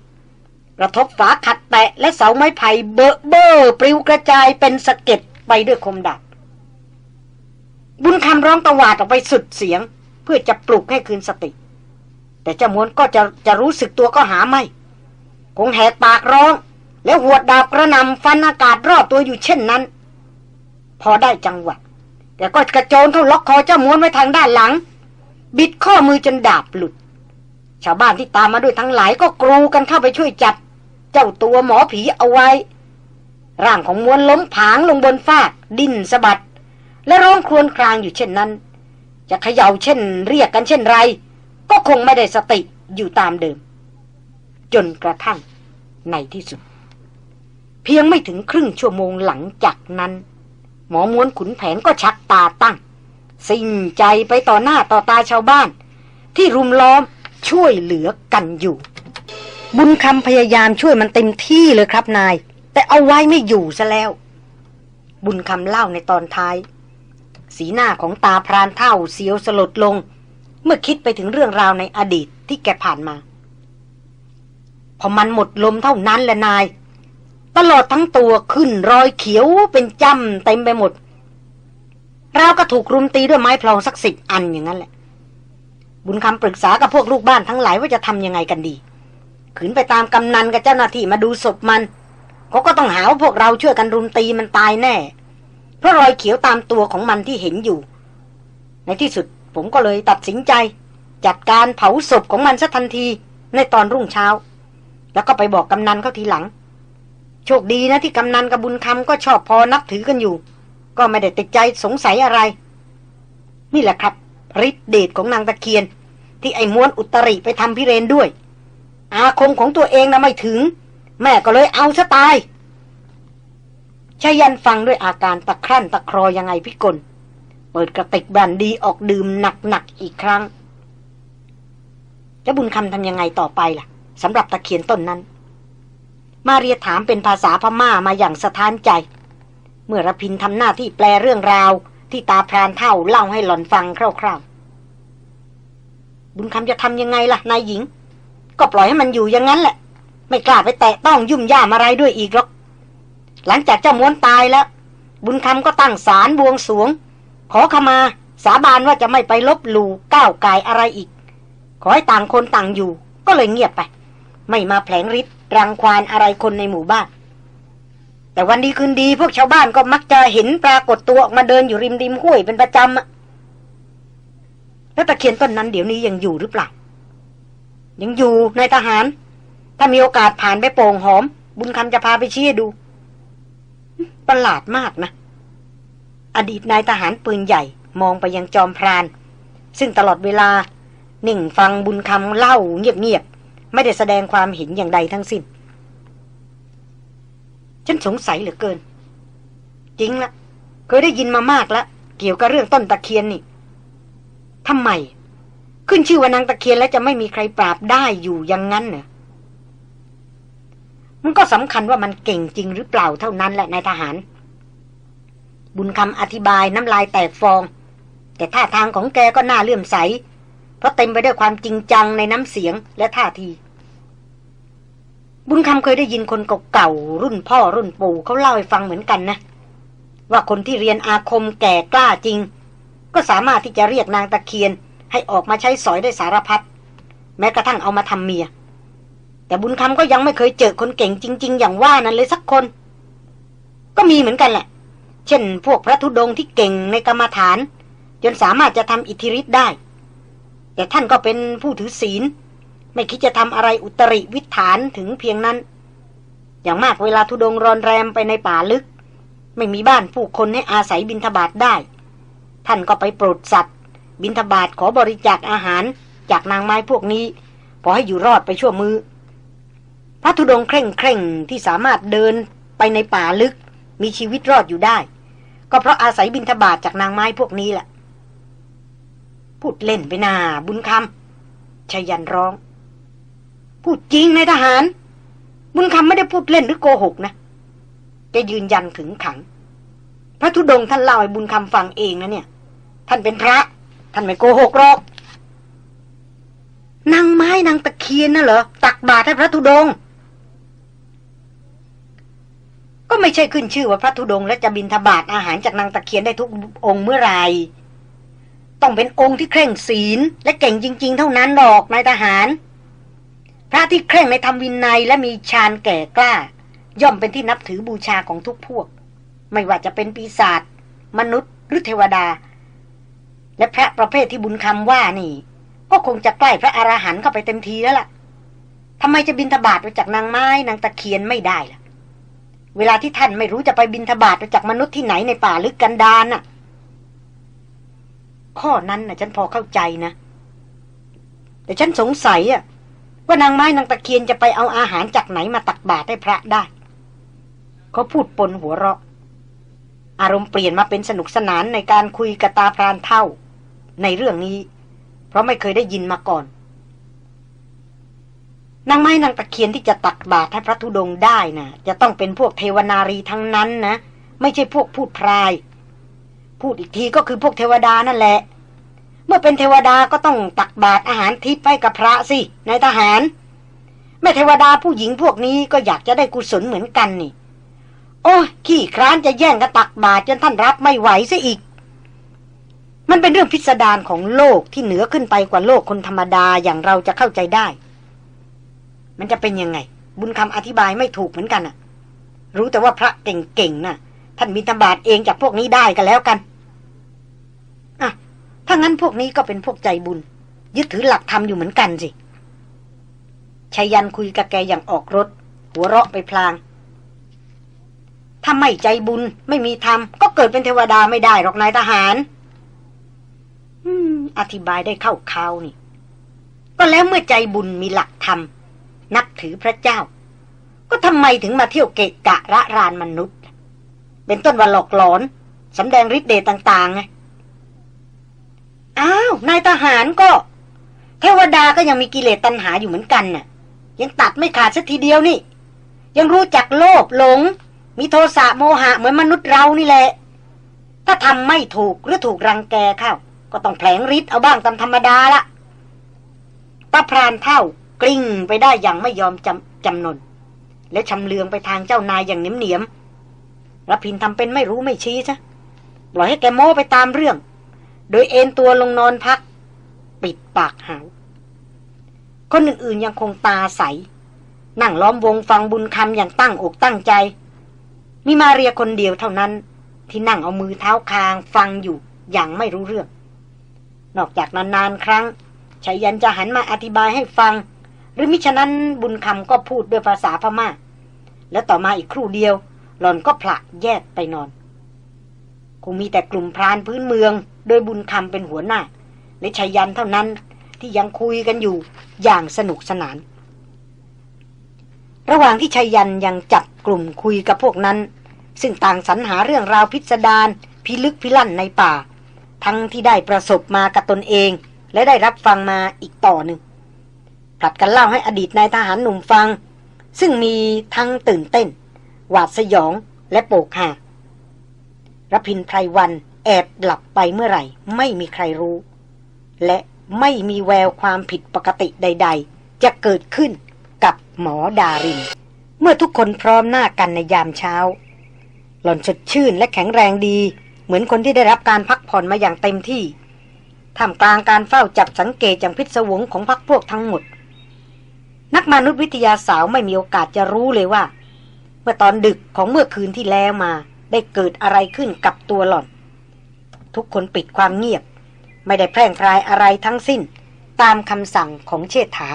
กระทบฝาขัดแตะและเสาไม้ไผ่เบอเบอปลิวกระจายเป็นสะเก็ดไปด้วยคมดาบบุญคำร้องตะวาดออกไปสุดเสียง เพื่อจะปลุกให้คืนสติ แต่เจ้ามวนก็จะจะรู้สึกตัวก็หาไม่ คงแหกปากร้อง แล้วหัวดาบกระนำฟันอากาศรอบตัวอยู่เช่นนั้น พอได้จังหวะแต่ก็กระโจนเข้าล็อกคอเจ้ามวนไว้ทางด้านหลัง บิดข้อมือจนดาบหลุด ชาวบ้านที่ตามมาด้วยทั้งหลายก็กรูกันเข้าไปช่วยจับ เจ้าตัวหมอผีเอาไว้ ร่างของมวลล้มผางลงบนฟาก ดิ้นสะบัด และร้องครวญครางอยู่เช่นนั้น จะเขย่าเช่น เรียกกันเช่นไร ก็คงไม่ได้สติอยู่ตามเดิม จนกระทั่งในที่สุด เพียงไม่ถึงครึ่งชั่วโมงหลังจากนั้น หมอมวนขุนแผนก็ชักตาตั้ง สิ้นใจไปต่อหน้าต่อตาชาวบ้าน ที่รุมล้อม ช่วยเหลือกันอยู่ บุญคำพยายามช่วยมันเต็มที่เลยครับนาย แต่เอาไว้ไม่อยู่ซะแล้ว บุญคำเล่าในตอนท้าย สีหน้าของตาพรานเท่าเสียวสลดลง เมื่อคิดไปถึงเรื่องราวในอดีตที่แกผ่านมา พอมันหมดลมเท่านั้นแหละนาย ตลอดทั้งตัวขึ้นรอยเขียวเป็นจำเต็มไปหมดเราก็ถูกรุมตีด้วยไม้พลองสักสิบอันอย่างนั้นแหละ บุญคำปรึกษากับพวกลูกบ้านทั้งหลายว่าจะทำยังไงกันดีขืนไปตามกำนันกับเจ้าหน้าที่มาดูศพมันเขาก็ต้องหาว่าพวกเราช่วยกันรุมตีมันตายแน่ เพราะรอยเขียวตามตัวของมันที่เห็นอยู่ ในที่สุดผมก็เลยตัดสินใจ จัดการเผาศพของมันสัทันทีในตอนรุ่งเช้า แล้วก็ไปบอกกำนันเขาทีหลัง โชคดีนะที่กำนันกับบุญคำก็ชอบพอนับถือกันอยู่ ก็ไม่ได้ติดใจสงสัยอะไร นี่แหละครับ ฤทธิเดชของนางตะเคียน ที่ไอ้ม้วนอุตริไปทำพิเรนด้วย อาคมของตัวเองนะไม่ถึง แม่ก็เลยเอาซะตายชายันฟังด้วยอาการตะครั่นตะครอยังไงพิกลเปิดกระติกบันดีออกดื่มหนักๆอีกครั้งจะบุญคำทำยังไงต่อไปล่ะสำหรับตะเคียนต้นนั้น มาเรียถามเป็นภาษาพม่ามาอย่างสะท้านใจ เมื่อระพินทำหน้าที่แปลเรื่องราว ที่ตาพรานเท่าเล่าให้หล่อนฟังคร่าวๆ บุญคำจะทำยังไงล่ะนายหญิง ก็ปล่อยให้มันอยู่อย่างนั้นแหละ ไม่กล้าไปแตะต้องยุ่มย่ามอะไรด้วยอีกหรอก หลังจากเจ้าม้วนตายแล้ว บุญคำก็ตั้งศาลบวงสวง ขอขมาสาบานว่าจะไม่ไปลบหลู่ก้าวกายอะไรอีก ขอให้ต่างคนต่างอยู่ ก็เลยเงียบไป ไม่มาแผลงฤทธิ์รังควานอะไรคนในหมู่บ้าน แต่วันดีคืนดีพวกชาวบ้านก็มักจะเห็นปรากฏตัวออกมาเดินอยู่ริมริมห้วยเป็นประจำอะแล้วตะเคียนต้นนั้นเดี๋ยวนี้ยังอยู่หรือเปล่า ยังอยู่ในทหาร ถ้ามีโอกาสผ่านไปโป่งหอม บุญคำจะพาไปชี้ดู ประหลาดมากนะ อดีตนายทหารปืนใหญ่ มองไปยังจอมพราน ซึ่งตลอดเวลาหนิ่งฟังบุญคำเล่าเงียบๆ ไม่ได้แสดงความเห็นอย่างใดทั้งสิ้น ฉันสงสัยเหลือเกิน จริงละเคยได้ยินมามากแล้วเกี่ยวกับเรื่องต้นตะเคียนนี่ทำไม ขึ้นชื่อว่านางตะเคียนแล้วจะไม่มีใครปราบได้อยู่อย่างนั้นเนอะมันก็สำคัญว่ามันเก่งจริงหรือเปล่าเท่านั้นแหละนายทหาร บุญคำอธิบายน้ำลายแตกฟอง แต่ท่าทางของแกก็น่าเลื่อมใส เพราะเต็มไปด้วยความจริงจังในน้ำเสียงและท่าที บุญคำเคยได้ยินคนเก่าๆรุ่นพ่อรุ่นปู่เขาเล่าให้ฟังเหมือนกันนะ ว่าคนที่เรียนอาคมแก่กล้าจริง ก็สามารถที่จะเรียกนางตะเคียน ให้ออกมาใช้สอยได้สารพัดแม้กระทั่งเอามาทำเมีย แต่บุญคำก็ยังไม่เคยเจอคนเก่งจริง ๆ อย่างว่านั้นเลยสักคน ก็มีเหมือนกันแหละ เช่น พวกพระธุดงค์ที่เก่งในกรรมฐาน จนสามารถจะทำอิทธิฤทธิ์ได้ แต่ท่านก็เป็นผู้ถือศีล ไม่คิดจะทำอะไรอุตริวิถานถึงเพียงนั้น อย่างมากเวลาธุดงรอนแรมไปในป่าลึก ไม่มีบ้านผู้คนให้อาศัยบินทบาทได้ ท่านก็ไปโปรดสัตว์ บินทบาทขอบริจาคอาหารจากนางไม้พวกนี้ พอให้อยู่รอดไปชั่วมือ พระธุดงเคร่งเคร่งที่สามารถเดินไปในป่าลึก มีชีวิตรอดอยู่ได้ ก็เพราะอาศัยบินทบาทจากนางไม้พวกนี้แหละพูดเล่นไปนาบุญคำชยันร้อง พูดจริงนายทหาร บุญคำไม่ได้พูดเล่นหรือโกหกนะแกยืนยันถึงขัง พระธุดงค์ท่านเล่าให้บุญคำฟังเองนะเนี่ย ท่านเป็นพระ ท่านไม่โกหกหรอกนางไม้นางตะเคียนน่ะเหรอตักบาตรให้พระธุดงค์ก็ไม่ใช่ขึ้นชื่อว่าพระธุดงค์และจะบินทบาทอาหารจากนางตะเคียนได้ทุกองค์เมื่อไหรต้องเป็นองค์ที่เคร่งศีล และเก่งจริง ๆ เท่านั้นหรอกนายทหาร พระที่เคร่งในธรรมวินัยและมีฌานแก่กล้า ย่อมเป็นที่นับถือบูชาของทุกพวก ไม่ว่าจะเป็นปีศาจมนุษย์หรือเทวดา และพระประเภทที่บุญคำว่านี่ ก็คงจะใกล้พระอรหันต์เข้าไปเต็มทีแล้วล่ะทำไมจะบินทบาทไปจากนางไม้นางตะเคียนไม่ได้ล่ะ เวลาที่ท่านไม่รู้จะไปบินทบาทไปจากมนุษย์ที่ไหนในป่าลึกกันดานน่ะ ข้อนั้นน่ะฉันพอเข้าใจนะ แต่ฉันสงสัยอะ ว่านางไม้นางตะเคียนจะไปเอาอาหารจากไหนมาตักบาตรให้พระได้ เขาพูดปนหัวเราะ อารมณ์เปลี่ยนมาเป็นสนุกสนานในการคุยกับตาพรานเท่า ในเรื่องนี้ เพราะไม่เคยได้ยินมาก่อน นางไม้นางตะเคียนที่จะตักบาตรให้พระธุดงได้น่ะ จะต้องเป็นพวกเทวนารีทั้งนั้นนะ ไม่ใช่พวกพูดพราย พูดอีกทีก็คือพวกเทวดานั่นแหละ เมื่อเป็นเทวดาก็ต้องตักบาตรอาหารทิพย์ให้กับพระสินายทหาร แม่เทวดาผู้หญิงพวกนี้ก็อยากจะได้กุศลเหมือนกันนี่ โอ้ยขี้คร้านจะแย่งกันตักบาตรจนท่านรับไม่ไหวซะอีก มันเป็นเรื่องพิสดารของโลกที่เหนือขึ้นไปกว่าโลกคนธรรมดาอย่างเราจะเข้าใจได้ มันจะเป็นยังไง บุญคำอธิบายไม่ถูกเหมือนกันอะรู้แต่ว่าพระเก่งๆน่ะ ท่านมีตบาตเองจากพวกนี้ได้กันแล้วกัน ถ้างั้นพวกนี้ก็เป็นพวกใจบุญ ยึดถือหลักธรรมอยู่เหมือนกันสิชายันคุยกับแกอย่างออกรถ หัวเราะไปพลาง ถ้าไม่ใจบุญไม่มีธรรม ก็เกิดเป็นเทวดาไม่ได้หรอกนายทหารอืมอธิบายได้เข้าคาวนี่ ก็แล้วเมื่อใจบุญมีหลักธรรม นับถือพระเจ้า ก็ทำไมถึงมาเที่ยวเกะกะระรานมนุษย์ เป็นต้นว่าหลอกหลอนสำแดงฤทธิ์เดชต่างๆไง อ้าวนายทหารก็ เทวดาก็ยังมีกิเลสตัณหาอยู่เหมือนกันน่ะ ยังตัดไม่ขาดสักทีเดียวนี่ ยังรู้จักโลภหลง มีโทสะโมหะเหมือนมนุษย์เรานี่แหละ ถ้าทำไม่ถูกหรือถูกรังแกเข้า ก็ต้องแผลงฤทธิ์เอาบ้างตามธรรมดาละตาพรานเท่ากลิ้งไปได้อย่างไม่ยอมจำจำนน และชำเลืองไปทางเจ้านายอย่างเหนียมเหนียมรพินทำเป็นไม่รู้ไม่ชี้ซะปล่อยให้แกโม้ไปตามเรื่อง โดยเอนตัวลงนอนพัก ปิดปากหาวคนอื่นๆยังคงตาใส นั่งล้อมวงฟังบุญคำอย่างตั้งอกตั้งใจ มีมาเรียคนเดียวเท่านั้น ที่นั่งเอามือเท้าคางฟังอยู่อย่างไม่รู้เรื่อง นอกจากนานๆครั้งชายันจะหันมาอธิบายให้ฟัง หรือมิฉะนั้นบุญคำก็พูดด้วยภาษาพม่า แล้วต่อมาอีกครู่เดียว หล่อนก็ผละแยกไปนอน คงมีแต่กลุ่มพรานพื้นเมือง โดยบุญคำเป็นหัวหน้า และชายันเท่านั้นที่ยังคุยกันอยู่อย่างสนุกสนาน ระหว่างที่ชายันยังจับกลุ่มคุยกับพวกนั้น ซึ่งต่างสรรหาเรื่องราวพิสดารพิลึกพิลั่นในป่า ทั้งที่ได้ประสบมากับตนเอง และได้รับฟังมาอีกต่อหนึ่งผลัดกันเล่าให้อดีตนายทหารหนุ่มฟัง ซึ่งมีทั้งตื่นเต้น หวาดสยองและโปกหารพินไพรวัน แอบหลับไปเมื่อไหร่ ไม่มีใครรู้ และไม่มีแววความผิดปกติใด ๆ จะเกิดขึ้นกับหมอดาริน เมื่อทุกคนพร้อมหน้ากันในยามเช้า หล่อนสดชื่นและแข็งแรงดี เหมือนคนที่ได้รับการพักผ่อนมาอย่างเต็มที่ท่ามกลางการเฝ้าจับสังเกตอย่างพิศวงของพักพวกทั้งหมด นักมนุษยวิทยาสาวไม่มีโอกาสจะรู้เลยว่า เมื่อตอนดึกของเมื่อคืนที่แล้วมา ได้เกิดอะไรขึ้นกับตัวหล่อน ทุกคนปิดความเงียบ ไม่ได้แพร่งพรายอะไรทั้งสิ้น ตามคำสั่งของเชษฐา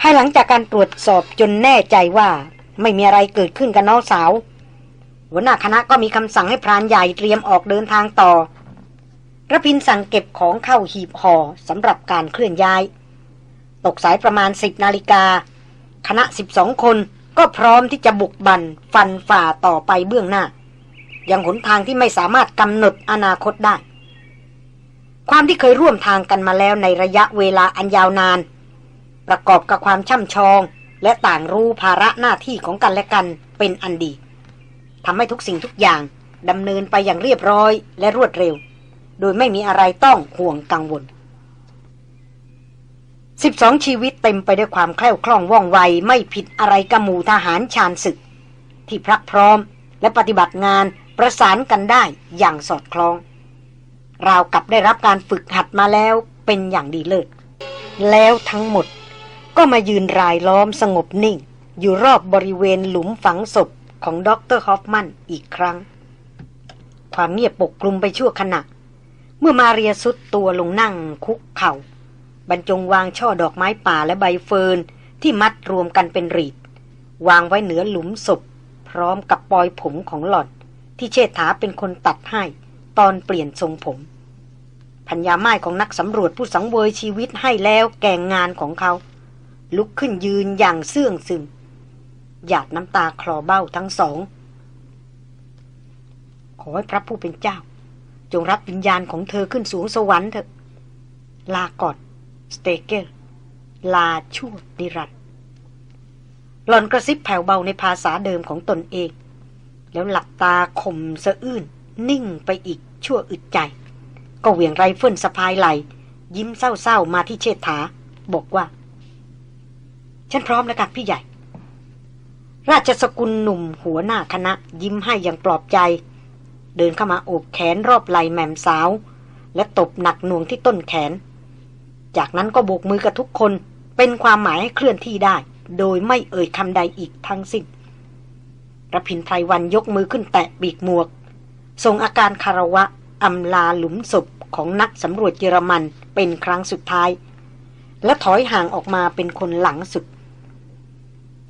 ภายหลังจากการตรวจสอบจนแน่ใจว่า ไม่มีอะไรเกิดขึ้นกับน้องสาว หัวหน้าคณะก็มีคำสั่งให้พรานใหญ่เตรียมออกเดินทางต่อระพินสั่งเก็บของเข้าหีบห่อสำหรับการเคลื่อนย้าย ตกสายประมาณสิบนาฬิกา คณะสิบสองคนก็พร้อมที่จะบุกบันฟันฝ่าต่อไปเบื้องหน้า ยังหนทางที่ไม่สามารถกำหนดอนาคตได้ ความที่เคยร่วมทางกันมาแล้วในระยะเวลาอันยาวนาน ประกอบกับความช่ำชอง และต่างรู้ภาระหน้าที่ของกันและกันเป็นอันดีทำให้ทุกสิ่งทุกอย่างดำเนินไปอย่างเรียบร้อยและรวดเร็ว โดยไม่มีอะไรต้องห่วงกังวลสิบสองชีวิตเต็มไปด้วยความแคล่วคล่องว่องไวไม่ผิดอะไรกับหมู่ทหารชาญศึก ที่พรักพร้อมและปฏิบัติงาน ประสานกันได้อย่างสอดคล้อง ราวกับได้รับการฝึกหัดมาแล้วเป็นอย่างดีเลิศแล้วทั้งหมดก็มายืนรายล้อมสงบนิ่ง อยู่รอบบริเวณหลุมฝังศพของดรฮอฟมันอีกครั้ง ความเงียบปกคลุมไปชั่วขณะ เมื่อมาเรียสุดตัวลงนั่งคุกเขา่า บรรจงวางช่อดอกไม้ป่าและใบเฟิร์นที่มัดรวมกันเป็นรีด วางไว้เหนือหลุมศพ พร้อมกับปลอยผมของหล่อน ที่เชษฐาเป็นคนตัดให้ตอนเปลี่ยนทรงผมพัญญาไม้ของนักสำรวจผู้สังเวยชีวิตให้แล้วแก่งงานของเขา ลุกขึ้นยืนอย่างเสื่องซึมหยาดน้ำตาคลอเบ้าทั้งสอง ขอให้พระผู้เป็นเจ้า จงรับวิญญาณของเธอขึ้นสูงสวรรค์เถอะ ลาก่อนสเตเกอร์ลาชั่วนิรันดร์หล่อนกระซิบแผ่วเบาในภาษาเดิมของตนเอง แล้วหลับตาข่มสะอื้น นิ่งไปอีกชั่วอึดใจ ก็เหวี่ยงไรเฟิลสะพายไหล ยิ้มเศร้าๆมาที่เชษฐา บอกว่า ฉันพร้อมแล้วค่ะพี่ใหญ่ ราชสกุลหนุ่มหัวหน้าคณะ ยิ้มให้อย่างปลอบใจ เดินเข้ามาโอบแขนรอบไหล่แม่มสาว และตบหนักหน่วงที่ต้นแขน จากนั้นก็โบกมือกับทุกคนเป็นความหมายให้เคลื่อนที่ได้ โดยไม่เอ่ยคำใดอีกทั้งสิ้น ระพินไพรวันยกมือขึ้นแตะปีกหมวกทรงอาการคารวะอำลาหลุมศพของนักสำรวจเยอรมันเป็นครั้งสุดท้าย และถอยห่างออกมาเป็นคนหลังสุด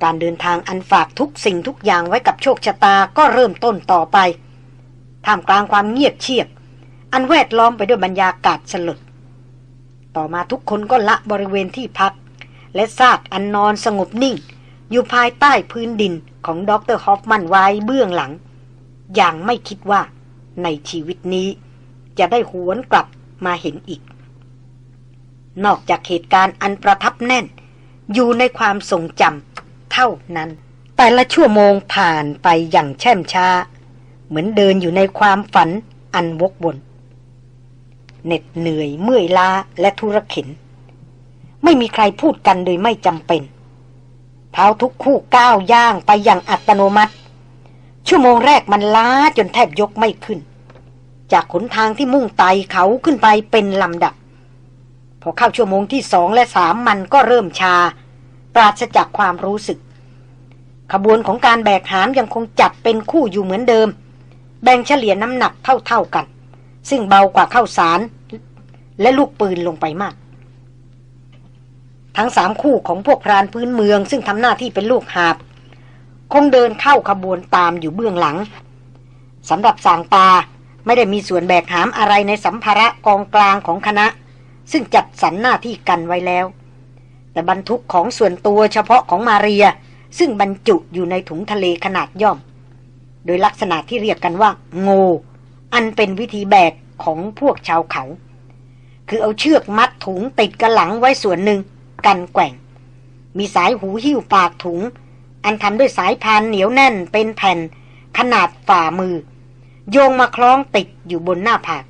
การเดินทางอันฝากทุกสิ่งทุกอย่างไว้กับโชคชะตาก็เริ่มต้นต่อไปท่ามกลางความเงียบเชียบ อันแวดล้อมไปด้วยบรรยากาศสลด ต่อมาทุกคนก็ละบริเวณที่พัก และซากอันนอนสงบนิ่ง อยู่ภายใต้พื้นดิน ของดรฮอฟมันไว้เบื้องหลัง อย่างไม่คิดว่าในชีวิตนี้ จะได้หวนกลับมาเห็นอีก นอกจากเหตุการณ์อันประทับแน่น อยู่ในความทรงจำเท่านั้น แต่ละชั่วโมงผ่านไปอย่างแช่มช้า เหมือนเดินอยู่ในความฝันอันวกวนเหน็ดเหนื่อยเมื่อยล้าและทุรขินไม่มีใครพูดกันโดยไม่จำเป็น เท้าทุกคู่ก้าวย่างไปอย่างอัตโนมัติ ชั่วโมงแรกมันล้าจนแทบยกไม่ขึ้น จากขนทางที่มุ่งไต่เขาขึ้นไปเป็นลำดับ พอเข้าชั่วโมงที่สองและสามมันก็เริ่มชา ปราศจากความรู้สึก ขบวนของการแบกหามยังคงจัดเป็นคู่อยู่เหมือนเดิม แบ่งเฉลี่ยน้ำหนักเท่าๆกัน ซึ่งเบากว่าเข้าสาร และลูกปืนลงไปมาก ทั้งสามคู่ของพวกพรานพื้นเมือง ซึ่งทำหน้าที่เป็นลูกหาบ คงเดินเข้าขบวนตามอยู่เบื้องหลังสำหรับสางตาไม่ได้มีส่วนแบกหามอะไรในสัมภาระกองกลางของคณะ ซึ่งจัดสรรหน้าที่กันไว้แล้ว แต่บรรทุกของส่วนตัวเฉพาะของมาเรีย ซึ่งบรรจุอยู่ในถุงทะเลขนาดย่อม โดยลักษณะที่เรียกกันว่า โง อันเป็นวิธีแบกของพวกชาวเขา คือเอาเชือกมัดถุงติดกระหลังไว้ส่วนหนึ่ง กันแกว่ง มีสายหูหิ้วปากถุง อันทำด้วยสายพานเหนียวแน่นเป็นแผ่น ขนาดฝ่ามือ โยงมาคล้องติดอยู่บนหน้าผาก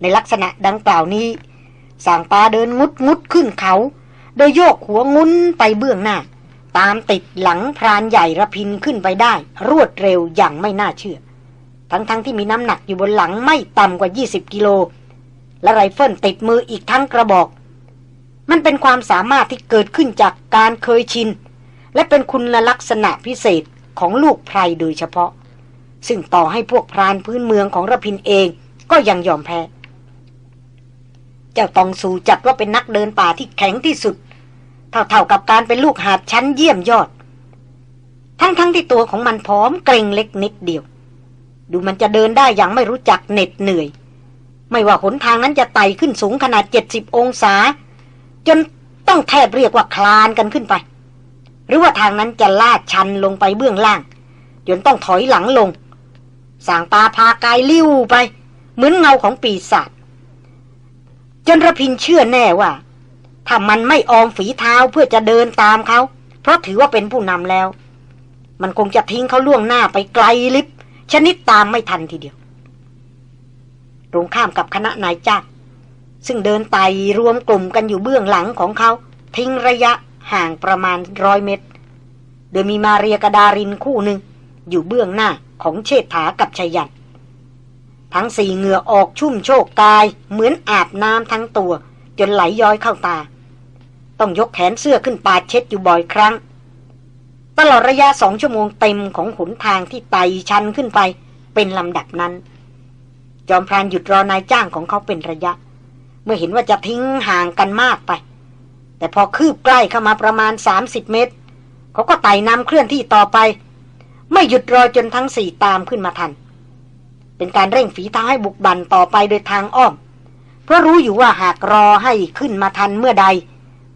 ในลักษณะดังกล่าวนี้ส่างปาเดินงุดงุดขึ้นเขา โดยโยกหัวงุ้นไปเบื้องหน้า ตามติดหลังพรานใหญ่รพินทร์ขึ้นไปได้ รวดเร็วอย่างไม่น่าเชื่อ ทั้งๆที่มีน้ำหนักอยู่บนหลังไม่ต่ำกว่า 20 กิโลและไรเฟิลติดมืออีกทั้งกระบอก มันเป็นความสามารถที่เกิดขึ้นจากการเคยชิน และเป็นคุณลักษณะพิเศษของลูกไพรโดยเฉพาะ ซึ่งต่อให้พวกพรานพื้นเมืองของระพินเองก็ยังยอมแพ้ เจ้าตองสูจัดว่าเป็นนักเดินป่าที่แข็งที่สุด เท่าๆกับการเป็นลูกหาดชั้นเยี่ยมยอด ทั้งๆทที่ตัวของมันพร้อมเกรงเล็กนิดเดียว ดูมันจะเดินได้อย่างไม่รู้จักเหน็ดเหนื่อย ไม่ว่าหนทางนั้นจะไต่ขึ้นสูงขนาดเจ็ดสิบองศา จนต้องแทบเรียกว่าคลานกันขึ้นไป หรือว่าทางนั้นจะลาดชันลงไปเบื้องล่าง จนต้องถอยหลังลง สางปาพากายลิ้วไป เหมือนเงาของปีศาจจนระพินเชื่อแน่ว่า ถ้ามันไม่ออมฝีเท้าเพื่อจะเดินตามเขา เพราะถือว่าเป็นผู้นำแล้ว มันคงจะทิ้งเขาล่วงหน้าไปไกลลิบชนิดตามไม่ทันทีเดียว ตรงข้ามกับคณะนายจ้าง ซึ่งเดินไต่รวมกลุ่มกันอยู่เบื้องหลังของเขา ทิ้งระยะห่างประมาณร้อยเมตร โดยมีมาเรียกดารินคู่หนึ่ง อยู่เบื้องหน้าของเชษฐากับชยันทั้งสี่เหงื่อออกชุ่มโชกกาย เหมือนอาบน้ำทั้งตัว จนไหลย้อยเข้าตา ต้องยกแขนเสื้อขึ้นปาดเช็ดอยู่บ่อยครั้ง ตลอดระยะสองชั่วโมงเต็มของขนทางที่ไต่ชันขึ้นไป เป็นลำดับนั้น จอมพรานหยุดรอนายจ้างของเขาเป็นระยะเเมื่อเห็นว่าจะทิ้งห่างกันมากไป แต่พอคืบใกล้เข้ามาประมาณ 30 เมตร เขาก็ไต่นำเคลื่อนที่ต่อไป ไม่หยุดรอจนทั้งสี่ตามขึ้นมาทัน เป็นการเร่งฝีเท้าให้บุกบันต่อไปโดยทางอ้อม เพราะรู้อยู่ว่าหากรอให้ขึ้นมาทันเมื่อใด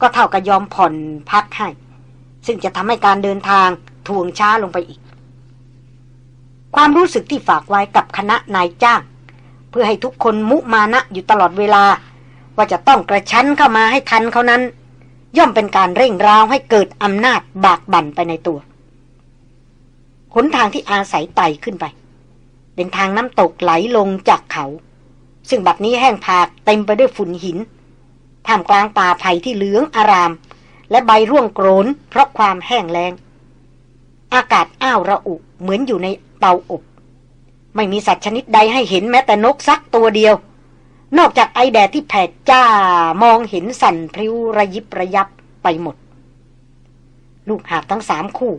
ก็เท่ากับยอมผ่อนพักให้ ซึ่งจะทำให้การเดินทางทวงช้าลงไปอีก ความรู้สึกที่ฝากไว้กับคณะนายจ้าง เพื่อให้ทุกคนมุมานะอยู่ตลอดเวลา ว่าจะต้องกระชั้นเข้ามาให้ทันเขานั้น ย่อมเป็นการเร่งร้าวให้เกิดอำนาจบากบั่นไปในตัวหนทางที่อาศัยไต่ขึ้นไป เป็นทางน้ำตกไหลลงจากเขา ซึ่งบัดนี้แห้งผากเต็มไปด้วยฝุ่นหินท่ามกลางป่าไผ่ที่เหลืองอาราม และใบร่วงโกรนเพราะความแห้งแล้ง อากาศอ้าวระอุเหมือนอยู่ในเตาอบ ไม่มีสัตว์ชนิดใดให้เห็นแม้แต่นกสักตัวเดียว นอกจากไอแดดที่แผดจ้ามองเห็นสั่นพริ้วระยิบระยับไปหมด ลูกหาบทั้งสามคู่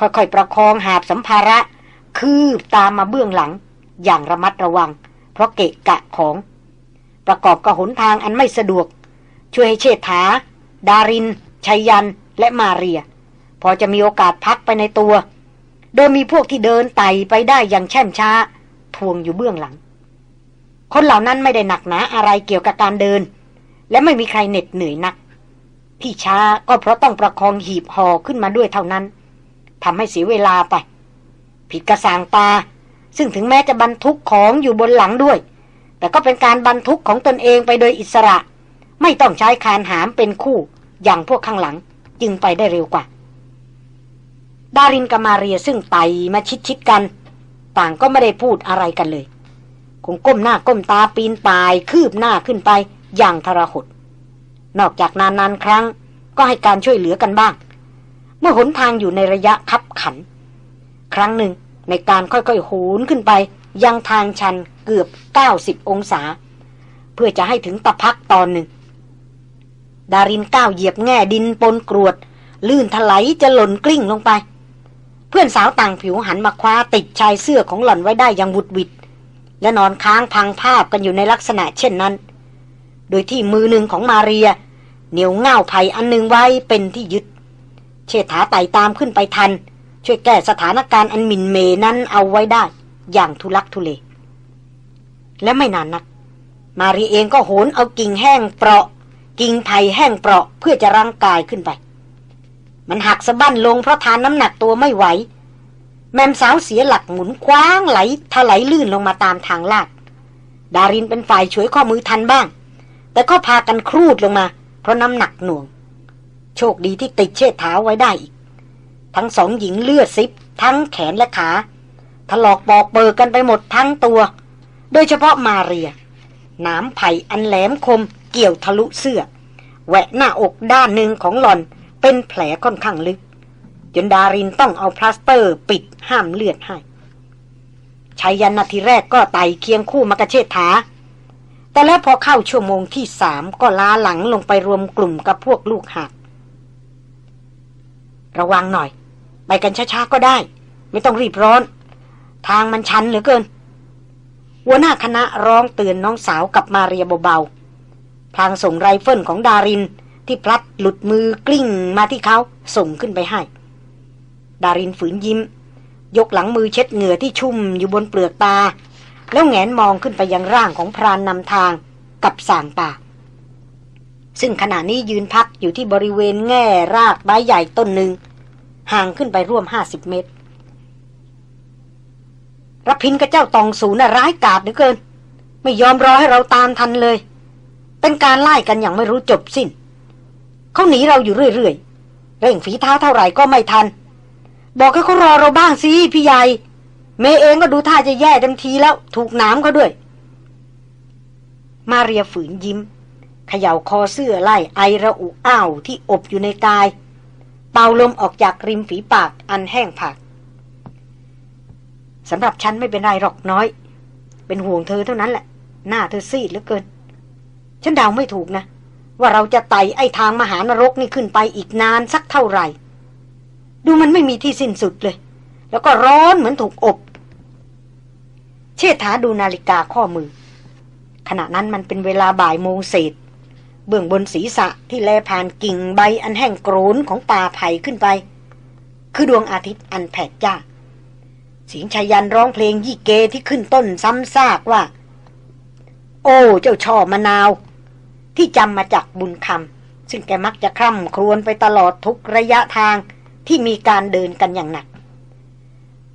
ค่อยๆประคองหาบสัมภาระ คืบตามมาเบื้องหลัง อย่างระมัดระวัง เพราะเกะกะของ ประกอบกับหนทางอันไม่สะดวก ช่วยให้เชษฐา ดาริน ชัยยัน และมาเรีย พอจะมีโอกาสพักไปในตัว โดยมีพวกที่เดินไต่ไปได้อย่างแช่มช้า ทวงอยู่เบื้องหลัง คนเหล่านั้นไม่ได้หนักหนาอะไรเกี่ยวกับการเดิน และไม่มีใครเหน็ดเหนื่อยนัก ที่ช้าก็เพราะต้องประคองหีบห่อขึ้นมาด้วยเท่านั้นทำให้เสียเวลาไป ผิดกระสางตา ซึ่งถึงแม้จะบรรทุกของอยู่บนหลังด้วย แต่ก็เป็นการบรรทุกของตนเองไปโดยอิสระ ไม่ต้องใช้คานหามเป็นคู่ อย่างพวกข้างหลังจึงไปได้เร็วกว่า ดารินกับมาเรียซึ่งไต่มาชิดๆกัน ต่างก็ไม่ได้พูดอะไรกันเลย คงก้มหน้าก้มตาปีนป่าย คืบหน้าขึ้นไปอย่างทรหดนอกจากนานๆครั้ง ก็ให้การช่วยเหลือกันบ้าง เมื่อหนทางอยู่ในระยะคับขัน ครั้งหนึ่งในการค่อยๆโหนขึ้นไป ยังทางชันเกือบ 90 องศา เพื่อจะให้ถึงตะพักตอนหนึ่ง ดารินก้าวเหยียบแง่ดินปนกรวด ลื่นถลายจะหล่นกลิ้งลงไป เพื่อนสาวต่างผิวหันมาคว้าติดชายเสื้อของหล่อนไว้ได้อย่างวุดวิด และนอนค้างพังภาพกันอยู่ในลักษณะเช่นนั้น โดยที่มือหนึ่งของมาเรีย เหนียวง่าวไผ่อันหนึ่งไว้เป็นที่ยึด เชษฐาไต่ตามขึ้นไปทัน ช่วยแก้สถานการณ์อันหมินเมนั้นเอาไว้ได้ อย่างทุลักทุเล และไม่นานนัก มารีเองก็โหนเอากิ่งแห้งเปราะ กิ่งไผ่แห้งเปราะเพื่อจะร่างกายขึ้นไป มันหักสะบั้นลงเพราะทานน้ำหนักตัวไม่ไหว แมมสาวเสียหลักหมุนคว้างไหลถลายลื่นลงมาตามทางลาด ดารินเป็นฝ่ายช่วยข้อมือทันบ้าง แต่ก็พากันครูดลงมา เพราะน้ำหนักหน่วง โชคดีที่ติดเชือกเท้าไว้ได้อีก ทั้งสองหญิงเลือดซิบ ทั้งแขนและขาถลอกปอกเปิกกันไปหมดทั้งตัว โดยเฉพาะมาเรียหนามไผ่อันแหลมคมเกี่ยวทะลุเสื้อ แหวะหน้าอกด้านหนึ่งของหล่อนเป็นแผลค่อนข้างลึก จนดารินต้องเอาพลาสเตอร์ปิดห้ามเลือดให้ไชยยันต์นาทีแรกก็ไต่เคียงคู่มากับเชษฐา แต่แล้วพอเข้าชั่วโมงที่สามก็ล้าหลังลงไปรวมกลุ่มกับพวกลูกหาบระวังหน่อย ไปกันช้าๆก็ได้ ไม่ต้องรีบร้อน ทางมันชันเหลือเกินหัวหน้าคณะร้องเตือนน้องสาวกับมาเรียเบาๆทางส่งไรเฟิลของดารินที่พลัดหลุดมือกลิ้งมาที่เขาส่งขึ้นไปให้ ดารินฝืนยิ้ม ยกหลังมือเช็ดเหงื่อที่ชุ่มอยู่บนเปลือกตา แล้วแงนมองขึ้นไปยังร่างของพรานนำทางกับสางป่า ซึ่งขณะนี้ยืนพักอยู่ที่บริเวณแง่รากใบใหญ่ต้นหนึ่ง ห่างขึ้นไปร่วมห้าสิบเมตรรพินกับเจ้าตองสูน่ะร้ายกาจเหลือเกิน ไม่ยอมรอให้เราตามทันเลย เป็นการไล่กันอย่างไม่รู้จบสิ้นเขาหนีเราอยู่เรื่อยๆเร่งฝีเท้าเท่าไหร่ก็ไม่ทัน บอกให้เขารอเราบ้างสิพี่ใหญ่ เมย์เองก็ดูท่าจะแย่เต็มทีแล้ว ถูกน้ำเขาด้วย มาเรียฝืนยิ้มเขย่าคอเสื้อไล่ไอระอุอ้าวที่อบอยู่ในกาย เป่าลมออกจากริมฝีปากอันแห้งผากสำหรับฉันไม่เป็นไรหรอกน้อย เป็นห่วงเธอเท่านั้นแหละ หน้าเธอซีดเหลือเกิน ฉันเดาไม่ถูกนะ ว่าเราจะไต่ไอ้ทางมหานรกนี่ขึ้นไปอีกนานสักเท่าไหร่ ดูมันไม่มีที่สิ้นสุดเลย แล้วก็ร้อนเหมือนถูกอบ เชษฐาดูนาฬิกาข้อมือ ขณะนั้นมันเป็นเวลาบ่ายโมงเศษ เบื้องบนศีรษะที่แลผ่านกิ่งใบอันแห้งโกรนของป่าไผ่ขึ้นไป คือดวงอาทิตย์อันแผดจ้าเสียงชายันร้องเพลงยี่เกที่ขึ้นต้นซ้ำซากว่า โอ้เจ้าช่อมะนาว ที่จำมาจากบุญคำซึ่งแกมักจะคร่ำครวญไปตลอดทุกระยะทาง ที่มีการเดินกันอย่างหนัก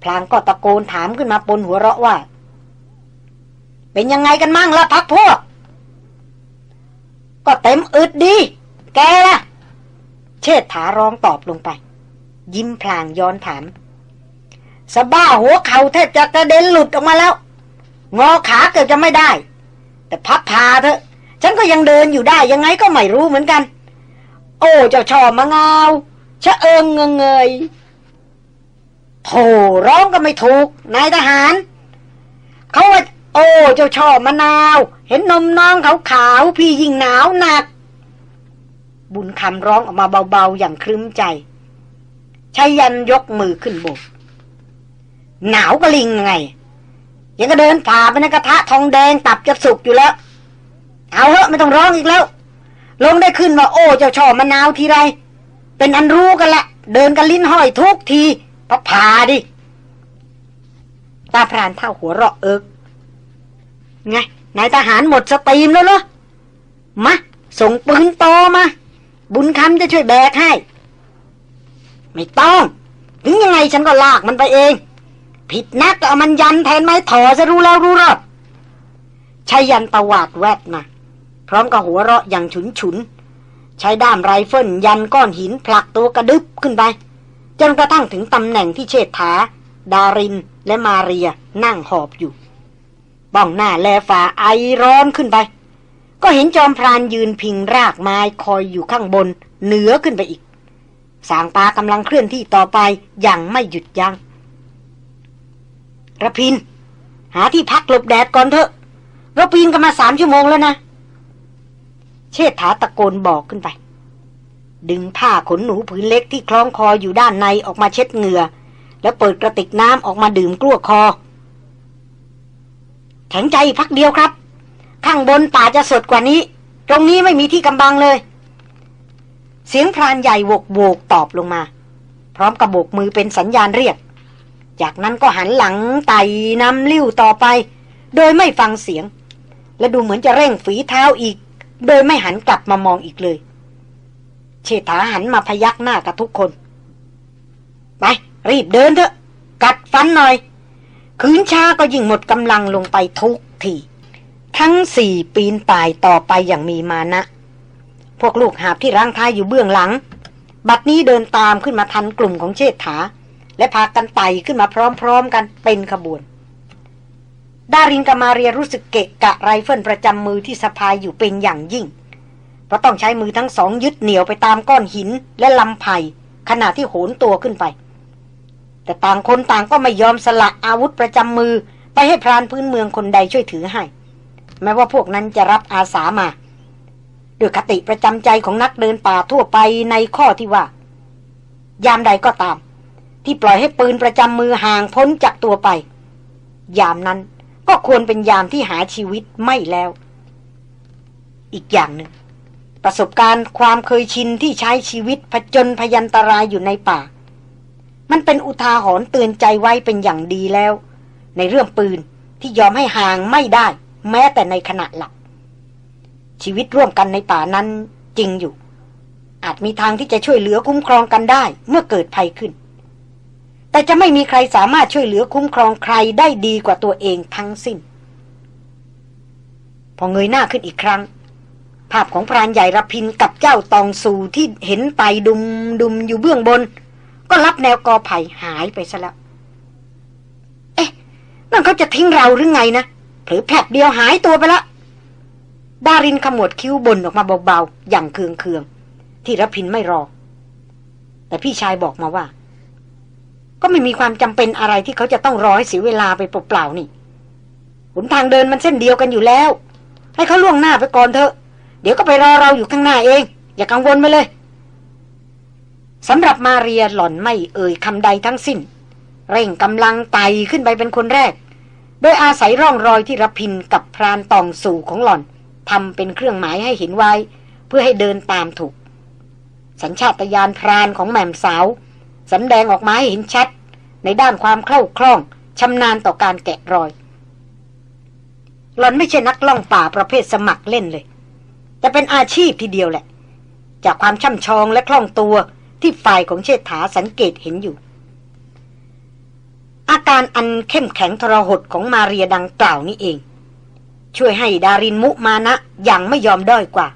พลางก็ตะโกนถามขึ้นมาปนหัวเราะว่า เป็นยังไงกันมั่งล่ะพักพวก ก็เต็มอึดดี แกล่ะ เชิดถาร้องตอบลงไป ยิ้มพลางย้อนถามสบ้าหัวเข่าแทบจะกระเด็นหลุดออกมาแล้ว งอขาเกือบจะไม่ได้ แต่พับพาเถอะ ฉันก็ยังเดินอยู่ได้ยังไงก็ไม่รู้เหมือนกัน โอ้เจ้าชอมะงาว ชะเอิงเงงเงยโถร้องก็ไม่ถูก นายทหาร เขาว่า โอ้ เจ้าชอบมะนาว เห็นนมน้องเขาขาวพี่ยิ่งหนาวหนัก บุญคำร้องออกมาเบาๆ อย่างครึ้มใจชายันยกมือขึ้นโบก หนาวก็ลิงไง ยังก็เดินผ่าไปในกระทะทองแดงตับจะสุกอยู่แล้ว เอาเหอะไม่ต้องร้องอีกแล้ว ลงได้ขึ้นว่า โอ้ เจ้าชอบมะนาวทีไร เป็นอันรู้กันละ เดินกันลิ้นห้อยทุกทีพระพาดิตาพรานเท่าหัวเราะเอิกไงนายทหารหมด steam แล้วเหรอมาส่งปืนโตมา บุญคำจะช่วยแบกให้ ไม่ต้อง ถึงยังไงฉันก็ลากมันไปเอง ผิดนักก็เอามันยันแทนไม้ถ่อซะรู้แล้วรู้รอดไชยยันต์ตวาดแวดมาพร้อมกับหัวเราะอย่างฉุนฉุน ใช้ด้ามไรเฟิลยันก้อนหินผลักตัวกระดึบขึ้นไป จนกระทั่งถึงตำแหน่งที่เชษฐา ดาริน และมาเรียนั่งหอบอยู่ บ้องหน้าแลฝ่าไอร้อนขึ้นไป ก็เห็นจอมพรานยืนพิงรากไม้คอยอยู่ข้างบน เหนือขึ้นไปอีก สางปากำลังเคลื่อนที่ต่อไปอย่างไม่หยุดยัง้งระพิน หาที่พักหลบแดดก่อนเถอะ เราปีนกันมาสามชั่วโมงแล้วนะ เชษฐาตะโกนบอกขึ้นไป ดึงผ้าขนหนูผืนเล็กที่คล้องคออยู่ด้านในออกมาเช็ดเหงื่อ แล้วเปิดกระติกน้ำออกมาดื่มกลั้วคอ แข็งใจพักเดียวครับ ข้างบนป่าจะสดกว่านี้ ตรงนี้ไม่มีที่กำบังเลย เสียงพรานใหญ่โวกโวกตอบลงมา พร้อมกับโบกมือเป็นสัญญาณเรียก จากนั้นก็หันหลังไต่น้ำลิ้วต่อไป โดยไม่ฟังเสียง และดูเหมือนจะเร่งฝีเท้าอีก โดยไม่หันกลับมามองอีกเลย เชษฐาหันมาพยักหน้ากับทุกคน ไป รีบเดินเถอะ กัดฟันหน่อยขืนช้าก็ยิ่งหมดกำลังลงไปทุกทีทั้งสี่ปีนป่ายต่อไปอย่างมีมานะ พวกลูกหาบที่ร่างท้ายอยู่เบื้องหลัง บัดนี้เดินตามขึ้นมาทันกลุ่มของเชษฐา และพากันไต่ขึ้นมาพร้อมๆกันเป็นขบวน ดารินกับมาเรียรู้สึกเกะกะไรเฟิลประจำมือที่สะพายอยู่เป็นอย่างยิ่ง เพราะต้องใช้มือทั้งสองยึดเหนี่ยวไปตามก้อนหินและลำไผ่ขณะที่โหนตัวขึ้นไป แต่ต่างคนต่างก็ไม่ยอมสละอาวุธประจำมือไปให้พรานพื้นเมืองคนใดช่วยถือให้ แม้ว่าพวกนั้นจะรับอาสามาด้วยคติประจำใจของนักเดินป่าทั่วไปในข้อที่ว่า ยามใดก็ตาม ที่ปล่อยให้ปืนประจำมือห่างพ้นจากตัวไป ยามนั้น ก็ควรเป็นยามที่หาชีวิตไม่แล้ว อีกอย่างหนึ่ง ประสบการณ์ความเคยชินที่ใช้ชีวิตผจญพยันตรายอยู่ในป่า มันเป็นอุทาหรณ์เตือนใจไว้เป็นอย่างดีแล้ว ในเรื่องปืนที่ยอมให้ห่างไม่ได้ แม้แต่ในขณะหลับชีวิตร่วมกันในป่านั้นจริงอยู่ อาจมีทางที่จะช่วยเหลือคุ้มครองกันได้เมื่อเกิดภัยขึ้น แต่จะไม่มีใครสามารถช่วยเหลือคุ้มครองใครได้ดีกว่าตัวเองทั้งสิ้น พอเงยหน้าขึ้นอีกครั้ง ภาพของพรานใหญ่รพินกับเจ้าตองสูที่เห็นไตดุมดุมอยู่เบื้องบน ก็รับแนวกอไผ่หายไปซะแล้ว เอ๊ะ นั่นเขาจะทิ้งเราหรือไงนะเผลอแผลบเดียวหายตัวไปละดารินขมวดคิ้วบนออกมาเบาๆ อย่างเคืองเคืองที่รพินไม่รอ แต่พี่ชายบอกมาว่า ก็ไม่มีความจำเป็นอะไรที่เขาจะต้องรอให้เสียเวลาไปเปล่าๆนี่หนทางเดินมันเส้นเดียวกันอยู่แล้ว ให้เขาล่วงหน้าไปก่อนเถอะ เดี๋ยวก็ไปรอเราอยู่ข้างหน้าเอง อย่ากังวลไปเลยสำหรับมาเรียหล่อนไม่เอ่ยคำใดทั้งสิ้น เร่งกำลังไต่ขึ้นไปเป็นคนแรก โดยอาศัยร่องรอยที่รพินกับพรานตองสู่ของหล่อนทำเป็นเครื่องหมายให้เห็นไว้ เพื่อให้เดินตามถูก สัญชาตญาณพรานของแม่มสาว สำแดงออกมาให้เห็นชัด ในด้านความคล่าคล่องชำนาญต่อการแกะรอย หล่อนไม่ใช่นักล่องป่าประเภทสมัครเล่นเลย แต่เป็นอาชีพทีเดียวแหละ จากความช่ำชองและคล่องตัวที่ฝ่ายของเชษฐาสังเกตเห็นอยู่ อาการอันเข้มแข็งทรหดของมาเรียดังกล่าวนี้เอง ช่วยให้ดารินมุมานะอย่างไม่ยอมด้อยกว่า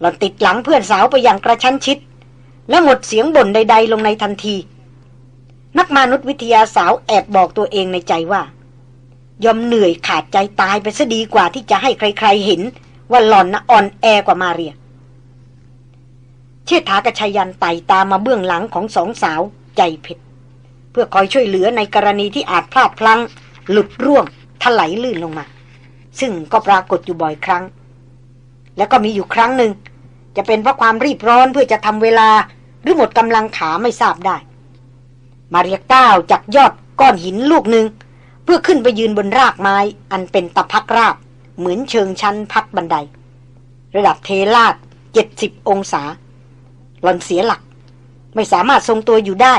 หล่อนติดหลังเพื่อนสาวไปอย่างกระชั้นชิด และหมดเสียงบ่นใด ๆ ลงในทันที นักมนุษยวิทยาสาวแอบบอกตัวเองในใจว่า ยอมเหนื่อยขาดใจตายไปซะดีกว่าที่จะให้ใคร ๆ เห็น ว่าหล่อนนะอ่อนแอกว่ามาเรีย เชิดากระชยันไต่ตามมาเบื้องหลังของสองสาวใจเผ็ด เพื่อคอยช่วยเหลือในกรณีที่อาจพลาดพลั้ง หลุดร่วงถลายลื่นลงมา ซึ่งก็ปรากฏอยู่บ่อยครั้ง แล้วก็มีอยู่ครั้งหนึ่ง จะเป็นเพราะความรีบร้อนเพื่อจะทำเวลาหรือหมดกำลังขาไม่ทราบได้ มาเรียก้าวจากยอดก้อนหินลูกหนึ่งเพื่อขึ้นไปยืนบนรากไม้อันเป็นตะพักราบ เหมือนเชิงชั้นพักบันได ระดับเทลาดเจ็ดสิบองศาหล่อนเสียหลัก ไม่สามารถทรงตัวอยู่ได้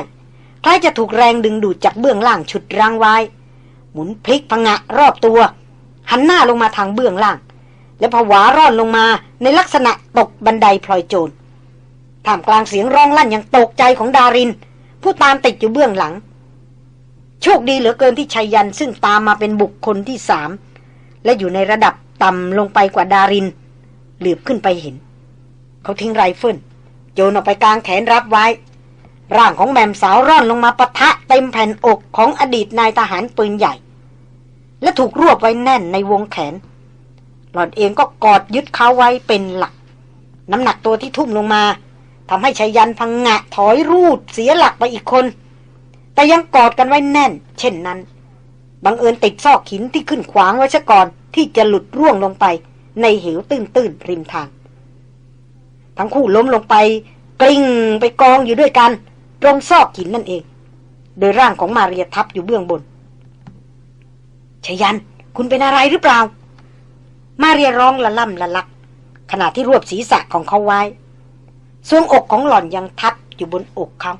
คล้ายจะถูกแรงดึงดูดจากเบื้องล่างฉุดรังไว้ หมุนพลิกพงะรอบตัว หันหน้าลงมาทางเบื้องล่าง และผวาร่อนลงมาในลักษณะตกบันไดพลอยโจรท่ามกลางเสียงร้องลั่นอย่างตกใจของดาริน ผู้ตามติดอยู่เบื้องหลัง โชคดีเหลือเกินที่ชัยยันซึ่งตามมาเป็นบุคคลที่สามและอยู่ในระดับต่ำลงไปกว่าดาริน เหลือบขึ้นไปเห็น เขาทิ้งไรเฟิลโยนออกไปกางแขนรับไว้ ร่างของแมมสาวร่อนลงมาปะทะเต็มแผ่นอกของอดีตนายทหารปืนใหญ่ และถูกรวบไว้แน่นในวงแขน หล่อนเองก็กอดยึดเขาไว้เป็นหลัก น้ำหนักตัวที่ทุ่มลงมาทำให้ไชยยันต์ผงะถอยรูดเสียหลักไปอีกคน แต่ยังกอดกันไว้แน่น เช่นนั้น บังเอิญติดซอกหินที่ขึ้นขวางไว้ซะก่อนที่จะหลุดร่วงลงไป ในเหวตื้นๆริมทาง ทั้งคู่ล้มลงไป กลิ้งไปกองอยู่ด้วยกัน ตรงซอกหินนั่นเอง โดยร่างของมาเรียทับอยู่เบื้องบนชยัน คุณเป็นอะไรหรือเปล่า มาเรียร้องละล่ำละลัก ขณะที่รวบศีรษะของเขาไว้ส่วนอกของหล่อนยังทับอยู่บนอกเขา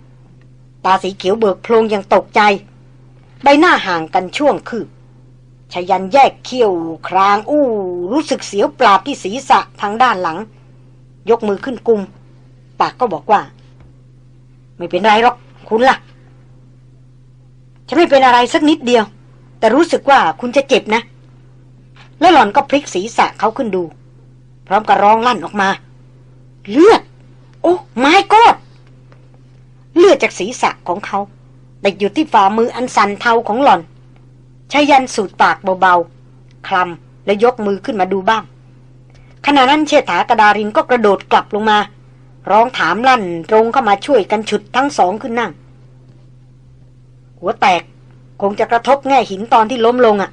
ตาสีเขียวเบิกโพลงยังตกใจ ใบหน้าห่างกันช่วงคืบชยันแยกเขี้ยวครางอู้ รู้สึกเสียวปราบที่ศีรษะทางด้านหลัง ยกมือขึ้นกุม ปากก็บอกว่า ไม่เป็นไรหรอก คุณล่ะจะไม่เป็นอะไรสักนิดเดียว แต่รู้สึกว่าคุณจะเจ็บนะ แล้วหล่อนก็พลิกศีรษะเขาขึ้นดู พร้อมกับร้องลั่นออกมา เลือด โอ้ไม้กอดเลือดจากศีรษะของเขาติดอยู่ที่ฝ่ามืออันสันเทาของหล่อนชายันสูดปากเบาๆ คลำและยกมือขึ้นมาดูบ้าง ขณะนั้นเชษฐากระดารินก็กระโดดกลับลงมา ร้องถามลั่นตรงเข้ามาช่วยกันฉุดทั้งสองขึ้นนั่ง หัวแตกคงจะกระทบแง่หินตอนที่ล้มลงอะ่ะ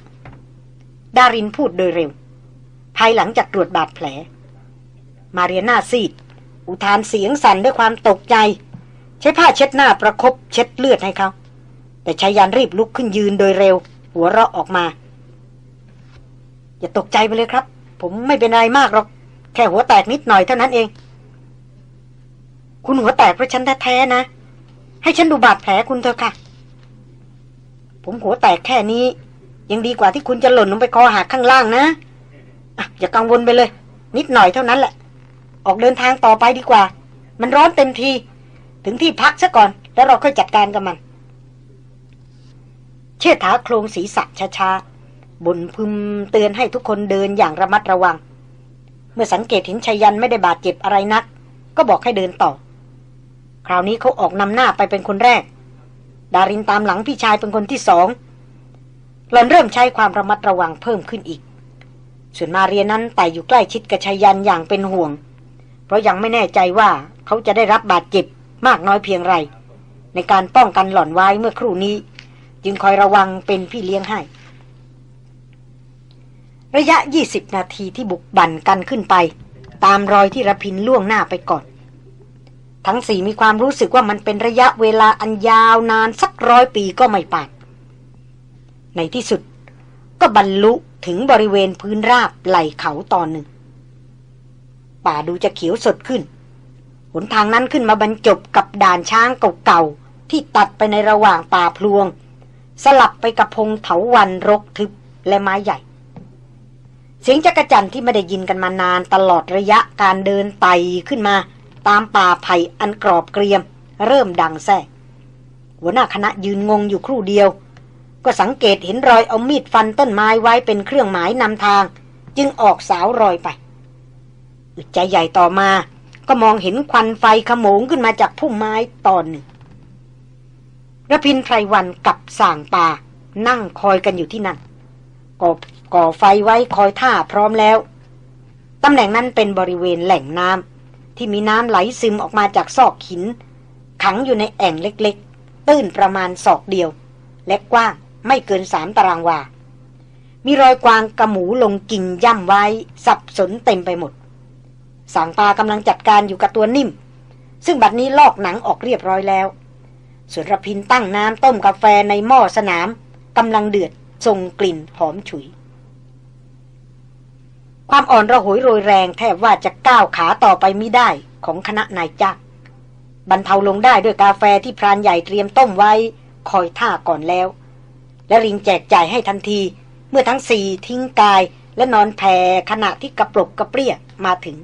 ดารินพูดโดยเร็ว ภายหลังจากตรวจบาดแผล มาเรียนาซีด อุทานเสียงสั่นด้วยความตกใจ ใช้ผ้าเช็ดหน้าประครบเช็ดเลือดให้เขา แต่ชายันรีบลุกขึ้นยืนโดยเร็ว หัวเราะออกมา อย่าตกใจไปเลยครับ ผมไม่เป็นอะไรมากหรอก แค่หัวแตกนิดหน่อยเท่านั้นเอง คุณหัวแตกเพราะฉันแท้ๆนะ ให้ฉันดูบาดแผลคุณเถอะค่ะ ผมหัวแตกแค่นี้ ยังดีกว่าที่คุณจะหล่นลงไปคอหักข้างล่างนะอะอย่ากังวลไปเลย นิดหน่อยเท่านั้นแหละ ออกเดินทางต่อไปดีกว่า มันร้อนเต็มที ถึงที่พักซะก่อน แล้วเราค่อยจัดการกับมัน เชิดถาโครงศีรษะช้าๆบนพึมเตือนให้ทุกคนเดินอย่างระมัดระวัง เมื่อสังเกตเห็นชายันไม่ได้บาดเจ็บอะไรนัก ก็บอกให้เดินต่อ คราวนี้เขาออกนำหน้าไปเป็นคนแรก ดารินตามหลังพี่ชายเป็นคนที่สอง หลอนเริ่มใช้ความระมัดระวังเพิ่มขึ้นอีก ส่วนมาเรียนั้นไต่อยู่ใกล้ชิดกับชายันอย่างเป็นห่วง เพราะยังไม่แน่ใจว่าเขาจะได้รับบาดเจ็บมากน้อยเพียงไร ในการป้องกันหล่อนไว้เมื่อครู่นี้ จึงคอยระวังเป็นพี่เลี้ยงให้ ระยะ 20 นาทีที่บุกบั่นกันขึ้นไป ตามรอยที่ระพินล่วงหน้าไปก่อน ทั้งสี่มีความรู้สึกว่ามันเป็นระยะเวลาอันยาวนานสักร้อยปีก็ไม่ปาด ในที่สุด ก็บรรลุถึงบริเวณพื้นราบไหลเขาตอนหนึ่ง ป่าดูจะเขียวสดขึ้น หนทางนั้นขึ้นมาบรรจบกับด่านช้างเก่าๆ ที่ตัดไปในระหว่างป่าพลวง สลับไปกับพงเถาวันรกทึบและไม้ใหญ่ เสียงจักรจันที่ไม่ได้ยินกันมานานตลอดระยะการเดินไต่ขึ้นมา ตามป่าไผ่อันกรอบเกรียม เริ่มดังแท้หัวหน้าคณะยืนงงอยู่ครู่เดียว ก็สังเกตเห็นรอยเอามีดฟันต้นไม้ไว้เป็นเครื่องหมายนำทาง จึงออกสาวรอยไป อึดใจใหญ่ต่อมา ก็มองเห็นควันไฟขโมงขึ้นมาจากพุ่มไม้ตอนหนึ่งระพินไพรวันกับส่างป่านั่งคอยกันอยู่ที่นั่นก่อก่อไฟไว้คอยท่าพร้อมแล้ว ตำแหน่งนั้นเป็นบริเวณแหล่งน้ำที่มีน้ำไหลซึมออกมาจากซอกหิน ขังอยู่ในแอ่งเล็กๆ ตื้นประมาณศอกเดียว และกว้าง ไม่เกินสามตารางวา มีรอยกวางกระหมูลงกิ่งย่ำไว้ สับสนเต็มไปหมด สางปากำลังจัดการอยู่กับตัวนิ่ม ซึ่งบัดนี้ลอกหนังออกเรียบร้อยแล้ว ส่วนระพินตั้งน้ำต้มกาแฟในหม้อสนามกำลังเดือดส่งกลิ่นหอมฉุย ความอ่อนระหยโรยแรงแทบว่าจะก้าวขาต่อไปไม่ได้ของคณะนายจ้างบรรเทาลงได้ด้วยกาแฟที่พรานใหญ่เตรียมต้มไว้ คอยท่าก่อนแล้ว และริงแจกจ่ายให้ทันที เมื่อทั้งสี่ทิ้งกายและนอนแผ่ขณะที่กระปลกกระเปรี้ยมาถึง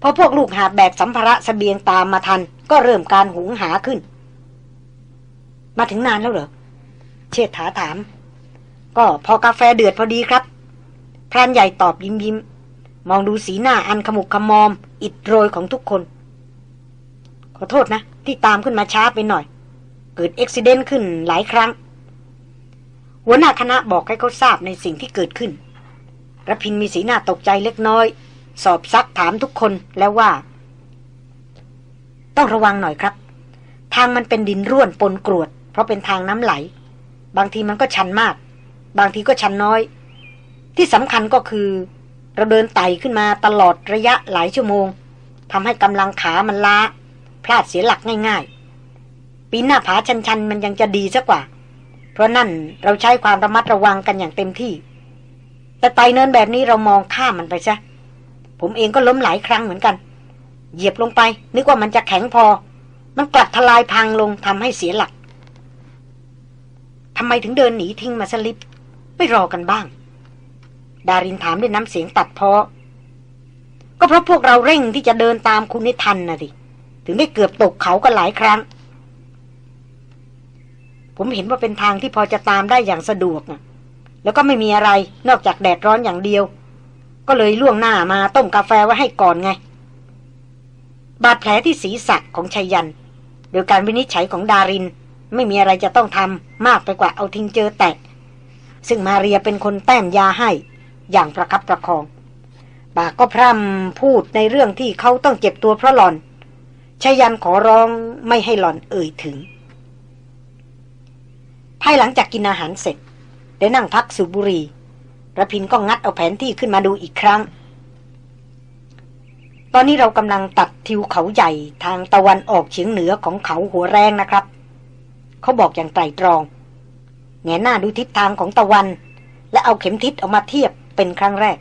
พอพวกลูกหาแบกสัมภาระสเสบียงตามมาทัน ก็เริ่มการหุงหาขึ้น มาถึงนานแล้วเหรอ เชิดถาถาม ก็พอกาแฟเดือดพอดีครับ พรานใหญ่ตอบยิ้มยิ้มมองดูสีหน้าอันขมุกขมอม อิดโรยของทุกคน ขอโทษนะ ที่ตามขึ้นมาช้าไปหน่อย เกิดอุบิเหตุขึ้นหลายครั้ง หัวหน้าคณะบอกให้เขาทราบในสิ่งที่เกิดขึ้นรพินมีสีหน้าตกใจเล็กน้อย สอบซักถามทุกคนแล้วว่า ต้องระวังหน่อยครับ ทางมันเป็นดินร่วนปนกรวด เพราะเป็นทางน้ำไหล บางทีมันก็ชันมาก บางทีก็ชันน้อย ที่สำคัญก็คือ เราเดินไต่ขึ้นมาตลอดระยะหลายชั่วโมงทำให้กำลังขามันล้า พลาดเสียหลักง่าย ๆ ปีหน้าผาชันๆ มันยังจะดีซะกว่า เพราะนั่นเราใช้ความระมัดระวังกันอย่างเต็มที่ แต่ไต่เนินแบบนี้เรามองข้ามมันไปซะผมเองก็ล้มหลายครั้งเหมือนกัน เหยียบลงไป นึกว่ามันจะแข็งพอ มันกลัดทลายพังลงทำให้เสียหลักทำไมถึงเดินหนีทิ้งมาสลิป ไม่รอกันบ้าง ดารินถามด้วยน้ำเสียงตัดพอก็เพราะพวกเราเร่งที่จะเดินตามคุณให้ทันนะสิถึงได้เกือบตกเขากันหลายครั้ง ผมเห็นว่าเป็นทางที่พอจะตามได้อย่างสะดวกนะแล้วก็ไม่มีอะไรนอกจากแดดร้อนอย่างเดียว ก็เลยล่วงหน้ามาต้มกาแฟไว้ให้ก่อนไง บาดแผลที่ศีรษะของชัยยัน โดยการวินิจฉัยของดาริน ไม่มีอะไรจะต้องทำมากไปกว่าเอาทิ้งเจอแตก ซึ่งมาเรียเป็นคนแต้มยาให้ อย่างประคับประคองปากก็พร่ำพูดในเรื่องที่เขาต้องเจ็บตัวเพราะหลอนชายันขอร้องไม่ให้หลอนเอ่ยถึง ภายหลังจากกินอาหารเสร็จ ได้นั่งพักสูบบุหรี่ระพินก็งัดเอาแผนที่ขึ้นมาดูอีกครั้ง ตอนนี้เรากำลังตัดทิวเขาใหญ่ทางตะวันออกเฉียงเหนือของเขาหัวแรงนะครับ เขาบอกอย่างไตรตรอง แงหน้าดูทิศทางของตะวัน และเอาเข็มทิศออกมาเทียบเป็นครั้งแรก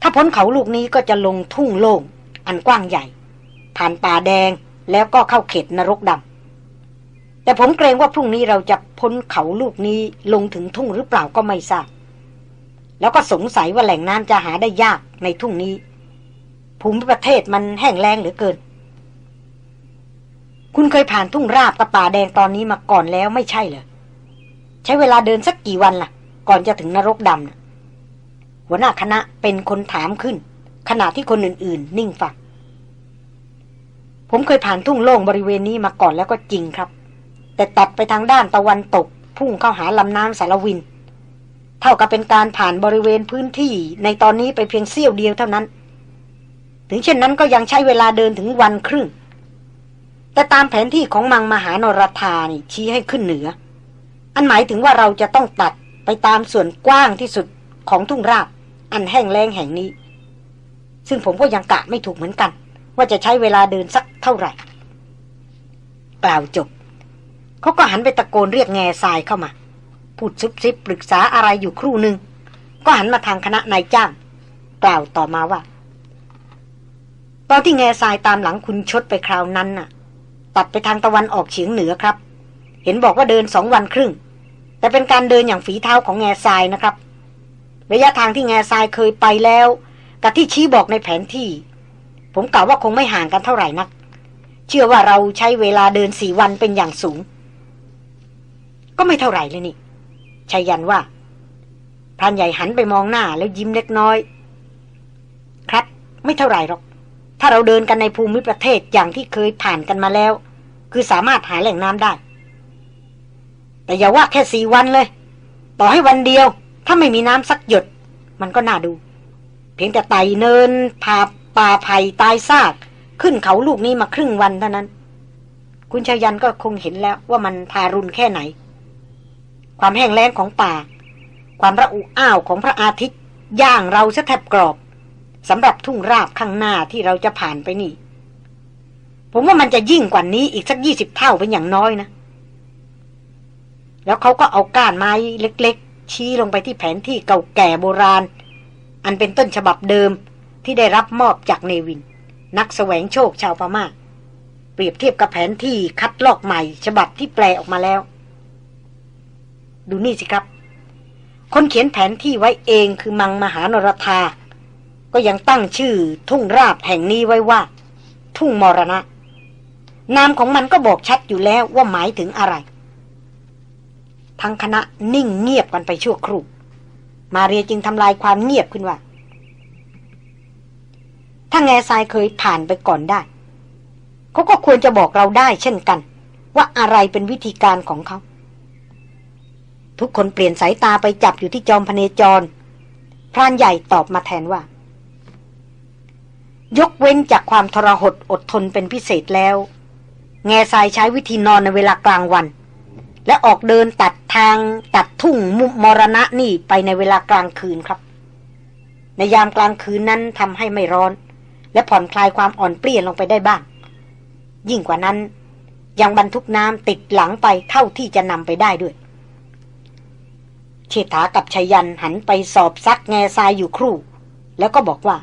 ถ้าพ้นเขาลูกนี้ก็จะลงทุ่งโล่งอันกว้างใหญ่ ผ่านป่าแดงแล้วก็เข้าเขตนรกดำ แต่ผมเกรงว่าพรุ่งนี้เราจะพ้นเขาลูกนี้ลงถึงทุ่งหรือเปล่าก็ไม่ทราบ แล้วก็สงสัยว่าแหล่งน้ำจะหาได้ยากในทุ่งนี้ ภูมิประเทศมันแห้งแล้งเหลือเกิน คุณเคยผ่านทุ่งราบกับป่าแดงตอนนี้มาก่อนแล้วไม่ใช่เหรอ ใช้เวลาเดินสักกี่วันล่ะ ก่อนจะถึงนรกดำนะหัวหน้าคณะเป็นคนถามขึ้น ขณะที่คนอื่น ๆ นิ่งฟังผมเคยผ่านทุ่งโล่งบริเวณนี้มาก่อนแล้วก็จริงครับ แต่ตัดไปทางด้านตะวันตก พุ่งเข้าหาลำน้ำสารวิน เท่ากับเป็นการผ่านบริเวณพื้นที่ในตอนนี้ไปเพียงเสี้ยวเดียวเท่านั้น ถึงเช่นนั้นก็ยังใช้เวลาเดินถึงวันครึ่ง แต่ตามแผนที่ของมังมหานรธานี่ชี้ให้ขึ้นเหนือ อันหมายถึงว่าเราจะต้องตัดไปตามส่วนกว้างที่สุดของทุ่งราบอันแห้งแล้งแห่งนี้ ซึ่งผมก็ยังกะไม่ถูกเหมือนกัน ว่าจะใช้เวลาเดินสักเท่าไหร่ กล่าวจบ เขาก็หันไปตะโกนเรียกแง่ทรายเข้ามา พูดซุบซิบปรึกษาอะไรอยู่ครู่หนึ่ง ก็หันมาทางคณะนายจ้าง กล่าวต่อมาว่า ตอนที่แง่ทรายตามหลังคุณชดไปคราวนั้นน่ะ ตัดไปทางตะวันออกเฉียงเหนือครับ เห็นบอกว่าเดินสองวันครึ่ง แต่เป็นการเดินอย่างฝีเท้าของแง่ทรายนะครับ ระยะทางที่แง่ทรายเคยไปแล้ว กับที่ชี้บอกในแผนที่ ผมกล่าวว่าคงไม่ห่างกันเท่าไหร่นัก เชื่อว่าเราใช้เวลาเดินสี่วันเป็นอย่างสูง ก็ไม่เท่าไหร่เลยนี่ชายันว่าพรานใหญ่หันไปมองหน้าแล้วยิ้มเล็กน้อย ครับ ไม่เท่าไหร่หรอก ถ้าเราเดินกันในภูมิประเทศอย่างที่เคยผ่านกันมาแล้ว คือสามารถหาแหล่งน้ำได้ แต่อย่าว่าแค่สี่วันเลย ต่อให้วันเดียว ถ้าไม่มีน้ำสักหยด มันก็น่าดู เพียงแต่ไต่เนินผาป่าไผ่ตายซาก ขึ้นเขาลูกนี้มาครึ่งวันเท่านั้น คุณชายันก็คงเห็นแล้วว่ามันทารุณแค่ไหน ความแห้งแล้งของป่า ความระอุอ้าวของพระอาทิตย์ย่างเราซะแทบกรอบสำหรับทุ่งราบข้างหน้าที่เราจะผ่านไปนี่ ผมว่ามันจะยิ่งกว่านี้อีกสักยี่สิบเท่าเป็นอย่างน้อยนะ แล้วเขาก็เอาก้านไม้เล็ก ๆ ชี้ลงไปที่แผนที่เก่าแก่โบราณ อันเป็นต้นฉบับเดิมที่ได้รับมอบจากเนวิน นักแสวงโชคชาวพมา่าเปรียบเทียบกับแผนที่คัดลอกใหม่ ฉบับที่แปลออกมาแล้ว ดูนี่สิครับ คนเขียนแผนที่ไว้เองคือมังมหานรธา ก็ยังตั้งชื่อทุ่งราบแห่งนี้ไว้ว่า ทุ่งมรณะ นามของมันก็บอกชัดอยู่แล้วว่าหมายถึงอะไร ทั้งคณะนิ่งเงียบกันไปชั่วครู่ มาเรียจึงทำลายความเงียบขึ้นว่า ถ้าแง่ทรายเคยผ่านไปก่อนได้เขาก็ควรจะบอกเราได้เช่นกัน ว่าอะไรเป็นวิธีการของเขา ทุกคนเปลี่ยนสายตาไปจับอยู่ที่จอมพเนจร พรานใหญ่ตอบมาแทนว่า ยกเว้นจากความทรหดอดทนเป็นพิเศษแล้ว แง่ทรายใช้วิธีนอนในเวลากลางวัน และออกเดินตัดทางตัดทุ่งมุมมรณะนี่ไปในเวลากลางคืนครับ ในยามกลางคืนนั้นทำให้ไม่ร้อน และผ่อนคลายความอ่อนเปลี่ยนลงไปได้บ้าง ยิ่งกว่านั้นยังบรรทุกน้ำติดหลังไปเท่าที่จะนำไปได้ด้วย เชษฐากับชยันหันไปสอบซักแง่ทรายอยู่ครู่ แล้วก็บอกว่า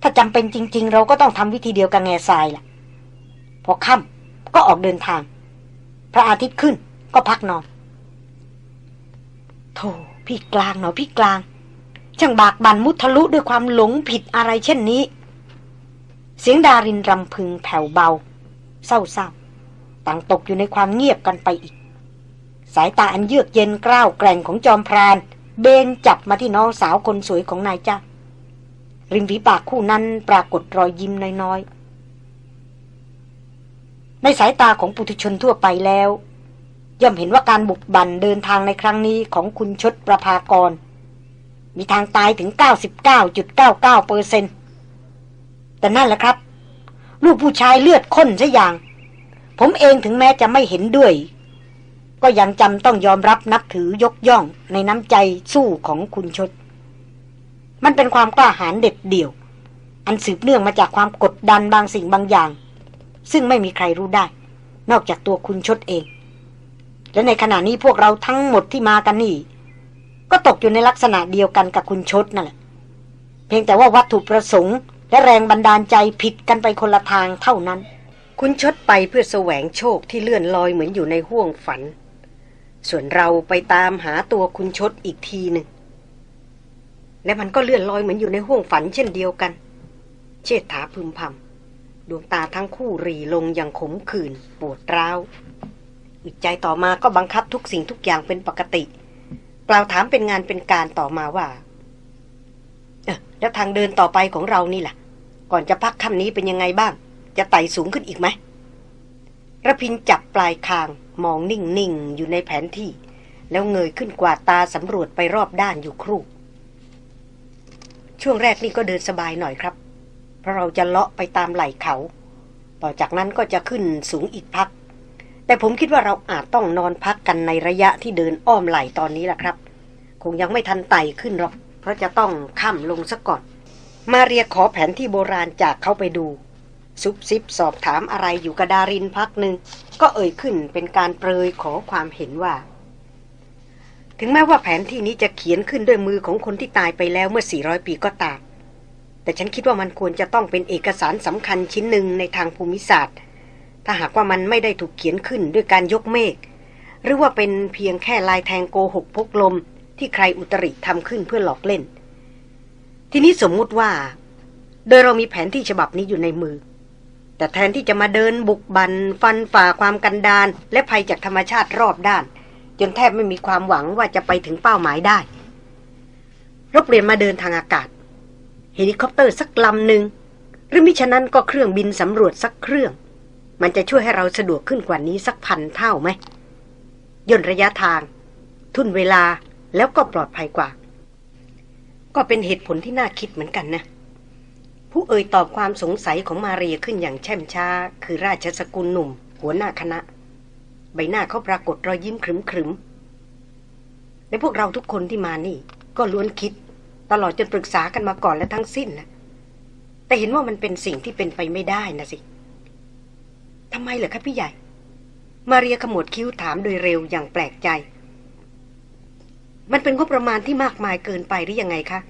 ถ้าจำเป็นจริง ๆ เราก็ต้องทำวิธีเดียวกับแง่ทรายล่ะ พอค่ำก็ออกเดินทาง พระอาทิตย์ขึ้นก็พักนอนโธ่พี่กลางเนาะพี่กลาง ช่างบากบันมุทะลุด้วยความหลงผิดอะไรเช่นนี้ เสียงดารินรำพึงแผ่วเบา เศร้าๆต่างตกอยู่ในความเงียบกันไปอีก สายตาอันเยือกเย็นกล้าวแกร่งของจอมพราน เบนจับมาที่น้องสาวคนสวยของนายจ้าริมฝีปากคู่นั้นปรากฏรอยยิ้มน้อยๆ ในสายตาของปุถุชนทั่วไปแล้ว ย่อมเห็นว่าการบุกบั่นเดินทางในครั้งนี้ของคุณชดประภากร มีทางตายถึง 99.99เปอร์เซนแต่นั่นแหละครับ ลูกผู้ชายเลือดข้นซะอย่าง ผมเองถึงแม้จะไม่เห็นด้วย ก็ยังจำต้องยอมรับนับถือยกย่องในน้ำใจสู้ของคุณชด มันเป็นความกล้าหาญเด็ดเดี่ยว อันสืบเนื่องมาจากความกดดันบางสิ่งบางอย่าง ซึ่งไม่มีใครรู้ได้ นอกจากตัวคุณชดเอง และในขณะนี้พวกเราทั้งหมดที่มากันนี่ ก็ตกอยู่ในลักษณะเดียวกันกับคุณชดนั่นแหละ เพียงแต่ว่าวัตถุประสงค์ และแรงบันดาลใจผิดกันไปคนละทางเท่านั้นคุณชดไปเพื่อแสวงโชคที่เลื่อนลอยเหมือนอยู่ในห้วงฝัน ส่วนเราไปตามหาตัวคุณชดอีกทีหนึ่ง และมันก็เลื่อนลอยเหมือนอยู่ในห้วงฝันเช่นเดียวกัน เชษฐาพึมพำดวงตาทั้งคู่รีลงอย่างขมขื่นปวดร้าวอึดใจต่อมาก็บังคับทุกสิ่งทุกอย่างเป็นปกติกล่าวถามเป็นงานเป็นการต่อมาว่า เออแล้วทางเดินต่อไปของเรานี่ล่ะ ก่อนจะพักค่ำนี้เป็นยังไงบ้าง จะไต่สูงขึ้นอีกไหมระพินจับปลายคาง มองนิ่งๆ อยู่ในแผนที่ แล้วเงยขึ้นกว่าตาสำรวจไปรอบด้านอยู่ครู่ ช่วงแรกนี่ก็เดินสบายหน่อยครับ เพราะเราจะเลาะไปตามไหล่เขา ต่อจากนั้นก็จะขึ้นสูงอีกพัก แต่ผมคิดว่าเราอาจต้องนอนพักกันในระยะที่เดินอ้อมไหล่ตอนนี้แหละครับ คงยังไม่ทันไต่ขึ้นหรอก เพราะจะต้องข้ามลงซะก่อน มาเรียขอแผนที่โบราณจากเขาไปดูซุบซิบสอบถามอะไรอยู่กับดารินพักหนึ่ง ก็เอ่ยขึ้นเป็นการเปรยขอความเห็นว่า ถึงแม้ว่าแผนที่นี้จะเขียนขึ้นด้วยมือของคนที่ตายไปแล้วเมื่อ 400 ปีก็ตาม แต่ฉันคิดว่ามันควรจะต้องเป็นเอกสารสำคัญชิ้นหนึ่งในทางภูมิศาสตร์ ถ้าหากว่ามันไม่ได้ถูกเขียนขึ้นด้วยการยกเมฆ หรือว่าเป็นเพียงแค่ลายแทงโกหกพกลม ที่ใครอุตริทำขึ้นเพื่อหลอกเล่น ทีนี้สมมุติว่า โดยเรามีแผนที่ฉบับนี้อยู่ในมือ แต่แทนที่จะมาเดินบุกบั่น ฟันฝ่าความกันดาร และภัยจากธรรมชาติรอบด้าน จนแทบไม่มีความหวังว่าจะไปถึงเป้าหมายได้เราเปลี่ยนมาเดินทางอากาศ เฮลิคอปเตอร์สักลำหนึ่งหรือมิฉะนั้นก็เครื่องบินสำรวจสักเครื่อง มันจะช่วยให้เราสะดวกขึ้นกว่านี้สักพันเท่าไหมย่นระยะทาง ทุนเวลาแล้วก็ปลอดภัยกว่า ก็เป็นเหตุผลที่น่าคิดเหมือนกันนะ ผู้เอ่ยตอบความสงสัยของมาเรียขึ้นอย่างแช่มช้า คือราชสกุลหนุ่ม หัวหน้าคณะ ใบหน้าเขาปรากฏรอยยิ้มขรึมขรึมและพวกเราทุกคนที่มานี่ ก็ล้วนคิด ตลอดจนปรึกษากันมาก่อนและทั้งสิ้นนะแต่เห็นว่ามันเป็นสิ่งที่เป็นไปไม่ได้นะสิทำไมเหรอคะพี่ใหญ่ มาเรียขมวดคิ้วถามโดยเร็วอย่างแปลกใจ มันเป็นงบประมาณที่มากมายเกินไปหรือยังไงคะ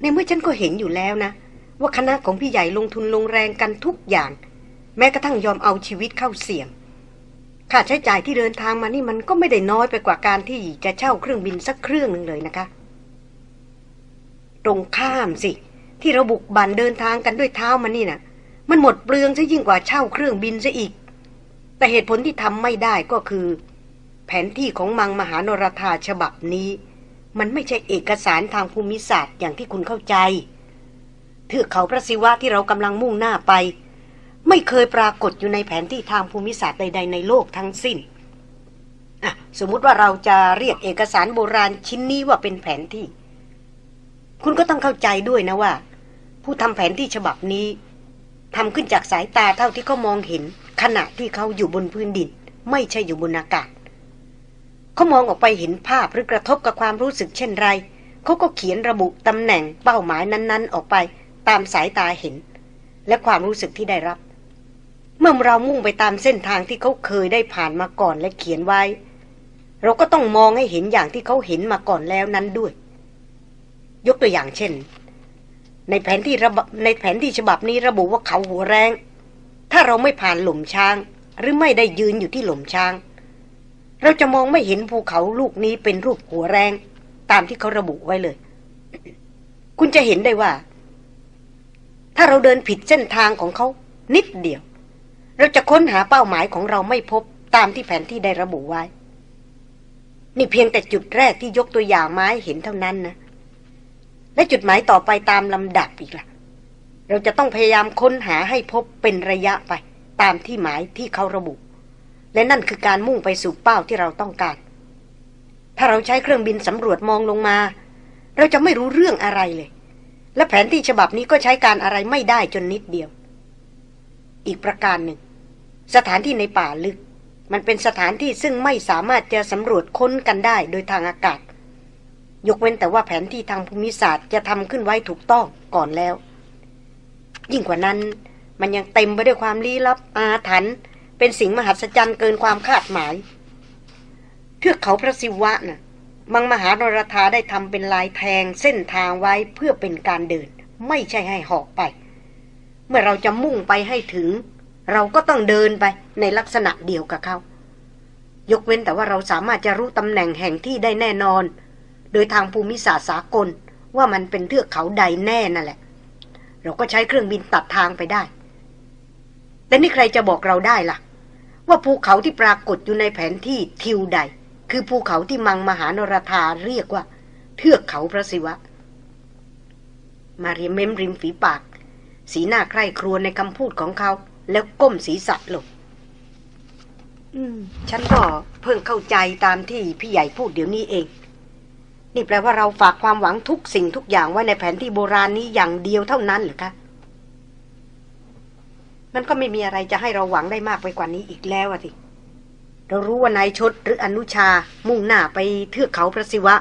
ในเมื่อฉันก็เห็นอยู่แล้วนะ ว่าคณะของพี่ใหญ่ลงทุนลงแรงกันทุกอย่าง แม้กระทั่งยอมเอาชีวิตเข้าเสี่ยง ค่าใช้จ่ายที่เดินทางมานี่มันก็ไม่ได้น้อยไปกว่าการที่จะเช่าเครื่องบินสักเครื่องหนึ่งเลยนะคะ ตรงข้ามสิ ที่เราบุกบันเดินทางกันด้วยเท้ามานี่นะ่ะ มันหมดเปลืองซะยิ่งกว่าเช่าเครื่องบินซะอีก แต่เหตุผลที่ทำไม่ได้ก็คือ แผนที่ของมังมหานรธาฉบับนี้ มันไม่ใช่เอกสารทางภูมิศาสตร์อย่างที่คุณเข้าใจเทือกเขาพระศิวะที่เรากำลังมุ่งหน้าไป ไม่เคยปรากฏอยู่ในแผนที่ทางภูมิศาสตร์ใด ๆ ในโลกทั้งสิ้นอะสมมุติว่าเราจะเรียกเอกสารโบราณชิ้นนี้ว่าเป็นแผนที่ คุณก็ต้องเข้าใจด้วยนะว่า ผู้ทำแผนที่ฉบับนี้ทำขึ้นจากสายตาเท่าที่เขามองเห็น ขณะที่เขาอยู่บนพื้นดิน ไม่ใช่อยู่บนอากาศ เขามองออกไปเห็นภาพหรือกระทบกับความรู้สึกเช่นไรเขาก็เขียนระบุตำแหน่งเป้าหมายนั้น ๆ ออกไปตามสายตาเห็น และความรู้สึกที่ได้รับ เมื่อเรามุ่งไปตามเส้นทางที่เขาเคยได้ผ่านมาก่อนและเขียนไว้ เราก็ต้องมองให้เห็นอย่างที่เขาเห็นมาก่อนแล้วนั้นด้วย ยกตัวอย่างเช่น ในแผนที่ระบในแผนที่ฉบับนี้ระบุว่าเขาหัวแรง ถ้าเราไม่ผ่านหลุมช้าง หรือไม่ได้ยืนอยู่ที่หลุมช้าง เราจะมองไม่เห็นภูเขาลูกนี้เป็นรูปหัวแรง ตามที่เขาระบุไว้เลย คุณจะเห็นได้ว่า ถ้าเราเดินผิดเส้นทางของเขานิดเดียว เราจะค้นหาเป้าหมายของเราไม่พบตามที่แผนที่ได้ระบุไว้ นี่เพียงแต่จุดแรกที่ยกตัวอย่างมาให้เห็นเท่านั้นนะ และจุดหมายต่อไปตามลำดับอีกล่ะ เราจะต้องพยายามค้นหาให้พบเป็นระยะไป ตามที่หมายที่เขาระบุ และนั่นคือการมุ่งไปสู่เป้าที่เราต้องการ ถ้าเราใช้เครื่องบินสำรวจมองลงมา เราจะไม่รู้เรื่องอะไรเลย และแผนที่ฉบับนี้ก็ใช้การอะไรไม่ได้จนนิดเดียว อีกประการหนึ่ง สถานที่ในป่าลึก มันเป็นสถานที่ซึ่งไม่สามารถจะสำรวจค้นกันได้โดยทางอากาศ ยกเว้นแต่ว่าแผนที่ทางภูมิศาสตร์จะทำขึ้นไว้ถูกต้องก่อนแล้ว ยิ่งกว่านั้นมันยังเต็มไปด้วยความลี้ลับอาถรรพ์ เป็นสิ่งมหัศจรรย์เกินความคาดหมาย เทือกเขาพระศิวะน่ะ มังมหานรธาได้ทำเป็นลายแทงเส้นทางไว้เพื่อเป็นการเดิน ไม่ใช่ให้หอกไป เมื่อเราจะมุ่งไปให้ถึง เราก็ต้องเดินไปในลักษณะเดียวกับเขา ยกเว้นแต่ว่าเราสามารถจะรู้ตำแหน่งแห่งที่ได้แน่นอน โดยทางภูมิศาสตร์สากลว่ามันเป็นเทือกเขาใดแน่นั่นแหละ เราก็ใช้เครื่องบินตัดทางไปได้ แต่นี่ใครจะบอกเราได้ล่ะ ว่าภูเขาที่ปรากฏอยู่ในแผนที่ทิวใด คือภูเขาที่มังมหานรธาเรียกว่า เทือกเขาพระศิวะ มาเรียมเม้มริมฝีปาก สีหน้าใคร่ครวญในคำพูดของเขา แล้วก้มศีรษะลงอืม ฉันก็เพิ่งเข้าใจตามที่พี่ใหญ่พูดเดี๋ยวนี้เอง นี่แปลว่าเราฝากความหวังทุกสิ่งทุกอย่างไว้ในแผนที่โบราณนี้อย่างเดียวเท่านั้นเหรือคะ มันก็ไม่มีอะไรจะให้เราหวังได้มากไปกว่านี้อีกแล้วสิเรารู้ว่านายชดหรืออนุชามุ่งหน้าไปเทือกเขาพระศิวะ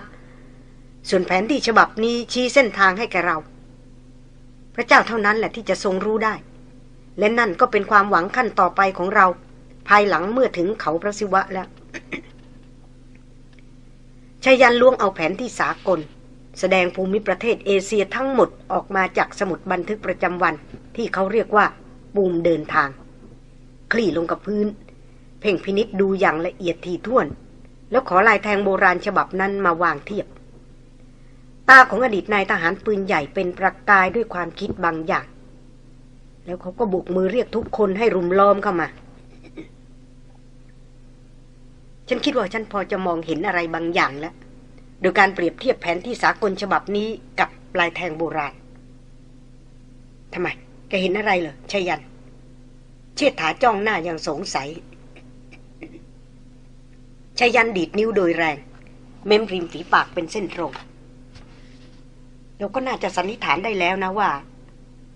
ส่วนแผนที่ฉบับนี้ชี้เส้นทางให้แกเรา พระเจ้าเท่านั้นแหละที่จะทรงรู้ได้ และนั่นก็เป็นความหวังขั้นต่อไปของเรา ภายหลังเมื่อถึงเขาพระศิวะแล้วชายันล้วงเอาแผนที่สากล แสดงภูมิประเทศเอเชียทั้งหมดออกมาจากสมุดบันทึกประจำวันที่เขาเรียกว่า ปูมเดินทาง คลี่ลงกับพื้น เพ่งพินิษดูอย่างละเอียดทีท่วน แล้วขอลายแทงโบราณฉบับนั้นมาวางเทียบ ตาของอดีตนายทหารปืนใหญ่เป็นประกายด้วยความคิดบางอย่าง แล้วเขาก็บุกมือเรียกทุกคนให้รุมล้อมเข้ามาฉันคิดว่าฉันพอจะมองเห็นอะไรบางอย่างแล้ว โดยการเปรียบเทียบแผนที่สากลฉบับนี้กับลายแทงโบราณ ทำไม แกเห็นอะไรเหรอชายัน เชิดถาจ้องหน้าอย่างสงสัยชายันดีดนิ้วโดยแรง เม้มริมฝีปากเป็นเส้นตรง เราก็น่าจะสันนิษฐานได้แล้วนะว่า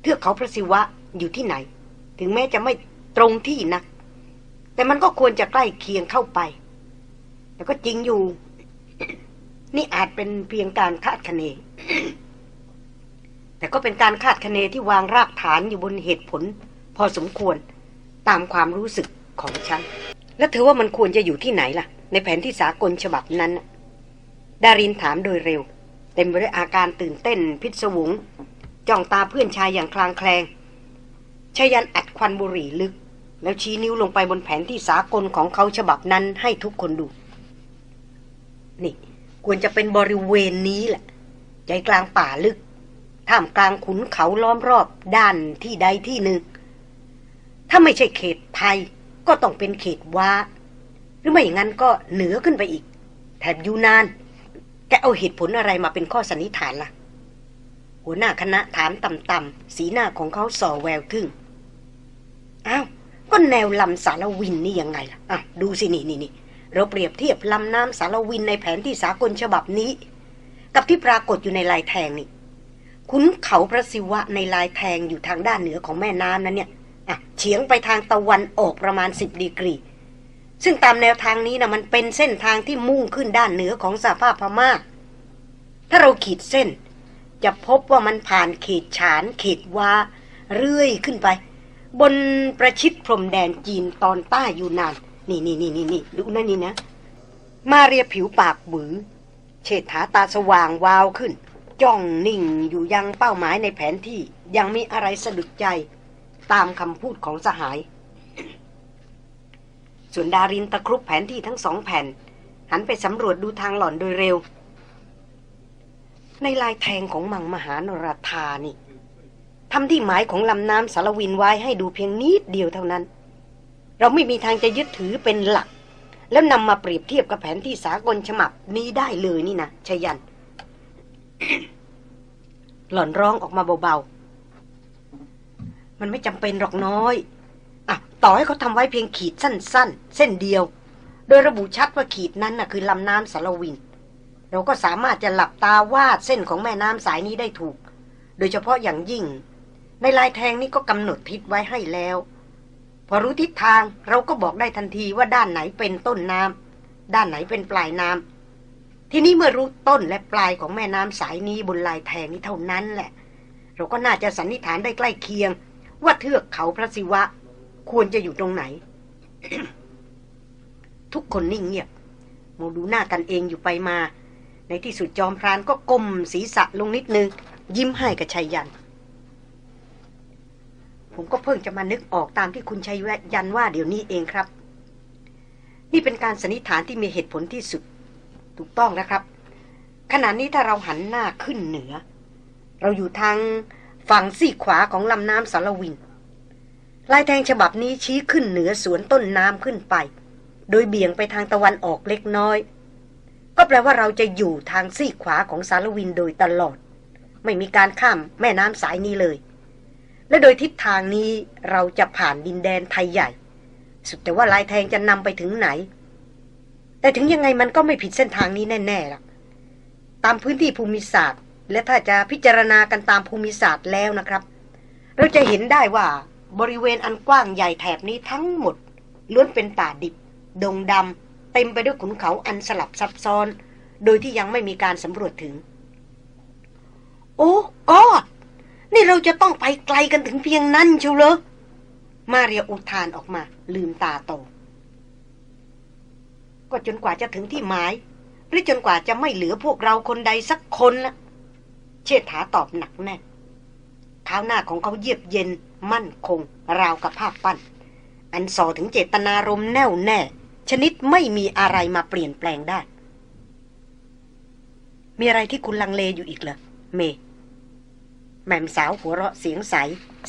เทือกเขาพระศิวะอยู่ที่ไหน ถึงแม้จะไม่ตรงที่นะแต่มันก็ควรจะใกล้เคียงเข้าไปแล้วก็จริงอยู่ นี่อาจเป็นเพียงการคาดคะเน แต่ก็เป็นการคาดคะเนที่วางรากฐานอยู่บนเหตุผล พอสมควรตามความรู้สึกของฉัน แล้วเธอว่ามันควรจะอยู่ที่ไหนล่ะ ในแผนที่สากลฉบับนั้น ดารินถามโดยเร็ว เต็มไปด้วยอาการตื่นเต้นพิศวง จ้องตาเพื่อนชายอย่างคลางแคลงชายันอัดควันบุหรี่ลึก แล้วชี้นิ้วลงไปบนแผนที่สากลของเขาฉบับนั้นให้ทุกคนดู นี่ ควรจะเป็นบริเวณนี้แหละ ใจกลางป่าลึก ท่ามกลางขุนเขาล้อมรอบด้านที่ใดที่หนึ่ง ถ้าไม่ใช่เขตไทยก็ต้องเป็นเขตว้า หรือไม่อย่างนั้นก็เหนือขึ้นไปอีก แถบยูนาน แกเอาเหตุผลอะไรมาเป็นข้อสันนิษฐานล่ะ หัวหน้าคณะถามต่ำๆสีหน้าของเขาส่อแววทึ่ง อ้าว ก็แนวลำสารวินนี่ยังไงล่ะ อะ ดูสินี่นี่นี่เราเปรียบเทียบลำน้ำสารวินในแผนที่สากลฉบับนี้ กับที่ปรากฏอยู่ในลายแทงนี่ คุ้นเขาพระศิวะในลายแทงอยู่ทางด้านเหนือของแม่น้ำนั้นเนี่ยอะเฉียงไปทางตะวันออกประมาณสิบดีกรี ซึ่งตามแนวทางนี้นะมันเป็นเส้นทางที่มุ่งขึ้นด้านเหนือของสหภาพพม่า ถ้าเราขีดเส้น จะพบว่ามันผ่านเขตฉาน เขตวาเรื่อยขึ้นไป บนประชิดพรมแดนจีนตอนใต้อยู่นาน นี่นี่นี่นี่นี่ดูนั่นนี่นะ มาเรียผิวปากบือเฉดฐาตาสว่างวาวขึ้น จ้องนิ่งอยู่ยังเป้าหมายในแผนที่ยังมีอะไรสะดุดใจตามคำพูดของสหาย ส่วนดารินตะครุบแผนที่ทั้งสองแผ่น หันไปสำรวจดูทางหล่อนโดยเร็ว ในลายแทงของมังมหานรธานี่ทำที่หมายของลำน้ำสารวินไว้ให้ดูเพียงนิดเดียวเท่านั้น เราไม่มีทางจะยึดถือเป็นหลัก แล้วนำมาเปรียบเทียบกับแผนที่สากลฉบับนี้ได้เลยนี่นะชยัน หล่อนร้องออกมาเบาๆ มันไม่จำเป็นหรอกน้อยอะต่อให้เขาทำไว้เพียงขีดสั้น ๆ เส้นเดียว โดยระบุชัดว่าขีดนั้นน่ะคือลำน้ำสารวิน เราก็สามารถจะหลับตาวาดเส้นของแม่น้ำสายนี้ได้ถูก โดยเฉพาะอย่างยิ่ง ในลายแทงนี้ก็กำหนดทิศไว้ให้แล้ว พอรู้ทิศทางเราก็บอกได้ทันทีว่าด้านไหนเป็นต้นน้ำด้านไหนเป็นปลายน้ำ ทีนี้เมื่อรู้ต้นและปลายของแม่น้ำสายนี้บนลายแทงนี้เท่านั้นแหละ เราก็น่าจะสันนิษฐานได้ใกล้เคียง ว่าเทือกเขาพระศิวะ ควรจะอยู่ตรงไหน ทุกคนนิ่งเงียบมองดูหน้ากันเองอยู่ไปมา ในที่สุดจอมพรานก็ก้มศีรษะลงนิดนึง ยิ้มให้กับชัยยัน ผมก็เพิ่งจะมานึกออกตามที่คุณชัยยันว่าเดี๋ยวนี้เองครับ นี่เป็นการสันนิษฐานที่มีเหตุผลที่สุด ถูกต้องนะครับ ขณะนี้ถ้าเราหันหน้าขึ้นเหนือ เราอยู่ทางฝั่งซีขวาของลำน้ำสารวินลายแทงฉบับนี้ชี้ขึ้นเหนือสวนต้นน้ำขึ้นไป โดยเบี่ยงไปทางตะวันออกเล็กน้อย ก็แปลว่าเราจะอยู่ทางซีขวาของสารวินโดยตลอด ไม่มีการข้ามแม่น้ำสายนี้เลย และโดยทิศทางนี้เราจะผ่านดินแดนไทยใหญ่ สุดแต่ว่าลายแทงจะนำไปถึงไหน แต่ถึงยังไงมันก็ไม่ผิดเส้นทางนี้แน่ๆล่ะ ตามพื้นที่ภูมิศาสตร์ และถ้าจะพิจารณากันตามภูมิศาสตร์แล้วนะครับ เราจะเห็นได้ว่าบริเวณอันกว้างใหญ่แถบนี้ทั้งหมดล้วนเป็นป่าดิบ ดงดำเต็มไปด้วยขุนเขาอันสลับซับซ้อน โดยที่ยังไม่มีการสำรวจถึง โอ้กอดนี่เราจะต้องไปไกลกันถึงเพียงนั้นเชียวเหรอมาเรียอุทานออกมา ลืมตาโต ก็จนกว่าจะถึงที่หมาย หรือจนกว่าจะไม่เหลือพวกเราคนใดสักคนละเชษฐาตอบหนักแน่นเท้าหน้าของเขาเยียบเย็น มั่นคง ราวกับภาพปั้น อันส่อถึงเจตนารมณ์แน่วแน่ ชนิดไม่มีอะไรมาเปลี่ยนแปลงได้ มีอะไรที่คุณลังเลอยู่อีกเหรอเมแม่มสาวหัวเราะเสียงใส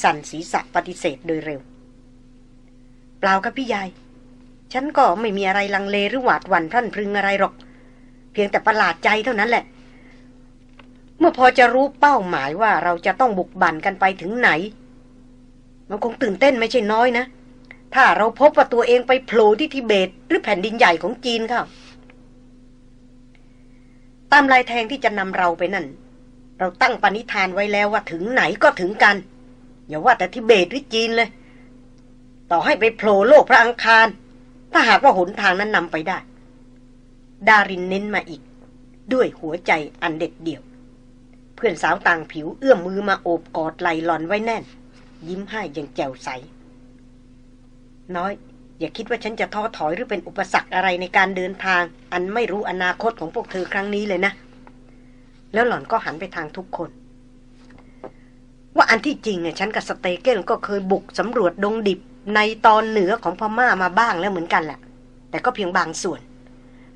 สั่นศีรษะปฏิเสธโดยเร็ว เปล่าครับพี่ยาย ฉันก็ไม่มีอะไรลังเลหรือหวาดหวั่นพรั่นพรึงอะไรหรอก เพียงแต่ประหลาดใจเท่านั้นแหละ เมื่อพอจะรู้เป้าหมายว่าเราจะต้องบุกบั่นกันไปถึงไหน มันคงตื่นเต้นไม่ใช่น้อยนะ ถ้าเราพบว่าตัวเองไปโผล่ที่ทิเบต หรือแผ่นดินใหญ่ของจีนเขาตามลายแทงที่จะนำเราไปนั่น เราตั้งปณิธานไว้แล้วว่าถึงไหนก็ถึงกัน อย่าว่าแต่ทิเบตหรือจีนเลย ต่อให้ไปโผล่โลกพระอังคาร ถ้าหากว่าหนทางนั้นนำไปได้ ดารินเน้นมาอีก ด้วยหัวใจอันเด็ดเดี่ยว เพื่อนสาวต่างผิวเอื้อมมือมาโอบกอดไหลหลอนไว้แน่น ยิ้มให้อย่างแจ่วใส น้อย อย่าคิดว่าฉันจะท้อถอยหรือเป็นอุปสรรคอะไรในการเดินทาง อันไม่รู้อนาคตของพวกเธอครั้งนี้เลยนะ แล้วหล่อนก็หันไปทางทุกคน ว่าอันที่จริงเนี่ยฉันกับสเตเกนก็เคยบุกสำรวจดงดิบ ในตอนเหนือของพม่ามาบ้างแล้วเหมือนกันแหละแต่ก็เพียงบางส่วน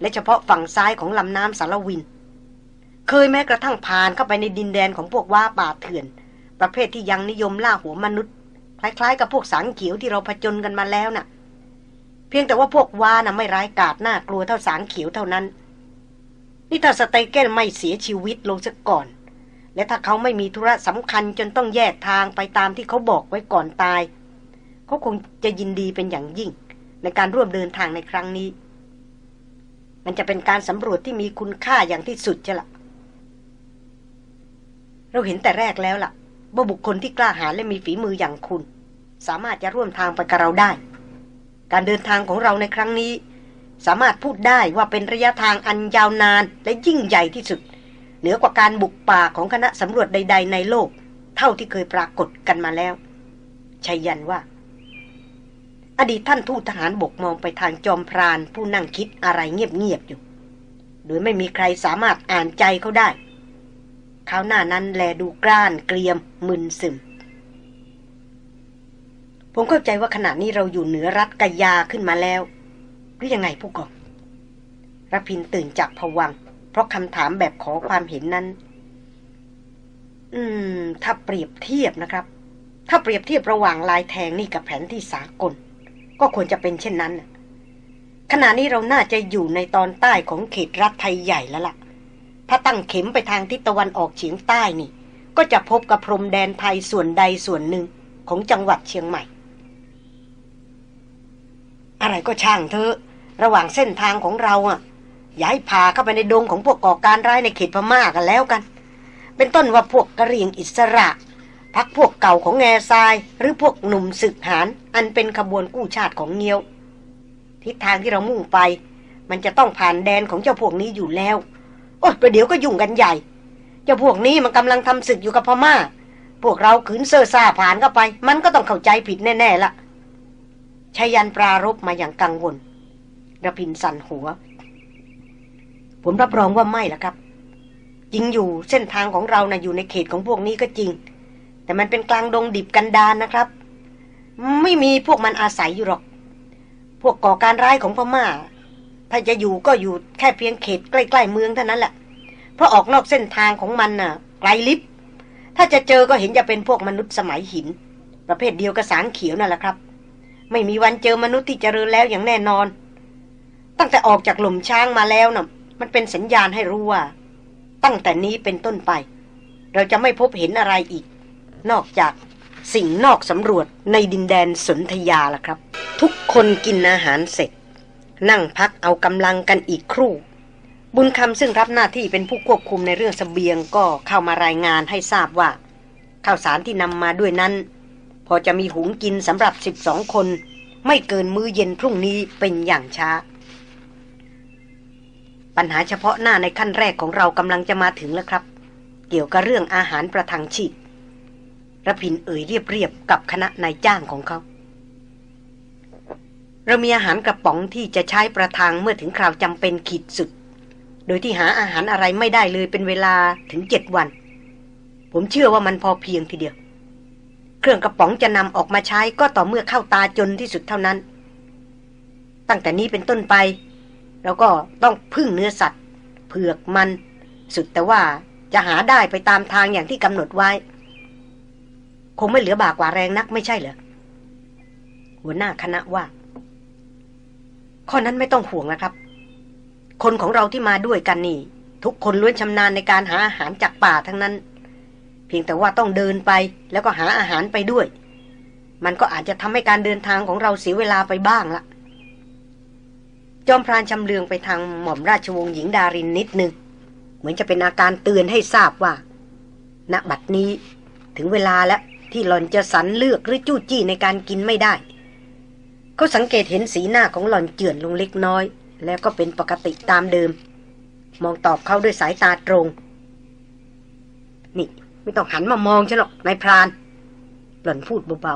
และเฉพาะฝั่งซ้ายของลำน้ำสารวิน เคยแม้กระทั่งผ่านเข้าไปในดินแดนของพวกว่าป่าเถื่อน ประเภทที่ยังนิยมล่าหัวมนุษย์ คล้ายๆ กับพวกสังเขียวที่เราผจญกันมาแล้วน่ะ เพียงแต่ว่าพวกว่าน่ะไม่ร้ายกาจน่ากลัวเท่าสางเขียวเท่านั้น นี่ถ้าสเตเกนไม่เสียชีวิตลงซะก่อน และถ้าเขาไม่มีธุระสำคัญจนต้องแยกทางไปตามที่เขาบอกไว้ก่อนตาย เขาคงจะยินดีเป็นอย่างยิ่ง ในการร่วมเดินทางในครั้งนี้ มันจะเป็นการสำรวจที่มีคุณค่าอย่างที่สุดใช่ละเราเห็นแต่แรกแล้วล่ะว่าบุคคลที่กล้าหาญและมีฝีมืออย่างคุณ สามารถจะร่วมทางไปกับเราได้ การเดินทางของเราในครั้งนี้ สามารถพูดได้ว่าเป็นระยะทางอันยาวนานและยิ่งใหญ่ที่สุด เหนือกว่าการบุกป่าของคณะสำรวจใด ๆ ในโลก เท่าที่เคยปรากฏกันมาแล้วชัยยันว่า อดีตท่านทูตทหารบกมองไปทางจอมพรานผู้นั่งคิดอะไรเงียบๆอยู่ โดยไม่มีใครสามารถอ่านใจเขาได้ เขาหน้านั้นแลดูกร้านเกรียมมึนซึม ผมเข้าใจว่าขณะนี้เราอยู่เหนือรัฐกยาขึ้นมาแล้ว หรือยังไงผู้กองรพินตื่นจากผวัง เพราะคำถามแบบขอความเห็นนั้น อืม ถ้าเปรียบเทียบนะครับ ถ้าเปรียบเทียบระหว่างลายแทงนี่กับแผนที่สากล ก็ควรจะเป็นเช่นนั้น ขณะนี้เราน่าจะอยู่ในตอนใต้ของเขตรัฐไทยใหญ่แล้วล่ะ ถ้าตั้งเข็มไปทางทิศตะวันออกเฉียงใต้นี่ ก็จะพบกับพรมแดนไทยส่วนใดส่วนหนึ่งของจังหวัดเชียงใหม่ อะไรก็ช่างเธอะ ระหว่างเส้นทางของเราอะย้ายพาเข้าไปในดงของพวกก่อการร้ายในเขตพม่ากันแล้วกัน เป็นต้นว่าพวกกระเรียงอิสระ พักพวกเก่าของแง่ทราย หรือพวกหนุ่มศึกหารอันเป็นขบวนกู้ชาติของเงียว ทิศทางที่เรามุ่งไป มันจะต้องผ่านแดนของเจ้าพวกนี้อยู่แล้ว โอ้ยประเดี๋ยวก็ยุ่งกันใหญ่ เจ้าพวกนี้มันกำลังทำศึกอยู่กับพม่า พวกเราขืนเซ่อซ่าผ่านเข้าไป มันก็ต้องเข้าใจผิดแน่ๆละชายันปรารบมาอย่างกังวลระพินสั่นหัว ผมรับรองว่าไม่ละครับจริงอยู่เส้นทางของเรานะ่ะอยู่ในเขตของพวกนี้ก็จริง แต่มันเป็นกลางดงดิบกันดานนะครับ ไม่มีพวกมันอาศัยอยู่หรอก พวกก่อการร้ายของพม่าถ้าจะอยู่ก็อยู่แค่เพียงเขตใกล้ๆเมืองเท่านั้นแหละ เพราะออกนอกเส้นทางของมันน่ะไกลลิบ ถ้าจะเจอก็เห็นจะเป็นพวกมนุษย์สมัยหิน ประเภทเดียวกับสางเขียวนั่นแหละครับ ไม่มีวันเจอมนุษย์ที่เจริญแล้วอย่างแน่นอน ตั้งแต่ออกจากหลุมช้างมาแล้วน่ะ มันเป็นสัญญาณให้รู้ว่า ตั้งแต่นี้เป็นต้นไป เราจะไม่พบเห็นอะไรอีก นอกจากสิ่งนอกสำรวจในดินแดนสนธยาล่ะครับ ทุกคนกินอาหารเสร็จ นั่งพักเอากำลังกันอีกครู่ บุญคำซึ่งรับหน้าที่เป็นผู้ควบคุมในเรื่องสเสบียงก็เข้ามารายงานให้ทราบว่าข้าวสารที่นำมาด้วยนั้น พอจะมีหุงกินสำหรับสิบสองคน ไม่เกินมื้อเย็นพรุ่งนี้เป็นอย่างช้า ปัญหาเฉพาะหน้าในขั้นแรกของเรากำลังจะมาถึงแล้วครับ เกี่ยวกับเรื่องอาหารประทังชีพ ระพินเอ่ยเรียบๆกับคณะนายจ้างของเขา เรามีอาหารกระป๋องที่จะใช้ประทังเมื่อถึงคราวจำเป็นขีดสุด โดยที่หาอาหารอะไรไม่ได้เลยเป็นเวลาถึงเจ็ดวัน ผมเชื่อว่ามันพอเพียงทีเดียว เครื่องกระป๋องจะนำออกมาใช้ก็ต่อเมื่อเข้าตาจนที่สุดเท่านั้น ตั้งแต่นี้เป็นต้นไปเราก็ต้องพึ่งเนื้อสัตว์ เผือกมัน สุดแต่ว่าจะหาได้ไปตามทางอย่างที่กำหนดไว้ คงไม่เหลือบากว่าแรงนักไม่ใช่เหรอหัวหน้าคณะว่า ข้อนั้นไม่ต้องห่วงนะครับ คนของเราที่มาด้วยกันนี่ ทุกคนล้วนชำนาญในการหาอาหารจากป่าทั้งนั้น เพียงแต่ว่าต้องเดินไปแล้วก็หาอาหารไปด้วย มันก็อาจจะทำให้การเดินทางของเราเสียเวลาไปบ้างละจอมพรานชำเลืองไปทางหม่อมราชวงศ์หญิงดารินนิดนึง เหมือนจะเป็นอาการเตือนให้ทราบว่าณบัดนี้ถึงเวลาแล้ว ที่หล่อนจะสรรเลือกหรือจู้จี้ในการกินไม่ได้ เขาสังเกตเห็นสีหน้าของหล่อนเจือนลงเล็กน้อย แล้วก็เป็นปกติตามเดิม มองตอบเขาด้วยสายตาตรง นี่ ไม่ต้องหันมามองฉันหรอกนายพราน หล่อนพูดเบา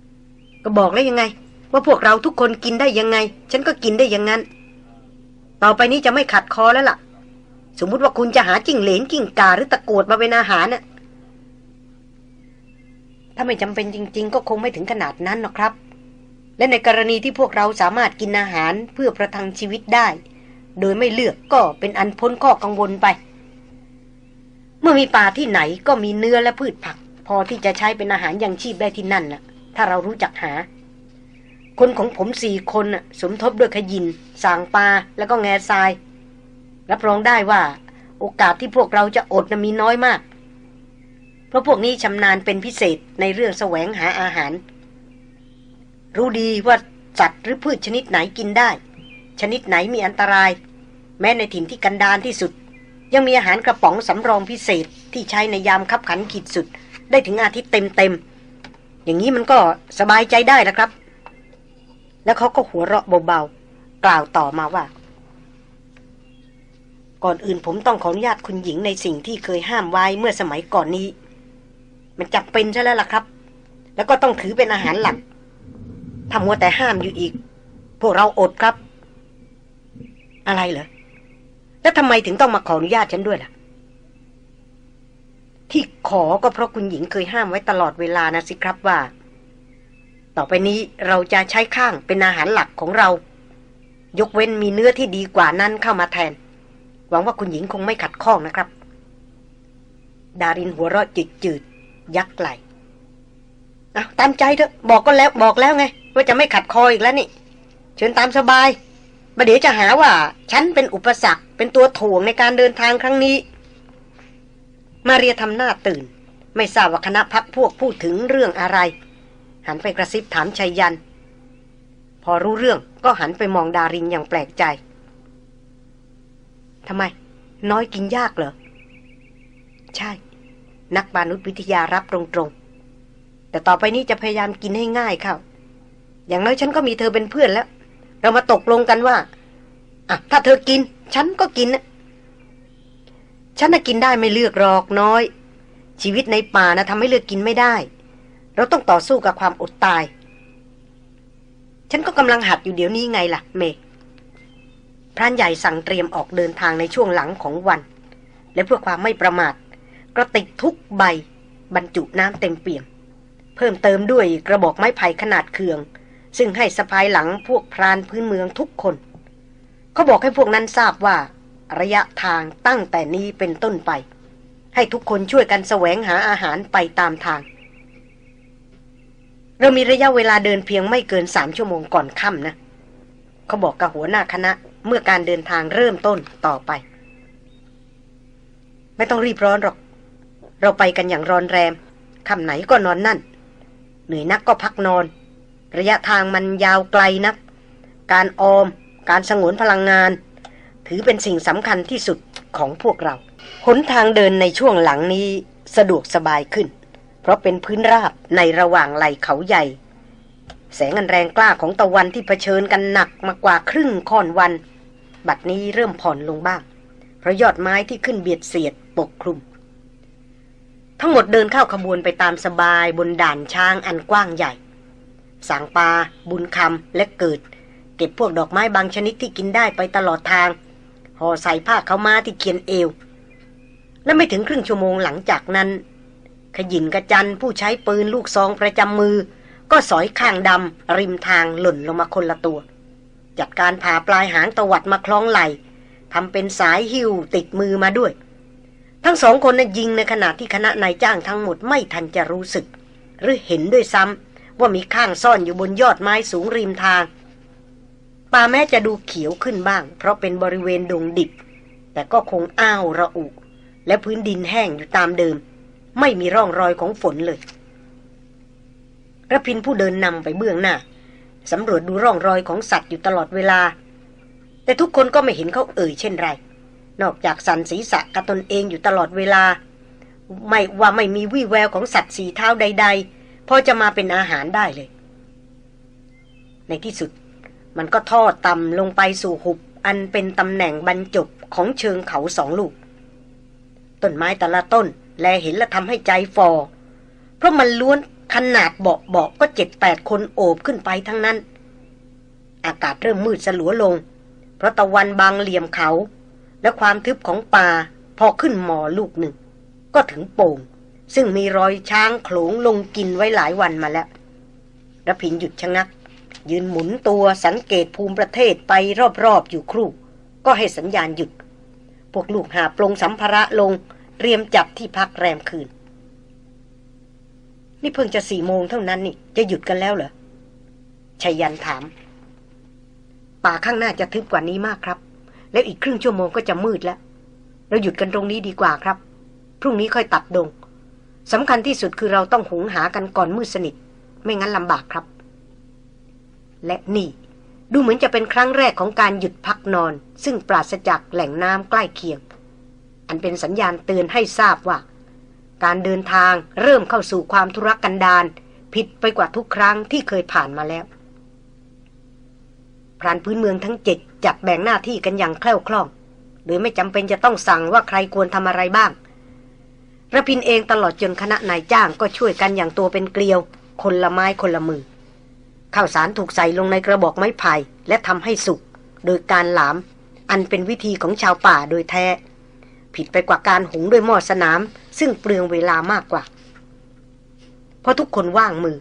ๆก็บอกแล้วยังไง ว่าพวกเราทุกคนกินได้ยังไง ฉันก็กินได้อย่างนั้น ต่อไปนี้จะไม่ขัดคอแล้วล่ะ สมมุติว่าคุณจะหาจิ้งเหลนจิ้งกาหรือตะกวดมาเป็นอาหารน่ะ ถ้าไม่จำเป็นจริง ๆ ก็คงไม่ถึงขนาดนั้นหรอกครับ และในกรณีที่พวกเราสามารถกินอาหารเพื่อประทังชีวิตได้ โดยไม่เลือกก็เป็นอันพ้นข้อกังวลไป เมื่อมีป่าที่ไหนก็มีเนื้อและพืชผัก พอที่จะใช้เป็นอาหารยังชีพได้ที่นั่นน่ะ ถ้าเรารู้จักหา คนของผมสี่คนสมทบด้วยขยิน สางปลาแล้วก็แง่ทรายรับรองได้ว่า โอกาสที่พวกเราจะอดนะมีน้อยมาก ราะพวกนี้ชำนาญเป็นพิเศษในเรื่องแสวงหาอาหาร รู้ดีว่าสัตว์หรือพืชชนิดไหนกินได้ ชนิดไหนมีอันตราย แม้ในถิ่นที่กันดานที่สุด ยังมีอาหารกระป๋องสำรองพิเศษที่ใช้ในยามคับขันขีดสุด ได้ถึงอาทิตย์เต็มๆอย่างนี้มันก็สบายใจได้แล้วครับ แล้วเขาก็หัวเราะเบาๆกล่าวต่อมาว่าก่อนอื่นผมต้องขออนุญาตคุณหญิงในสิ่งที่เคยห้ามไว้เมื่อสมัยก่อนนี้ มันจับเป็นใช่แล้วล่ะครับ แล้วก็ต้องถือเป็นอาหารหลักทำมัวแต่ห้ามอยู่อีก พวกเราอดครับ อะไรเหรอ แล้วทำไมถึงต้องมาขออนุญาตฉันด้วยล่ะ ที่ขอก็เพราะคุณหญิงเคยห้ามไว้ตลอดเวลานะสิครับว่า ต่อไปนี้เราจะใช้ข้างเป็นอาหารหลักของเรา ยกเว้นมีเนื้อที่ดีกว่านั้นเข้ามาแทน หวังว่าคุณหญิงคงไม่ขัดข้องนะครับ ดารินหัวเราะจืดจืด ยักไหลเอาตามใจเถอะ บอกก็แล้วบอกแล้วไง ว่าจะไม่ขัดคออีกแล้วนี่ เชิญตามสบายมาเดี๋ยวจะหาว่า ฉันเป็นอุปสรรค เป็นตัวถ่วงในการเดินทางครั้งนี้ มาเรียทำหน้าตื่น ไม่ทราบว่าคณะพักพวกพูดถึงเรื่องอะไร หันไปกระซิบถามชัยยันพพอรู้เรื่องก็หันไปมองดารินอย่างแปลกใจทำไม น้อยกินยากเหรอ ใช่ นักมนุษยวิทยารับตรงๆ แต่ต่อไปนี้จะพยายามกินให้ง่ายเข้าอย่างน้อยฉันก็มีเธอเป็นเพื่อนแล้ว เรามาตกลงกันว่าอะถ้าเธอกิน ฉันก็กินนะฉันน่ะกินได้ไม่เลือกหรอกน้อย ชีวิตในป่านะทำให้เลือกกินไม่ได้ เราต้องต่อสู้กับความอดตาย ฉันก็กำลังหัดอยู่เดี๋ยวนี้ไงล่ะ เมพรานใหญ่สั่งเตรียมออกเดินทางในช่วงหลังของวัน และเพื่อความไม่ประมาท กระติกทุกใบ บรรจุน้ำเต็มเปี่ยม เพิ่มเติมด้วยกระบอกไม้ไผ่ขนาดเคือง ซึ่งให้สะพายหลังพวกพรานพื้นเมืองทุกคน เขาบอกให้พวกนั้นทราบว่า ระยะทางตั้งแต่นี้เป็นต้นไป ให้ทุกคนช่วยกันแสวงหาอาหารไปตามทาง เรามีระยะเวลาเดินเพียงไม่เกินสามชั่วโมงก่อนค่ำนะ เขาบอกกับหัวหน้าคณะเมื่อการเดินทางเริ่มต้นต่อไป ไม่ต้องรีบร้อนหรอก เราไปกันอย่างรอนแรมคำไหนก็นอนนั่น เหนื่อยนักก็พักนอน ระยะทางมันยาวไกลนัก การออม การสงวนพลังงาน ถือเป็นสิ่งสำคัญที่สุดของพวกเรา หนทางเดินในช่วงหลังนี้สะดวกสบายขึ้น เพราะเป็นพื้นราบในระหว่างไหลเขาใหญ่ แสงอันแรงกล้าของตะวันที่เผชิญกันหนักมากว่าครึ่งค่อนวัน บัดนี้เริ่มผ่อนลงบ้าง เพราะยอดไม้ที่ขึ้นเบียดเสียดปกคลุม ทั้งหมดเดินเข้าขบวนไปตามสบายบนด่านช้างอันกว้างใหญ่ สางปา บุญคำและเกิด เก็บพวกดอกไม้บางชนิดที่กินได้ไปตลอดทาง ห่อใส่ผ้าเขามาที่เขียนเอว และไม่ถึงครึ่งชั่วโมงหลังจากนั้น ขยินกระจันผู้ใช้ปืนลูกซองประจำมือ ก็สอยข้างดำริมทางหล่นลงมาคนละตัว จัดการผ่าปลายหางตวัดมาคล้องไหลทำเป็นสายหิ้วติดมือมาด้วย ทั้งสองคนนั้นยิงในขณะที่คณะนายจ้างทั้งหมดไม่ทันจะรู้สึก หรือเห็นด้วยซ้ำว่ามีข้างซ่อนอยู่บนยอดไม้สูงริมทาง ป่าแม้จะดูเขียวขึ้นบ้าง เพราะเป็นบริเวณดงดิบ แต่ก็คงอ้าวระอุ และพื้นดินแห้งอยู่ตามเดิม ไม่มีร่องรอยของฝนเลยระพินผู้เดินนำไปเบื้องหน้าสำรวจดูร่องรอยของสัตว์อยู่ตลอดเวลา แต่ทุกคนก็ไม่เห็นเขาเอ่ยเช่นไร นอกจากสันศีรษะกระตนเองอยู่ตลอดเวลา ไม่ว่าไม่มีวี่แววของสัตว์สีเท้าใด ๆ พอจะมาเป็นอาหารได้เลย ในที่สุด มันก็ทอดต่ำลงไปสู่หุบ อันเป็นตำแหน่งบรรจบของเชิงเขาสองลูก ต้นไม้แต่ละต้น แลเห็นและทำให้ใจฟอ เพราะมันล้วนขนาดเบาเบาก็เจ็ดแปดคนโอบขึ้นไปทั้งนั้น อากาศเริ่มมืดสลัวลง เพราะตะวันบางเหลี่ยมเขา และความทึบของป่าพอขึ้นหมอลูกหนึ่ง ก็ถึงโป่ง ซึ่งมีรอยช้างโขลงลงกินไว้หลายวันมาแล้วระพินหยุดชะงัก ยืนหมุนตัวสังเกตภูมิประเทศไปรอบๆอยู่ครู่ ก็ให้สัญญาณหยุด พวกลูกหาปลงสัมภาระลงเตรียมจับที่พักแรมคืน นี่เพิ่งจะสี่โมงเท่านั้นนี่จะหยุดกันแล้วเหรอชัยยันถาม ป่าข้างหน้าจะทึบกว่านี้มากครับ แล้วอีกครึ่งชั่วโมงก็จะมืดแล้ว เราหยุดกันตรงนี้ดีกว่าครับ พรุ่งนี้ค่อยตัดดงสำคัญที่สุดคือเราต้องหุงหากันก่อนมืดสนิท ไม่งั้นลำบากครับ และนี่ดูเหมือนจะเป็นครั้งแรกของการหยุดพักนอน ซึ่งปราศจากแหล่งน้ำใกล้เคียง อันเป็นสัญญาณเตือนให้ทราบว่า การเดินทางเริ่มเข้าสู่ความทุรกันดารผิดไปกว่าทุกครั้งที่เคยผ่านมาแล้ว พรานพื้นเมืองทั้งเจ็ดจัดแบ่งหน้าที่กันอย่างแคล่วคล่อง โดยไม่จำเป็นจะต้องสั่งว่าใครควรทำอะไรบ้างระพินเองตลอดจนคณะนายจ้างก็ช่วยกันอย่างตัวเป็นเกลียว คนละไม้คนละมือข้าวสารถูกใส่ลงในกระบอกไม้ไผ่และทำให้สุก โดยการหลาม อันเป็นวิธีของชาวป่าโดยแท้ ผิดไปกว่าการหุงด้วยหม้อสนาม ซึ่งเปลืองเวลามากกว่า เพราะทุกคนว่างมือ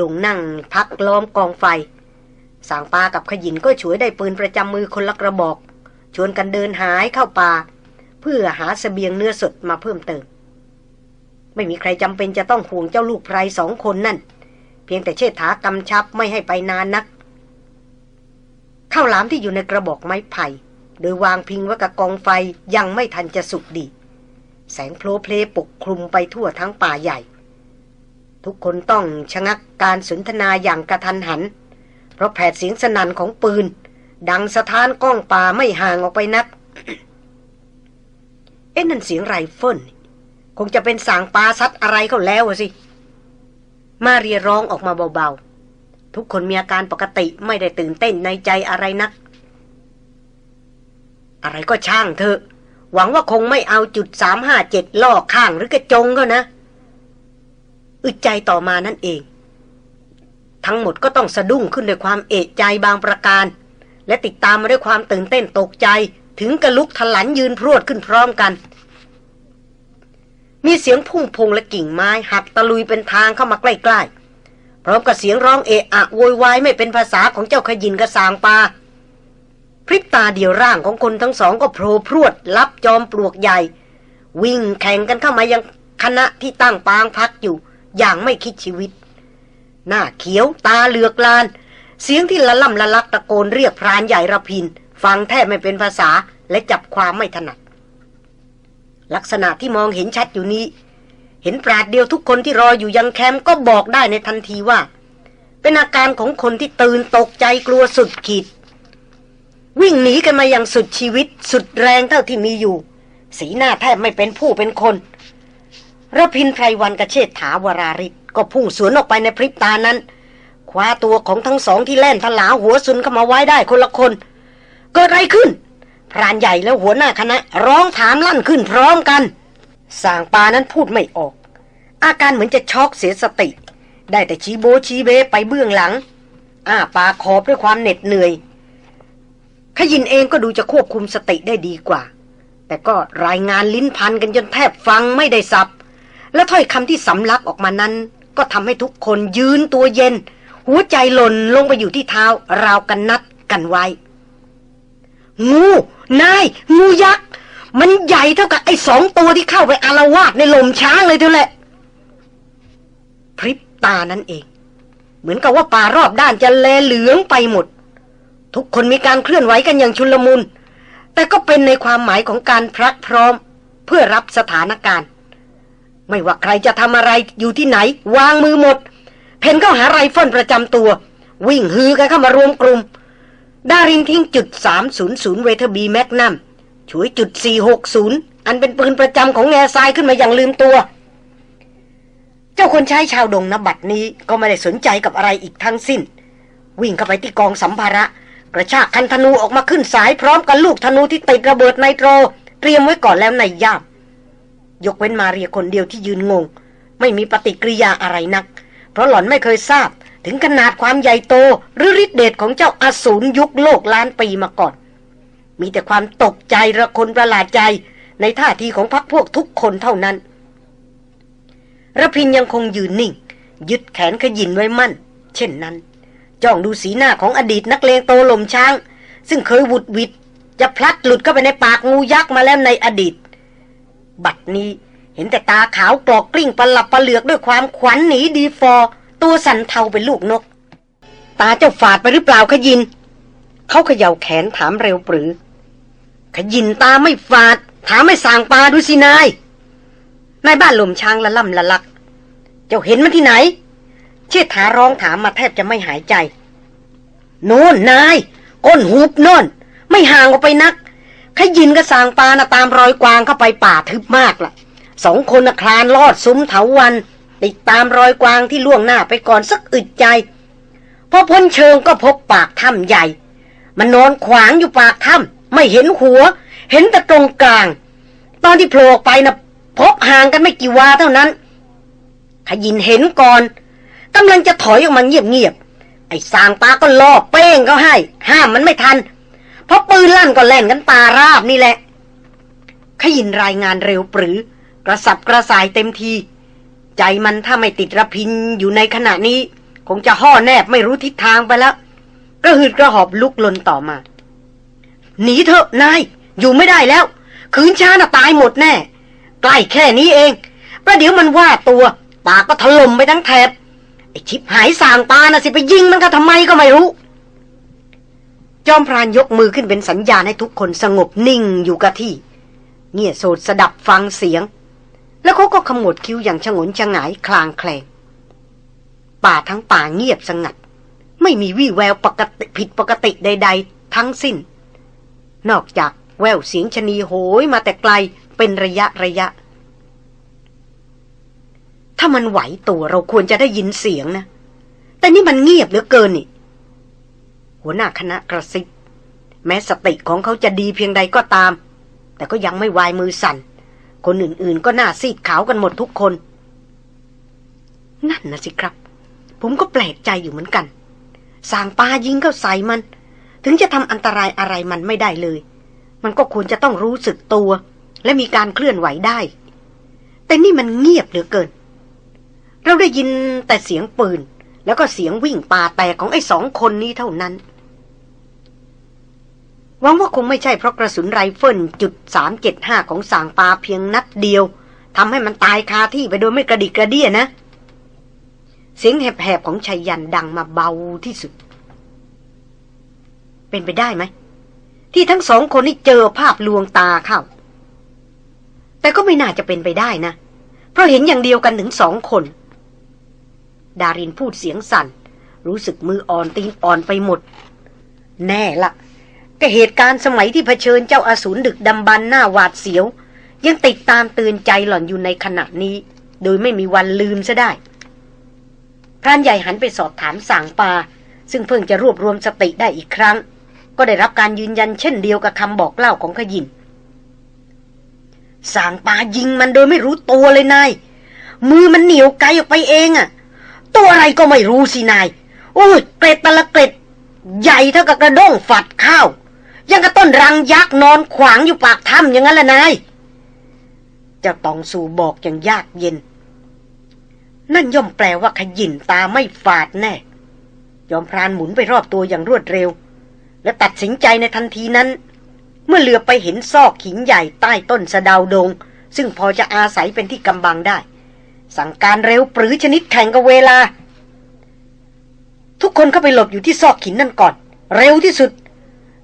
ลงนั่งพักล้อมกองไฟ สางปากับขยินก็ช่วยได้ปืนประจำมือคนละกระบอก ชวนกันเดินหายเข้าป่า เพื่อหาสเสบียงเนื้อสดมาเพิ่มเติม ไม่มีใครจำเป็นจะต้องห่วงเจ้าลูกไพรสองคนนั่น เพียงแต่เชษฐากำชับไม่ให้ไปนานนัก ข้าวหลามที่อยู่ในกระบอกไม้ไผ่ โดยวางพิงไว้กับกองไฟยังไม่ทันจะสุกดี แสงโพลเพลปกคลุมไปทั่วทั้งป่าใหญ่ ทุกคนต้องชะงักการสนทนาอย่างกระทันหัน เพราะแผดเสียงสนั่นของปืน ดังสะท้านกล้องป่าไม่ห่างออกไปนัก เอ๊ะนั่นเสียงไรเฟิลคงจะเป็นสางปลาซัดอะไรเขาแล้วสิ มาเรียร้องออกมาเบาๆ ทุกคนมีอาการปกติไม่ได้ตื่นเต้นในใจอะไรนัก อะไรก็ช่างเถอะ หวังว่าคงไม่เอาจุดสามห้าเจ็ดล่อข้างหรือกระจงก็นะ อึดใจต่อมานั่นเอง ทั้งหมดก็ต้องสะดุ้งขึ้นด้วยความเอะใจบางประการ และติดตามมาด้วยความตื่นเต้นตกใจ ถึงกระลุกทลันยืนพรวดขึ้นพร้อมกัน มีเสียงพุ่งพงและกิ่งไม้หักตะลุยเป็นทางเข้ามาใกล้ๆพร้อมกับเสียงร้องเอะอะโวยวายไม่เป็นภาษาของเจ้าขยินกระสางปาพริบตาเดียวร่างของคนทั้งสองก็โผล่พรวดรับจอมปลวกใหญ่ วิ่งแข่งกันเข้ามายังคณะที่ตั้งปางพักอยู่ อย่างไม่คิดชีวิต หน้าเขียวตาเหลือกลาน เสียงที่ละล่ำละลักตะโกนเรียกพรานใหญ่ระพิน ฟังแทบไม่เป็นภาษาและจับความไม่ถนัด ลักษณะที่มองเห็นชัดอยู่นี้ เห็นปราดเดียวทุกคนที่รออยู่ยังแคมป์ก็บอกได้ในทันทีว่า เป็นอาการของคนที่ตื่นตกใจกลัวสุดขีด วิ่งหนีกันมาอย่างสุดชีวิต สุดแรงเท่าที่มีอยู่ สีหน้าแทบไม่เป็นผู้เป็นคน ระพินไพรวันกระเชษฐาวราริศก็พุ่งสวนออกไปในพริบตานั้น คว้าตัวของทั้งสองที่แล่นทลาหัวซุนเข้ามาไว้ได้คนละคน เกิดอะไรขึ้น พรานใหญ่และหัวหน้าคณะ ร้องถามลั่นขึ้นพร้อมกันสางปานั้นพูดไม่ออก อาการเหมือนจะช็อกเสียสติ ได้แต่ชี้โบชี้เบไปเบื้องหลัง อ้าปากขอบด้วยความเหน็ดเหนื่อยขยินเองก็ดูจะควบคุมสติได้ดีกว่า แต่ก็รายงานลิ้นพันกันจนแทบฟังไม่ได้สับ และถ้อยคำที่สำลักออกมานั้น ก็ทำให้ทุกคนยืนตัวเย็น หัวใจหล่นลงไปอยู่ที่เท้าราวกันนัดกันไว้ งูนาย งูยักษ์ มันใหญ่เท่ากับไอ้สองตัวที่เข้าไปอารวาสในลมช้างเลยเท่าแหละ พริบตานั่นเอง เหมือนกับว่าป่ารอบด้านจะแลเหลืองไปหมด ทุกคนมีการเคลื่อนไหวกันอย่างชุลมุนแต่ก็เป็นในความหมายของการพรักพร้อมเพื่อรับสถานการณ์ ไม่ว่าใครจะทำอะไรอยู่ที่ไหน วางมือหมด เผ่นเข้าหาไรเฟิลประจำตัว วิ่งฮือกันเข้ามารวมกลุ่ม ดารินทิ้งจุด 300 เวเทอร์บีแมกนัมฉวยจุด 460 อันเป็นปืนประจำของแง่ทรายขึ้นมาอย่างลืมตัว เจ้าคนใช้ชาวดงนบัตนี้ก็ไม่ได้สนใจกับอะไรอีกทั้งสิ้น วิ่งเข้าไปที่กองสัมภาระ กระชากคันธนูออกมาขึ้นสายพร้อมกับลูกธนูที่ติดระเบิดไนโตร เตรียมไว้ก่อนแล้วในย่าม ยกเว้นมาเรียคนเดียวที่ยืนงง ไม่มีปฏิกิริยาอะไรนัก เพราะหล่อนไม่เคยทราบ ถึงขนาดความใหญ่โต หรือฤทธิเดชของเจ้าอาสูรยุคโลกล้านปีมาก่อน มีแต่ความตกใจระคนประหลาดใจในท่าทีของพักพวกทุกคนเท่านั้นระพินยังคงยืนนิ่ง ยึดแขนขยินไว้มั่น เช่นนั้น จ้องดูสีหน้าของอดีตนักเลงโตลมช้าง ซึ่งเคยวุดวิดจะพลัดหลุดเข้าไปในปากงูยักษ์มาแล้วในอดีต บัดนี้ เห็นแต่ตาขาวกรอกกลิ้งปลับปลเหลือกด้วยความขวัญหนีดีฟอ ตัวสันเทาเป็นลูกนก ตาเจ้าฝาดไปหรือเปล่าขยิน เขาเขย่าแขนถามเร็วปรือ ขยินตาไม่ฝาด ถามไม่สางปลาดูสินายนายบ้านลมช้างละล่ำละลัก เจ้าเห็นมันที่ไหน เชิดถาร้องถามมาแทบจะไม่หายใจ โน่นนายก้นหุบโน่น ไม่ห่างออกไปนัก ขยินกับสางปานะตามรอยกวางเข้าไปป่าทึบมากละ่ะสองคนนะคลานลอดซุ้มเถาวันติดตามรอยกวางที่ล่วงหน้าไปก่อนสักอึดใจพอพ้นเชิงก็พบปากถ้ำใหญ่ มันนอนขวางอยู่ปากถ้ำไม่เห็นหัว เห็นแต่ตรงกลาง ตอนที่โผล่ออกไปนะพบห่างกันไม่กี่วาเท่านั้นขยินเห็นก่อนกำลังจะถอยออกมาเงียบๆไอ้สางปาก็ล่อเป้งเขาให้ ห้ามมันไม่ทัน เพราะปืนลั่นก็แล่นกันตาราบนี่แหละ ขยินรายงานเร็วปรือกระสับกระส่ายเต็มที ใจมันถ้าไม่ติดระพินอยู่ในขณะนี้ คงจะห่อแนบไม่รู้ทิศทางไปแล้วกระหืดกระหอบลุกลนต่อมา หนีเถอะนาย อยู่ไม่ได้แล้ว คืนช้าน่ะตายหมดแน่ ใกล้แค่นี้เอง ประเดี๋ยวมันว่าตัวปากก็ถล่มไปทั้งแถบไอชิบหายสางปานะสิไปยิงมันก็ทำไมก็ไม่รู้ จอมพรานยกมือขึ้นเป็นสัญญาณให้ทุกคนสงบนิ่งอยู่กับที่ เงี่ยโสดสดับฟังเสียง แล้วเขาก็ขมวดคิ้วอย่างฉงนฉงายคลางแคลงป่าทั้งป่าเงียบสงัด ไม่มีวี่แววปกติผิดปกติใด ๆ ทั้งสิ้น นอกจากแววเสียงชนีโหยมาแต่ไกลเป็นระยะระยะ ถ้ามันไหวตัวเราควรจะได้ยินเสียงนะ แต่นี่มันเงียบเหลือเกินนี่ หัวหน้าคณะกระซิบแม้สติของเขาจะดีเพียงใดก็ตาม แต่ก็ยังไม่วายมือสั่น คนอื่นๆก็หน้าซีดขาวกันหมดทุกคน นั่นนะสิครับ ผมก็แปลกใจอยู่เหมือนกันสางปายิงเข้าใส่มัน ถึงจะทำอันตรายอะไรมันไม่ได้เลย มันก็ควรจะต้องรู้สึกตัว และมีการเคลื่อนไหวได้ แต่นี่มันเงียบเหลือเกิน เราได้ยินแต่เสียงปืน แล้วก็เสียงวิ่งป่าแตกของไอ้สองคนนี้เท่านั้นหวังว่าคงไม่ใช่เพราะกระสุนไรเฟิลจุดสามเจ็ดห้าของสางปาเพียงนัดเดียวทำให้มันตายคาที่ไปโดยไม่กระดิกกระเดี้ยนะ เสียงแหบๆของชัยยันดังมาเบาที่สุด เป็นไปได้ไหม ที่ทั้งสองคนนี้เจอภาพลวงตาเข้า แต่ก็ไม่น่าจะเป็นไปได้นะ เพราะเห็นอย่างเดียวกันถึงสองคน ดารินพูดเสียงสั่น รู้สึกมืออ่อนตีนอ่อนไปหมด แน่ละก็เหตุการณ์สมัยที่เผชิญเจ้าอาสูรดึกดำบรรหน้าหวาดเสียว ยังติดตามเตือนใจหล่อนอยู่ในขณะนี้ โดยไม่มีวันลืมซะได้พรานใหญ่หันไปสอบถามสางปา ซึ่งเพิ่งจะรวบรวมสติได้อีกครั้ง ก็ได้รับการยืนยันเช่นเดียวกับคำบอกเล่าของขยินสางปายิงมันโดยไม่รู้ตัวเลยนายมือมันเหนียวไกลออกไปเองอะ ตัวอะไรก็ไม่รู้สินาย โอ้ยเกร็ดตะละเกร็ด ใหญ่เท่ากับกระด้งฝัดข้าว ยังกับต้นรังยักษ์นอนขวางอยู่ปากถ้ำอย่างนั้นละนายเจ้าตองสู่บอกอย่างยากเย็น นั่นย่อมแปลว่าขยินตาไม่ฝาดแน่ ยอมพรานหมุนไปรอบตัวอย่างรวดเร็ว และตัดสินใจในทันทีนั้น เมื่อเหลือไปเห็นซอกหินใหญ่ใต้ต้นสะดาวดง ซึ่งพอจะอาศัยเป็นที่กำบังได้ สั่งการเร็วปรือชนิดแข่งกับเวลา ทุกคนเข้าไปหลบอยู่ที่ซอกหินนั่นก่อน เร็วที่สุด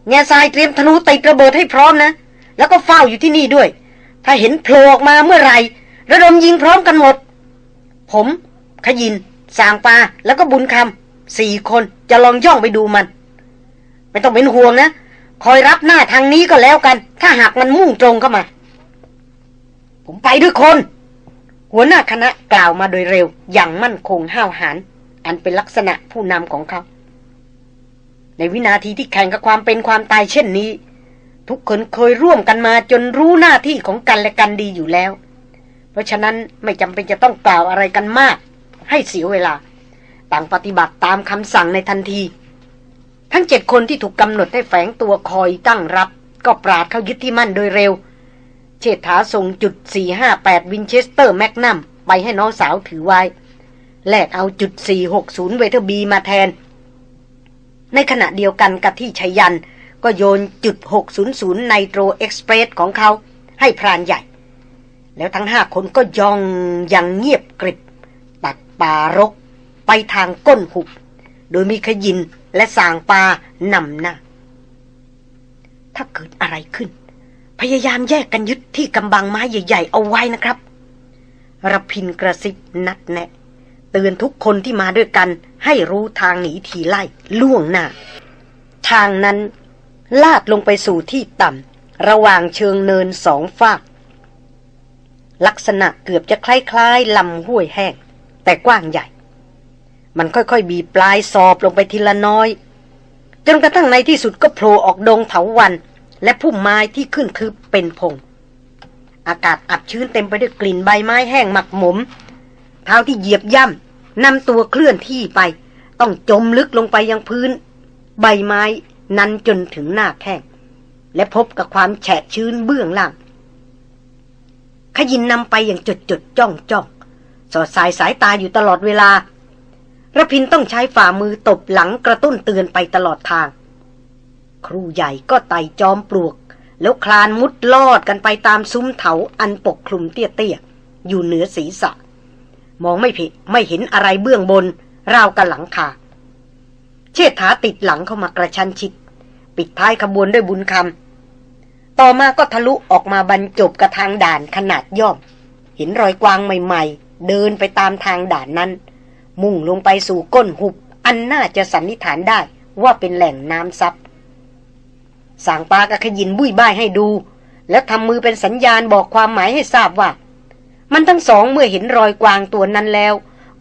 แง่ทรายเตรียมธนูติดระเบิดให้พร้อมนะ แล้วก็เฝ้าอยู่ที่นี่ด้วย ถ้าเห็นโผล่ออกมาเมื่อไหร่ระดมยิงพร้อมกันหมด ผม ขยินสางปาแล้วก็บุญคำสี่คนจะลองย่องไปดูมัน ไม่ต้องเป็นห่วงนะ คอยรับหน้าทางนี้ก็แล้วกัน ถ้าหากมันมุ่งตรงเข้ามา ผมไปด้วยคน หัวหน้าคณะกล่าวมาโดยเร็วอย่างมั่นคงห้าวหาญอันเป็นลักษณะผู้นำของเขา ในวินาทีที่แข่งกับความเป็นความตายเช่นนี้ ทุกคนเคยร่วมกันมาจนรู้หน้าที่ของกันและกันดีอยู่แล้ว เพราะฉะนั้นไม่จำเป็นจะต้องกล่าวอะไรกันมาก ให้เสียเวลา ต่างปฏิบัติตามคำสั่งในทันที ทั้งเจ็ดคนที่ถูกกำหนดให้แฝงตัวคอยตั้งรับ ก็ปราดเข้ายึดที่มั่นโดยเร็ว เชษฐาส่งจุด 458 วินเชสเตอร์แมกนัมไปให้น้องสาวถือไว้ แลกเอาจุด 460 เวเทอร์บีมาแทน ในขณะเดียวกันกับที่ไชยยันต์ ก็โยนจุด 600 ไนโตรเอ็กซ์เพรสของเขาให้พรานใหญ่ แล้วทั้งห้าคนก็ยองอย่างเงียบกริบตัดป่ารก ไปทางก้นหุบ โดยมีขยินและสางปานำหน้า ถ้าเกิดอะไรขึ้น พยายามแยกกันยึดที่กำบังไม้ใหญ่ ๆ เอาไว้นะครับรพินกระซิบนัดแนะเตือนทุกคนที่มาด้วยกันให้รู้ทางหนีทีไล่ล่วงหน้า ทางนั้นลาดลงไปสู่ที่ต่ำระหว่างเชิงเนินสองฝาก ลักษณะเกือบจะคล้ายๆลำห้วยแห้ง แต่กว้างใหญ่ มันค่อยๆ บีปลายสอบลงไปทีละน้อย จนกระทั่งในที่สุดก็โผล่ออกดงเถาวัน และพุ่มไม้ที่ขึ้นทึบเป็นพง อากาศอับชื้นเต็มไปด้วยกลิ่นใบไม้แห้งหมักหมม เท้าที่เหยียบย่ำนำตัวเคลื่อนที่ไป ต้องจมลึกลงไปยังพื้น ใบไม้นั้นจนถึงหน้าแข้งและพบกับความแฉะชื้นเบื้องล่าง ขยินนำไปอย่างจดจดจ้องจ้องสอดสายสายตาอยู่ตลอดเวลาระพินต้องใช้ฝ่ามือตบหลังกระตุ้นเตือนไปตลอดทาง ครูใหญ่ก็ไต่จอมปลวก แล้วคลานมุดลอดกันไปตามซุ้มเถาอันปกคลุมเตี้ยๆ อยู่เหนือศีรษะ มองไม่ผิดไม่เห็นอะไรเบื้องบน ราวกับหลังคา เชิดถาติดหลังเข้ามากระชันชิด ปิดท้ายขบวนด้วยบุญคำต่อมาก็ทะลุออกมาบรรจบกับทางด่านขนาดย่อม เห็นรอยกวางใหม่ๆ เดินไปตามทางด่านนั้น มุ่งลงไปสู่ก้นหุบอันน่าจะสันนิษฐานได้ว่าเป็นแหล่งน้ำซับ สางปากระขยินบุ้ยบ้ายให้ดู แล้วทำมือเป็นสัญญาณบอกความหมายให้ทราบว่า มันทั้งสองเมื่อเห็นรอยกวางตัวนั้นแล้ว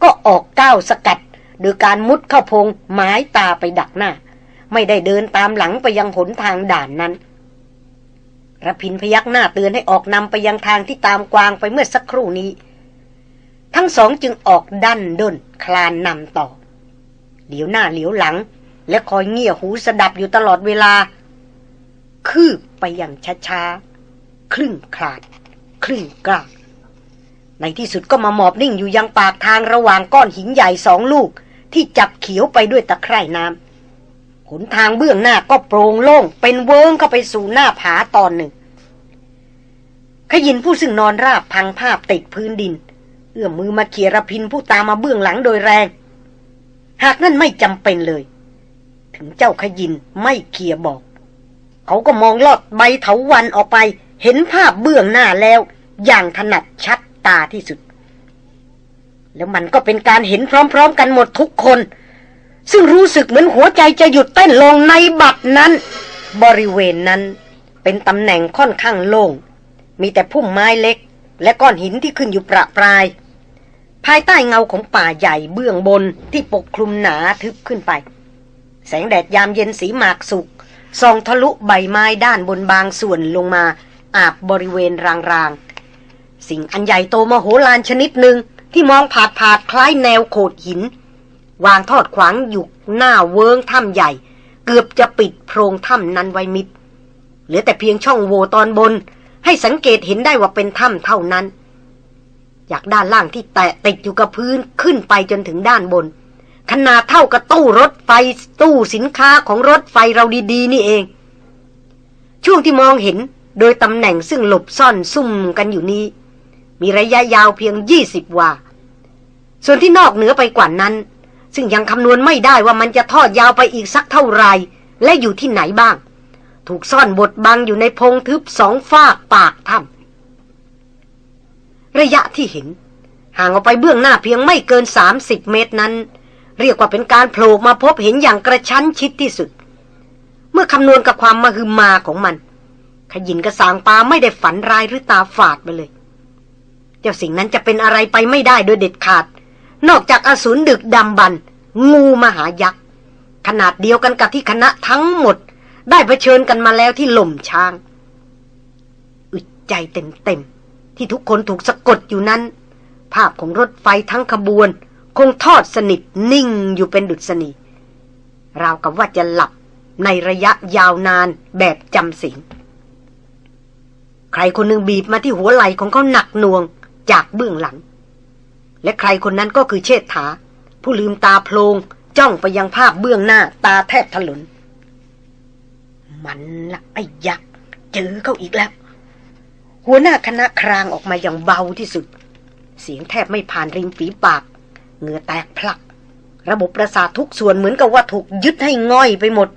ก็ออกก้าวสกัดโดยการมุดเข้าพงหมายตาไปดักหน้า ไม่ได้เดินตามหลังไปยังหนทางด่านนั้นระพินพยักหน้าเตือนให้ออกนำไปยังทางที่ตามกวางไปเมื่อสักครู่นี้ ทั้งสองจึงออกดันด้นคลานนำต่อ เหลียวหน้าเหลียวหลัง และคอยเงี่ยหูสดับอยู่ตลอดเวลา คืบไปอย่างช้าๆ ครึ่งคลาด ครึ่งกล้าในที่สุดก็มาหมอบนิ่งอยู่ยังปากทางระหว่างก้อนหินใหญ่สองลูก ที่จับเขียวไปด้วยตะไคร่น้ำหนทางเบื้องหน้าก็โปร่งโล่ง เป็นเวิงเข้าไปสู่หน้าผาตอนหนึ่ง ขยินผู้ซึ่งนอนราบพังภาพติดพื้นดิน เอื้อมมือมาเขียรพินผู้ตามมาเบื้องหลังโดยแรง หากนั่นไม่จำเป็นเลย ถึงเจ้าขยินไม่เคียบอก เขาก็มองลอดใบเถาวันออกไป เห็นภาพเบื้องหน้าแล้ว อย่างถนัดชัดตาที่สุด แล้วมันก็เป็นการเห็นพร้อมๆ กันหมดทุกคน ซึ่งรู้สึกเหมือนหัวใจจะหยุดเต้นลงในบัดนั้น บริเวณนั้นเป็นตำแหน่งค่อนข้างโล่ง มีแต่พุ่มไม้เล็ก และก้อนหินที่ขึ้นอยู่ประปราย ภายใต้เงาของป่าใหญ่เบื้องบนที่ปกคลุมหนาทึบขึ้นไป แสงแดดยามเย็นสีหมากสุก ส่องทะลุใบไม้ด้านบนบางส่วนลงมาอาบบริเวณรางๆ สิ่งอันใหญ่โตมโหฬารชนิดหนึ่งที่มองผาดผาดคล้ายแนวโขดหิน วางทอดขวางอยู่หน้าเวิงถ้ำใหญ่ เกือบจะปิดโพรงถ้ำนั้นไว้มิด เหลือแต่เพียงช่องโหว่ตอนบน ให้สังเกตเห็นได้ว่าเป็นถ้ำเท่านั้น จากด้านล่างที่แตะติดอยู่กับพื้นขึ้นไปจนถึงด้านบน ขนาดเท่ากับตู้รถไฟตู้สินค้าของรถไฟเราดีๆ นี่เอง ช่วงที่มองเห็นโดยตำแหน่งซึ่งหลบซ่อนซุ่มกันอยู่นี้ มีระยะยาวเพียงยี่สิบวา ส่วนที่นอกเหนือไปกว่านั้น ซึ่งยังคำนวณไม่ได้ว่ามันจะทอดยาวไปอีกสักเท่าไรและอยู่ที่ไหนบ้าง ถูกซ่อนบดบังอยู่ในพงทึบสองฝากปากถ้ำระยะที่เห็น ห่างออกไปเบื้องหน้าเพียงไม่เกินสามสิบเมตรนั้น เรียกว่าเป็นการโผล่มาพบเห็นอย่างกระชั้นชิดที่สุด เมื่อคำนวณกับความมาคือมาของมัน ขยินกระสางปลาไม่ได้ฝันร้ายหรือตาฝาดไปเลย เจ้าสิ่งนั้นจะเป็นอะไรไปไม่ได้โดยเด็ดขาด นอกจากอสูรดึกดำบันงูมหายักษ์ ขนาดเดียวกันกับที่คณะทั้งหมด ได้เผชิญกันมาแล้วที่หล่มช้าง อึดใจเต็มๆที่ทุกคนถูกสะกดอยู่นั้น ภาพของรถไฟทั้งขบวน คงทอดสนิทนิ่งอยู่เป็นดุษณีราวกับว่าจะหลับในระยะยาวนานแบบจำศีลใครคนหนึ่งบีบมาที่หัวไหล่ของเขาหนักหน่วงจากเบื้องหลัง และใครคนนั้นก็คือเชษฐา ผู้ลืมตาโพลงจ้องไปยังภาพเบื้องหน้าตาแทบถลน มันละไอ้ยักษ์เจอเขาอีกแล้ว หัวหน้าคณะครางออกมาอย่างเบาที่สุด เสียงแทบไม่ผ่านริมฝีปาก เหงื่อแตกพลัก ระบบประสาททุกส่วนเหมือนกับว่าถูกยึดให้ง่อยไปหมด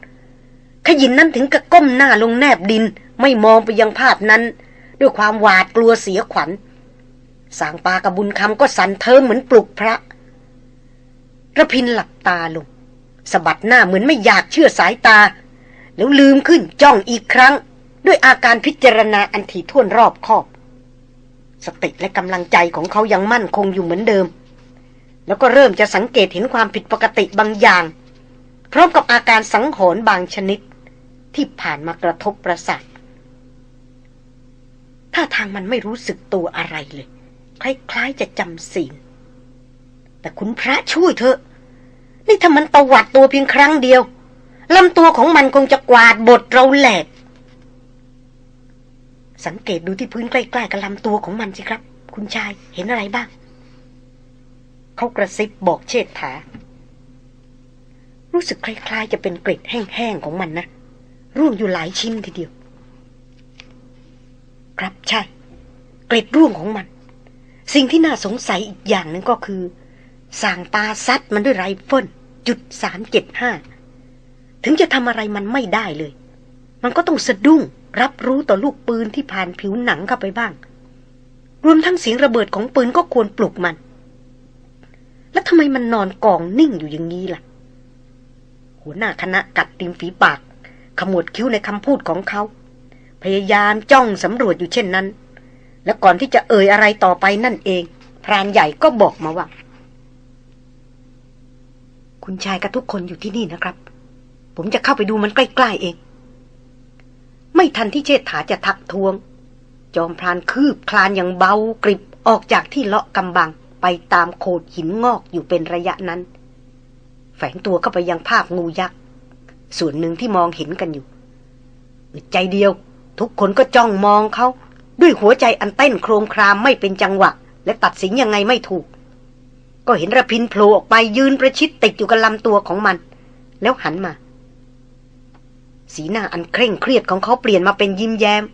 ขยินนั้นถึงกับก้มหน้าลงแนบดิน ไม่มองไปยังภาพนั้น ด้วยความหวาดกลัวเสียขวัญ สางปากับบุญคำก็สั่นเทิมเหมือนปลุกพระระพินหลับตาลงสะบัดหน้าเหมือนไม่อยากเชื่อสายตา แล้วลืมขึ้นจ้องอีกครั้ง ด้วยอาการพิจารณาอันถี่ถ้วนรอบคอบ สติและกำลังใจของเขายังมั่นคงอยู่เหมือนเดิม แล้วก็เริ่มจะสังเกตเห็นความผิดปกติบางอย่าง พร้อมกับอาการสังหรณ์บางชนิด ที่ผ่านมากระทบประสาทถ้าทางมันไม่รู้สึกตัวอะไรเลย คล้ายๆจะจำศีลแต่คุณพระช่วยเถอะ นี่ถ้ามันตวัดตัวเพียงครั้งเดียวลำตัวของมันคงจะกวาดบทเราแหลก สังเกตดูที่พื้นใกล้ ๆกับลำตัวของมันสิครับ คุณชายเห็นอะไรบ้าง เขากระซิบบอกเชษฐา รู้สึกคล้ายๆ จะเป็นเกล็ดแห้งๆของมันนะ ร่วงอยู่หลายชิ้นทีเดียว ครับใช่ เกล็ดร่วงของมัน สิ่งที่น่าสงสัยอีกอย่างหนึ่งก็คือสางปาซัดมันด้วยไรเฟิลจุดสามเจ็ดห้าถึงจะทำอะไรมันไม่ได้เลย มันก็ต้องสะดุ้งรับรู้ต่อลูกปืนที่ผ่านผิวหนังเข้าไปบ้าง รวมทั้งเสียงระเบิดของปืนก็ควรปลุกมัน แล้วทำไมมันนอนกองนิ่งอยู่อย่างนี้ล่ะ หัวหน้าคณะกัดริมฝีปาก ขมวดคิ้วในคำพูดของเขา พยายามจ้องสำรวจอยู่เช่นนั้น และก่อนที่จะเอ่ยอะไรต่อไปนั่นเอง พรานใหญ่ก็บอกมาว่า คุณชายกับทุกคนอยู่ที่นี่นะครับ ผมจะเข้าไปดูมันใกล้ๆเอง ไม่ทันที่เชษฐาจะทักทวง จอมพรานคืบคลานอย่างเบากริบออกจากที่เลาะกำบัง ไปตามโขดหินงอกอยู่เป็นระยะนั้น แฝงตัวเข้าไปยังภาพงูยักษ์ ส่วนหนึ่งที่มองเห็นกันอยู่ใจเดียว ทุกคนก็จ้องมองเขา ด้วยหัวใจอันเต้นโครมครามไม่เป็นจังหวะ และตัดสินยังไงไม่ถูก ก็เห็นระพินโผล่ออกไปยืนประชิดติดอยู่กับลำตัวของมัน แล้วหันมา สีหน้าอันเคร่งเครียดของเขาเปลี่ยนมาเป็นยิ้มแย้ม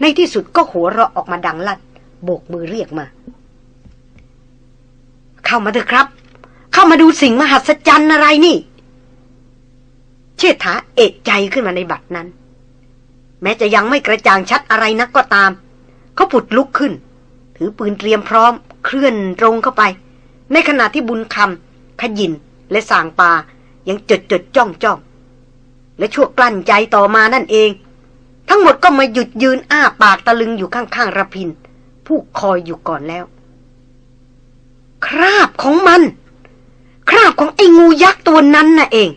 ในที่สุดก็หัวเราะออกมาดังลั่นโบกมือเรียกมา เข้ามาเถอะครับ เข้ามาดูสิ่งมหัศจรรย์อะไรนี่ เชษฐาเอกใจขึ้นมาในบัดนั้น แม้จะยังไม่กระจ่างชัดอะไรนักก็ตาม เขาผุดลุกขึ้น ถือปืนเตรียมพร้อม เคลื่อนตรงเข้าไป ในขณะที่บุญคำขยินและสางปายังจดจดจ้องจ้องและชั่วกลั้นใจต่อมานั่นเอง ทั้งหมดก็มาหยุดยืนอ้าปากตะลึงอยู่ข้างๆระพิน ผู้คอยอยู่ก่อนแล้ว คราบของมัน คราบของไอ้งูยักษ์ตัวนั้นน่ะเอง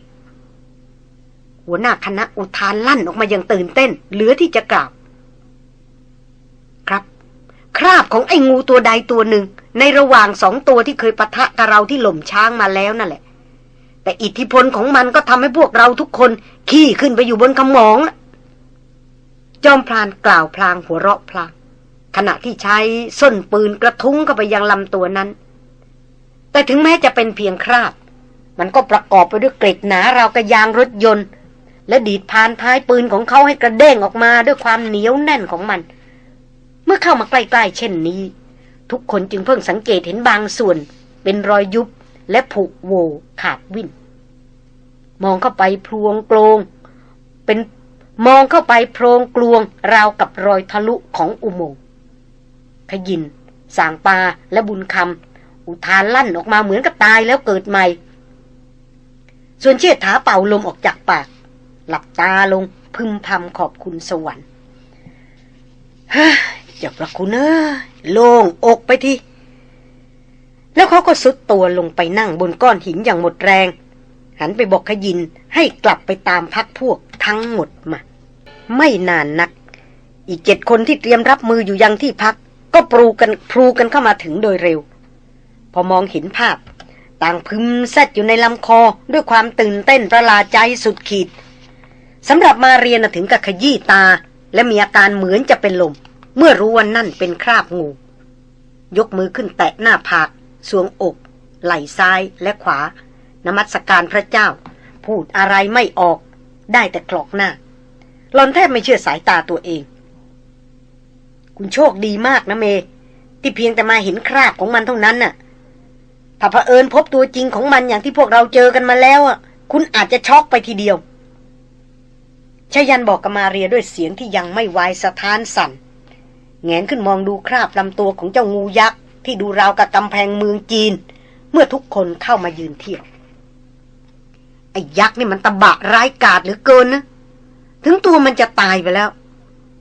หัวหน้าคณะอุทานลั่นออกมาอย่างตื่นเต้น เหลือที่จะกล่าวครับ คราบของไอ้งูตัวใดตัวหนึ่ง ในระหว่างสองตัวที่เคยปะทะกับเราที่หล่มช้างมาแล้วนั่นแหละ แต่อิทธิพลของมันก็ทำให้พวกเราทุกคน ขี้ขึ้นไปอยู่บนขมองจอมพลานกล่าวพลางหัวเราะพลางขณะที่ใช้ส้นปืนกระทุ้งเข้าไปยังลำตัวนั้น แต่ถึงแม้จะเป็นเพียงคราบ มันก็ประกอบไปด้วยเกร็ดหนาราวกระยางรถยนต์ และดีดพานท้ายปืนของเขาให้กระเด้งออกมาด้วยความเหนียวแน่นของมัน เมื่อเข้ามาใกล้ๆเช่นนี้ ทุกคนจึงเพิ่งสังเกตเห็นบางส่วน เป็นรอยยุบและผุโวขาดวิ่นมองเข้าไปพลวงโกลงเป็นมองเข้าไปโพรงกลวงราวกับรอยทะลุของอุโมงค์ขยิน สางปาและบุญคำ อุทานลั่นออกมาเหมือนกับตายแล้วเกิดใหม่ ส่วนเชิดถาเป่าลมออกจากปาก หลับตาลงพึมพำขอบคุณสวรรค์เฮ้ยเจ้าประคุณเอ้โล่งอกไปทีแล้วเขาก็สุดตัวลงไปนั่งบนก้อนหินอย่างหมดแรง หันไปบอกขยินให้กลับไปตามพักพวกทั้งหมดมา ไม่นานนัก อีกเจ็ดคนที่เตรียมรับมืออยู่ยังที่พัก ก็ปรูกันพลูกันเข้ามาถึงโดยเร็ว พอมองเห็นภาพ ต่างพึมแซดอยู่ในลำคอด้วยความตื่นเต้นประหลาดใจสุดขีดสำหรับมาเรียนถึงกับขยี้ตา และมีอาการเหมือนจะเป็นลม เมื่อรู้ว่านั่นเป็นคราบงู ยกมือขึ้นแตะหน้าผากสวงอก ไหล่ซ้ายและขวา นมัสการพระเจ้า พูดอะไรไม่ออก ได้แต่กรอกหน้าหลอนแทบไม่เชื่อสายตาตัวเอง คุณโชคดีมากนะเม ที่เพียงแต่มาเห็นคราบของมันเท่านั้นน่ะ ถ้าเผอิญพบตัวจริงของมันอย่างที่พวกเราเจอกันมาแล้วอะ คุณอาจจะช็อกไปทีเดียวชายันบอกกับมาเรียด้วยเสียงที่ยังไม่วายสะท้านสั่นแงนขึ้นมองดูคราบลำตัวของเจ้างูยักษ์ที่ดูราวกับกำแพงเมืองจีน เมื่อทุกคนเข้ามายืนเทียบไอ้ยักษ์นี่มันตะบะร้ายกาจเหลือเกินนะ ถึงตัวมันจะตายไปแล้ว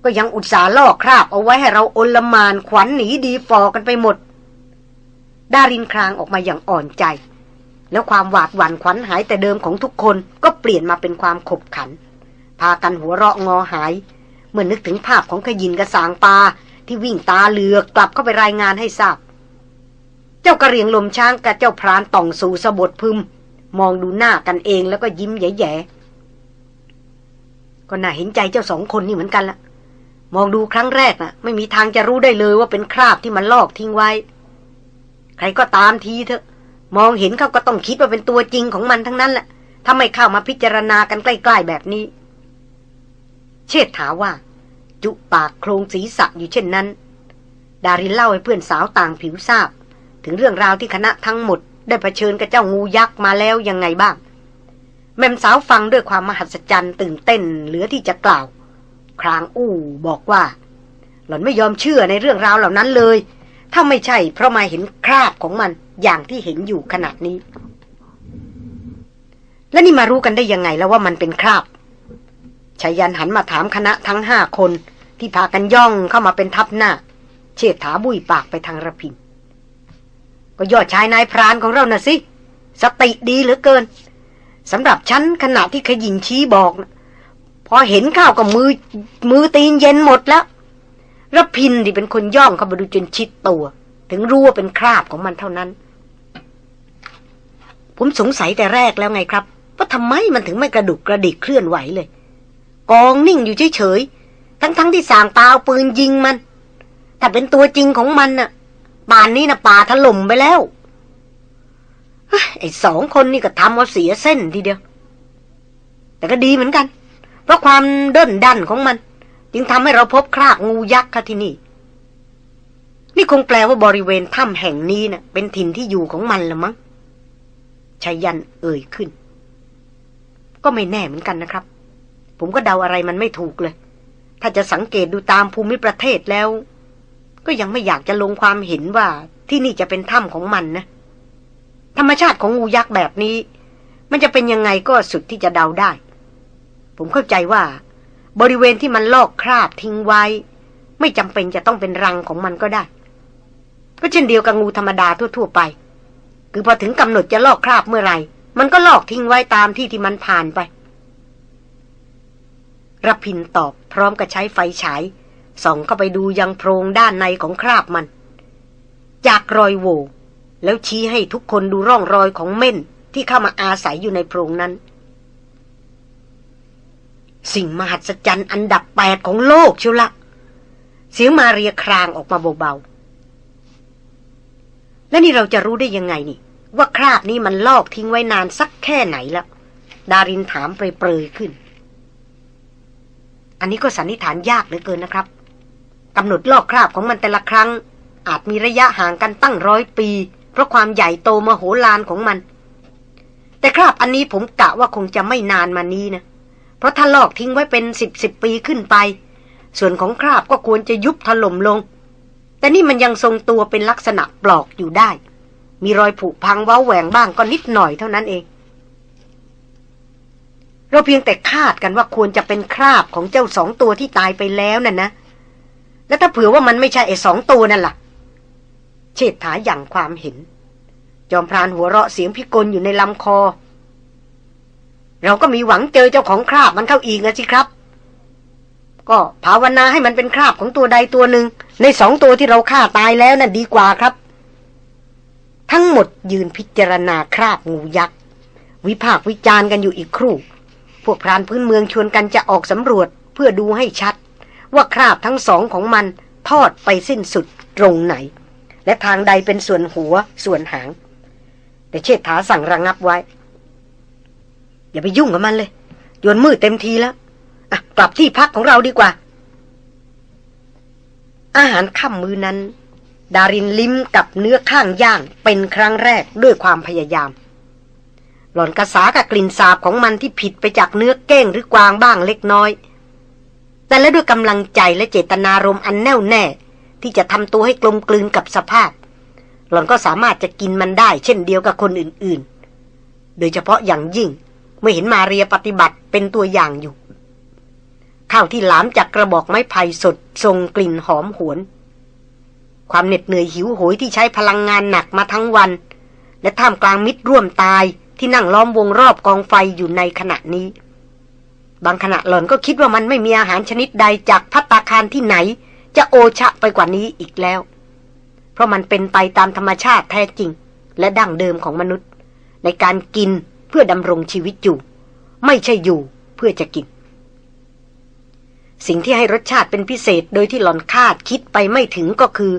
ก็ยังอุตส่าห์ล่อคราบเอาไว้ให้เราอนลมานขวัญหนีดีฟอกันไปหมด ดารินครางออกมาอย่างอ่อนใจ แล้วความหวาดหวั่นขวัญหายแต่เดิมของทุกคนก็เปลี่ยนมาเป็นความขบขัน พากันหัวเราะงอหาย เมื่อนนึกถึงภาพของขยินกระสางปลาที่วิ่งตาเหลือกกลับเข้าไปรายงานให้ทราบ เจ้ากระเรียงลมช้างกับเจ้าพรานต่องสู่สะบดพึม มองดูหน้ากันเองแล้วก็ยิ้มแย่ๆก็น่าเห็นใจเจ้าสองคนนี่เหมือนกันละมองดูครั้งแรกนะ่ะ ไม่มีทางจะรู้ได้เลยว่าเป็นคราบที่มันลอกทิ้งไว้ ใครก็ตามทีเถอะ มองเห็นเขาก็ต้องคิดว่าเป็นตัวจริงของมันทั้งนั้นแหละถ้าไม่เข้ามาพิจารณากันใกล้ ๆ แบบนี้ เชษฐาว่า จุปากโครงศีรษะอยู่เช่นนั้น ดารินเล่าให้เพื่อนสาวต่างผิวทราบ ถึงเรื่องราวที่คณะทั้งหมด ได้เผชิญกับเจ้างูยักษ์มาแล้วยังไงบ้าง แม่มสาวฟังด้วยความมหัศจรรย์ตื่นเต้นเหลือที่จะกล่าว ครางอู้บอกว่า หล่อนไม่ยอมเชื่อในเรื่องราวเหล่านั้นเลย ถ้าไม่ใช่เพราะมาเห็นคราบของมันอย่างที่เห็นอยู่ขณะนี้ แล้วนี่มารู้กันได้ยังไงแล้วว่ามันเป็นคราบชายันหันมาถามคณะทั้งห้าคนที่พากันย่องเข้ามาเป็นทัพหน้า เชิดถาบุยปากไปทางระพิน ก็ยอดชายนายพรานของเราน่ะสิ สติดีเหลือเกินสำหรับฉันขณะที่ขยิงชี้บอก พอเห็นข้าวก็มือมือตีนเย็นหมดแล้ว รพินที่เป็นคนย่องเข้ามาดูจนชิดตัว ถึงรู้ว่าเป็นคราบของมันเท่านั้น ผมสงสัยแต่แรกแล้วไงครับ ว่าทำไมมันถึงไม่กระดุกกระดิกเคลื่อนไหวเลย กองนิ่งอยู่เฉยๆทั้งๆทที่สางตาเอาปืนยิงมันถ้าเป็นตัวจริงของมันน่ะป่านนี้นะป่าถล่มไปแล้วไอ้สองคนนี่ก็ทำเอาเสียเส้นทีเดียว แต่ก็ดีเหมือนกัน เพราะความเดินดันของมัน จึงทำให้เราพบคราบงูยักษ์ค่ะที่นี่ นี่คงแปลว่าบริเวณถ้ำแห่งนี้นะ่ะ เป็นถิ่นที่อยู่ของมันละมั้งชายันเอ่ยขึ้น ก็ไม่แน่เหมือนกันนะครับ ผมก็เดาอะไรมันไม่ถูกเลย ถ้าจะสังเกตดูตามภูมิประเทศแล้ว ก็ยังไม่อยากจะลงความเห็นว่าที่นี่จะเป็นถ้ำของมันนะ ธรรมชาติของงูยักษ์แบบนี้ มันจะเป็นยังไงก็สุดที่จะเดาได้ ผมเข้าใจว่า บริเวณที่มันลอกคราบทิ้งไว้ ไม่จำเป็นจะต้องเป็นรังของมันก็ได้ ก็เช่นเดียวกับงูธรรมดาทั่ว ๆ ไป คือพอถึงกำหนดจะลอกคราบเมื่อไหร่ มันก็ลอกทิ้งไว้ตามที่ที่มันผ่านไปรพินตอบพร้อมกับใช้ไฟฉายส่องเข้าไปดูยังโพรงด้านในของคราบมัน จากรอยโหวแล้วชี้ให้ทุกคนดูร่องรอยของเม่นที่เข้ามาอาศัยอยู่ในโพรงนั้น สิ่งมหัศจรรย์อันดับแปดของโลกชิวละเสียงมาเรียครางออกมาเบาๆ แล้วนี่เราจะรู้ได้ยังไงนี่ ว่าคราบนี้มันลอกทิ้งไว้นานสักแค่ไหนแล้ว ดารินถามเปรยๆขึ้น อันนี้ก็สันนิษฐานยากเหลือเกินนะครับกำหนดลอกคราบของมันแต่ละครั้ง อาจมีระยะห่างกันตั้งร้อยปี เพราะความใหญ่โตมโหฬารของมัน แต่คราบอันนี้ผมกะว่าคงจะไม่นานมานี้นะ เพราะถ้าลอกทิ้งไว้เป็นสิบสิบปีขึ้นไป ส่วนของคราบก็ควรจะยุบถล่มลง แต่นี่มันยังทรงตัวเป็นลักษณะปลอกอยู่ได้ มีรอยผุพังว้าแหวงบ้างก็นิดหน่อยเท่านั้นเอง เราเพียงแต่คาดกันว่าควรจะเป็นคราบของเจ้าสองตัวที่ตายไปแล้วนั่นนะ แล้วถ้าเผื่อว่ามันไม่ใช่ไอ้สองตัวนั่นล่ะ เชิดถาอย่างความเห็น จอมพรานหัวเราะเสียงพิกลอยู่ในลำคอ เราก็มีหวังเจอเจ้าของคราบมันเข้าอีกนะสิครับ ก็ภาวนาให้มันเป็นคราบของตัวใดตัวหนึ่ง ในสองตัวที่เราฆ่าตายแล้วนะ่ะดีกว่าครับ ทั้งหมดยืนพิจารณาคราบงูยักษ์ วิพากวิจารณ์กันอยู่อีกครู่ พวกพรานพื้นเมืองชวนกันจะออกสำรวจเพื่อดูให้ชัด ว่าคราบทั้งสองของมันทอดไปสิ้นสุดตรงไหน และทางใดเป็นส่วนหัวส่วนหาง แต่เชษฐาสั่งระงงับไว้ อย่าไปยุ่งกับมันเลยโยนมืดเต็มทีแล้วอะกลับที่พักของเราดีกว่า อาหารค่ำมือนั้น ดารินลิ้มกับเนื้อข้างย่างเป็นครั้งแรกด้วยความพยายาม หล่อนกระสากับกลิ่นสาบของมันที่ผิดไปจากเนื้อเก้งหรือกวางบ้างเล็กน้อย แต่และด้วยกำลังใจและเจตนารมณ์อันแน่วแน่ ที่จะทำตัวให้กลมกลืนกับสภาพ หล่อนก็สามารถจะกินมันได้ เช่นเดียวกับคนอื่นๆ โดยเฉพาะอย่างยิ่ง เมื่อเห็นมาเรียปฏิบัติเป็นตัวอย่างอยู่ ข้าวที่หลามจากกระบอกไม้ไผ่สดทรงกลิ่นหอมหวน ความเหน็ดเหนื่อยหิวโหยที่ใช้พลังงานหนักมาทั้งวัน และท่ามกลางมิตรร่วมตายที่นั่งล้อมวงรอบกองไฟอยู่ในขณะนี้ บางขณะหล่อนก็คิดว่ามันไม่มีอาหารชนิดใดจากพัตตาคารที่ไหน จะโอชะไปกว่านี้อีกแล้ว เพราะมันเป็นไปตามธรรมชาติแท้จริง และดั้งเดิมของมนุษย์ ในการกิน เพื่อดำรงชีวิตอยู่ ไม่ใช่อยู่เพื่อจะกิน สิ่งที่ให้รสชาติเป็นพิเศษโดยที่หลอนคาดคิดไปไม่ถึงก็คือ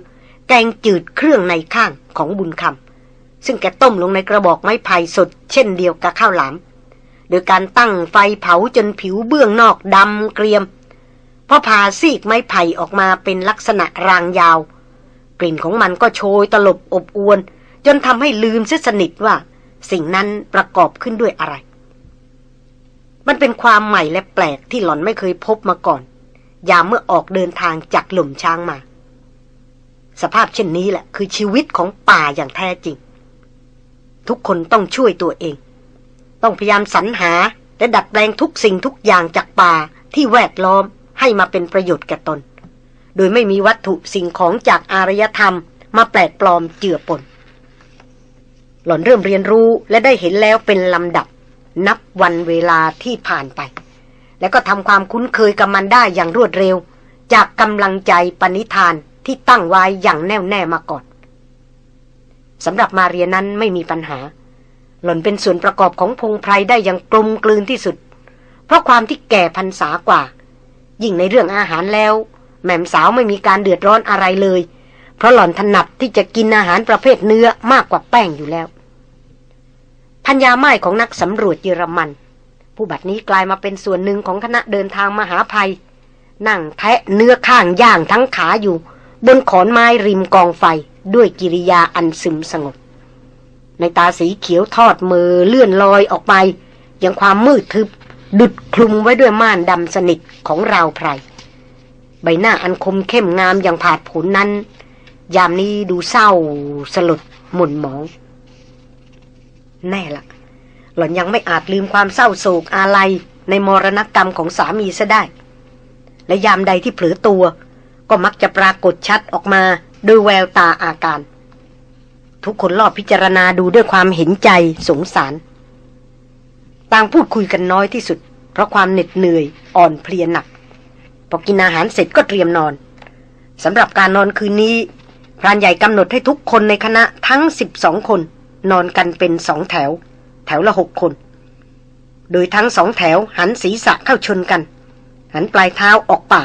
แกงจืดเครื่องในข้างของบุญคำซึ่งแกต้มลงในกระบอกไม้ไผ่สด เช่นเดียวกับข้าวหลาม โดยการตั้งไฟเผาจนผิวเบื้องนอกดำเกรียมพอผ่าซีกไม้ไผ่ออกมาเป็นลักษณะรางยาว กลิ่นของมันก็โชยตลบอบอวน จนทำให้ลืมเสียสนิทว่า สิ่งนั้นประกอบขึ้นด้วยอะไร มันเป็นความใหม่และแปลกที่หล่อนไม่เคยพบมาก่อน ยามเมื่อออกเดินทางจากหล่มช้างมา สภาพเช่นนี้แหละ คือชีวิตของป่าอย่างแท้จริง ทุกคนต้องช่วยตัวเอง ต้องพยายามสรรหาและดัดแปลงทุกสิ่งทุกอย่างจากป่าที่แวดล้อมให้มาเป็นประโยชน์แก่ตน โดยไม่มีวัตถุสิ่งของจากอารยธรรมมาแปลกปลอมเจือปน หล่อนเริ่มเรียนรู้และได้เห็นแล้วเป็นลำดับ นับวันเวลาที่ผ่านไป และก็ทำความคุ้นเคยกับมันได้อย่างรวดเร็ว จากกำลังใจปณิธานที่ตั้งไว้อย่างแน่วแน่มาก่อนสำหรับมาเรียนั้นไม่มีปัญหา หล่อนเป็นส่วนประกอบของพงไพรได้อย่างกลมกลืนที่สุด เพราะความที่แก่พรรษากว่า ยิ่งในเรื่องอาหารแล้ว แม่มสาวไม่มีการเดือดร้อนอะไรเลย เพราะหล่อนถนัดที่จะกินอาหารประเภทเนื้อมากกว่าแป้งอยู่แล้ว พัญญาไม้ของนักสำรวจเยอรมัน ผู้บัดนี้กลายมาเป็นส่วนหนึ่งของคณะเดินทางมหาภัย นั่งแทะเนื้อข้างย่างทั้งขาอยู่ บนขอนไม้ริมกองไฟด้วยกิริยาอันซึมสงบ ในตาสีเขียวทอดมือเลื่อนลอยออกไป ยังความมืดทึบดุดคลุมไว้ด้วยม่านดำสนิทของราวไพร ใบหน้าอันคมเข้มงามอย่างผาดผลนั้น ยามนี้ดูเศร้าสลดหม่นหมอง แน่ละหล่อนยังไม่อาจลืมความเศร้าโศกอาลัยในมรณกรรมของสามีซะได้ และยามใดที่เผลอตัว ก็มักจะปรากฏชัดออกมาด้วยแววตาอาการ ทุกคนรอบพิจารณาดูด้วยความเห็นใจสงสาร ต่างพูดคุยกันน้อยที่สุด เพราะความเหน็ดเหนื่อยอ่อนเพลียหนัก พอกินอาหารเสร็จก็เตรียมนอนสำหรับการนอนคืนนี้ พรานใหญ่กำหนดให้ทุกคนในคณะทั้งสิบสองคน นอนกันเป็นสองแถว แถวละหกคน โดยทั้งสองแถวหันศีรษะเข้าชนกัน หันปลายเท้าออกป่า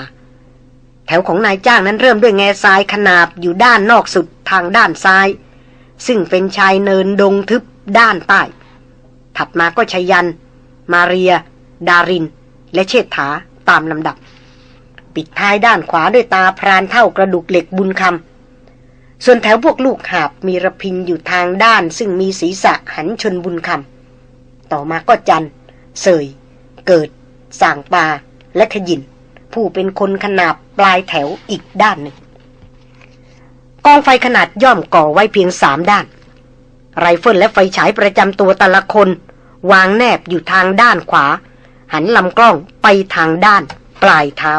แถวของนายจ้างนั้นเริ่มด้วยแง่ทรายขนาบอยู่ด้านนอกสุดทางด้านซ้าย ซึ่งเป็นชายเนินดงทึบด้านใต้ ถัดมาก็ชยัน มาเรีย ดาริน และเชษฐาตามลำดับ ปิดท้ายด้านขวาด้วยตาพรานเท่ากระดูกเหล็กบุญคำ ส่วนแถวพวกลูกหาบมีระพินอยู่ทางด้าน ซึ่งมีศีรษะหันชนบุญคำต่อมาก็จันเสย เกิดสางปาและขยิน ผู้เป็นคนขนาบปลายแถวอีกด้านหนึ่ง กองไฟขนาดย่อมก่อไว้เพียงสามด้าน ไรเฟิลและไฟฉายประจำตัวแต่ละคน วางแนบอยู่ทางด้านขวา หันลำกล้องไปทางด้าน ปลายเท้า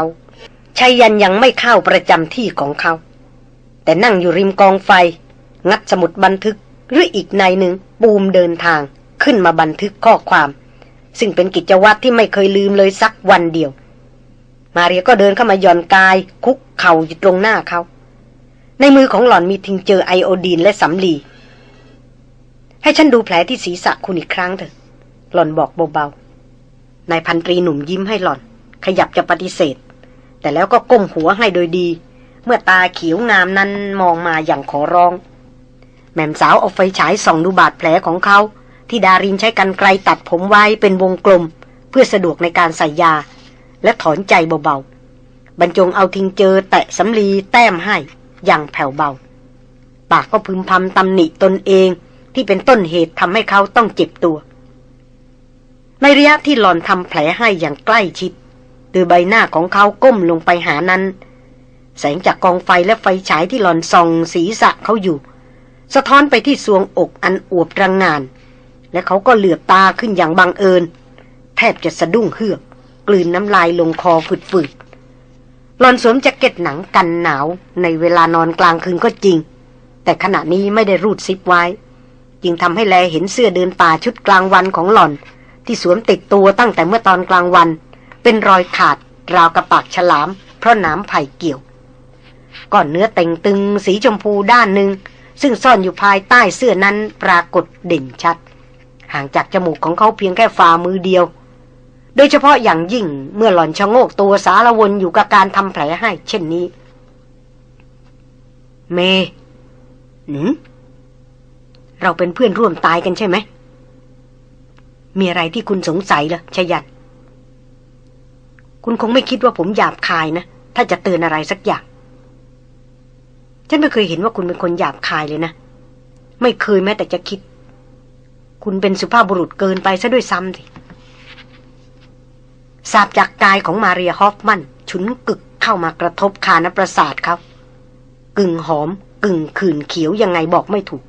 ไชยยันต์ยังไม่เข้าประจำที่ของเขา แต่นั่งอยู่ริมกองไฟ งัดสมุดบันทึกหรืออีกนัยหนึ่งปูมเดินทางขึ้นมาบันทึกข้อความ ซึ่งเป็นกิจวัตรที่ไม่เคยลืมเลยสักวันเดียว มาเรียก็เดินเข้ามาย่อนกาย คุกเข่าอยู่ตรงหน้าเขา ในมือของหล่อนมีทิงเจอไอโอดีนและสำลี ให้ฉันดูแผลที่ศีรษะคุณอีกครั้งเถอะ หล่อนบอกเบาๆนายพันตรีหนุ่มยิ้มให้หล่อน ขยับจะปฏิเสธ แต่แล้วก็ก้มหัวให้โดยดี เมื่อตาเขียวงามนั้นมองมาอย่างขอร้อง แม่มสาวเอาไฟฉายส่องดูบาดแผลของเขา ที่ดารินใช้กันไกลตัดผมไว้เป็นวงกลม เพื่อสะดวกในการใส่ยา และถอนใจเบาๆ บรรจงเอาทิ้งเจอแตะสำลีแต้มให้อย่างแผ่วเบา ปากก็พึมพำตำหนิตนเองที่เป็นต้นเหตุทำให้เขาต้องเจ็บตัวในระยะที่หลอนทำแผลให้อย่างใกล้ชิดโดยใบหน้าของเขาก้มลงไปหานั้น แสงจากกองไฟและไฟฉายที่หลอนส่องศีรษะเขาอยู่ สะท้อนไปที่สวงอกอันอวบรังงาน และเขาก็เหลือบตาขึ้นอย่างบังเอิญ แทบจะสะดุ้งเฮือก กลืนน้ำลายลงคอฝืดๆหลอนสวมแจ็คเก็ตหนังกันหนาวในเวลานอนกลางคืนก็จริง แต่ขณะนี้ไม่ได้รูดซิปไว้ จึงทำให้แลเห็นเสื้อเดินป่าชุดกลางวันของหลอน ที่สวมติดตัวตั้งแต่เมื่อตอนกลางวัน เป็นรอยขาดราวกระปากฉลาม เพราะน้ำไผ่เกี่ยว ก่อนเนื้อเต่งตึงสีชมพูด้านหนึ่ง ซึ่งซ่อนอยู่ภายใต้เสื้อนั้นปรากฏเด่นชัด ห่างจากจมูกของเขาเพียงแค่ฝ่ามือเดียว โดยเฉพาะอย่างยิ่งเมื่อหล่อนชะโงกตัวสารวนอยู่กับการทำแผลให้เช่นนี้ เมหืมเราเป็นเพื่อนร่วมตายกันใช่ไหม มีอะไรที่คุณสงสัยเหรอชยันคุณคงไม่คิดว่าผมหยาบคายนะ ถ้าจะเตือนอะไรสักอย่าง ฉันไม่เคยเห็นว่าคุณเป็นคนหยาบคายเลยนะ ไม่เคยแม้แต่จะคิด คุณเป็นสุภาพบุรุษเกินไปซะด้วยซ้ำสิสาบจากกายของมาเรียฮอฟมัน ฉุนกึกเข้ามากระทบคานประสาทเขากึ่งหอม กึ่งขื่นเขียวยังไงบอกไม่ถูก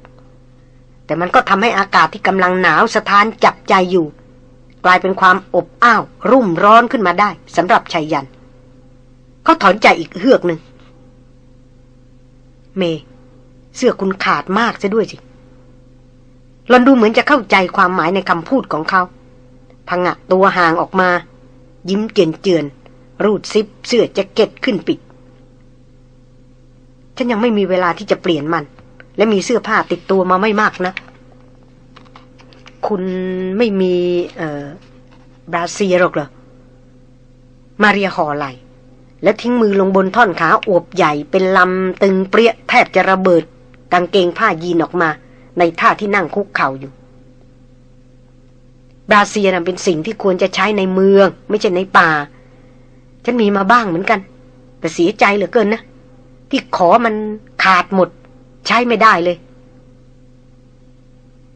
แต่มันก็ทำให้อากาศที่กำลังหนาวสะท้านจับใจอยู่ กลายเป็นความอบอ้าว รุ่มร้อนขึ้นมาได้สำหรับชายยัน เขาถอนใจอีกเฮือกหนึ่ง เม เสื้อคุณขาดมากซะด้วยสิลอนดูเหมือนจะเข้าใจความหมายในคำพูดของเขาพังะตัวห่างออกมา ยิ้มเจือนเจือน รูดซิปเสื้อแจ็คเก็ตขึ้นปิด ฉันยังไม่มีเวลาที่จะเปลี่ยนมัน และมีเสื้อผ้าติดตัวมาไม่มากนะ คุณไม่มี เอ่อบราเซียหรอกเหรอ มาเรียหอไหล และทิ้งมือลงบนท่อนขาอวบใหญ่เป็นลำตึงเปรี้ยแทบจะระเบิด กางเกงผ้ายีนออกมา ในท่าที่นั่งคุกเข่าอยู่ บราเซียนเป็นสิ่งที่ควรจะใช้ในเมือง ไม่ใช่ในป่า ฉันมีมาบ้างเหมือนกัน แต่เสียใจเหลือเกินนะ ที่ขอมันขาดหมด ใช้ไม่ได้เลย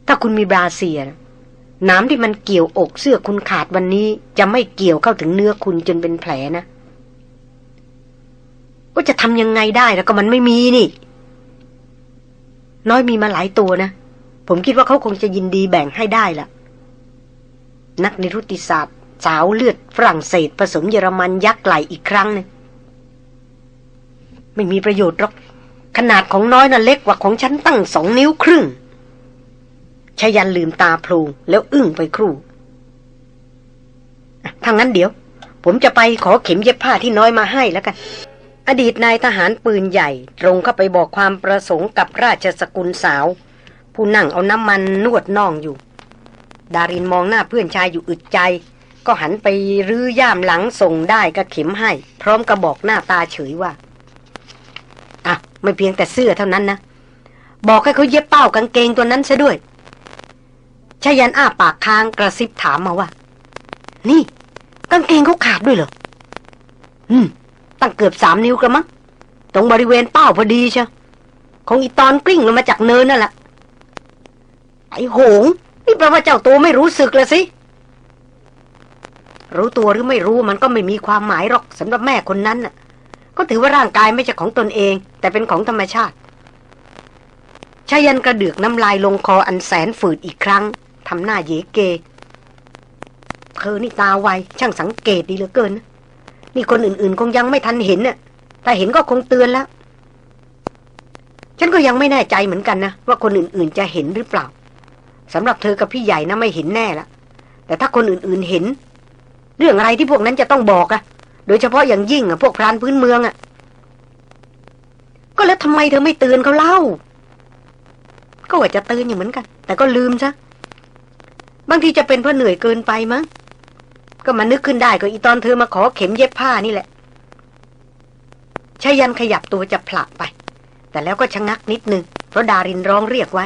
ถ้าคุณมีบราเซียนะน้ำที่มันเกี่ยวอกเสื้อคุณขาดวันนี้ จะไม่เกี่ยวเข้าถึงเนื้อคุณจนเป็นแผลนะ ว่าจะทำยังไงได้แล้วก็มันไม่มีนี่ น้อยมีมาหลายตัวนะ ผมคิดว่าเขาคงจะยินดีแบ่งให้ได้ละนักนิรุติศาสตร์ สาวเลือดฝรั่งเศส ผสมเยอรมันยักษ์ไหลอีกครั้งนึงไม่มีประโยชน์หรอก ขนาดของน้อยน่ะเล็กกว่าของฉันตั้งสองนิ้วครึ่งชายันลืมตาพลงแล้วอึ้งไปครู่ถ้างั้นเดี๋ยว ผมจะไปขอเข็มเย็บผ้าที่น้อยมาให้แล้วกัน อดีตนายทหารปืนใหญ่ ตรงเข้าไปบอกความประสงค์กับราชสกุลสาว ผู้นั่งเอาน้ำมันนวดน่องอยู่ ดารินมองหน้าเพื่อนชายอยู่อึดใจ ก็หันไปรื้อย่ามหลังส่งได้ก็เข็มให้ พร้อมกระบอกหน้าตาเฉยว่าอะไม่เพียงแต่เสื้อเท่านั้นนะ บอกให้เขาเย็บเป้ากางเกงตัวนั้นซะด้วยชายันอ้าปากค้างกระซิบถามมาว่า นี่ กางเกงเขาขาดด้วยเหรอ อืม ตั้งเกือบสามนิ้วกระมังตรงบริเวณเป้าพอดีเชียวคงอีตอนกลิ้งลงมาจากเนินนั่นแหละไอ้โหง นี่แปลว่าเจ้าตัวไม่รู้สึกลยสิ รู้ตัวหรือไม่รู้มันก็ไม่มีความหมายหรอกสำหรับแม่คนนั้นน่ะ ก็ถือว่าร่างกายไม่ใช่ของตนเอง แต่เป็นของธรรมชาติชายันกระเดือกน้ำลายลงคออันแสนฝืดอีกครั้งทำหน้าเยเก เธอนี่ตาไวช่างสังเกตดีเหลือเกินนะ นี่คนอื่นๆ คงยังไม่ทันเห็นน่ะถ้าเห็นก็คงเตือนแล้ว ฉันก็ยังไม่แน่ใจเหมือนกันนะว่าคนอื่นๆ จะเห็นหรือเปล่าสำหรับเธอกับพี่ใหญ่นะไม่เห็นแน่ละ แต่ถ้าคนอื่นๆเห็น เรื่องอะไรที่พวกนั้นจะต้องบอกอะโดยเฉพาะอย่างยิ่งอะพวกพรานพื้นเมืองอะก็แล้วทำไมเธอไม่เตือนเขาเล่า ก็ว่าจะเตือนอยู่เหมือนกัน แต่ก็ลืมซะบางทีจะเป็นเพราะเหนื่อยเกินไปมั้ง ก็มานึกขึ้นได้ก็อีตอนเธอมาขอเข็มเย็บผ้านี่แหละชายันขยับตัวจะผลักไป แต่แล้วก็ชะงักนิดนึง เพราะดารินร้องเรียกไว้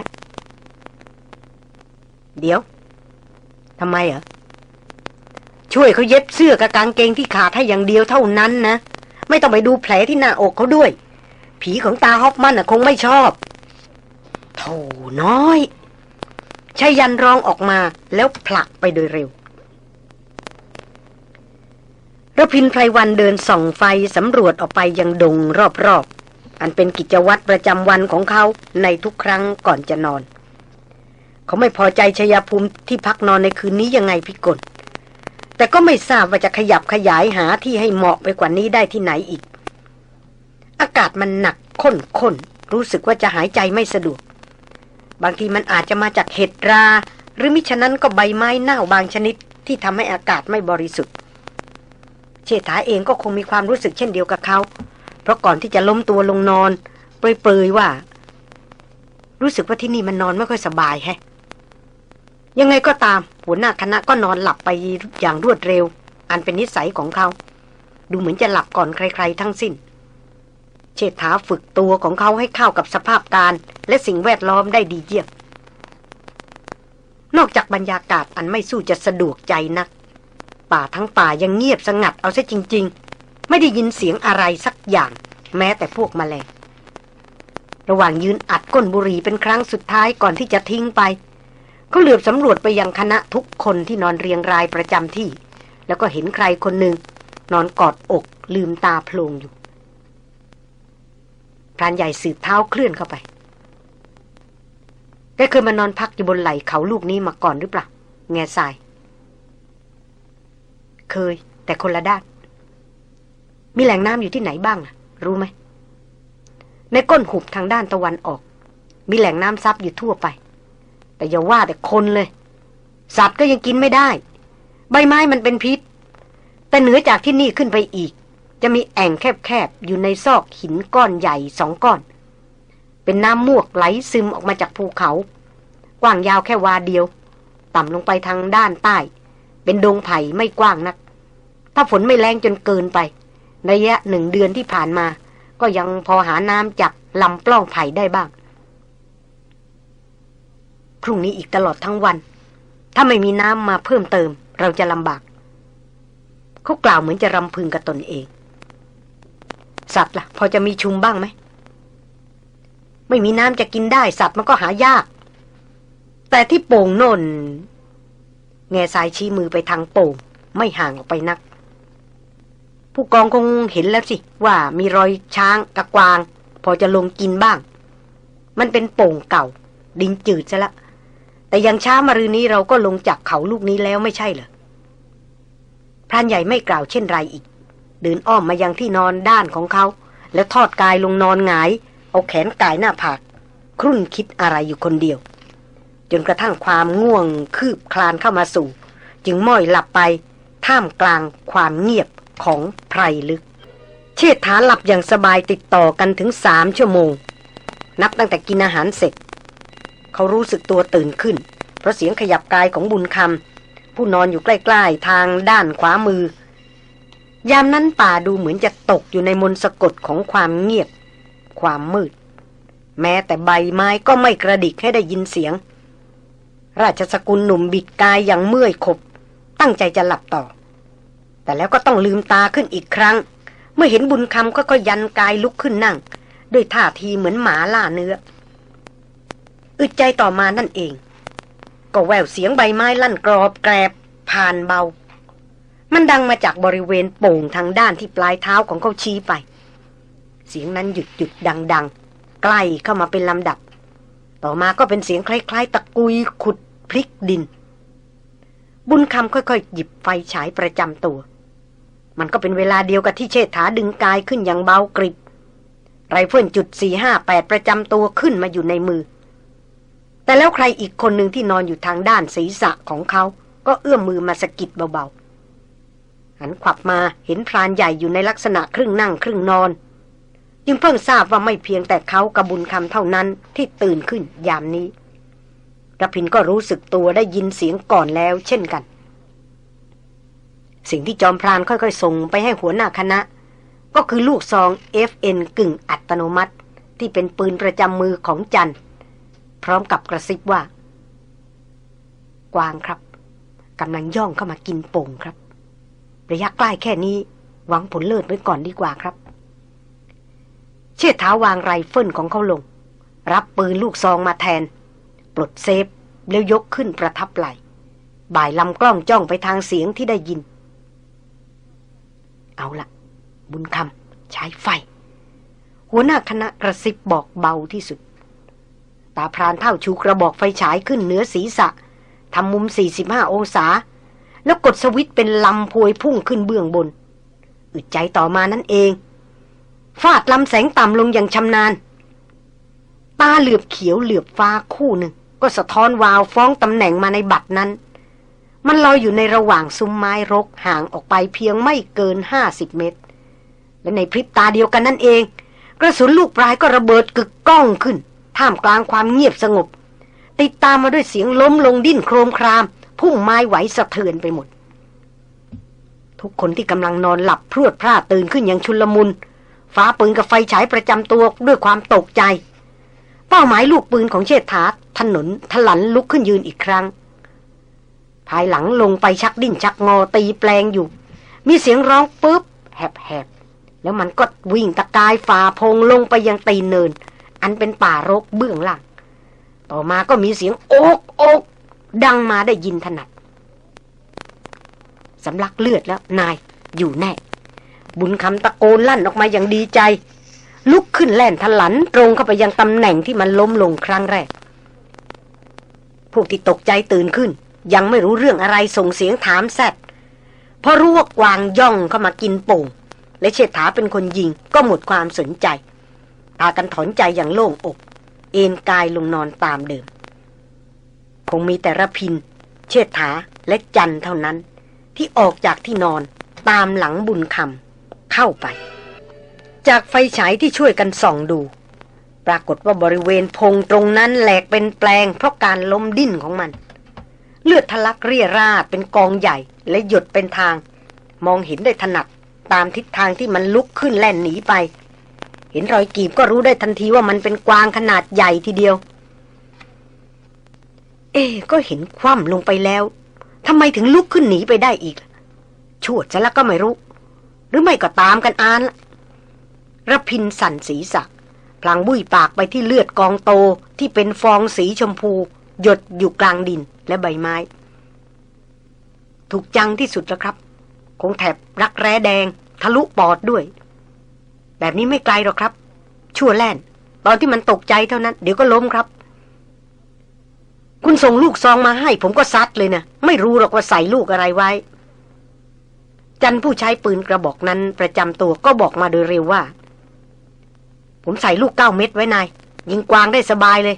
เดี๋ยวทำไมเหรอ ช่วยเขาเย็บเสื้อกับกางเกงที่ขาดให้อย่างเดียวเท่านั้นนะ ไม่ต้องไปดูแผลที่หน้าอกเขาด้วย ผีของตาฮอฟมันน่ะคงไม่ชอบโธ่น้อยชายันร้องออกมาแล้วผลักไปโดยเร็ว ระพินไพรวันเดินส่องไฟสำรวจออกไปยังดงรอบๆ อันเป็นกิจวัตรประจำวันของเขาในทุกครั้งก่อนจะนอน เขาไม่พอใจชยภูมิที่พักนอนในคืนนี้ยังไงพิกลแต่ก็ไม่ทราบว่าจะขยับขยายหาที่ให้เหมาะไปกว่านี้ได้ที่ไหนอีก อากาศมันหนักข้นๆรู้สึกว่าจะหายใจไม่สะดวก บางทีมันอาจจะมาจากเห็ดรา หรือมิฉะนั้นก็ใบไม้เน่าบางชนิดที่ทำให้อากาศไม่บริสุทธิ์ เชษฐาเองก็คงมีความรู้สึกเช่นเดียวกับเขา เพราะก่อนที่จะล้มตัวลงนอน เปรยๆว่า รู้สึกว่าที่นี่มันนอนไม่ค่อยสบายแฮะ ยังไงก็ตาม หัวหน้าคณะก็นอนหลับไปอย่างรวดเร็ว อันเป็นนิสัยของเขา ดูเหมือนจะหลับก่อนใคร ๆ ทั้งสิ้น เชษฐาฝึกตัวของเขาให้เข้ากับสภาพการและสิ่งแวดล้อมได้ดีเยี่ยมนอกจากบรรยากาศอันไม่สู้จะสะดวกใจนัก ป่าทั้งป่ายังเงียบสงัดเอาซะจริง ๆ ไม่ได้ยินเสียงอะไรสักอย่าง แม้แต่พวกมแมลงระหว่างยืนอัดก้นบุหรี่เป็นครั้งสุดท้ายก่อนที่จะทิ้งไปเขาเหลือบสำรวจไปยังคณะทุกคนที่นอนเรียงรายประจำที่ แล้วก็เห็นใครคนหนึ่งนอนกอดอกลืมตาโพลงอยู่พรานใหญ่สืบเท้าเคลื่อนเข้าไปแกเคยมานอนพักอยู่บนไหล่เขาลูกนี้มาก่อนหรือเปล่า แง่ทราย เคย แต่คนละด้าน มีแหล่งน้ำอยู่ที่ไหนบ้าง รู้ไหม ในก้นหุบทางด้านตะวันออก มีแหล่งน้ำซับอยู่ทั่วไป แต่อย่าว่าแต่คนเลย สัตว์ก็ยังกินไม่ได้ ใบไม้มันเป็นพิษ แต่เหนือจากที่นี่ขึ้นไปอีก จะมีแอ่งแคบๆ อยู่ในซอกหินก้อนใหญ่สองก้อน เป็นน้ำมวกไหลซึมออกมาจากภูเขา กว้างยาวแค่วาเดียว ต่ำลงไปทางด้านใต้ เป็นดงไผ่ไม่กว้างนัก ถ้าฝนไม่แรงจนเกินไป ระยะหนึ่งเดือนที่ผ่านมา ก็ยังพอหาน้ำจากลำปล้องไผ่ได้บ้าง พรุ่งนี้อีกตลอดทั้งวัน ถ้าไม่มีน้ำมาเพิ่มเติม เราจะลำบาก เขากล่าวเหมือนจะรำพึงกับตนเอง สัตว์ละ่ะ พอจะมีชุมบ้างไหม ไม่มีน้ำจะกินได้ สัตว์มันก็หายาก แต่ที่โป่งโน่นแง่สายชี้มือไปทางโป่ง ไม่ห่างออกไปนัก ผู้กองคงเห็นแล้วสิ ว่ามีรอยช้างกระกวาง พอจะลงกินบ้าง มันเป็นโป่งเก่า ดินจืดซะละ แต่ยังช้ามารืนนี้เราก็ลงจากเขาลูกนี้แล้วไม่ใช่เหรอพรานใหญ่ไม่กล่าวเช่นไรอีก เดินอ้อมมายังที่นอนด้านของเขา แล้วทอดกายลงนอนหงาย เอาแขนกายหน้าผาก ครุ่นคิดอะไรอยู่คนเดียว จนกระทั่งความง่วงคืบคลานเข้ามาสู่ จึงม้อยหลับไปท่ามกลางความเงียบ ของไพรลึก เชิดฐาหลับอย่างสบายติดต่อกันถึงสามชั่วโมง นับตั้งแต่กินอาหารเสร็จ เขารู้สึกตัวตื่นขึ้น เพราะเสียงขยับกายของบุญคำผู้นอนอยู่ใกล้ ๆ ทางด้านขวามือ ยามนั้นป่าดูเหมือนจะตกอยู่ในมนสะกดของความเงียบ ความมืด แม้แต่ใบไม้ก็ไม่กระดิกให้ได้ยินเสียง ราชสกุลหนุ่มบิดกายอย่างเมื่อยขบ ตั้งใจจะหลับต่อ แต่แล้วก็ต้องลืมตาขึ้นอีกครั้ง เมื่อเห็นบุญคำก็ก็ยันกายลุกขึ้นนั่ง ด้วยท่าทีเหมือนหมาล่าเนื้อ อึดใจต่อมานั่นเอง ก็แววเสียงใบไม้ลั่นกรอบแกรบ ผ่านเบา มันดังมาจากบริเวณโป่งทางด้านที่ปลายเท้าของเขาชี้ไป เสียงนั้นหยุดหยุดดังดังใกล้เข้ามาเป็นลำดับ ต่อมาก็เป็นเสียงคล้ายๆ ตะกุยขุดพลิกดินบุญคำค่อยๆ หยิบไฟฉายประจำตัว มันก็เป็นเวลาเดียวกับที่เชษฐาดึงกายขึ้นอย่างเบากริบ ไรเฟิลจุดสี่ห้าแปดประจำตัวขึ้นมาอยู่ในมือ แต่แล้วใครอีกคนหนึ่งที่นอนอยู่ทางด้านศีรษะของเขา ก็เอื้อมมือมาสะกิดเบาๆ หันขวับมาเห็นพรานใหญ่อยู่ในลักษณะครึ่งนั่งครึ่งนอน จึงเพิ่งทราบว่าไม่เพียงแต่เขากระบุญคำเท่านั้นที่ตื่นขึ้นยามนี้ระพินก็รู้สึกตัวได้ยินเสียงก่อนแล้วเช่นกัน สิ่งที่จอมพรานค่อยๆ ส่งไปให้หัวหน้าคณะ ก็คือลูกซอง FN กึ่งอัตโนมัติ ที่เป็นปืนประจำมือของจันพร้อมกับกระซิบว่า กวางครับกำลังย่องเข้ามากินโป่งครับ ระยะใกล้แค่นี้ หวังผลเลิศไว้ก่อนดีกว่าครับ เชิดเท้าวางไรเฟิลของเขาลง รับปืนลูกซองมาแทน ปลดเซฟแล้วยกขึ้นประทับไหล่ บ่ายลำกล้องจ้องไปทางเสียงที่ได้ยิน เอาละบุญคำใช้ไฟ หัวหน้าคณะกระซิบบอกเบาที่สุด ตาพรานเท่าชูกระบอกไฟฉายขึ้นเหนือศีรษะทำมุม 45 องศา แล้วกดสวิตช์เป็นลำพวยพุ่งขึ้นเบื้องบน อึดใจต่อมานั่นเอง ฟาดลำแสงต่ำลงอย่างชำนาญ ตาเหลือบเขียวเหลือบฟ้าคู่หนึ่ง ก็สะท้อนวาวฟ้องตำแหน่งมาในบัตรนั้น มันลอยอยู่ในระหว่างซุ้มไม้รกห่างออกไปเพียงไม่เกินห้าสิบเมตร และในพริบตาเดียวกันนั่นเอง กระสุนลูกปลายก็ระเบิดกึกก้องขึ้น ท่ามกลางความเงียบสงบ ติดตามมาด้วยเสียงล้มลงดิ้นโครมคราม พุ่มไม้ไหวสะเทือนไปหมด ทุกคนที่กำลังนอนหลับพรวดพร่าตื่นขึ้นอย่างชุลมุนฟ้าปืนกับไฟฉายประจำตัวด้วยความตกใจ เป้าหมายลูกปืนของเชษฐาถนนถลันลุกขึ้นยืนอีกครั้ง ภายหลังลงไปชักดิ้นชักงอตีแปลงอยู่ มีเสียงร้องปุ๊บแหบๆ แล้วมันก็วิ่งตะกายฝ่าพงลงไปยังตีนเนิน อันเป็นป่ารกเบื้องล่าง ต่อมาก็มีเสียงโอกโอกดังมาได้ยินถนัดสำลักเลือดแล้วนายอยู่แน่ บุญคำตะโกนลั่นออกมาอย่างดีใจ ลุกขึ้นแล่นทะลันตรงเข้าไปยังตำแหน่งที่มันล้มลงครั้งแรก พวกที่ตกใจตื่นขึ้น ยังไม่รู้เรื่องอะไรส่งเสียงถามแซดเพราะรู้ว่ากวางย่องเข้ามากินโป่ง และเชษฐาเป็นคนยิงก็หมดความสนใจ พากันถอนใจอย่างโล่งอก เอนกายลงนอนตามเดิม คงมีแต่ระพิน เชษฐาและจันเท่านั้น ที่ออกจากที่นอนตามหลังบุญคำเข้าไป จากไฟฉายที่ช่วยกันส่องดู ปรากฏว่าบริเวณพงตรงนั้นแหลกเป็นแปลงเพราะการล้มดิ้นของมัน เลือดทะลักเรียราดเป็นกองใหญ่และหยดเป็นทาง มองเห็นได้ถนัดตามทิศทางที่มันลุกขึ้นแล่นหนีไป เห็นรอยกีบก็รู้ได้ทันทีว่ามันเป็นกวางขนาดใหญ่ทีเดียว เอ๊ก็เห็นคว่ำลงไปแล้วทำไมถึงลุกขึ้นหนีไปได้อีก ชวดซะแล้วก็ไม่รู้ หรือไม่ก็ตามกันอานละระพินสั่นศีรษะพลางบุ้ยปากไปที่เลือดกองโตที่เป็นฟองสีชมพู หยดอยู่กลางดินและใบไม้ ถูกจังที่สุดแล้วครับ คงแถบรักแร้แดง ทะลุปอดด้วย แบบนี้ไม่ไกลหรอกครับ ชั่วแล่น ตอนที่มันตกใจเท่านั้น เดี๋ยวก็ล้มครับ คุณส่งลูกซองมาให้ ผมก็ซัดเลยนะ ไม่รู้หรอกว่าใส่ลูกอะไรไว้ จันผู้ใช้ปืนกระบอกนั้นประจำตัวก็บอกมาโดยเร็วว่า ผมใส่ลูกเก้าเม็ดไว้นายยิงกวางได้สบายเลย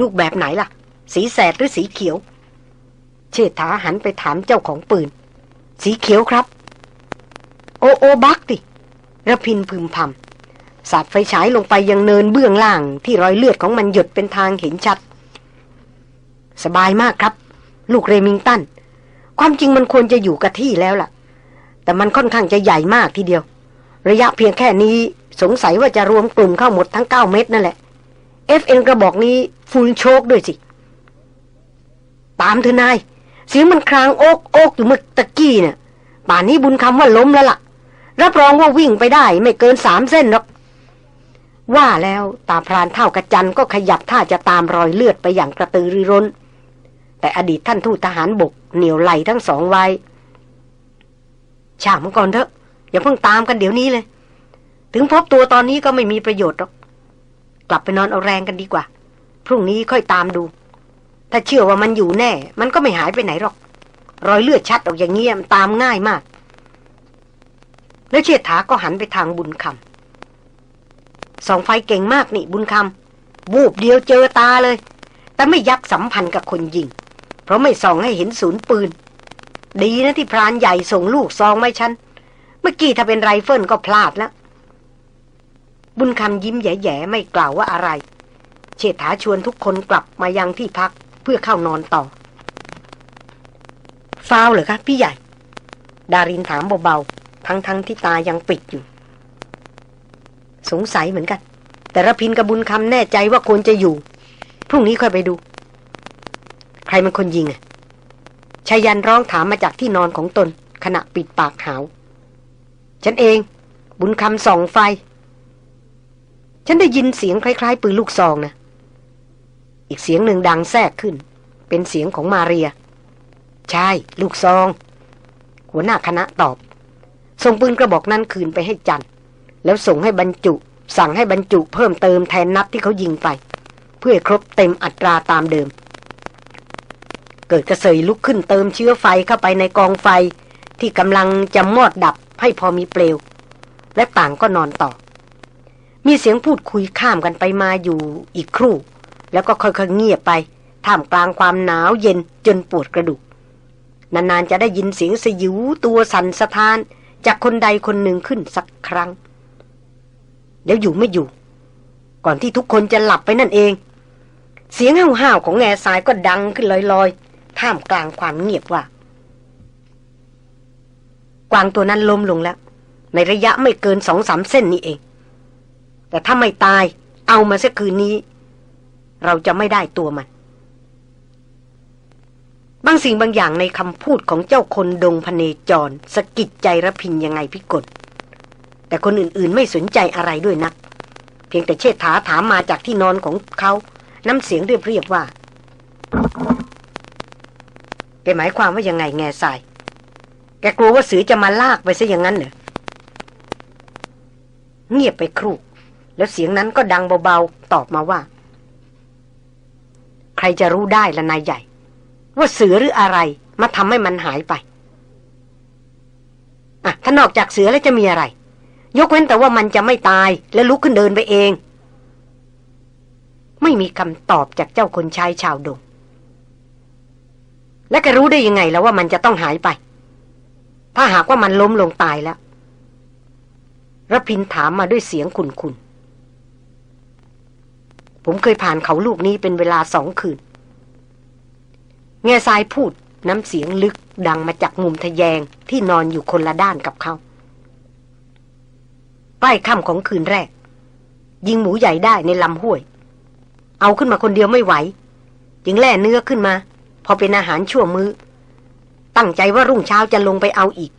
ลูกแบบไหนล่ะ สีแสดหรือสีเขียว เชษฐาหันไปถามเจ้าของปืน สีเขียวครับ โอโอบักติระพินพึมพำสาดไฟฉายลงไปยังเนินเบื้องล่าง ที่รอยเลือดของมันหยดเป็นทางเห็นชัด สบายมากครับ ลูกเรมิงตัน ความจริงมันควรจะอยู่กับที่แล้วล่ะ แต่มันค่อนข้างจะใหญ่มากทีเดียว ระยะเพียงแค่นี้สงสัยว่าจะรวมกลุ่มเข้าหมดทั้งเก้าเม็ดนั่นแหละ FN กระบอกนี้ฟูลโชกด้วยสิ ตามเธอนาย เสียงมันครางโอกโอกอยู่เมื่อตะกี้เนี่ยป่านนี้บุญคำว่าล้มแล้วล่ะ รับรองว่าวิ่งไปได้ไม่เกินสามเส้นหรอก ว่าแล้วตาพรานเท่ากระจันก็ขยับท่าจะตามรอยเลือดไปอย่างกระตือรือร้น แต่อดีตท่านทูตทหารบกเหนียวไหลทั้งสองไว้ช่างมันก่อนเถอะ อย่าเพิ่งตามกันเดี๋ยวนี้เลย ถึงพบตัวตอนนี้ก็ไม่มีประโยชน์หรอก กลับไปนอนเอาแรงกันดีกว่า พรุ่งนี้ค่อยตามดู ถ้าเชื่อว่ามันอยู่แน่ มันก็ไม่หายไปไหนหรอก รอยเลือดชัดออกอย่างเงี้ยมันตามง่ายมาก แล้วเชษฐาก็หันไปทางบุญคำสองไฟเก่งมากนี่บุญคำวูบเดียวเจอตาเลย แต่ไม่ยักสัมพันธ์กับคนยิง เพราะไม่ส่องให้เห็นศูนย์ปืน ดีนะที่พรานใหญ่ส่งลูกซองไม่ฉันเมื่อกี้ถ้าเป็นไรเฟิลก็พลาดแล้ว บุญคำยิ้มแย่ๆไม่กล่าวว่าอะไร เชษฐาชวนทุกคนกลับมายังที่พักเพื่อเข้านอนต่อ ฟาวเหรอคะพี่ใหญ่ ดารินถามเบาๆ ทั้งๆทที่ตายังปิดอยู่ สงสัยเหมือนกัน แต่ระพินกับบุญคำแน่ใจว่าควรจะอยู่ พรุ่งนี้ค่อยไปดู ใครมันคนยิงอะชายันร้องถามมาจากที่นอนของตน ขณะปิดปากหาว ฉันเอง บุญคำส่องไฟ ฉันได้ยินเสียงคล้าย ๆ ปืนลูกซองนะ อีกเสียงหนึ่งดังแทรกขึ้น เป็นเสียงของมาเรีย ใช่ ลูกซอง หัวหน้าคณะตอบ ส่งปืนกระบอกนั้นคืนไปให้จันแล้วส่งให้บรรจุ สั่งให้บรรจุเพิ่มเติมแทนนัดที่เขายิงไป เพื่อครบเต็มอัตราตามเดิม เกิดกระเสยลุกขึ้นเติมเชื้อไฟเข้าไปในกองไฟ ที่กำลังจะมอดดับให้พอมีเปลว และต่างก็นอนต่อ มีเสียงพูดคุยข้ามกันไปมาอยู่อีกครู่ แล้วก็ค่อยๆเงียบไปท่ามกลางความหนาวเย็นจนปวดกระดูก นานๆจะได้ยินเสียงสยิวตัวสั่นสะท้าน จากคนใดคนหนึ่งขึ้นสักครั้ง เดี๋ยวอยู่ไม่อยู่ ก่อนที่ทุกคนจะหลับไปนั่นเอง เสียงห้าวๆของแง่สายก็ดังขึ้นลอยๆ ท่ามกลางความเงียบว่ากวางตัวนั้นล้มลงแล้ว ในระยะไม่เกินสองสามเส้นนี่เอง แต่ถ้าไม่ตาย เอามาสักคืนนี้ เราจะไม่ได้ตัวมัน บางสิ่งบางอย่างในคำพูดของเจ้าคนดงพเนจรสะกิดใจระพินยังไงพิกลแต่คนอื่นๆไม่สนใจอะไรด้วยนัก เพียงแต่เชษฐาถามมาจากที่นอนของเขาน้ำเสียงเรียบๆว่าแกหมายความว่ายังไงแง่ทรายแกกลัวว่าสือจะมาลากไปซะอย่างนั้นเหรอเงียบไปครู่ แล้วเสียงนั้นก็ดังเบาๆ ตอบมาว่า ใครจะรู้ได้ละนายใหญ่ ว่าเสือหรืออะไร มาทำให้มันหายไปอะถ้านอกจากเสือแล้วจะมีอะไร ยกเว้นแต่ว่ามันจะไม่ตายและลุกขึ้นเดินไปเอง ไม่มีคำตอบจากเจ้าคนชายชาวดง และแกรู้ได้ยังไงแล้วว่ามันจะต้องหายไป ถ้าหากว่ามันล้มลงตายแล้วรพินถามมาด้วยเสียงขุนขุน ผมเคยผ่านเขาลูกนี้เป็นเวลาสองคืนเงาทรายพูดน้ำเสียงลึกดังมาจากมุมทะแยงที่นอนอยู่คนละด้านกับเขาใกล้ค่ำของคืนแรก ยิงหมูใหญ่ได้ในลำห้วย เอาขึ้นมาคนเดียวไม่ไหว จึงแล่เนื้อขึ้นมา พอเป็นอาหารชั่วมือ้อ ตั้งใจว่ารุ่งเช้าจะลงไปเอาอีก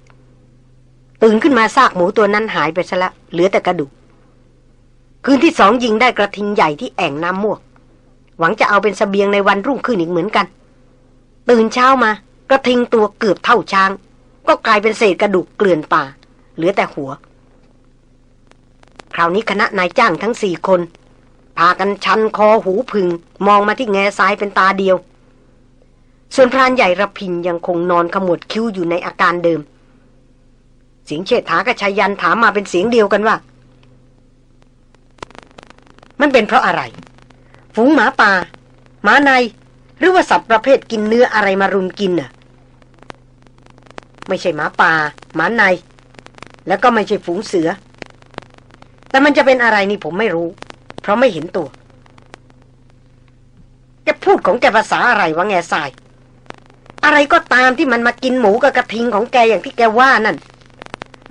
ตื่นขึ้นมาซากหมูตัวนั้นหายไปซะละเหลือแต่กระดูก คืนที่สองยิงได้กระทิงใหญ่ที่แอ่งน้ำมวก หวังจะเอาเป็นสเสบียงในวันรุ่งขึ้นอีกเหมือนกัน ตื่นเช้ามากระทิงตัวเกือบเท่าช้าง ก็กลายเป็นเศษกระดูกเกลื่อนป่า เหลือแต่หัว คราวนี้คณะนายจ้างทั้งสี่คน พากันชันคอหูพึง มองมาที่แง่ซ้ายเป็นตาเดียว ส่วนพรานใหญ่ระพินยังคงนอนขมวดคิ้วอยู่ในอาการเดิม เสียงเชษฐากับชายันถามมาเป็นเสียงเดียวกันว่า มันเป็นเพราะอะไร ฝูงหมาป่าหมาใน หรือว่าสัตว์ประเภทกินเนื้ออะไรมารุมกินน่ะ ไม่ใช่หมาป่าหมาใน แล้วก็ไม่ใช่ฝูงเสือ แต่มันจะเป็นอะไรนี่ผมไม่รู้ เพราะไม่เห็นตัวแกพูดของแกภาษาอะไรวะแง่ทราย อะไรก็ตามที่มันมากินหมูกับกระทิงของแกอย่างที่แกว่านั่น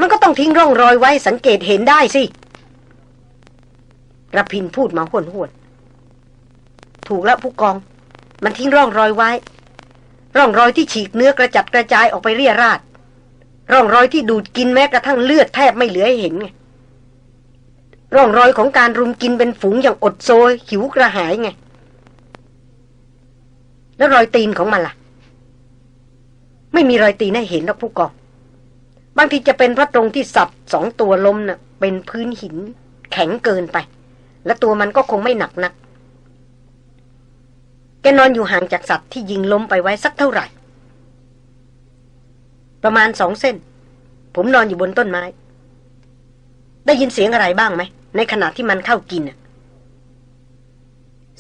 มันก็ต้องทิ้งร่องรอยไว้สังเกตเห็นได้สิ ระพินพูดมาห้วนห้วนถูกแล้วผู้กอง มันทิ้งร่องรอยไว้ ร่องรอยที่ฉีกเนื้อกระจัดกระจายออกไปเรียราดร่องรอยที่ดูดกินแม้กระทั่งเลือดแทบไม่เหลือให้เห็นไงร่องรอยของการรุมกินเป็นฝูงอย่างอดโซยหิวกระหายไง แล้วรอยตีนของมันล่ะ ไม่มีรอยตีนให้เห็นหรอกผู้กอง บางทีจะเป็นเพราะตรงที่สัตว์สองตัวล้มนะ่ะ เป็นพื้นหินแข็งเกินไป และตัวมันก็คงไม่หนักนัก แกนอนอยู่ห่างจากสัตว์ที่ยิงล้มไปไว้สักเท่าไหร่ ประมาณสองเส้น ผมนอนอยู่บนต้นไม้ ได้ยินเสียงอะไรบ้างไหม ในขณะที่มันเข้ากิน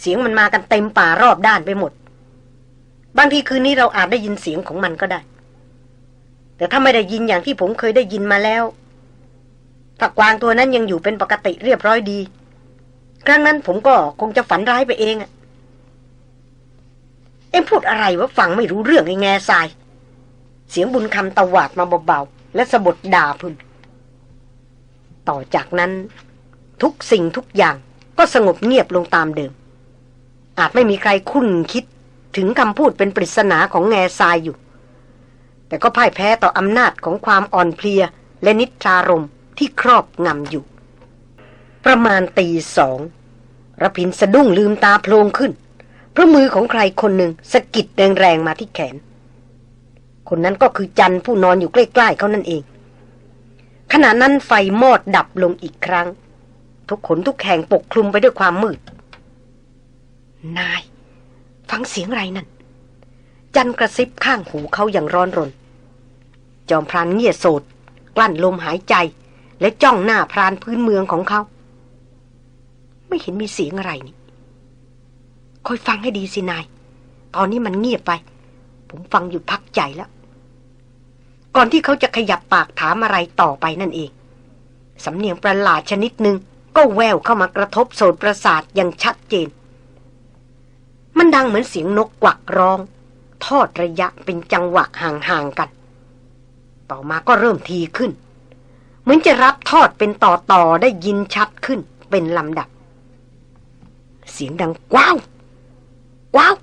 เสียงมันมากันเต็มป่ารอบด้านไปหมด บางทีคืนนี้เราอาจได้ยินเสียงของมันก็ได้ แต่ถ้าไม่ได้ยินอย่างที่ผมเคยได้ยินมาแล้วถ้ากวางตัวนั้นยังอยู่เป็นปกติเรียบร้อยดี ครั้งนั้นผมก็คงจะฝันร้ายไปเองอะเอ็มพูดอะไรวะฟังไม่รู้เรื่องไอ้แง่ทราย เสียงบุญคำตวาดมาเบาๆ และสะบดด่าพึนต่อจากนั้น ทุกสิ่งทุกอย่างก็สงบเงียบลงตามเดิม อาจไม่มีใครคุ้นคิดถึงคำพูดเป็นปริศนาของแง่ทรายอยู่ แต่ก็พ่ายแพ้ต่ออำนาจของความอ่อนเพลียและนิทรารมที่ครอบงำอยู่ ประมาณตีสองระพินสะดุ้งลืมตาโพลงขึ้น เพราะมือของใครคนหนึ่งสะกิดแรงๆมาที่แขน คนนั้นก็คือจันผู้นอนอยู่ใกล้ๆเขานั่นเอง ขณะนั้นไฟมอดดับลงอีกครั้ง ทุกขนทุกแห่งปกคลุมไปด้วยความมืด นาย ฟังเสียงไรนั่น จันกระซิบข้างหูเขาอย่างร้อนรน จอมพรานเงียโสดกลั้นลมหายใจและจ้องหน้าพรานพื้นเมืองของเขา ไม่เห็นมีเสียงอะไรนี่คอยฟังให้ดีสินาย ตอนนี้มันเงียบไป ผมฟังอยู่พักใจแล้ว ก่อนที่เขาจะขยับปากถามอะไรต่อไปนั่นเอง สำเนียงประหลาดชนิดหนึ่งก็แววเข้ามากระทบโสดประสาทอย่างชัดเจน มันดังเหมือนเสียงนกกวักร้อง ทอดระยะเป็นจังหวะห่างๆกัน ต่อมาก็เริ่มทีขึ้น เหมือนจะรับทอดเป็นต่อๆได้ยินชัดขึ้นเป็นลำดับ เสียงดังกว้าวกว้าว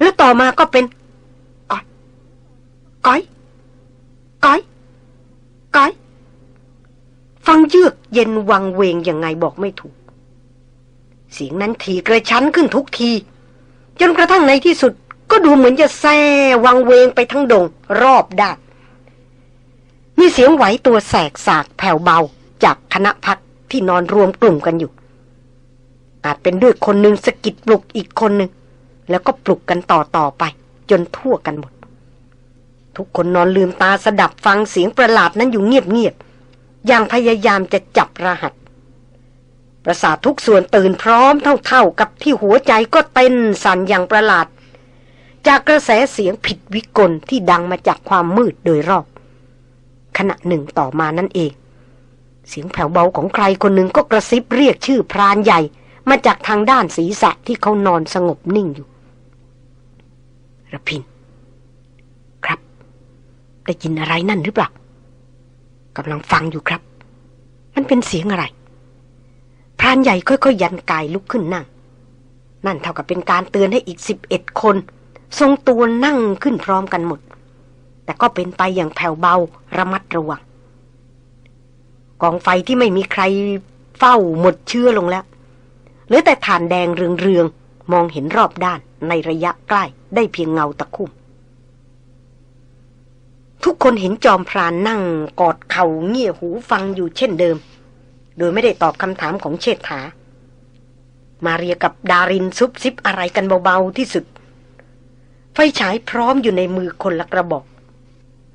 แล้วต่อมาก็เป็นก้อยก้อยก้อยก้อยฟังเยือกเย็นวังเวงยังไงบอกไม่ถูก เสียงนั้นทีกระชั้นขึ้นทุกที จนกระทั่งในที่สุดก็ดูเหมือนจะแซ่วังเวงไปทั้งดงรอบด้านมีเสียงไหวตัวแสกสากแผ่วเบาจากคณะพักที่นอนรวมกลุ่มกันอยู่ อาจเป็นด้วยคนหนึ่งสกิดปลุกอีกคนหนึ่ง แล้วก็ปลุกกันต่อต่อไป จนทั่วกันหมด ทุกคนนอนลืมตาสดับฟังเสียงประหลาดนั้นอยู่เงียบๆอย่างพยายามจะจับรหัส ประสาททุกส่วนตื่นพร้อมเท่าๆ กับที่หัวใจก็เต้นสั่นอย่างประหลาด จากกระแสเสียงผิดวิกลที่ดังมาจากความมืดโดยรอบ ขณะหนึ่งต่อมานั่นเอง เสียงแผ่วเบาของใครคนหนึ่งก็กระซิบเรียกชื่อพรานใหญ่ มาจากทางด้านศีรษะที่เขานอนสงบนิ่งอยู่ระพิน ครับ ได้ยินอะไรนั่นหรือเปล่ากำลังฟังอยู่ครับ มันเป็นเสียงอะไร พรานใหญ่ค่อยๆยันกายลุกขึ้นนั่ง นั่นเท่ากับเป็นการเตือนให้อีกสิบเอ็ดคน ทรงตัวนั่งขึ้นพร้อมกันหมด แต่ก็เป็นไปอย่างแผ่วเบาระมัดระวังกองไฟที่ไม่มีใครเฝ้าหมดเชื้อลงแล้ว หลือแต่ฐานแดงเรืองๆ มองเห็นรอบด้านในระยะใกล้ได้เพียงเงาตะคุ่ม ทุกคนเห็นจอมพรานนั่งกอดเข่าเงี่ยหูฟังอยู่เช่นเดิม โดยไม่ได้ตอบคำถามของเชษฐา มาเรียกับดารินซุบซิบอะไรกันเบาๆที่สุด ไฟฉายพร้อมอยู่ในมือคนละกระบอก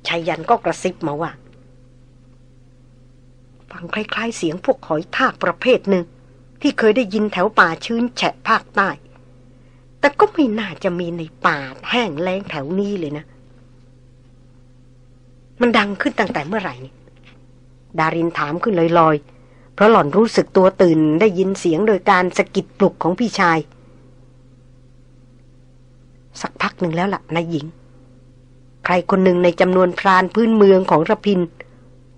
ชายยันก็กระซิบมาว่าฟังคล้ายๆเสียงพวกหอยทากประเภทหนึ่ง ที่เคยได้ยินแถวป่าชื้นแฉะภาคใต้ แต่ก็ไม่น่าจะมีในป่าแห้งแล้งแถวนี้เลยนะ มันดังขึ้นตั้งแต่เมื่อไหร่นี่ดารินถามขึ้นลอยๆ เพราะหล่อนรู้สึกตัวตื่นได้ยินเสียงโดยการสะกิดปลุกของพี่ชาย สักพักหนึ่งแล้วล่ะนายหญิง ใครคนหนึ่งในจำนวนพรานพื้นเมืองของระพิน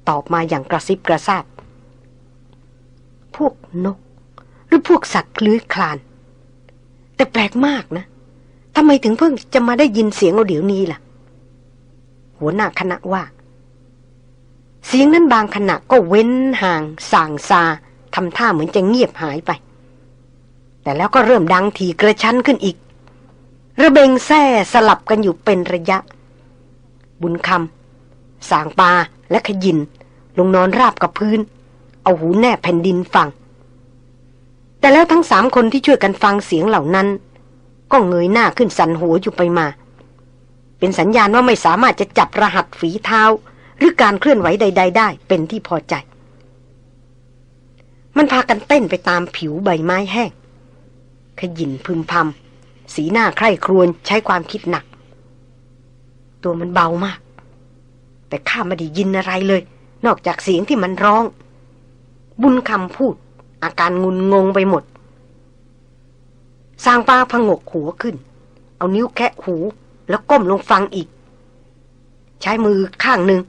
ตอบมาอย่างกระซิบกระซาบพวกนก หรือพวกสัตว์เลื้อยคลาน แต่แปลกมากนะทำไมถึงเพิ่งจะมาได้ยินเสียงเอาเดี๋ยวนี้ล่ะ หัวหน้าคณะว่า เสียงนั้นบางขณะก็เว้นห่างส่างซาทำท่าเหมือนจะเงียบหายไป แต่แล้วก็เริ่มดังถี่กระชั้นขึ้นอีก ระเบงแซ่สลับกันอยู่เป็นระยะ บุญคำสางปาและขยิน ลงนอนราบกับพื้น เอาหูแนบแผ่นดินฟัง แต่แล้วทั้งสามคนที่ช่วยกันฟังเสียงเหล่านั้น ก็เงยหน้าขึ้นสันหัวอยู่ไปมา เป็นสัญญาณว่าไม่สามารถจะจับรหัสฝีเท้า หรือการเคลื่อนไหวใด ๆ ได้เป็นที่พอใจ มันพากันเต้นไปตามผิวใบไม้แห้ง ขยินพึมพำสีหน้าใคร่ครวญใช้ความคิดหนัก ตัวมันเบามาก แต่ข้าไม่ได้ยินอะไรเลย นอกจากเสียงที่มันร้อง บุญคำพูด อาการงุนงงไปหมด สร้างป้าพงกหัวขึ้น เอานิ้วแคะหูแล้วก้มลงฟังอีก ใช้มือข้างหนึ่ง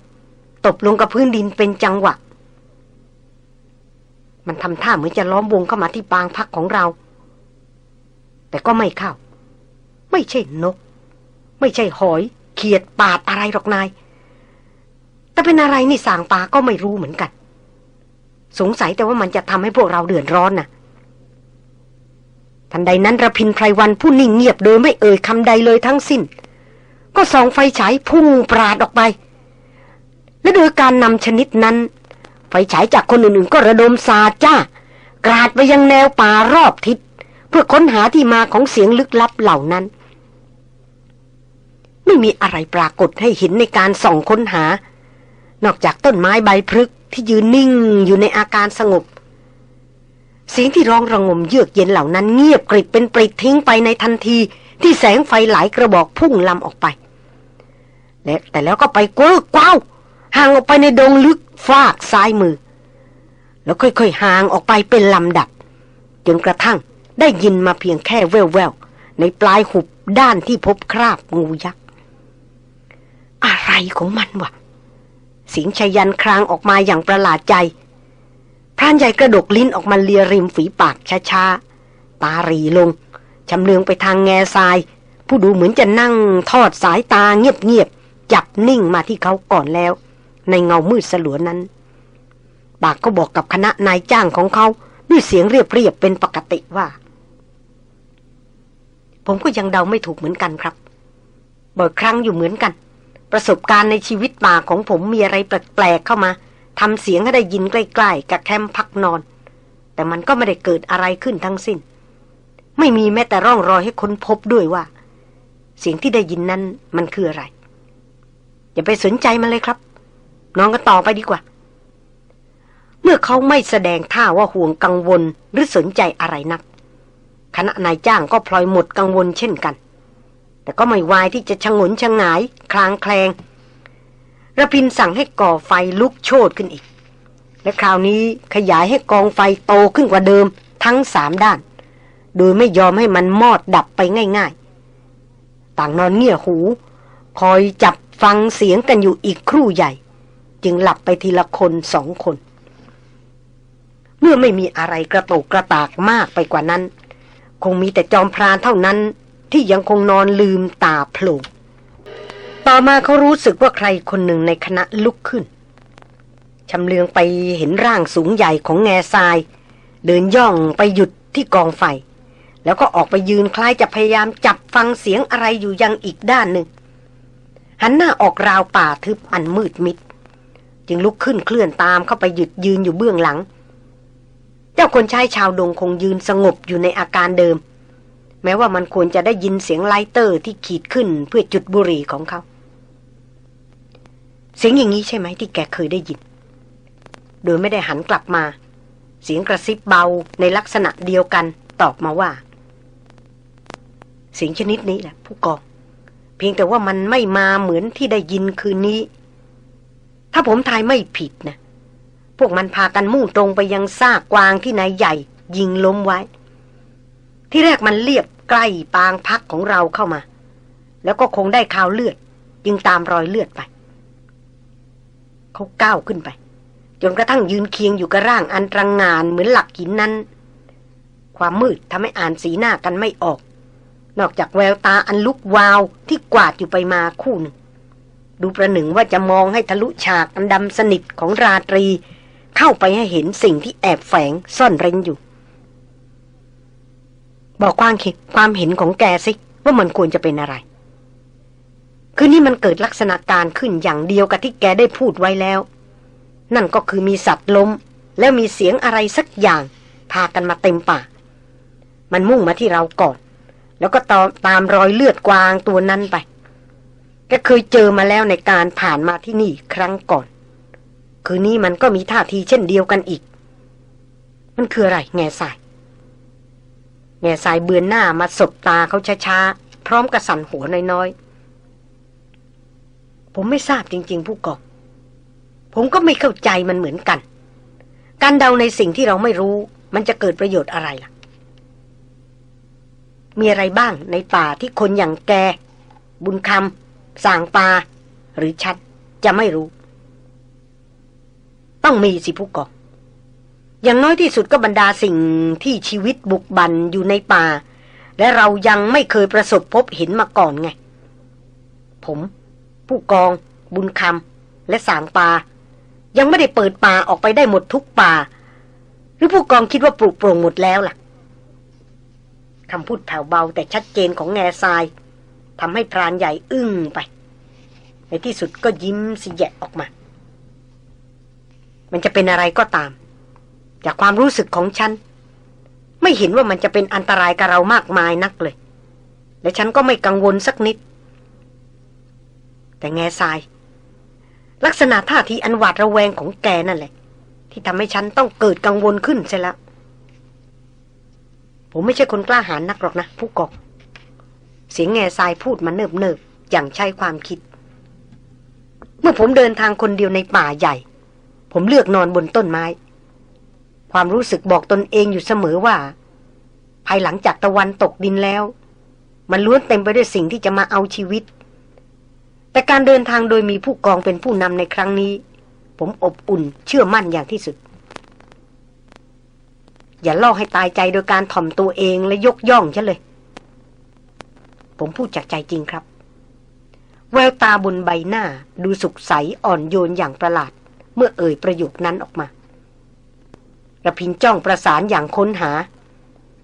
ตบลงกับพื้นดินเป็นจังหวะ มันทำท่าเหมือนจะล้อมวงเข้ามาที่ปางพักของเรา แต่ก็ไม่เข้า ไม่ใช่นก ไม่ใช่หอย เขียดปาดอะไรหรอกนาย แต่เป็นอะไรนี่สางปาก็ไม่รู้เหมือนกัน สงสัยแต่ว่ามันจะทำให้พวกเราเดือดร้อนนะ่ะ ทันใดนั้นระพินไพรวันผู้นิ่งเงียบโดยไม่เอ่ยคำใดเลยทั้งสิ้น ก็ส่องไฟฉายพุ่งปราดออกไป และโดยการนำชนิดนั้น ไฟฉายจากคนอื่นๆ ก็ระดมสาจ้ากราดไปยังแนวป่ารอบทิศ เพื่อค้นหาที่มาของเสียงลึกลับเหล่านั้น ไม่มีอะไรปรากฏให้เห็นในการส่องค้นหา นอกจากต้นไม้ใบพฤก ที่ยืนนิ่งอยู่ในอาการสงบ เสียงที่ร้องระงมเยือกเย็นเหล่านั้นเงียบกริบเป็นปริดทิ้งไปในทันทีที่แสงไฟหลายกระบอกพุ่งลำออกไป และแต่แล้วก็ไปกว้ากว้าวห่างออกไปในดงลึกฟากซ้ายมือ แล้วค่อยๆห่างออกไปเป็นลำดับ จนกระทั่งได้ยินมาเพียงแค่แว่วๆในปลายหุบด้านที่พบคราบงูยักษ์ อะไรของมันวะ เสียงชยันครางออกมาอย่างประหลาดใจ พรานใหญ่กระดกลิ้นออกมาเลียริมฝีปากช้าๆ ตารีลง ชำเลืองไปทางแง่ทราย ผู้ดูเหมือนจะนั่งทอดสายตาเงียบๆ จับนิ่งมาที่เขาก่อนแล้ว ในเงามืดสลัวนั้นปากก็บอกกับคณะนายจ้างของเขาด้วยเสียงเรียบๆเป็นปกติว่า ผมก็ยังเดาไม่ถูกเหมือนกันครับบ่อยครั้งอยู่เหมือนกัน ประสบการณ์ในชีวิตป่าของผมมีอะไรแปลกๆเข้ามาทำเสียงให้ได้ยินใกล้ๆกับแคมป์พักนอน แต่มันก็ไม่ได้เกิดอะไรขึ้นทั้งสิ้น ไม่มีแม้แต่ร่องรอยให้ค้นพบด้วยว่า เสียงที่ได้ยินนั้นมันคืออะไร อย่าไปสนใจมันเลยครับ น้อนกันต่อไปดีกว่า เมื่อเขาไม่แสดงท่าว่าห่วงกังวลหรือสนใจอะไรนักคณะนายจ้างก็พลอยหมดกังวลเช่นกัน แต่ก็ไม่วายที่จะชงนชงงาย คลางแคลงระพินสั่งให้ก่อไฟลุกโชนขึ้นอีก และคราวนี้ขยายให้กองไฟโตขึ้นกว่าเดิมทั้งสามด้าน โดยไม่ยอมให้มันมอดดับไปง่ายๆ ต่างนอนเงี่ยหู คอยจับฟังเสียงกันอยู่อีกครู่ใหญ่ จึงหลับไปทีละคนสองคน เมื่อไม่มีอะไรกระโตกกระตากมากไปกว่านั้น คงมีแต่จอมพรานเท่านั้น ที่ยังคงนอนลืมตาโผล่ต่อมาเขารู้สึกว่าใครคนหนึ่งในคณะลุกขึ้นชำเลืองไปเห็นร่างสูงใหญ่ของแง่ทราย เดินย่องไปหยุดที่กองไฟ แล้วก็ออกไปยืนคล้ายจะพยายามจับฟังเสียงอะไรอยู่ยังอีกด้านหนึ่ง หันหน้าออกราวป่าทึบอันมืดมิด จึงลุกขึ้นเคลื่อนตามเข้าไปหยุดยืนอยู่เบื้องหลัง เจ้าคนชายชาวดงคงยืนสงบอยู่ในอาการเดิม แม้ว่ามันควรจะได้ยินเสียงไลเตอร์ที่ขีดขึ้นเพื่อจุดบุหรี่ของเขา เสียงอย่างนี้ใช่ไหมที่แกเคยได้ยิน โดยไม่ได้หันกลับมา เสียงกระซิบเบาในลักษณะเดียวกันตอบมาว่า เสียงชนิดนี้แหละ ผู้กอง เพียงแต่ว่ามันไม่มาเหมือนที่ได้ยินคืนนี้ ถ้าผมทายไม่ผิดนะ พวกมันพากันมุ่งตรงไปยังซากกวางที่นายใหญ่ ยิงล้มไว้ ที่แรกมันเรียบใกล้ปางพักของเราเข้ามา แล้วก็คงได้ข่าวเลือด จึงตามรอยเลือดไป เขาก้าวขึ้นไป จนกระทั่งยืนเคียงอยู่กับร่างอันตรงงานเหมือนหลักหินนั้น ความมืดทำให้อ่านสีหน้ากันไม่ออก นอกจากแววตาอันลุกวาวที่กวาดอยู่ไปมาคู่หนึ่ง ดูประหนึ่งว่าจะมองให้ทะลุฉากอันดำสนิทของราตรี เข้าไปให้เห็นสิ่งที่แอบแฝงซ่อนเร้นอยู่ บอกความคิดความเห็นของแกสิ ว่ามันควรจะเป็นอะไร คือนี่มันเกิดลักษณะการขึ้นอย่างเดียวกับที่แกได้พูดไว้แล้ว นั่นก็คือมีสัตว์ล้ม แล้วมีเสียงอะไรสักอย่าง พากันมาเต็มป่า มันมุ่งมาที่เราก่อน แล้วก็ตามตามรอยเลือดกวางตัวนั้นไปแกเคยเจอมาแล้วในการผ่านมาที่นี่ครั้งก่อน คืนนี้มันก็มีท่าทีเช่นเดียวกันอีก มันคืออะไร แง่สาย แง่สายเบือนหน้ามาสบตาเขาช้าๆ พร้อมกระสันหัวน้อยๆ ผมไม่ทราบจริง ๆ ผู้กองผมก็ไม่เข้าใจมันเหมือนกัน การเดาในสิ่งที่เราไม่รู้ มันจะเกิดประโยชน์อะไรล่ะ มีอะไรบ้างในป่าที่คนอย่างแก บุญคำสางปา หรือชัดจะไม่รู้ ต้องมีสิผู้กอง อย่างน้อยที่สุดก็บรรดาสิ่งที่ชีวิตบุกบันอยู่ในป่า และเรายังไม่เคยประสบพบเห็นมาก่อนไง ผม ผู้กอง บุญคำและสางปา ยังไม่ได้เปิดป่าออกไปได้หมดทุกป่า หรือผู้กองคิดว่าปลูกโปร่งหมดแล้วล่ะคำพูดแผ่วเบาแต่ชัดเจนของแง่ทรายทำให้พรานใหญ่อึ้งไป ในที่สุดก็ยิ้มสิแยะออกมา มันจะเป็นอะไรก็ตาม จากความรู้สึกของฉัน ไม่เห็นว่ามันจะเป็นอันตรายกับเรามากมายนักเลย และฉันก็ไม่กังวลสักนิด แต่แง่ทราย ลักษณะท่าทีอันหวาดระแวงของแกนั่นแหละ ที่ทำให้ฉันต้องเกิดกังวลขึ้นใช่แล้วผมไม่ใช่คนกล้าหาญนักหรอกนะ ผู้กองเสียงแง่ทรายพูดมาเนิบเนิบอย่างใช่ความคิด เมื่อผมเดินทางคนเดียวในป่าใหญ่ ผมเลือกนอนบนต้นไม้ ความรู้สึกบอกตนเองอยู่เสมอว่า ภายหลังจากตะวันตกดินแล้ว มันล้วนเต็มไปด้วยสิ่งที่จะมาเอาชีวิต แต่การเดินทางโดยมีผู้กองเป็นผู้นำในครั้งนี้ ผมอบอุ่นเชื่อมั่นอย่างที่สุด อย่าล่อให้ตายใจโดยการถ่อมตัวเองและยกย่องฉันเลย ผมพูดจากใจจริงครับ แววตาบนใบหน้าดูสุขใสอ่อนโยนอย่างประหลาด เมื่อเอ่ยประโยคนั้นออกมา ระพินจ้องประสานอย่างค้นหา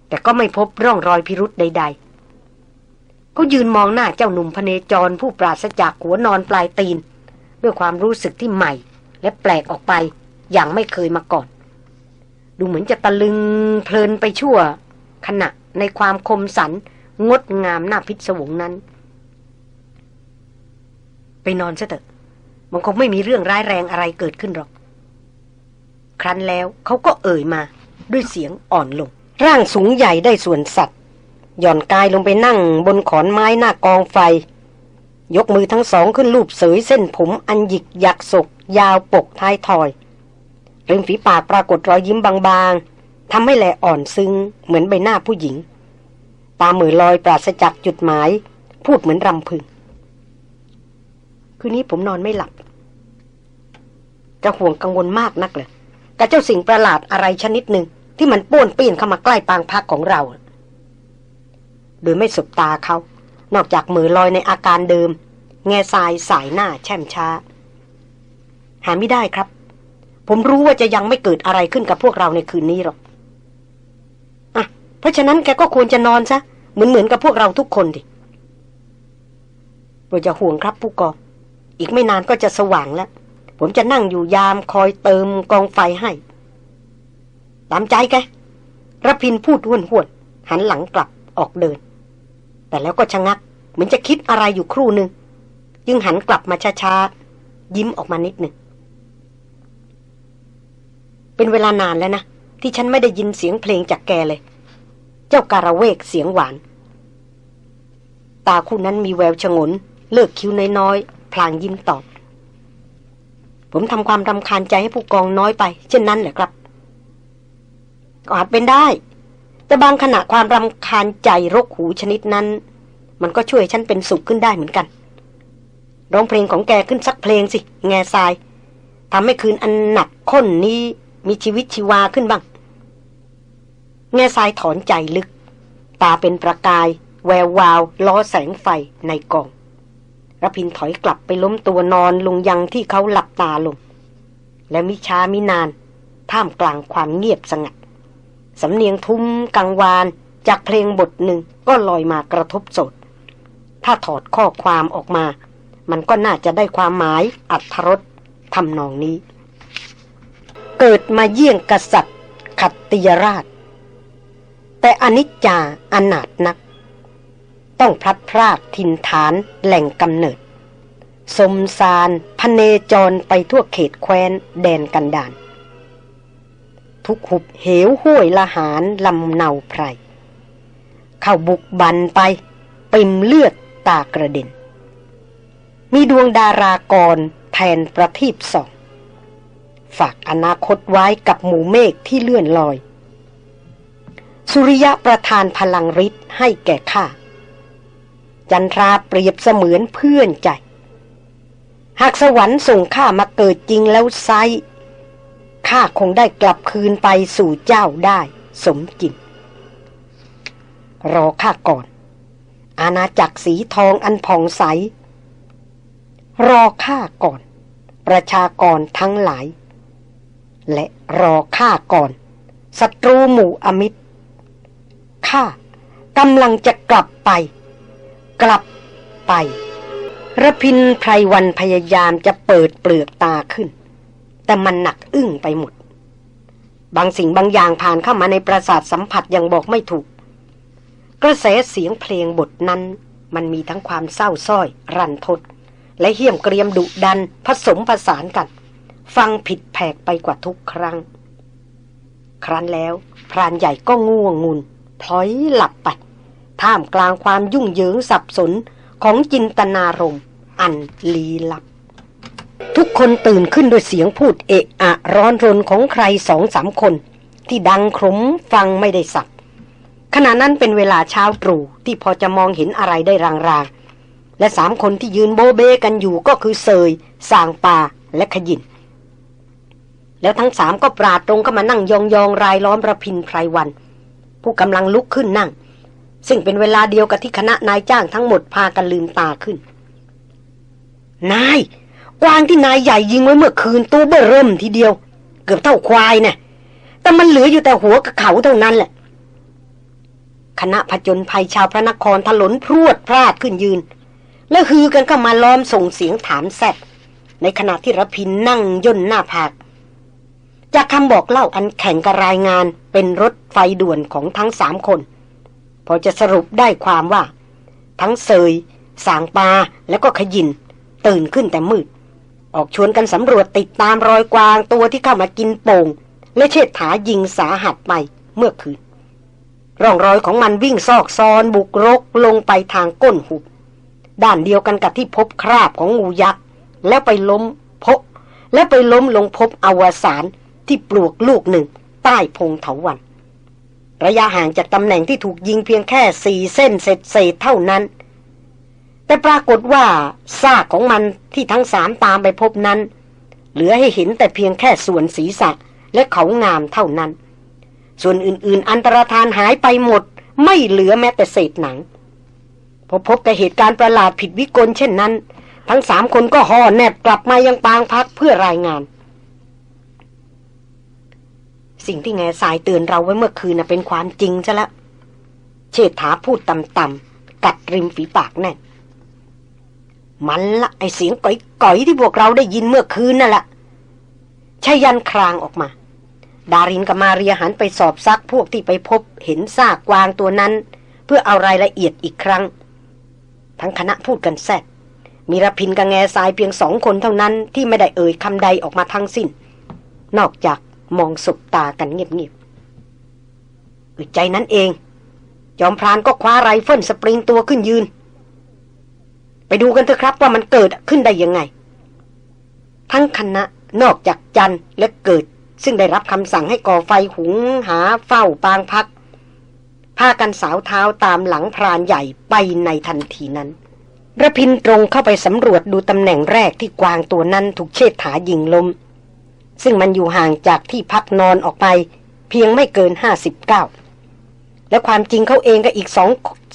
แต่ก็ไม่พบร่องรอยพิรุษใด ๆ เขายืนมองหน้าเจ้าหนุ่มพเนจรผู้ปราศจากหัวนอนปลายตีน ด้วยความรู้สึกที่ใหม่ และแปลกออกไปอย่างไม่เคยมาก่อน ดูเหมือนจะตะลึงเพลินไปชั่ว ขณะในความคมสัน งดงามหน้าพิศวงนั้น ไปนอนซะเถอะมันคงไม่มีเรื่องร้ายแรงอะไรเกิดขึ้นหรอก ครั้นแล้วเขาก็เอ่ยมา ด้วยเสียงอ่อนลง ร่างสูงใหญ่ได้ส่วนสัตว์ หย่อนกายลงไปนั่งบนขอนไม้หน้ากองไฟ ยกมือทั้งสองขึ้นลูบเสยเส้นผมอันหยิกหยักศก ยาวปกท้ายทอยริมฝีปากปรากฏรอยยิ้มบางๆทำให้แหลอ่อนซึ้งเหมือนใบหน้าผู้หญิง ตาเหมือลอยปราศจากจุดหมาย พูดเหมือนรำพึง คืนนี้ผมนอนไม่หลับ จะห่วงกังวลมากนักเลย กับเจ้าสิ่งประหลาดอะไรชนิดหนึ่ง ที่มันป้วนปีนเข้ามาใกล้ปางพักของเรา โดยไม่สบตาเขา นอกจากมือลอยในอาการเดิม แง่ทรายสายหน้าแช่มช้า หาไม่ได้ครับ ผมรู้ว่าจะยังไม่เกิดอะไรขึ้นกับพวกเราในคืนนี้หรอกอะเพราะฉะนั้นแกก็ควรจะนอนซะเหมือนเหมือนกับพวกเราทุกคนดิโปรดจะห่วงครับผู้กองอีกไม่นานก็จะสว่างแล้ว ผมจะนั่งอยู่ยามคอยเติมกองไฟให้ ตามใจแกรพินพูดห้วนห้วนหันหลังกลับออกเดิน แต่แล้วก็ชะงัก เหมือนจะคิดอะไรอยู่ครู่หนึ่งจึงหันกลับมาช้าๆ ยิ้มออกมานิดหนึ่ง เป็นเวลานานแล้วนะ ที่ฉันไม่ได้ยินเสียงเพลงจากแกเลย เจ้าการะเวกเสียงหวาน ตาคู่นั้นมีแววชงน เลิกคิ้วน้อยๆ พลางยิ้มตอบ ผมทำความรำคาญใจให้ผู้กองน้อยไป เช่นนั้นเหรอครับอาจเป็นได้ แต่บางขณะความรำคาญใจรกหูชนิดนั้น มันก็ช่วยฉันเป็นสุขขึ้นได้เหมือนกันร้องเพลงของแกขึ้นสักเพลงสิ แง่ทรายทำให้คืนอันหนักข้นนี้มีชีวิตชีวาขึ้นบ้าง แง่ทรายถอนใจลึก ตาเป็นประกาย แวววาว ล้อแสงไฟในกอง ระพินถอยกลับไปล้มตัวนอนลงยังที่เขาหลับตาลง และมิช้ามินาน ท่ามกลางความเงียบสงัด สำเนียงทุ้มกังวานจากเพลงบทหนึ่งก็ลอยมากระทบสด ถ้าถอดข้อความออกมา มันก็น่าจะได้ความหมายอัธรสทำนองนี้ เกิดมาเยี่ยงกษัตริย์ ขัตติยราช แต่อนิจจาอนาถนัก ต้องพลัดพรากทินฐานแหล่งกำเนิด สมสารพเนจรไปทั่วเขตแคว้นแดนกันดาน ทุกหุบเหวห้วยละหารลำเนาไพร เข้าบุกบันไป ปิมเลือดตากระเด็น มีดวงดารากรแทนประทีปสอง ฝากอนาคตไว้กับหมู่เมฆที่เลื่อนลอย สุริยะประทานพลังฤทธิ์ให้แก่ข้า จันทราเปรียบเสมือนเพื่อนใจ หากสวรรค์ส่งข้ามาเกิดจริงแล้วไซข้าคงได้กลับคืนไปสู่เจ้าได้ สมจริง รอข้าก่อน อาณาจักรสีทองอันผ่องใส รอข้าก่อน ประชากรทั้งหลาย และรอข้าก่อนศัตรูหมู่อมิตรข้ากำลังจะกลับไป กลับไประพินไพรวันพยายามจะเปิดเปลือกตาขึ้น แต่มันหนักอึ้งไปหมด บางสิ่งบางอย่างผ่านเข้ามาในประสาทสัมผัสยังบอกไม่ถูก กระแสเสียงเพลงบทนั้น มันมีทั้งความเศร้าส้อย รันทด และเหี้ยมเกรียมดุดัน ผสมผสานกัน ฟังผิดแผกไปกว่าทุกครั้ง ครั้นแล้ว พรานใหญ่ก็ง่วงงุนพลอยหลับไป ท่ามกลางความยุ่งเหยิงสับสนของจินตนารมอันลี้ลับ ทุกคนตื่นขึ้นด้วยเสียงพูดเอะอะร้อนรนของใครสองสามคน ที่ดังครมฟังไม่ได้สับขณะนั้นเป็นเวลาเช้าตรู่ที่พอจะมองเห็นอะไรได้รางๆ และสามคนที่ยืนโบเบกันอยู่ก็คือเซยสางปาและขยินแล้วทั้งสามก็ปราดตรงเข้ามานั่งยองๆรายล้อมระพินไพรวัน ผู้กำลังลุกขึ้นนั่ง ซึ่งเป็นเวลาเดียวกับที่คณะนายจ้างทั้งหมดพากันลืมตาขึ้น นายกวางที่นายใหญ่ยิงไว้เมื่อคืนตัวเบ้อเริ่มทีเดียว เกือบเท่าควายนะ่ะแต่มันเหลืออยู่แต่หัวกับเขาเท่านั้นแหละ คณะผจญภัยชาวพระนครถลนพรวดพลาดขึ้นยืน แล้วฮือกันก็มาล้อมส่งเสียงถามแซดในขณะที่รพินนั่งย่นหน้าผาก จากคำบอกเล่าอันแข่งกับรายงานเป็นรถไฟด่วนของทั้งสามคน พอจะสรุปได้ความว่า ทั้งเซยสางปาแล้วก็ขยิน ตื่นขึ้นแต่มืด ออกชวนกันสำรวจติดตามรอยกวางตัวที่เข้ามากินโป่ง และเชิดถายิงสาหัสไปเมื่อคืน ร่องรอยของมันวิ่งซอกซอนบุกรกลงไปทางก้นหุบ ด้านเดียวกันกับที่พบคราบของงูยักษ์ แล้วไปล้มพบ แล้วไปล้มลงพบอวสานที่ปลวกลูกหนึ่ง ใต้พงเถาวัน ระยะห่างจากตำแหน่งที่ถูกยิงเพียงแค่สี่เส้นเศษเศษเท่านั้น แต่ปรากฏว่าซากของมันที่ทั้งสามตามไปพบนั้น เหลือให้เห็นแต่เพียงแค่ส่วนศีรษะและเขางามเท่านั้น ส่วนอื่นๆ อันตรธานหายไปหมด ไม่เหลือแม้แต่เศษหนัง พอพบกับเหตุการณ์ประหลาดผิดวิกลเช่นนั้น ทั้งสามคนก็ห่อแนบกลับมายังปางพักเพื่อรายงาน สิ่งที่แง่สายเตือนเราไว้เมื่อคืนนะเป็นความจริงซะล้วเชษฐาพูดต่ำๆกัดริมฝีปากแน่นมันละไอเสียงก่อยๆที่พวกเราได้ยินเมื่อคืนนั่นแหละชายันครางออกมา ดารินกับมาเรียหันไปสอบซักพวกที่ไปพบเห็นซากกวางตัวนั้น เพื่อเอารายละเอียดอีกครั้ง ทั้งคณะพูดกันแซดมีรพินทร์กับแงซายเพียงสองคนเท่านั้นที่ไม่ได้เอ่ยคำใดออกมาทั้งสิ้น นอกจาก มองสบตากันเงียบๆอึดใจนั้นเอง จอมพรานก็คว้าไรเฟิลสปริงตัวขึ้นยืน ไปดูกันเถอะครับว่ามันเกิดขึ้นได้ยังไง ทั้งคณะนอกจากจันและเกิด ซึ่งได้รับคำสั่งให้ก่อไฟหุงหาเฝ้าปางพักพากันสาวเท้าตามหลังพรานใหญ่ไปในทันทีนั้นระพินตรงเข้าไปสำรวจดูตำแหน่งแรกที่กวางตัวนั้นถูกเชิดถายิงลม ซึ่งมันอยู่ห่างจากที่พักนอนออกไป เพียงไม่เกินห้าสิบเก้าและความจริงเขาเองกับอีกสอง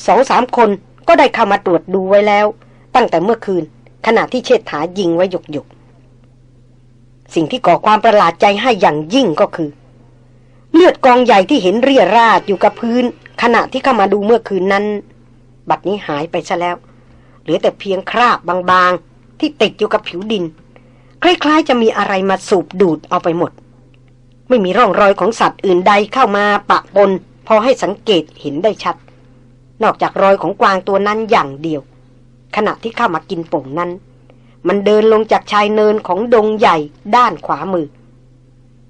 สองสามคนก็ได้เข้ามาตรวจดูไว้แล้ว ตั้งแต่เมื่อคืน ขณะที่เชิดถายิงไว้หยกหยกสิ่งที่ก่อความประหลาดใจให้อย่างยิ่งก็คือ เลือดกองใหญ่ที่เห็นเรียราดอยู่กับพื้น ขณะที่เข้ามาดูเมื่อคืนนั้น บัดนี้หายไปซะแล้ว เหลือแต่เพียงคราบบางๆ ที่ติดอยู่กับผิวดิน คล้ายๆ จะมีอะไรมาสูบดูดเอาไปหมด ไม่มีร่องรอยของสัตว์อื่นใดเข้ามาปะปน พอให้สังเกตเห็นได้ชัด นอกจากรอยของกวางตัวนั้นอย่างเดียว ขณะที่เข้ามากินป่งนั้น มันเดินลงจากชายเนินของดงใหญ่ด้านขวามือ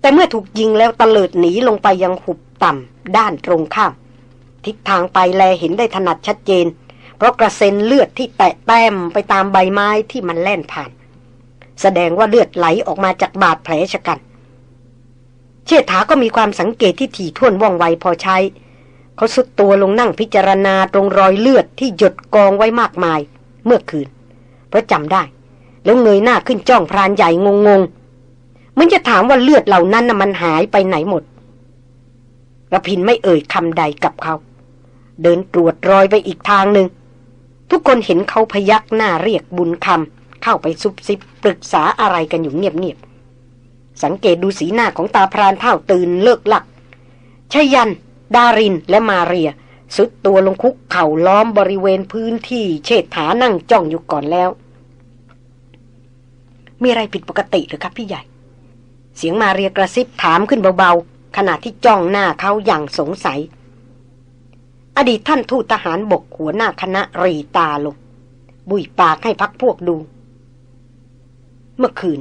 แต่เมื่อถูกยิงแล้วตะเลิดหนีลงไปยังหุบต่ำด้านตรงข้าม ทิศทางไปแลเห็นได้ถนัดชัดเจน เพราะกระเซ็นเลือดที่แตะแต้มไปตามใบไม้ที่มันแล่นผ่าน แสดงว่าเลือดไหลออกมาจากบาดแผลชะกัน เชษฐาก็มีความสังเกตที่ถี่ถ้วนว่องไวพอใช้ เขาสุดตัวลงนั่งพิจารณาตรงรอยเลือดที่หยดกองไว้มากมาย เมื่อคืน เพราะจำได้ แล้วเงยหน้าขึ้นจ้องพรานใหญ่งงงมันจะถามว่าเลือดเหล่านั้นน่ะมันหายไปไหนหมดระพินไม่เอ่ยคำใดกับเขา เดินตรวจรอยไปอีกทางหนึ่งทุกคนเห็นเขาพยักหน้าเรียกบุญคำ เข้าไปซุบซิบปรึกษาอะไรกันอยู่เงียบๆ สังเกตดูสีหน้าของตาพรานเท่าตื่นเลิกหลักชยัน ดารินและมาเรีย สุดตัวลงคุกเข่าล้อมบริเวณพื้นที่เชิดฐานั่งจ้องอยู่ก่อนแล้ว มีอะไรผิดปกติหรือครับพี่ใหญ่ เสียงมาเรียกระซิบถามขึ้นเบาๆ ขณะที่จ้องหน้าเขาอย่างสงสัย อดีตท่านทูตทหารบกหัวหน้าคณะรีตาลงบุยปากให้พักพวกดู เมื่อคืน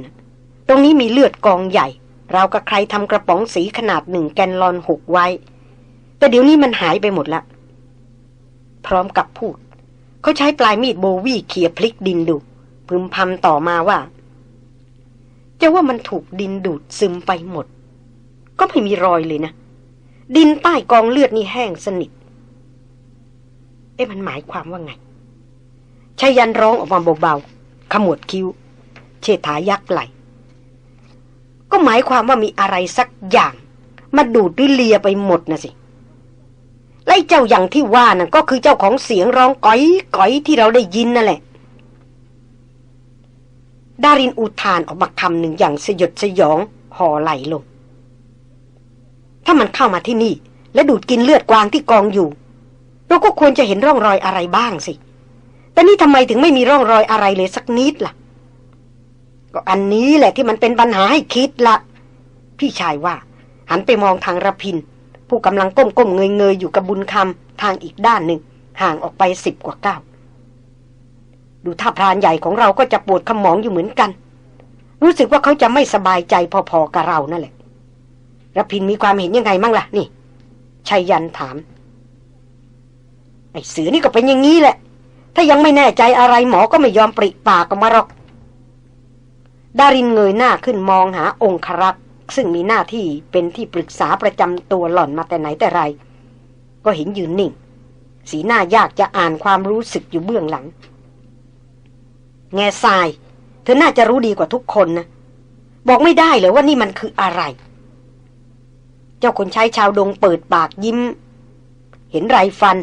ตรงนี้มีเลือดกองใหญ่ เรากับใครทำกระป๋องสีขนาดหนึ่งแกนลอนหกไว้ แต่เดี๋ยวนี้มันหายไปหมดละ พร้อมกับพูด เขาใช้ปลายมีดโบวี่เขี่ยพลิกดินดู พึมพำต่อมาว่า จะว่ามันถูกดินดูดซึมไปหมด ก็ไม่มีรอยเลยนะ ดินใต้กองเลือดนี่แห้งสนิทอ๊ะมันหมายความว่าไงชายันร้องออกมาเบาๆขมวดคิ้ว เชษฐายักไหล ก็หมายความว่ามีอะไรสักอย่าง มาดูดด้วยเลียไปหมดนะสิไล่เจ้าอย่างที่ว่านั่นก็คือเจ้าของเสียงร้องก้อยก้อยที่เราได้ยินนั่นแหละ ดารินอุทานออกมาคำหนึ่งอย่างสยดสยองห่อไหลลง ถ้ามันเข้ามาที่นี่ และดูดกินเลือดกวางที่กองอยู่ เราก็ควรจะเห็นร่องรอยอะไรบ้างสิ แต่นี่ทำไมถึงไม่มีร่องรอยอะไรเลยสักนิดละ่ะ ก็อันนี้แหละที่มันเป็นปัญหาให้คิดละ พี่ชายว่า หันไปมองทางระพิน ผู้กำลังก้มก้มเงยเงยอยู่กับบุญคำทางอีกด้านหนึ่ง ห่างออกไปสิบกว่าก้าวดูท่าพรานใหญ่ของเราก็จะปวดขมองอยู่เหมือนกัน รู้สึกว่าเขาจะไม่สบายใจพอๆกับเรานั่นแหละรพินมีความเห็นยังไงมั่งล่ะนี่ชัยยันถามไอ้เสือนี่ก็เป็นอย่างนี้แหละ ถ้ายังไม่แน่ใจอะไรหมอก็ไม่ยอมปริปากออกมาหรอก ดารินเงยหน้าขึ้นมองหาองครักษ์ซึ่งมีหน้าที่เป็นที่ปรึกษาประจำตัวหล่อนมาแต่ไหนแต่ไร ก็เห็นยืนนิ่ง สีหน้ายากจะอ่านความรู้สึกอยู่เบื้องหลัง แง่ทราย เธอน่าจะรู้ดีกว่าทุกคนนะ บอกไม่ได้เลยว่านี่มันคืออะไร เจ้าคนใช้ชาวดงเปิดปากยิ้ม เห็นไรฟัน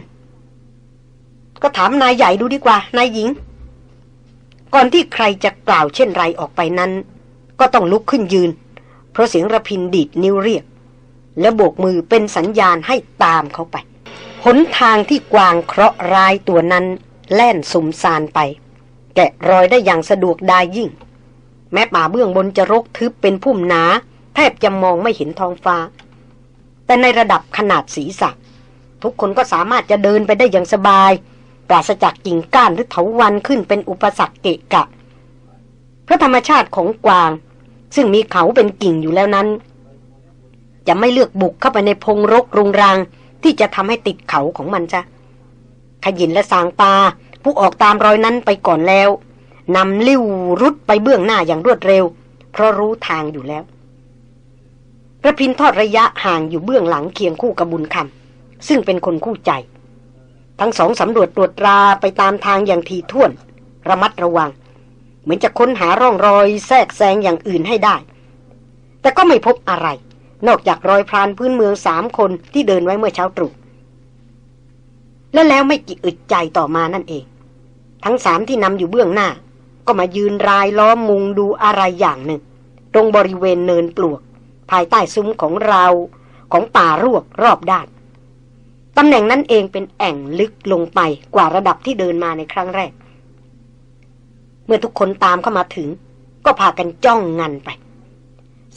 ก็ถามนายใหญ่ดูดีกว่า นายหญิง ก่อนที่ใครจะกล่าวเช่นไรออกไปนั้น ก็ต้องลุกขึ้นยืน เพราะเสียงระพินดีดนิ้วเรียก และโบกมือเป็นสัญญาณให้ตามเขาไป หนทางที่กวางเคราะห์ร้ายตัวนั้น แล่นสุมซานไป แกะรอยได้อย่างสะดวกดายยิ่ง แม้ป่าเบื้องบนจะรกทึบเป็นพุ่มหนา แทบจะมองไม่เห็นท้องฟ้า แต่ในระดับขนาดศีรษะ ทุกคนก็สามารถจะเดินไปได้อย่างสบาย ปราศจากกิ่งก้านหรือเถาวันขึ้นเป็นอุปสรรคเกะกะ เพราะธรรมชาติของกวาง ซึ่งมีเขาเป็นกิ่งอยู่แล้วนั้น จะไม่เลือกบุกเข้าไปในพงรกรุงรัง ที่จะทำให้ติดเขาของมันจ้ะขยินและสางปาผู้ออกตามรอยนั้นไปก่อนแล้วนำลิ้วรุดไปเบื้องหน้าอย่างรวดเร็ว เพราะรู้ทางอยู่แล้วพระพินทอดระยะห่างอยู่เบื้องหลังเคียงคู่กับบุญคำซึ่งเป็นคนคู่ใจ ทั้งสองสำรวจตรวจตราไปตามทางอย่างทีท่วน ระมัดระวัง เหมือนจะค้นหาร่องรอยแทรกแซงอย่างอื่นให้ได้ แต่ก็ไม่พบอะไร นอกจากรอยพรานพื้นเมืองสามคนที่เดินไว้เมื่อเช้าตรู่และแล้วไม่กี่อึดใจต่อมานั่นเอง ทั้งสามที่นำอยู่เบื้องหน้า ก็มายืนรายล้อมมุงดูอะไรอย่างหนึ่ง ตรงบริเวณเนินปลวก ภายใต้ซุ้มของเราของป่ารวกรอบด้าน ตำแหน่งนั้นเองเป็นแอ่งลึกลงไปกว่าระดับที่เดินมาในครั้งแรก เมื่อทุกคนตามเข้ามาถึง ก็พากันจ้องงันไป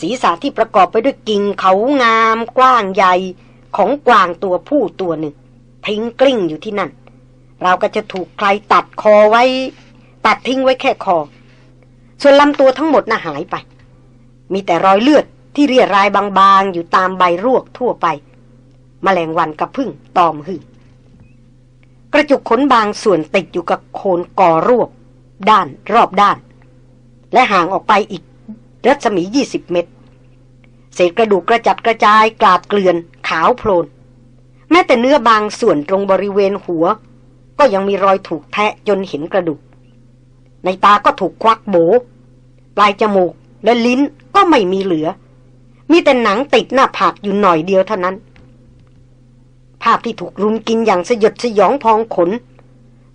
ศีรษะที่ประกอบไปด้วยกิ่งเขางาม กว้างใหญ่ของกวางตัวผู้ตัวหนึ่งทิ้งกลิ้งอยู่ที่นั่น เราก็จะถูกใครตัดคอไว้ ตัดทิ้งไว้แค่คอ ส่วนลำตัวทั้งหมดน่ะหายไป มีแต่รอยเลือดที่เรียรายบางๆ อยู่ตามใบรวกทั่วไป มแมลงวันกับพึ่งตอมหึ่งกระจุกขนบางส่วนติดอยู่กับโคนกอรวบ ด้านรอบด้าน และห่างออกไปอีกรัศมียี่สิบเมตร เศษกระดูกกระจัดกระจายกลาดเกลื่อนขาวโพลน แม้แต่เนื้อบางส่วนตรงบริเวณหัว ก็ยังมีรอยถูกแทะจนเห็นกระดูก ในตาก็ถูกควักโบ ปลายจมูกและลิ้นก็ไม่มีเหลือ มีแต่หนังติดหน้าผากอยู่หน่อยเดียวเท่านั้น ภาพที่ถูกรุมกินอย่างสยดสยองพองขน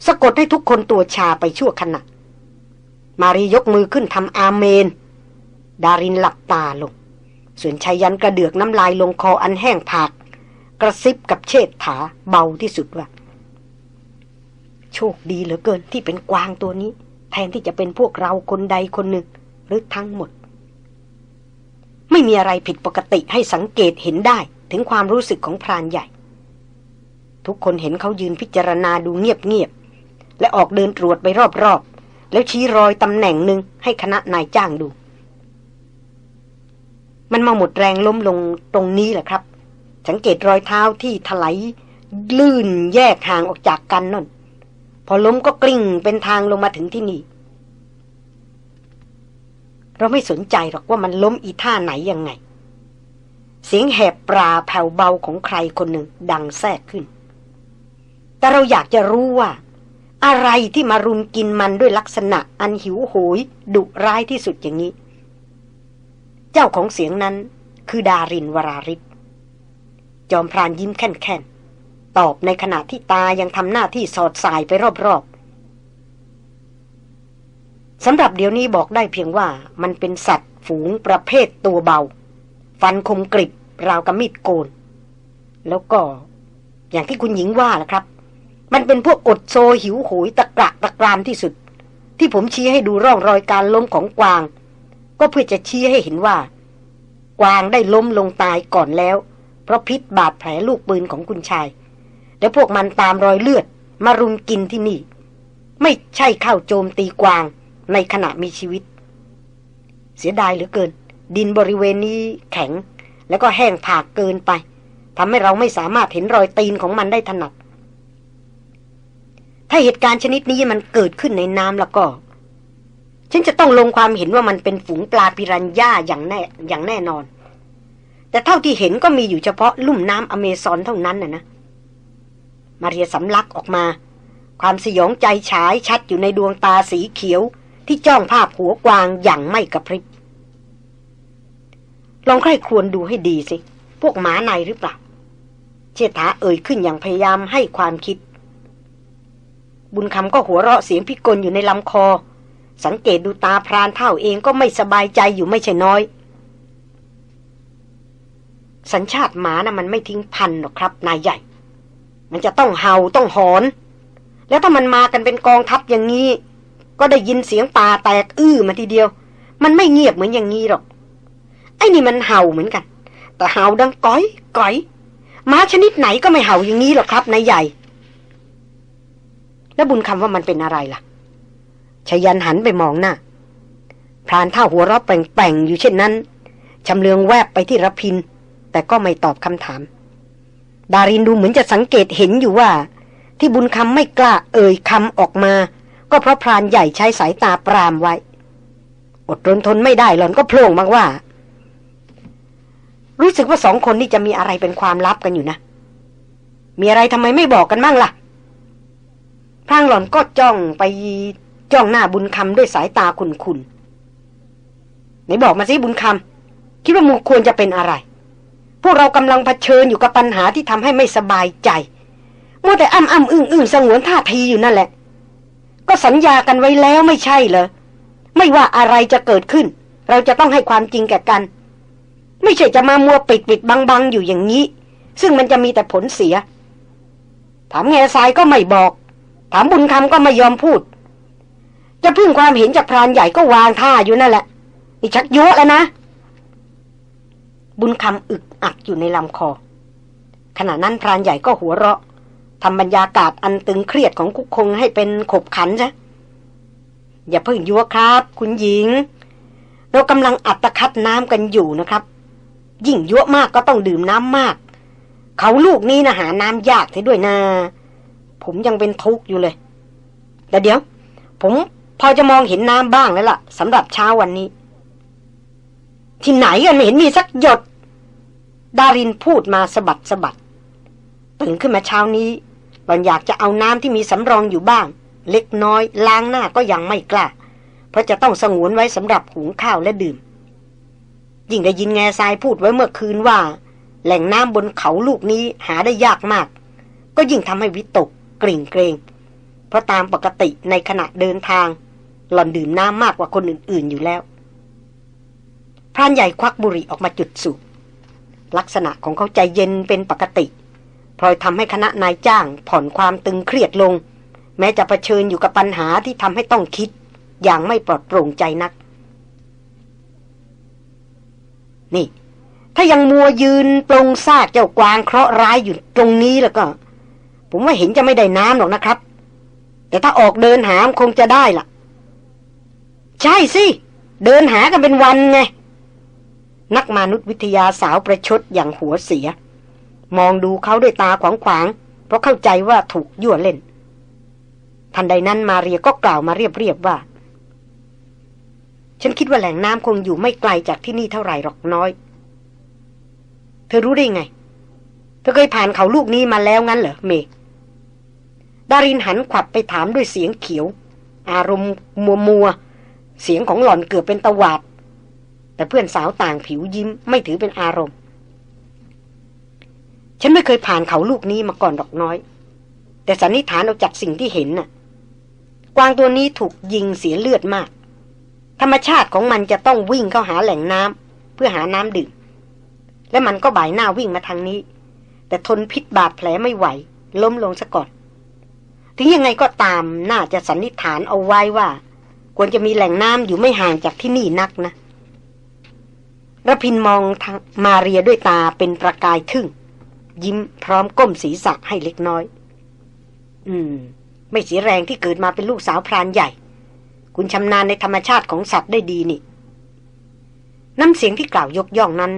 สะกดให้ทุกคนตัวชาไปชั่วขณะ มารียกมือขึ้นทำอาเมน ดารินหลับตาลง ส่วนชายันกระเดือกน้ำลายลงคออันแห้งผาก กระซิบกับเชษฐาเบาที่สุดว่า โชคดีเหลือเกินที่เป็นกวางตัวนี้ แทนที่จะเป็นพวกเราคนใดคนหนึ่ง หรือทั้งหมด ไม่มีอะไรผิดปกติให้สังเกตเห็นได้ถึงความรู้สึกของพรานใหญ่ ทุกคนเห็นเขายืนพิจารณาดูเงียบๆและออกเดินตรวจไปรอบๆ แล้วชี้รอยตำแหน่งหนึ่งให้คณะนายจ้างดู มันมาหมดแรงล้มลงตรงนี้แหละครับ สังเกตรอยเท้าที่ถลายลื่นแยกห่างออกจากกันนั่น พอล้มก็กลิ้งเป็นทางลงมาถึงที่นี่ เราไม่สนใจหรอกว่ามันล้มอีท่าไหนยังไง เสียงแหบปราแผ่วเบาของใครคนหนึ่งดังแทรกขึ้น แต่เราอยากจะรู้ว่า อะไรที่มารุมกินมันด้วยลักษณะอันหิวโหย ดุร้ายที่สุดอย่างนี้ เจ้าของเสียงนั้นคือดารินวราริศจอมพรานยิ้มแค่นๆ ตอบในขณะที่ตายังทำหน้าที่สอดสายไปรอบๆสำหรับเดี๋ยวนี้บอกได้เพียงว่ามันเป็นสัตว์ฝูงประเภทตัวเบา ฟันคมกริบราวกับมีดโกน แล้วก็อย่างที่คุณหญิงว่าแหละครับ มันเป็นพวกอดโซหิวโหยตะกระตะกรามที่สุด ที่ผมชี้ให้ดูร่องรอยการล้มของกวาง ก็เพื่อจะชี้ให้เห็นว่า กวางได้ล้มลงตายก่อนแล้ว เพราะพิษบาดแผลลูกปืนของคุณชายแและพวกมันตามรอยเลือด มารุมกินที่นี่ ไม่ใช่เข้าโจมตีกวางในขณะมีชีวิต เสียดายเหลือเกิน ดินบริเวณนี้แข็ง แล้วก็แห้งผากเกินไปทำให้เราไม่สามารถเห็นรอยตีนของมันได้ถนัด ถ้าเหตุการณ์ชนิดนี้มันเกิดขึ้นในน้ำแล้วก็ ฉันจะต้องลงความเห็นว่ามันเป็นฝูงปลาปิรันย่าอย่างแน่อย่างแน่นอน แต่เท่าที่เห็นก็มีอยู่เฉพาะลุ่มน้ำอเมซอนเท่านั้นนะนะ มาเรียสำลักออกมา ความสยองใจฉายชัดอยู่ในดวงตาสีเขียว ที่จ้องภาพหัวกวางอย่างไม่กระพริบลองใครควรดูให้ดีสิ พวกหมาในหรือเปล่า เชษฐาเอ่ยขึ้นอย่างพยายามให้ความคิด บุญคำก็หัวเราะเสียงพิกลอยู่ในลำคอ สังเกตดูตาพรานเท่าเองก็ไม่สบายใจอยู่ไม่ใช่น้อย สัญชาติหมานะ่ะมันไม่ทิ้งพันหรอกครับ นายใหญ่ มันจะต้องเห่าต้องหอน แล้วถ้ามันมากันเป็นกองทัพอย่างนี้ ก็ได้ยินเสียงป่าแตกอื้อมาทีเดียว มันไม่เงียบเหมือนอย่างนี้หรอก ไอ้นี่มันเห่าเหมือนกัน แต่เห่าดังก้อยก้อยม้าชนิดไหนก็ไม่เห่าอย่างนี้หรอกครับนายใหญ่ แล้วบุญคำว่ามันเป็นอะไรล่ะชยันหันไปมองหน้าพรานเท่าหัวเราะแป่งๆอยู่เช่นนั้นชำเลืองแวบไปที่รพิน แต่ก็ไม่ตอบคำถาม ดารินดูเหมือนจะสังเกตเห็นอยู่ว่า ที่บุญคำไม่กล้าเอ่ยคำออกมา ก็เพราะพรานใหญ่ใช้สายตาปรามไว้ อดรนทนไม่ได้หล่อนก็โผล่มาว่า รู้สึกว่าสองคนนี่จะมีอะไรเป็นความลับกันอยู่นะ มีอะไรทำไมไม่บอกกันบ้างล่ะ พรางหล่อนก็จ้องไปจ้องหน้าบุญคำด้วยสายตาคุนคุนไหนบอกมาสิบุญคำคิดว่ามูควรจะเป็นอะไร พวกเรากำลังเผชิญอยู่กับปัญหาที่ทำให้ไม่สบายใจมัวแต่อ้ำอ้ำอึ้งอึ้งสงวนท่าทีอยู่นั่นแหละ ก็สัญญากันไว้แล้วไม่ใช่เหรอไม่ว่าอะไรจะเกิดขึ้น เราจะต้องให้ความจริงแก่กัน ไม่ใช่จะมามัวปิดปิดบังบังอยู่อย่างนี้ ซึ่งมันจะมีแต่ผลเสีย ถามแง่ทรายก็ไม่บอก ถามบุญคำก็ไม่ยอมพูด จะพึ่งความเห็นจากพรานใหญ่ก็วางท่าอยู่นั่นแหละ นี่ชักยั่วแล้วนะ บุญคำอึกอักอยู่ในลำคอ ขณะนั้นพรานใหญ่ก็หัวเราะทำบรรยากาศอันตึงเครียดของคุกคงให้เป็นขบขันซะอย่าเพิ่งยั่วครับ คุณหญิง เรากำลังอัดตะคัดน้ำกันอยู่นะครับ ยิ่งยั่วมากก็ต้องดื่มน้ำมาก เขาลูกนี้นะหาน้ำยากเสียด้วยนะ ผมยังเป็นทุกข์อยู่เลย แต่เดี๋ยว ผมพอจะมองเห็นน้ำบ้างแล้วล่ะสำหรับเช้าวันนี้ ที่ไหนกันไม่เห็นมีสักหยด ดารินพูดมาสะบัดสะบัดตื่นขึ้นมาเช้านี้หลอนอยากจะเอาน้ำที่มีสำรองอยู่บ้าง เล็กน้อยล้างหน้าก็ยังไม่กล้า เพราะจะต้องสงวนไว้สำหรับหุงข้าวและดื่ม ยิ่งได้ยินแง่ทรายพูดไว้เมื่อคืนว่า แหล่งน้ำบนเขาลูกนี้หาได้ยากมาก ก็ยิ่งทำให้วิตก กริ่งเกรง เพราะตามปกติในขณะเดินทาง หล่อนดื่มน้ำมากกว่าคนอื่น ๆอยู่แล้ว พรานใหญ่ควักบุหรี่ออกมาจุดสูบลักษณะของเขาใจเย็นเป็นปกติพลอยทำให้คณะนายจ้างผ่อนความตึงเครียดลง แม้จะะเผชิญอยู่กับปัญหาที่ทำให้ต้องคิด อย่างไม่ปลอดโปร่งใจนัก นี่ ถ้ายังมัวยืนปรงซากเจ้ากวางเคราะห์ร้ายอยู่ตรงนี้แล้วก็ ผมว่าเห็นจะไม่ได้น้ำหรอกนะครับ แต่ถ้าออกเดินหามคงจะได้ล่ะ ใช่สิ เดินหากันเป็นวันไง นักมนุษยวิทยาสาวประชดอย่างหัวเสีย มองดูเขาด้วยตาขวางขวางเพราะเข้าใจว่าถูกยั่วเล่น ทันใดนั้นมาเรียก็กล่าวมาเรียบๆว่า ฉันคิดว่าแหล่งน้ำคงอยู่ไม่ไกลจากที่นี่เท่าไหร่หรอกน้อย เธอรู้ได้ไง เธอเคยผ่านเขาลูกนี้มาแล้วงั้นเหรอเมดารินหันขวับไปถามด้วยเสียงเขียว อารมณ์มัวมัว เสียงของหล่อนเกือบเป็นตะวาด แต่เพื่อนสาวต่างผิวยิ้มไม่ถือเป็นอารมณ์ ฉันไม่เคยผ่านเขาลูกนี้มาก่อนดอกน้อย แต่สันนิษฐานเอาจากสิ่งที่เห็นน่ะ กวางตัวนี้ถูกยิงเสียเลือดมาก ธรรมชาติของมันจะต้องวิ่งเข้าหาแหล่งน้ำเพื่อหาน้ำดื่ม และมันก็บ่ายหน้าวิ่งมาทางนี้ แต่ทนพิษบาดแผลไม่ไหว ล้มลงซะก่อน ถึงยังไงก็ตามน่าจะสันนิษฐานเอาไว้ว่า ควรจะมีแหล่งน้ำอยู่ไม่ห่างจากที่นี่นักนะระพินมองมาเรียด้วยตาเป็นประกายทึ่ง ยิ้มพร้อมก้มศีรษะให้เล็กน้อย อืม ไม่เสียแรงที่เกิดมาเป็นลูกสาวพรานใหญ่ คุณชำนาญในธรรมชาติของสัตว์ได้ดีนี่ น้ำเสียงที่กล่าวยกย่องนั้น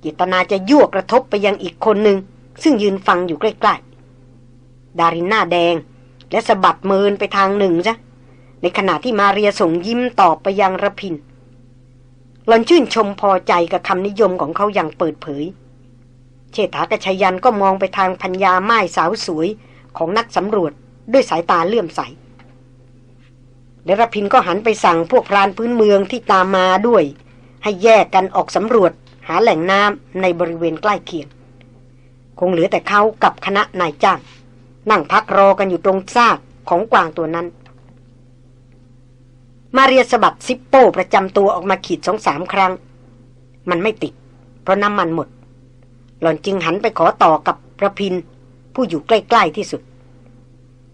เจตนาจะยั่วกระทบไปยังอีกคนหนึ่ง ซึ่งยืนฟังอยู่ใกล้ๆ ดารินหน้าแดง และสะบัดมืนไปทางหนึ่งจ้ะในขณะที่มาเรียส่งยิ้มตอบไปยังระพินหลอนชื่นชมพอใจกับคำนิยมของเขาอย่างเปิดเผย เชษฐากชยันก็มองไปทางพัญญาไม้สาวสวยของนักสำรวจด้วยสายตาเลื่อมใสและระพินก็หันไปสั่งพวกพรานพื้นเมืองที่ตามมาด้วย ให้แยกกันออกสำรวจหาแหล่งน้ำในบริเวณใกล้เคียง คงเหลือแต่เขากับคณะนายจ้าง นั่งพักรอกันอยู่ตรงซากของกวางตัวนั้น มาเรียสะบัดซิปโป้ประจำตัวออกมาขีดสองสามครั้ง มันไม่ติด เพราะน้ำมันหมด หล่อนจึงหันไปขอต่อกับระพิน ผู้อยู่ใกล้ ๆที่สุด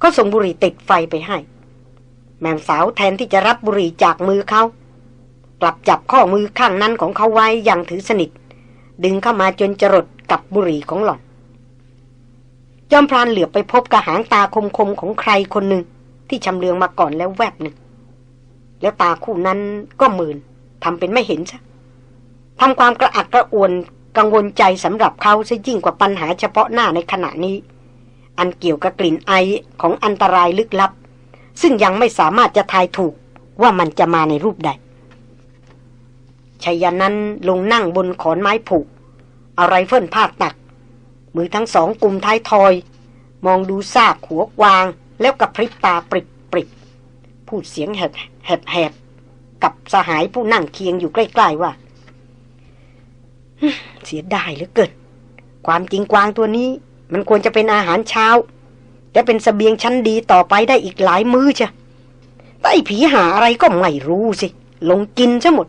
ก็ส่งบุหรี่ติดไฟไปให้ แม่สาวแทนที่จะรับบุหรี่จากมือเขากลับจับข้อมือข้างนั้นของเขาไว้อย่างถือสนิท ดึงเข้ามาจนจรดกับบุหรี่ของหล่อน จอมพรานเหลือไปพบกระหางตาคมๆของใครคนหนึ่งที่ชำเลืองมาก่อนแล้วแวบหนึ่ง แล้วตาคู่นั้นก็มืนทำเป็นไม่เห็นซะทำความกระอักกระอ่วนกังวลใจสำหรับเขาซะยิ่งกว่าปัญหาเฉพาะหน้าในขณะนี้ อันเกี่ยวกับกลิ่นไอของอันตรายลึกลับ ซึ่งยังไม่สามารถจะทายถูกว่ามันจะมาในรูปใดชายันนั้นลงนั่งบนขอนไม้ผูกอะไรเฟิ่นพาตัก มือทั้งสองกลุ่มท้ายทอย มองดูซากหัวกวาง แล้วกับพริบตาปริบปริบพูดเสียงแหบแหบแหบกับสหายผู้นั่งเคียงอยู่ใกล้ๆว่า เสียดายเหลือเกินความจริงกวางตัวนี้ มันควรจะเป็นอาหารเช้า และเป็นสเสบียงชั้นดีต่อไปได้อีกหลายมื้อจ้ะแต่ไอ้ผีหาอะไรก็ไม่รู้สิ ลงกินซะหมด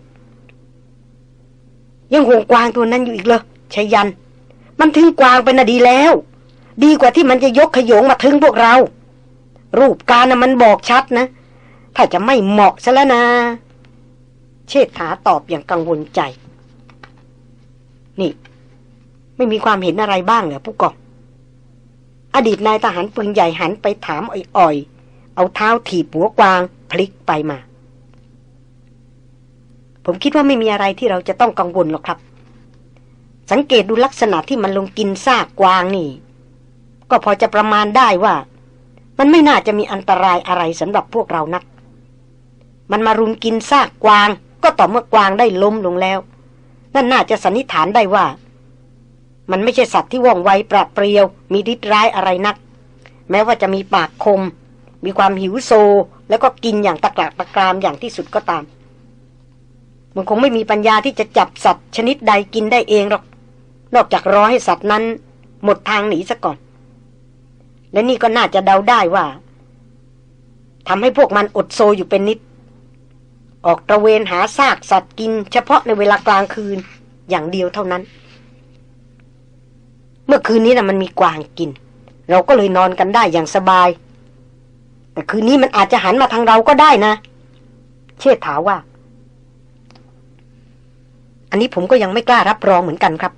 ยังห่วงกวางตัวนั้นอยู่อีกเลยชัยยัน มันถึงกวางเป็นนาดีแล้ว ดีกว่าที่มันจะยกขยงมาถึงพวกเรา รูปการน่ะมันบอกชัดนะ ถ้าจะไม่เหมาะซะแล้วนะ เชษฐาตอบอย่างกังวลใจ นี่ ไม่มีความเห็นอะไรบ้างเหรอผู้กองอดีตนายทหารปืนใหญ่หันไปถามอ่อยๆ เอาเท้าถีบหัวกวางพลิกไปมา ผมคิดว่าไม่มีอะไรที่เราจะต้องกังวลหรอกครับ สังเกตดูลักษณะที่มันลงกินซากกวางนี่ ก็พอจะประมาณได้ว่า มันไม่น่าจะมีอันตรายอะไรสำหรับพวกเรานัก มันมารุมกินซากกวาง ก็ต่อเมื่อกวางได้ล้มลงแล้ว นั่นน่าจะสันนิษฐานได้ว่า มันไม่ใช่สัตว์ที่ว่องไวปราดเปรียว มีฤทธิ์ร้ายอะไรนัก แม้ว่าจะมีปากคม มีความหิวโซ แล้วก็กินอย่างตะกละตะกรามอย่างที่สุดก็ตามมันคงไม่มีปัญญาที่จะจับสัตว์ชนิดใดกินได้เองหรอก นอกจากรอให้สัตว์นั้น หมดทางหนีซะก่อน และนี่ก็น่าจะเดาได้ว่าทำให้พวกมันอดโซอยู่เป็นนิด ออกตระเวนหาซากสัตว์กิน เฉพาะในเวลากลางคืนอย่างเดียวเท่านั้น เมื่อคืนนี้นะมันมีกวางกิน เราก็เลยนอนกันได้อย่างสบาย แต่คืนนี้มันอาจจะหันมาทางเราก็ได้นะ เชษฐาว่า อันนี้ผมก็ยังไม่กล้ารับรองเหมือนกันครับ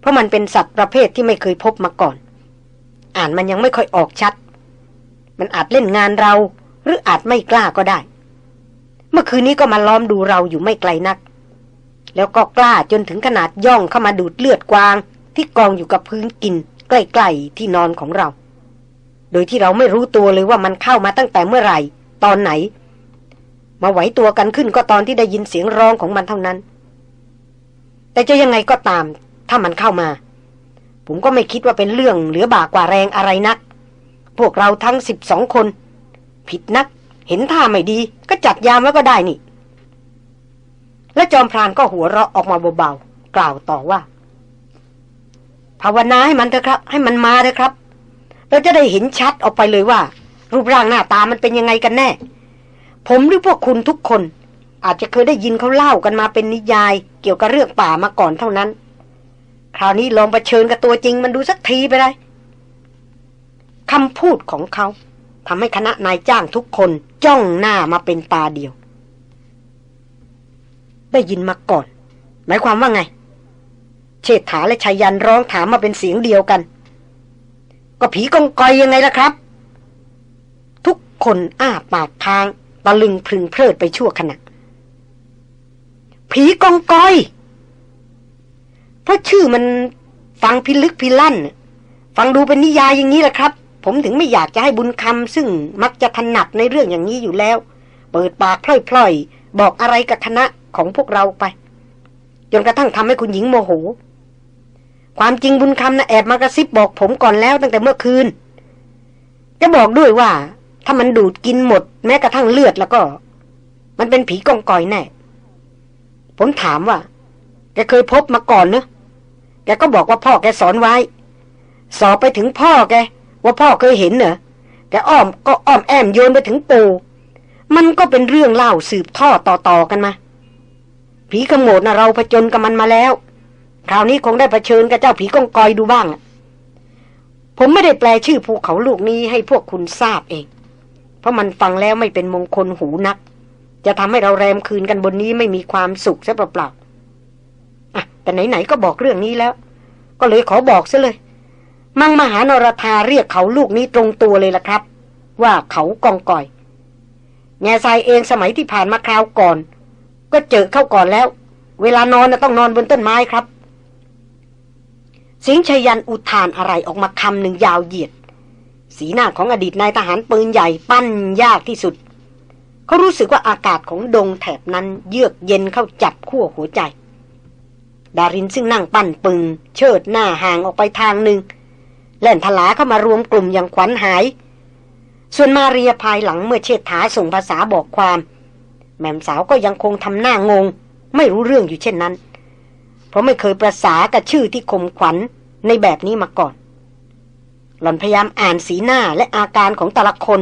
เพราะมันเป็นสัตว์ประเภทที่ไม่เคยพบมาก่อน อ่านมันยังไม่ค่อยออกชัด มันอาจเล่นงานเรา หรืออาจไม่กล้าก็ได้ เมื่อคืนนี้ก็มาล้อมดูเราอยู่ไม่ไกลนัก แล้วก็กล้าจนถึงขนาดย่องเข้ามาดูดเลือดกวาง ที่กองอยู่กับพื้นกิน ใกล้ๆที่นอนของเรา โดยที่เราไม่รู้ตัวเลยว่ามันเข้ามาตั้งแต่เมื่อไหร่ ตอนไหน มาไหวตัวกันขึ้นก็ตอนที่ได้ยินเสียงร้องของมันเท่านั้น แต่จะยังไงก็ตาม ถ้ามันเข้ามา ผมก็ไม่คิดว่าเป็นเรื่องเหลือบากว่าแรงอะไรนัก พวกเราทั้งสิบสองคน ผิดนัก เห็นท่าไม่ดี ก็จัดยามแล้วก็ได้นี่ และจอมพรานก็หัวเราะออกมาเบาๆกล่าวต่อว่า ภาวนาให้มันเถอะครับ ให้มันมาเถอะครับ เราจะได้เห็นชัดออกไปเลยว่า รูปร่างหน้าตามันเป็นยังไงกันแน่ ผมหรือพวกคุณทุกคนอาจจะเคยได้ยินเขาเล่ากันมาเป็นนิยาย เกี่ยวกับเรื่องป่ามาก่อนเท่านั้น คราวนี้ลองประชิญกับตัวจริงมันดูสักทีไปเลยคำพูดของเขาทำให้คณะนายจ้างทุกคนจ้องหน้ามาเป็นตาเดียว ได้ยินมาก่อน หมายความว่าไง เชษฐาและชายันร้องถามมาเป็นเสียงเดียวกัน ก็ผีกองกอยยังไงล่ะครับ ทุกคนอ้าปากค้างตะลึงพึงเพลิดไปชั่วขณะผีกองกอย ราะชื่อมันฟังพิลึกพิลั่น ฟังดูเป็นนิยายอย่างนี้แหละครับ ผมถึงไม่อยากจะให้บุญคำซึ่งมักจะถนัดในเรื่องอย่างนี้อยู่แล้ว เปิดปากพล่อยๆ บอกอะไรกับคณะของพวกเราไป จนกระทั่งทำให้คุณหญิงโมโห ความจริงบุญคำนะแอบมากระซิบบอกผมก่อนแล้วตั้งแต่เมื่อคืน จะบอกด้วยว่า ถ้ามันดูดกินหมด แม้กระทั่งเลือดแล้วก็ มันเป็นผีกองกอยแน่ ผมถามว่าแกเคยพบมาก่อนเนอะ กก็บอกว่าพ่อแกสอนไว้ สอบไปถึงพ่อแก ว่าพ่อเคยเห็นเหรอแกอ้อมก็อ้อมแอมโยนไปถึงปู่มันก็เป็นเรื่องเล่าสืบทอดต่อๆกันมา ผีขโมดนะเราผจญกับมันมาแล้ว คราวนี้คงได้เผชิญกับเจ้าผีกองกอยดูบ้าง ผมไม่ได้แปลชื่อภูเขาลูกนี้ให้พวกคุณทราบเอง เพราะมันฟังแล้วไม่เป็นมงคลหูนัก จะทำให้เราแรมคืนกันบนนี้ไม่มีความสุขซะเปล่าๆ อะแต่ไหนๆก็บอกเรื่องนี้แล้ว ก็เลยขอบอกซะเลย มังมหานรธาเรียกเขาลูกนี้ตรงตัวเลยล่ะครับ ว่าเขากองก่อยแง่ทรายเองสมัยที่ผ่านมาคราวก่อน ก็เจอเข้าก่อนแล้ว เวลานอนนะต้องนอนบนต้นไม้ครับ สิงชยันอุทานอะไรออกมาคำหนึ่งยาวเหยียด สีหน้าของอดีตนายทหารปืนใหญ่ปั้นยากที่สุด เขารู้สึกว่าอากาศของดงแถบนั้นเยือกเย็นเข้าจับขั้วหัวใจ ดารินซึ่งนั่งปั้นปึง เชิดหน้าห่างออกไปทางหนึ่งแล่นทลาเข้ามารวมกลุ่มอย่างขวัญหาย ส่วนมาเรียภายหลังเมื่อเชษฐาส่งภาษาบอกความ แม่มสาวก็ยังคงทำหน้างง ไม่รู้เรื่องอยู่เช่นนั้น เพราะไม่เคยประสากับชื่อที่คมขวัญในแบบนี้มาก่อน หล่อนพยายามอ่านสีหน้าและอาการของแต่ละคน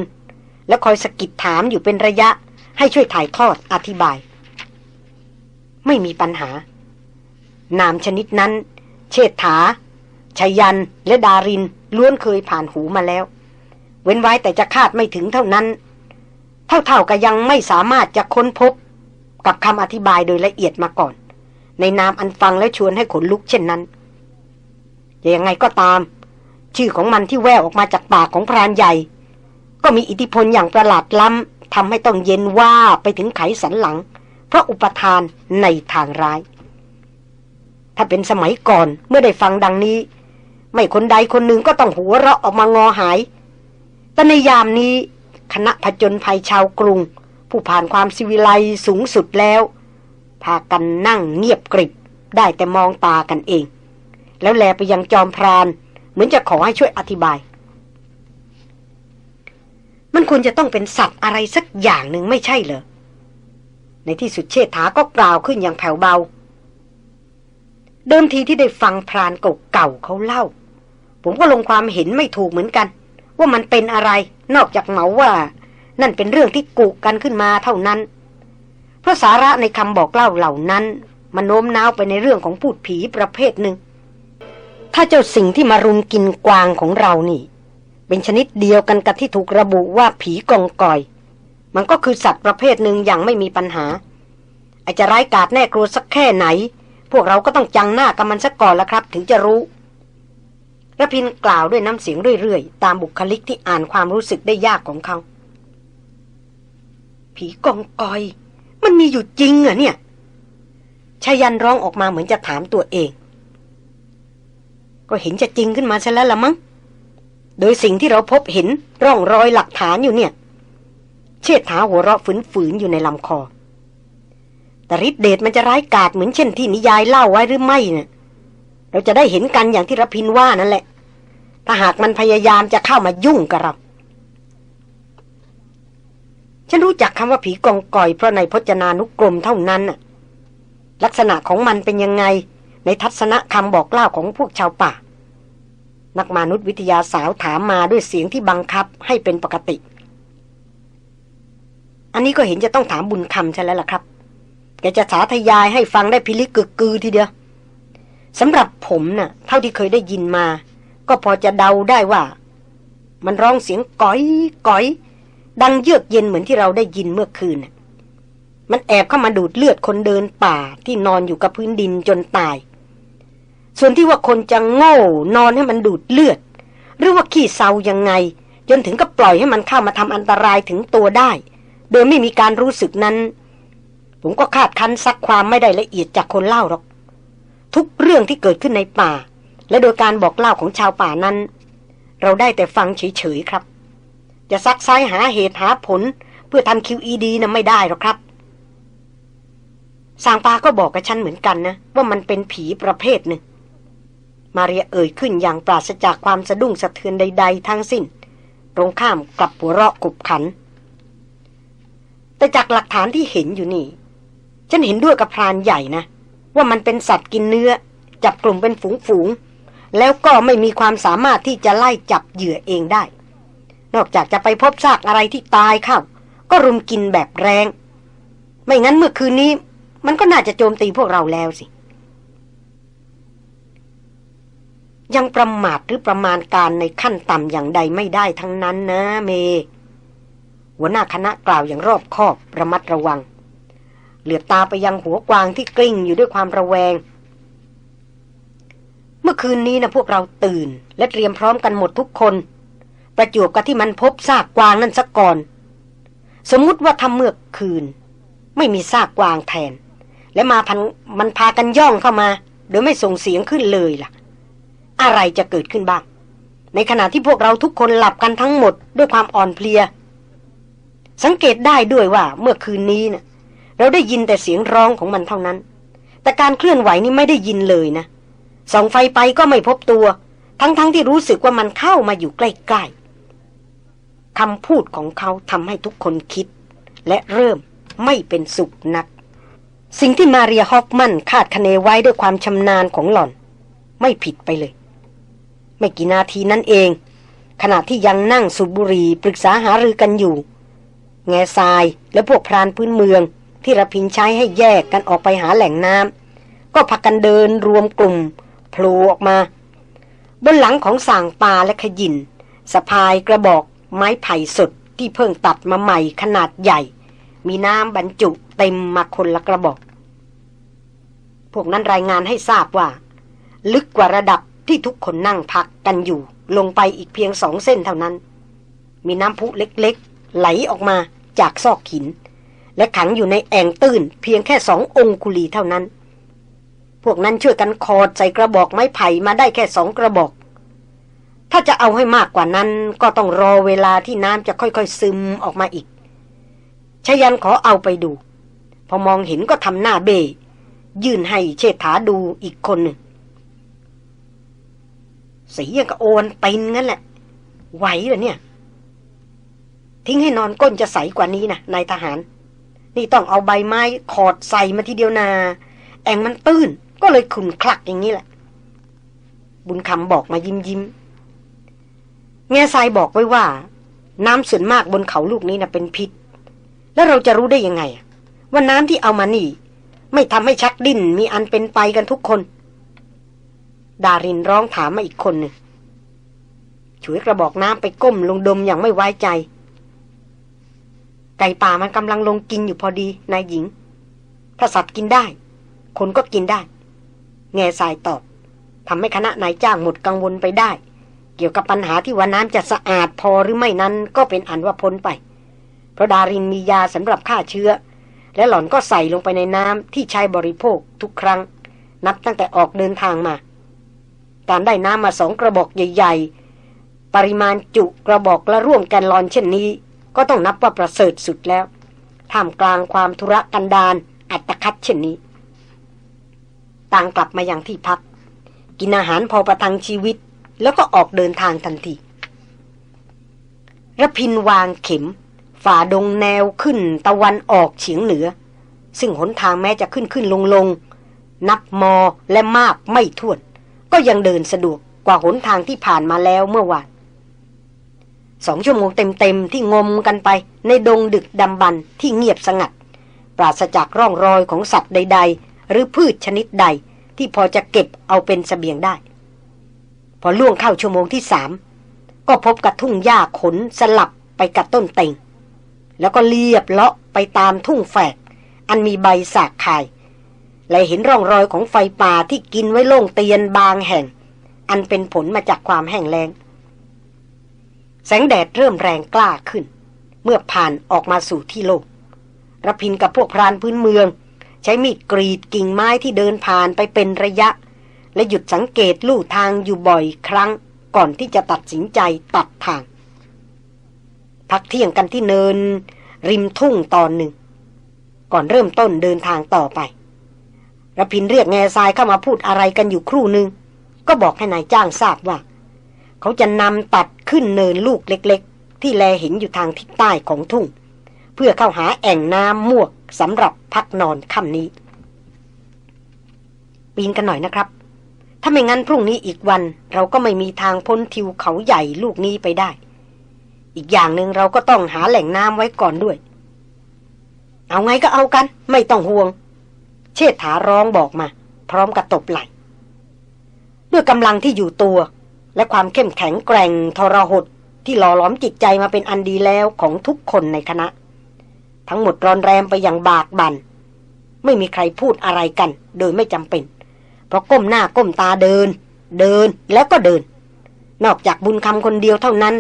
และคอยสกิดถามอยู่เป็นระยะให้ช่วยถ่ายทอดอธิบาย ไม่มีปัญหา นามชนิดนั้น เชษฐาชยันและดารินล้วนเคยผ่านหูมาแล้ว เว้นไว้แต่จะคาดไม่ถึงเท่านั้น เท่าๆกับยังไม่สามารถจะค้นพบ กับคำอธิบายโดยละเอียดมาก่อน ในนามอันฟังและชวนให้ขนลุกเช่นนั้นยังไงก็ตาม ชื่อของมันที่แววออกมาจากปากของพรานใหญ่ ก็มีอิทธิพลอย่างประหลาดล้ำทำให้ต้องเย็นว่าไปถึงไขสันหลัง เพราะอุปทานในทางร้าย ถ้าเป็นสมัยก่อนเมื่อได้ฟังดังนี้ ไม่คนใดคนหนึ่งก็ต้องหัวเราะออกมางอหาย แต่ในยามนี้ คณะผจญภัยชาวกรุง ผู้ผ่านความสิวิไลสูงสุดแล้ว พากันนั่งเงียบกริบได้แต่มองตากันเอง แล้วแลไปยังจอมพราน เหมือนจะขอให้ช่วยอธิบาย มันควรจะต้องเป็นสัตว์อะไรสักอย่างหนึ่งไม่ใช่เหรอในที่สุดเชษฐาก็กล่าวขึ้นอย่างแผ่วเบา เดิมทีที่ได้ฟังพรานเก่าๆเขาเล่า ผมก็ลงความเห็นไม่ถูกเหมือนกัน ว่ามันเป็นอะไร นอกจากเหมาว่า นั่นเป็นเรื่องที่กุกันขึ้นมาเท่านั้น เพราะสาระในคำบอกเล่าเหล่านั้น มันโน้มน้าวไปในเรื่องของพูดผีประเภทหนึ่ง ถ้าเจ้าสิ่งที่มารุมกินกวางของเรานี่ เป็นชนิดเดียวกันกับที่ถูกระบุว่าผีกองกอย มันก็คือสัตว์ประเภทหนึ่งอย่างไม่มีปัญหาอาจจะร้ายกาจแน่กลัวสักแค่ไหน พวกเราก็ต้องจังหน้ากับมันสักก่อนละครับ ถึงจะรู้ระพินกล่าวด้วยน้ำเสียงเรื่อยๆ ตามบุคลิกที่อ่านความรู้สึกได้ยากของเขา ผีกองกอย มันมีอยู่จริงเหรอเนี่ยชายันร้องออกมาเหมือนจะถามตัวเอง ก็เห็นจะจริงขึ้นมาซะแล้วละมั้งโดยสิ่งที่เราพบเห็นร่องรอยหลักฐานอยู่เนี่ย เชิดถาหัวเราะฝืนๆอยู่ในลำคอ แต่ฤทธิเดชมันจะร้ายกาจเหมือนเช่นที่นิยายเล่าไว้หรือไม่เนี่ยเราจะได้เห็นกันอย่างที่รพินว่านั่นแหละ ถ้าหากมันพยายามจะเข้ามายุ่งกับเรา ฉันรู้จักคำว่าผีกองก่อยเพราะในพจนานุกรมเท่านั้นน่ะ ลักษณะของมันเป็นยังไง ในทัศนะคำบอกเล่าของพวกชาวป่า นักมนุษยวิทยาสาวถามมาด้วยเสียงที่บังคับให้เป็นปกติ อันนี้ก็เห็นจะต้องถามบุญคำใช่แล้วล่ะครับ แกจะสาธยายให้ฟังได้พิลึกกึกกือทีเดียวสำหรับผมนะ่ะ เท่าที่เคยได้ยินมา ก็พอจะเดาได้ว่า มันร้องเสียงก๋อยก๋อย ดังเยือกเย็นเหมือนที่เราได้ยินเมื่อคืน มันแอบเข้ามาดูดเลือดคนเดินป่าที่นอนอยู่กับพื้นดินจนตาย ส่วนที่ว่าคนจะโง่ นอนให้มันดูดเลือด หรือว่าขี้เซายังไง จนถึงก็ปล่อยให้มันเข้ามาทำอันตรายถึงตัวได้ โดยไม่มีการรู้สึกนั้น ผมก็คาดคั้นซักความไม่ได้ละเอียดจากคนเล่าหรอก ทุกเรื่องที่เกิดขึ้นในป่า และโดยการบอกเล่าของชาวป่านั้น เราได้แต่ฟังเฉยๆครับ จะซักไซหาเหตุหาผล เพื่อทำ QED นะไม่ได้หรอกครับสางปาก็บอกกับฉันเหมือนกันนะ ว่ามันเป็นผีประเภทหนึ่ง มาเรียเอ่ยขึ้นอย่างปราศจากความสะดุ้งสะเทือนใด ๆ ทั้งสิ้น ตรงข้ามกับหัวเราะกุบขัน แต่จากหลักฐานที่เห็นอยู่นี่ ฉันเห็นด้วยกับพรานใหญ่นะ ว่ามันเป็นสัตว์กินเนื้อ จับกลุ่มเป็นฝูงๆแล้วก็ไม่มีความสามารถที่จะไล่จับเหยื่อเองได้ นอกจากจะไปพบซากอะไรที่ตายเข้า ก็รุมกินแบบแรง ไม่งั้นเมื่อคืนนี้ มันก็น่าจะโจมตีพวกเราแล้วสิ ยังประมาทหรือประมาณการในขั้นต่ำอย่างใดไม่ได้ทั้งนั้นนะเม หัวหน้าคณะกล่าวอย่างรอบคอบระมัดระวัง เหลือบตาไปยังหัวกวางที่กลิ้งอยู่ด้วยความระแวง เมื่อคืนนี้นะพวกเราตื่น และเตรียมพร้อมกันหมดทุกคน ประจวบกับที่มันพบซากกวางนั่นซะก่อน สมมติว่าทำเมื่อคืน ไม่มีซากกวางแทน และมาพันมันพากันย่องเข้ามา โดยไม่ส่งเสียงขึ้นเลยล่ะ อะไรจะเกิดขึ้นบ้างในขณะที่พวกเราทุกคนหลับกันทั้งหมดด้วยความอ่อนเพลีย สังเกตได้ด้วยว่าเมื่อคืนนี้นะ่ะ เราได้ยินแต่เสียงร้องของมันเท่านั้น แต่การเคลื่อนไหวนี่ไม่ได้ยินเลยนะส่องไฟไปก็ไม่พบตัว ทั้งๆทที่รู้สึกว่ามันเข้ามาอยู่ใกล้ๆคำพูดของเขาทำให้ทุกคนคิด และเริ่มไม่เป็นสุขนัก สิ่งที่มาเรียฮอฟมันคาดคะเนไว้ด้วยความชำนาญของหล่อน ไม่ผิดไปเลย ไม่กี่นาทีนั้นเอง ขณะที่ยังนั่งสูบบุหรี่ปรึกษาหารือกันอยู่ แง่ทรายและพวกพรานพื้นเมือง ที่ระพินใช้ให้แยกกันออกไปหาแหล่งน้ำก็พักกันเดินรวมกลุ่มโผล่ออกมา บนหลังของสางปลาและขยินสะพายกระบอกไม้ไผ่สดที่เพิ่งตัดมาใหม่ขนาดใหญ่ มีน้ำบรรจุเต็มมาคนละกระบอก พวกนั้นรายงานให้ทราบว่า ลึกกว่าระดับที่ทุกคนนั่งพักกันอยู่ลงไปอีกเพียงสองเส้นเท่านั้น มีน้ำพุเล็กๆ ไหลออกมาจากซอกหิน และขังอยู่ในแอ่งตื้นเพียงแค่สององคุลีเท่านั้น พวกนั้นช่วยกันคอดใส่กระบอกไม้ไผ่มาได้แค่สองกระบอก ถ้าจะเอาให้มากกว่านั้น ก็ต้องรอเวลาที่น้ำจะค่อยๆซึมออกมาอีกชยันขอเอาไปดู พอมองเห็นก็ทำหน้าเบยยื่นให้เชษฐาดูอีกคนหนึ่งสียังกับโอนตินงั้นแหละ ไหวเหรอเนี่ย ทิ้งให้นอนก้นจะใสกว่านี้นะนายทหาร นี่ต้องเอาใบไม้ขอดใส่มาทีเดียวนา แองมันตื้น ก็เลยขุนคลักอย่างนี้แหละ บุญคำบอกมายิ้มยิ้มแง่ทรายบอกไว้ว่า น้ำส่วนมากบนเขาลูกนี้นะเป็นพิษ แล้วเราจะรู้ได้ยังไงว่าน้ำที่เอามานี่ ไม่ทำให้ชักดิ้นมีอันเป็นไปกันทุกคน ดารินร้องถามมาอีกคนหนึ่งช่วยกระบอกน้ำไปก้มลงดมอย่างไม่ไว้ใจ ไก่ป่ามันกำลังลงกินอยู่พอดีนายหญิง ถ้าสัตว์กินได้ คนก็กินได้ แง่สายตอบทำให้คณะนายจ้างหมดกังวลไปได้ เกี่ยวกับปัญหาที่ว่าน้ำจะสะอาดพอหรือไม่นั้นก็เป็นอันว่าพ้นไป เพราะดารินมียาสำหรับฆ่าเชื้อ และหล่อนก็ใส่ลงไปในน้ำที่ใช้บริโภคทุกครั้ง นับตั้งแต่ออกเดินทางมา การได้น้ำมาสองกระบอกใหญ่ ๆ ปริมาณจุกระบอกละร่วมกันลอนเช่นนี้ ก็ต้องนับว่าประเสริฐสุดแล้วท่ามกลางความธุระกันดารอัตคัดเช่นนี้ ต่างกลับมาอย่างที่พัก กินอาหารพอประทังชีวิต แล้วก็ออกเดินทางทันทีระพินวางเข็ม ฝ่าดงแนวขึ้นตะวันออกเฉียงเหนือ ซึ่งหนทางแม้จะขึ้นขึ้นลงลงนับมอและมากไม่ถ้วน ก็ยังเดินสะดวกกว่าหนทางที่ผ่านมาแล้วเมื่อวาน สองชั่วโมงเต็มๆที่งมกันไปในดงดึกดำบรรที่เงียบสงัด ปราศจากร่องรอยของสัตว์ใด ๆ หรือพืชชนิดใดที่พอจะเก็บเอาเป็นสเสบียงได้ พอล่วงเข้าชั่วโมงที่สามก็พบกับทุ่งหญ้าขนสลับไปกับต้นเต็ง แล้วก็เลียบเลาะไปตามทุ่งแฝก อันมีใบสากคาย และเห็นร่องรอยของไฟป่าที่กินไว้โล่งเตียนบางแห่ง อันเป็นผลมาจากความแห้งแล้ง แสงแดดเริ่มแรงกล้าขึ้น เมื่อผ่านออกมาสู่ที่โลกระพินกับพวกพรานพื้นเมือง ใช้มีดกรีดกิ่งไม้ที่เดินผ่านไปเป็นระยะ และหยุดสังเกตลู่ทางอยู่บ่อยครั้ง ก่อนที่จะตัดสินใจตัดทาง พักเที่ยงกันที่เนิน ริมทุ่งตอนหนึ่ง ก่อนเริ่มต้นเดินทางต่อไประพินเรียกแง่ทรายเข้ามาพูดอะไรกันอยู่ครู่หนึ่งก็บอกให้นายจ้างทราบว่า เขาจะนำตัดขึ้นเนินลูกเล็กๆ ที่แลเห็นอยู่ทางทิศใต้ของทุ่ง เพื่อเข้าหาแอ่งน้ำมวกสำหรับพักนอนค่ำนี้ ปีนกันหน่อยนะครับ ถ้าไม่งั้นพรุ่งนี้อีกวัน เราก็ไม่มีทางพ้นทิวเขาใหญ่ลูกนี้ไปได้ อีกอย่างหนึ่งเราก็ต้องหาแหล่งน้ำไว้ก่อนด้วย เอาไงก็เอากัน ไม่ต้องห่วง เชษฐาร้องบอกมา พร้อมกับตบไหล่ด้วยกำลังที่อยู่ตัว และความเข้มแข็งแกร่งทรหดที่หล่อหลอมจิตใจมาเป็นอันดีแล้วของทุกคนในคณะ ทั้งหมดรอนแรมไปอย่างบากบัน่นไม่มีใครพูดอะไรกัน โดยไม่จำเป็น เพราะก้มหน้าก้มตาเดิน เดินแล้วก็เดิน นอกจากบุญคำคนเดียวเท่านั้น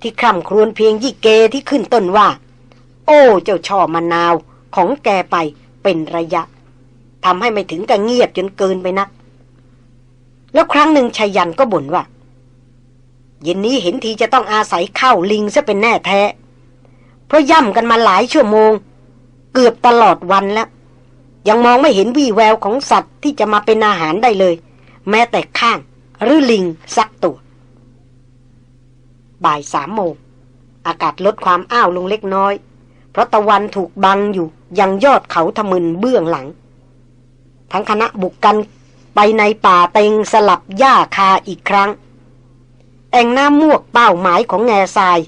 ที่คร่ำครวญเพียงยี่เกที่ขึ้นต้นว่า โอ้เจ้าช่อมะนาวของแกไปเป็นระยะทำให้ไม่ถึงกับเงียบจนเกินไปนัก แล้วครั้งหนึ่งชายันก็บ่นว่า เย็นนี้เห็นทีจะต้องอาศัยข้าวลิงซะเป็นแน่แท้ เพราะย่ำกันมาหลายชั่วโมง เกือบตลอดวันแล้ว ยังมองไม่เห็นวี่แววของสัตว์ที่จะมาเป็นอาหารได้เลย แม้แต่ข้างหรือลิงสักตัวบ่ายสามโมง อากาศลดความอ้าวลงเล็กน้อย เพราะตะวันถูกบังอยู่ยังยอดเขาทมึนเบื้องหลัง ทั้งคณะบุกกันไปในป่าเต็งสลับหญ้าคาอีกครั้ง แอ่งน้ำมวกเป้าหมายของแง่ทราย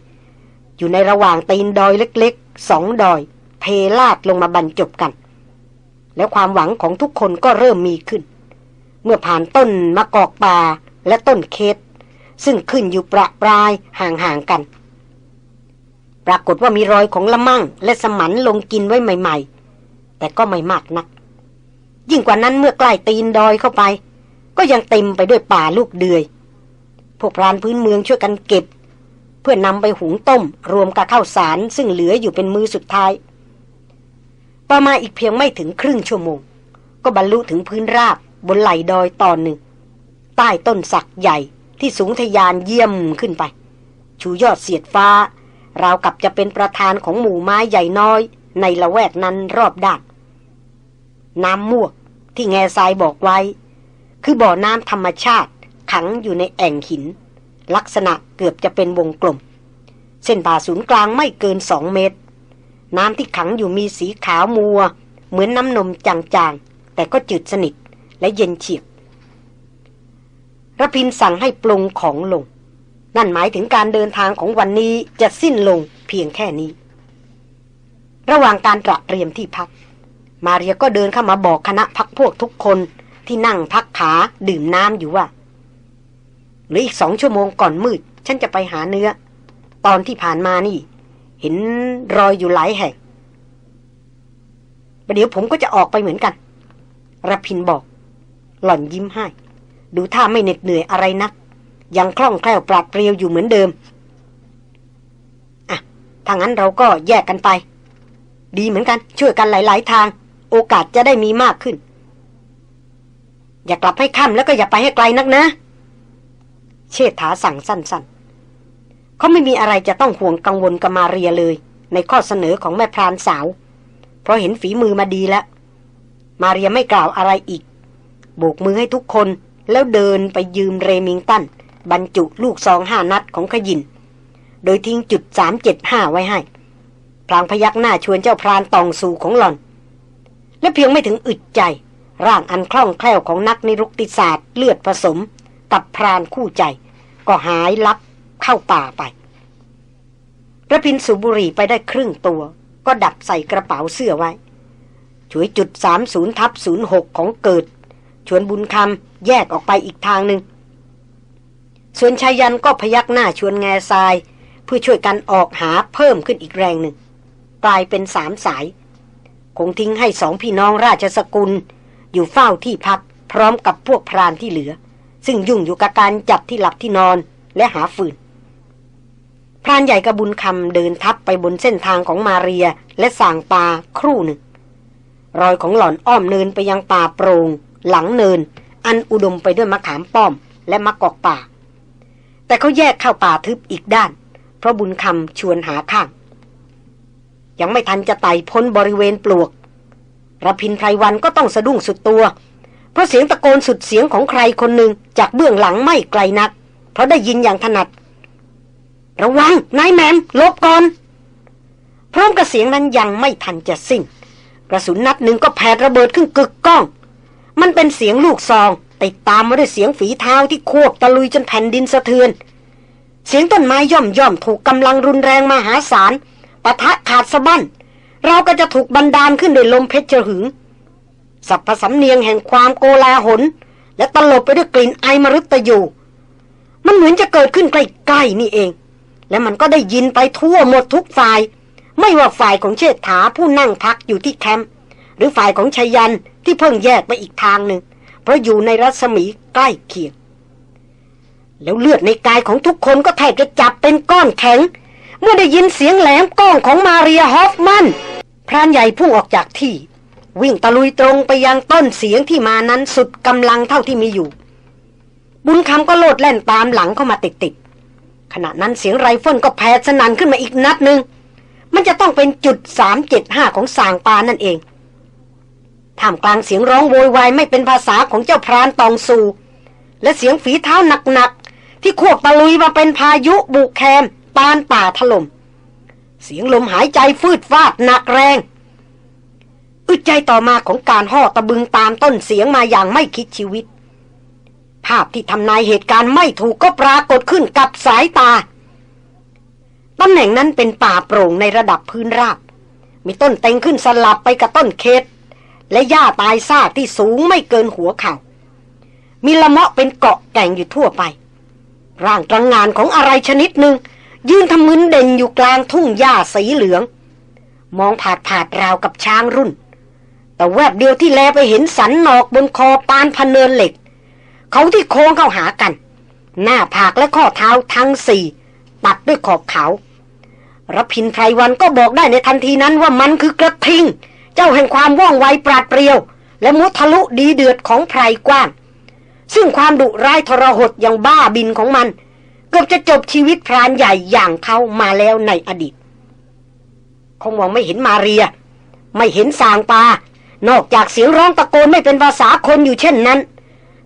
อยู่ในระหว่างตีนดอยเล็กๆสองดอยเทลาดลงมาบรรจบกัน แล้วความหวังของทุกคนก็เริ่มมีขึ้น เมื่อผ่านต้นมะกอกป่าและต้นเคสซึ่งขึ้นอยู่ประปรายห่างๆกัน ปรากฏว่ามีรอยของละมั่งและสมันลงกินไว้ใหม่ ๆ แต่ก็ไม่มากนัก ยิ่งกว่านั้นเมื่อใกล้ตีนดอยเข้าไป ก็ยังเต็มไปด้วยป่าลูกเดือย พวกพรานพื้นเมืองช่วยกันเก็บ เพื่อนำไปหุงต้ม รวมกับข้าวสารซึ่งเหลืออยู่เป็นมือสุดท้าย ต่อมาอีกเพียงไม่ถึงครึ่งชั่วโมง ก็บรรลุถึงพื้นราบบนไหลดอยตอนหนึ่ง ใต้ต้นสักใหญ่ที่สูงทยานเยี่ยมขึ้นไป ชูยอดเสียดฟ้า ราวกับจะเป็นประธานของหมู่ไม้ใหญ่น้อย ในละแวกนั้นรอบด้านน้ำมวกที่แง่ทรายบอกไว้ คือบ่อน้ำธรรมชาติ ขังอยู่ในแอ่งหิน ลักษณะเกือบจะเป็นวงกลม เส้นผ่าศูนย์กลางไม่เกินสองเมตร น้ำที่ขังอยู่มีสีขาวมัว เหมือนน้ำนมจางๆ แต่ก็จืดสนิทและเย็นเฉียบระพินสั่งให้ปรุงของลง นั่นหมายถึงการเดินทางของวันนี้จะสิ้นลงเพียงแค่นี้ ระหว่างการตระเตรียมที่พัก มาเรียก็เดินเข้ามาบอกคณะพักพวกทุกคนที่นั่งพักขาดื่มน้ำอยู่ว่า หรืออีกสองชั่วโมงก่อนมืด ฉันจะไปหาเนื้อ ตอนที่ผ่านมานี่ เห็นรอยอยู่หลายแห่งประเดี๋ยวผมก็จะออกไปเหมือนกันรพินบอก หล่อนยิ้มให้ ดูท่าไม่เหน็ดเหนื่อยอะไรนัก ยังคล่องแคล่วปราดเปรียวอยู่เหมือนเดิม อะถ้างั้นเราก็แยกกันไป ดีเหมือนกัน ช่วยกันหลาย ๆ ทาง โอกาสจะได้มีมากขึ้น อย่ากลับให้ค่ำแล้วก็อย่าไปให้ไกลนักนะ เชษฐาสั่งสั้นๆ เขาไม่มีอะไรจะต้องห่วงกังวลกับมาเรียเลย ในข้อเสนอของแม่พรานสาว เพราะเห็นฝีมือมาดีแล้ว มาเรียไม่กล่าวอะไรอีก โบกมือให้ทุกคนแล้วเดินไปยืมเรมิงตัน บรรจุลูกซองห้านัดของขยิน โดยทิ้งจุดสามเจ็ดห้าไว้ให้พลางพยักหน้าชวนเจ้าพรานตองสู่ของหล่อน และเพียงไม่ถึงอึดใจ ร่างอันคล่องแคล่วของนักนิรุกติศาสตร์เลือดผสม กับพรานคู่ใจ ก็หายลับเข้าป่าไประพินสุบุรีไปได้ครึ่งตัว ก็ดับใส่กระเป๋าเสื้อไว้ ช่วยจุดสามศูนย์ทับศูนย์หกของเกิด ชวนบุญคำแยกออกไปอีกทางหนึ่ง ส่วนชายันก็พยักหน้าชวนแง่ทราย เพื่อช่วยกันออกหาเพิ่มขึ้นอีกแรงหนึ่ง กลายเป็นสามสาย คงทิ้งให้สองพี่น้องราชสกุล อยู่เฝ้าที่พักพร้อมกับพวกพรานที่เหลือ ซึ่งยุ่งอยู่กับการจัดที่หลับที่นอนและหาฟืนพรานใหญ่กระบุญคำเดินทับไปบนเส้นทางของมาเรียและสางปาครู่หนึ่ง รอยของหล่อนอ้อมเนินไปยังป่าโปรง่งหลังเนิน อันอุดมไปด้วยมะขามป้อมและมะกอกป่า แต่เขาแยกเข้าป่าทึบอีกด้าน เพราะบุญคำชวนหาข้าง ยังไม่ทันจะไต่พ้นบริเวณปลวกระพินไพรวันก็ต้องสะดุ้งสุดตัว เพราะเสียงตะโกนสุดเสียงของใครคนหนึ่งจากเบื้องหลังไม่ไกลนัก เพราะได้ยินอย่างถนัด ระวังนายแมมลบก่อน พร้อมกับเสียงนั้นยังไม่ทันจะสิ้น กระสุนนัดหนึ่งก็แผดระเบิดขึ้นกึกก้อง มันเป็นเสียงลูกซองติดตามมาด้วยเสียงฝีเท้าที่ควบตะลุยจนแผ่นดินสะเทือน เสียงต้นไม้ย่อมย่อมถูกกำลังรุนแรงมหาศาลปะทะขาดสะบั้นเราก็จะถูกบันดาลขึ้นด้วยลมเพชรหึง สัพพสำเนียงแห่งความโกลาหล และตลบไปด้วยกลิ่นไอมรุตอยู่ มันเหมือนจะเกิดขึ้นใกล้ๆนี่เอง และมันก็ได้ยินไปทั่วหมดทุกฝ่าย ไม่ว่าฝ่ายของเชษฐาผู้นั่งพักอยู่ที่แคมป์หรือฝ่ายของชยันที่เพิ่งแยกไปอีกทางหนึ่ง เพราะอยู่ในรัศมีใกล้เคียง แล้วเลือดในกายของทุกคนก็แทบจะจับเป็นก้อนแข็ง เมื่อได้ยินเสียงแหลมก้องของมาเรียฮอฟมันพรานใหญ่พุ่งออกจากที่ วิ่งตะลุยตรงไปยังต้นเสียงที่มานั้นสุดกำลังเท่าที่มีอยู่ บุญคำก็โลดแล่นตามหลังเข้ามาติดๆขณะนั้นเสียงไรเฟิลก็แผดสนั่นขึ้นมาอีกนัดหนึ่งมันจะต้องเป็นจุดสามเจ็ดห้าของสางปานั่นเองท่ามกลางเสียงร้องโวยวายไม่เป็นภาษาของเจ้าพรานตองสูและเสียงฝีเท้าหนักๆที่ควบตะลุยมาเป็นพายุบุกแคมปานป่าถล่มเสียงลมหายใจฟืดฟาดหนักแรง อึดใจต่อมาของการห่อตะบึงตามต้นเสียงมาอย่างไม่คิดชีวิต ภาพที่ทำนายเหตุการณ์ไม่ถูกก็ปรากฏขึ้นกับสายตาตำแหน่งนั้นเป็นป่าโปร่งในระดับพื้นราบ มีต้นเต็งขึ้นสลับไปกับต้นเคสและหญ้าตายซากที่สูงไม่เกินหัวเขา่า มีละเมาะเป็นเกาะแก่งอยู่ทั่วไป ร่างตรังงานของอะไรชนิดหนึ่งยืนทำมึนเด่นอยู่กลางทุ่งหญ้าสีเหลือง มองผาดผาดราวกับช้างรุ่น แต่แวบเดียวที่แลไปเห็นสันนอกบนคอปานพเนินเหล็ก เขาที่โค้งเข้าหากัน หน้าผากและข้อเท้าทั้งสี่ ตัดด้วยขอบเขารพินไพรวันก็บอกได้ในทันทีนั้นว่ามันคือกระทิง เจ้าแห่งความว่องไวปราดเปรียว และมุทะลุดีเดือดของไพรกว้าง ซึ่งความดุร้ายทรหดอย่างบ้าบินของมันเกือบจะจบชีวิตพรานใหญ่อย่างเขามาแล้วในอดีตคงมองไม่เห็นมาเรีย ไม่เห็นสางปา นอกจากเสียงร้องตะโกนไม่เป็นภาษาคนอยู่เช่นนั้น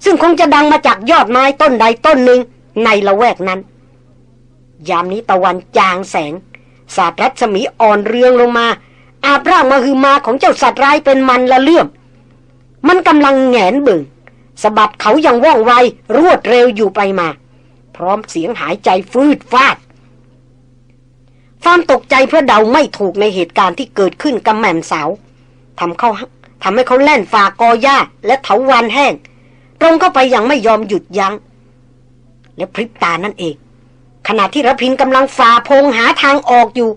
ซึ่งคงจะดังมาจากยอดไม้ต้นใดต้นหนึ่งในละแวกนั้น ยามนี้ตะวันจางแสง สาดรัศมีอ่อนเรืองลงมา อาบร่างมาคือมาของเจ้าสัตว์ร้ายเป็นมันละเลื่อม มันกำลังแงนบึงสะบัดเขาอย่างว่องไวรวดเร็วอยู่ไปมา พร้อมเสียงหายใจฟืดฟาดความตกใจเพื่อเดาไม่ถูกในเหตุการณ์ที่เกิดขึ้นกับแม่มสาวทำเข้า ทำให้เขาแล่นฝ่ากอหญ้าและเถาวันแห้ง ตรงเข้าไปอย่างไม่ยอมหยุดยัง้ง และพริบตานั่นเอง ขณะที่ระพินกำลังฝ่าพงหาทางออกอยู่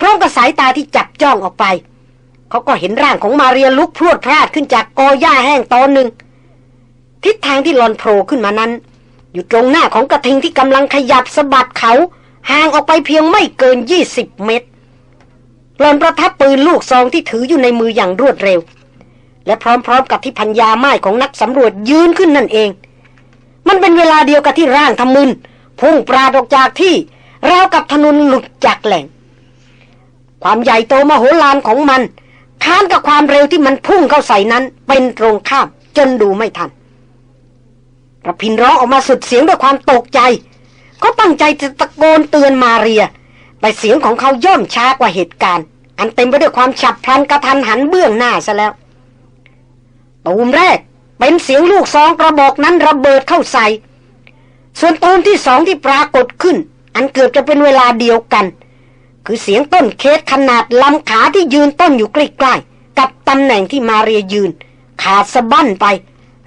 พร้อมกับสายตาที่จับจ้องออกไป เขาก็เห็นร่างของมาเรียลุกพรวดพลาดขึ้นจากกอหญ้าแห้งตอนหนึ่ง ทิศทางที่หลอนโผล่ขึ้นมานั้น อยู่ตรงหน้าของกระทิงที่กำลังขยับสะบัดเขาห่างออกไปเพียงไม่เกินยี่สิบเมตรหลอนประทับปืนลูกซองที่ถืออยู่ในมืออย่างรวดเร็ว และพร้อมๆกับที่พัญญาไม้ของนักสำรวจยืนขึ้นนั่นเอง มันเป็นเวลาเดียวกับที่ร่างทำมึนพุ่งปราดออกจากที่ราวกับถนนหลุดจากแหล่ง ความใหญ่โตมโหฬารของมันค้านกับความเร็วที่มันพุ่งเข้าใส่นั้น เป็นตรงข้ามจนดูไม่ทันระพินร้องออกมาสุดเสียงด้วยความตกใจ เขาตั้งใจจะตะโกนเตือนมาเรีย แต่เสียงของเขาย่อมช้ากว่าเหตุการณ์ อันเต็มไปด้วยความฉับพลันกระทันหันเบื้องหน้าซะแล้ว ตูมแรกเป็นเสียงลูกซองกระบอกนั้นระเบิดเข้าใส่ ส่วนตูมที่สองที่ปรากฏขึ้น อันเกือบจะเป็นเวลาเดียวกัน คือเสียงต้นเคสขนาดลำขาที่ยืนต้นอยู่ใกล้ๆ กับตำแหน่งที่มาเรียยืน ขาดสะบั้นไป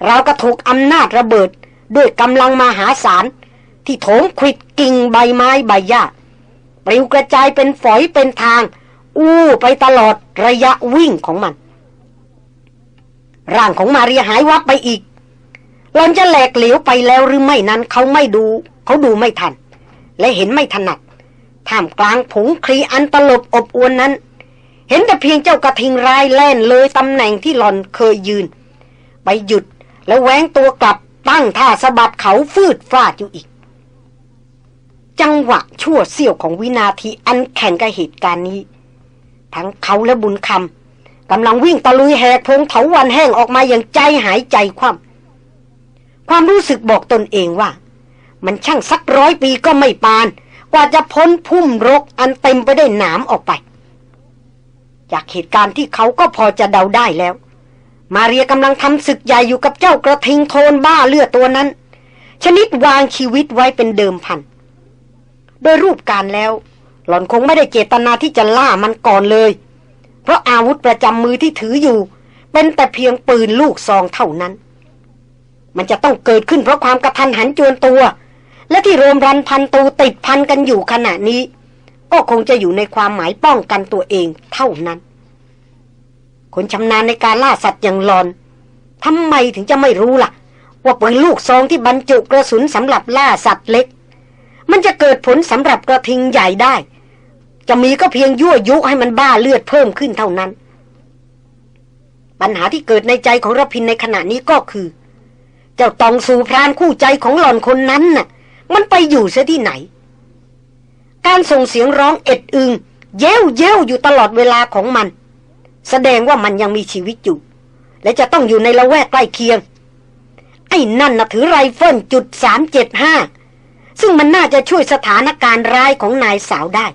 เราก็ถูกอำนาจระเบิดด้วยกำลังมหาศาล ที่โถมขิดกิ่งใบไม้ใบหญ้าปลิวกระจายเป็นฝอยเป็นทาง อู้ไปตลอดระยะวิ่งของมัน ร่างของมาเรียหายวับไปอีกหลอนจะแหลกเหลวไปแล้วหรือไม่นั้นเขาไม่ดู เขาดูไม่ทัน และเห็นไม่ถนัดท่ามกลางผงคลีอันตลบอบอวนนั้น เห็นแต่เพียงเจ้ากระทิงรายแล่นเลยตำแหน่งที่หลอนเคยยืน ไปหยุดแล้วแหวงตัวกลับตั้งท่าสะบัดเขาฟืดฟาดอยู่อีก จังหวะชั่วเสี้ยวของวินาทีอันแข่งกับเหตุการณ์นี้ ทั้งเขาและบุญคำ กำลังวิ่งตะลุยแหกพงเถาวันแห้งออกมาอย่างใจหายใจคว่ำความรู้สึกบอกตนเองว่า มันช่างสักร้อยปีก็ไม่ปาน กว่าจะพ้นพุ่มรกอันเต็มไปได้วยหนามออกไป จากเหตุการณ์ที่เขาก็พอจะเดาได้แล้ว มาเรียกำลังทำศึกใหญ่อยู่กับเจ้ากระทิงโทนบ้าเลือดตัวนั้น ชนิดวางชีวิตไว้เป็นเดิมพัน โดยรูปการแล้ว หล่อนคงไม่ได้เจตนาที่จะล่ามันก่อนเลย เพราะอาวุธประจำมือที่ถืออยู่ เป็นแต่เพียงปืนลูกซองเท่านั้น มันจะต้องเกิดขึ้นเพราะความกระทันหันจวนตัว และที่รวมรันพันตูติดพันกันอยู่ขณะนี้ ก็คงจะอยู่ในความหมายป้องกันตัวเองเท่านั้น คนชำนาญในการล่าสัตว์อย่างหลอนทำไมถึงจะไม่รู้ล่ะ ว่าปืนลูกซองที่บรรจุกระสุนสำหรับล่าสัตว์เล็ก มันจะเกิดผลสำหรับกระทิงใหญ่ได้ จะมีก็เพียงยั่วยุให้มันบ้าเลือดเพิ่มขึ้นเท่านั้น ปัญหาที่เกิดในใจของรพินในขณะนี้ก็คือ เจ้าตองสูพรานคู่ใจของหล่อนคนนั้นน่ะ มันไปอยู่เสียที่ไหน การส่งเสียงร้องเอ็ดอึงเย้วเย้วอยู่ตลอดเวลาของมัน แสดงว่ามันยังมีชีวิตอยู่ และจะต้องอยู่ในละแวกใกล้เคียง ไอ้นั่นน่ะถือไรเฟิลจุดสามเจ็ดห้าซึ่งมันน่าจะช่วยสถานการณ์ร้ายของนายสาวได้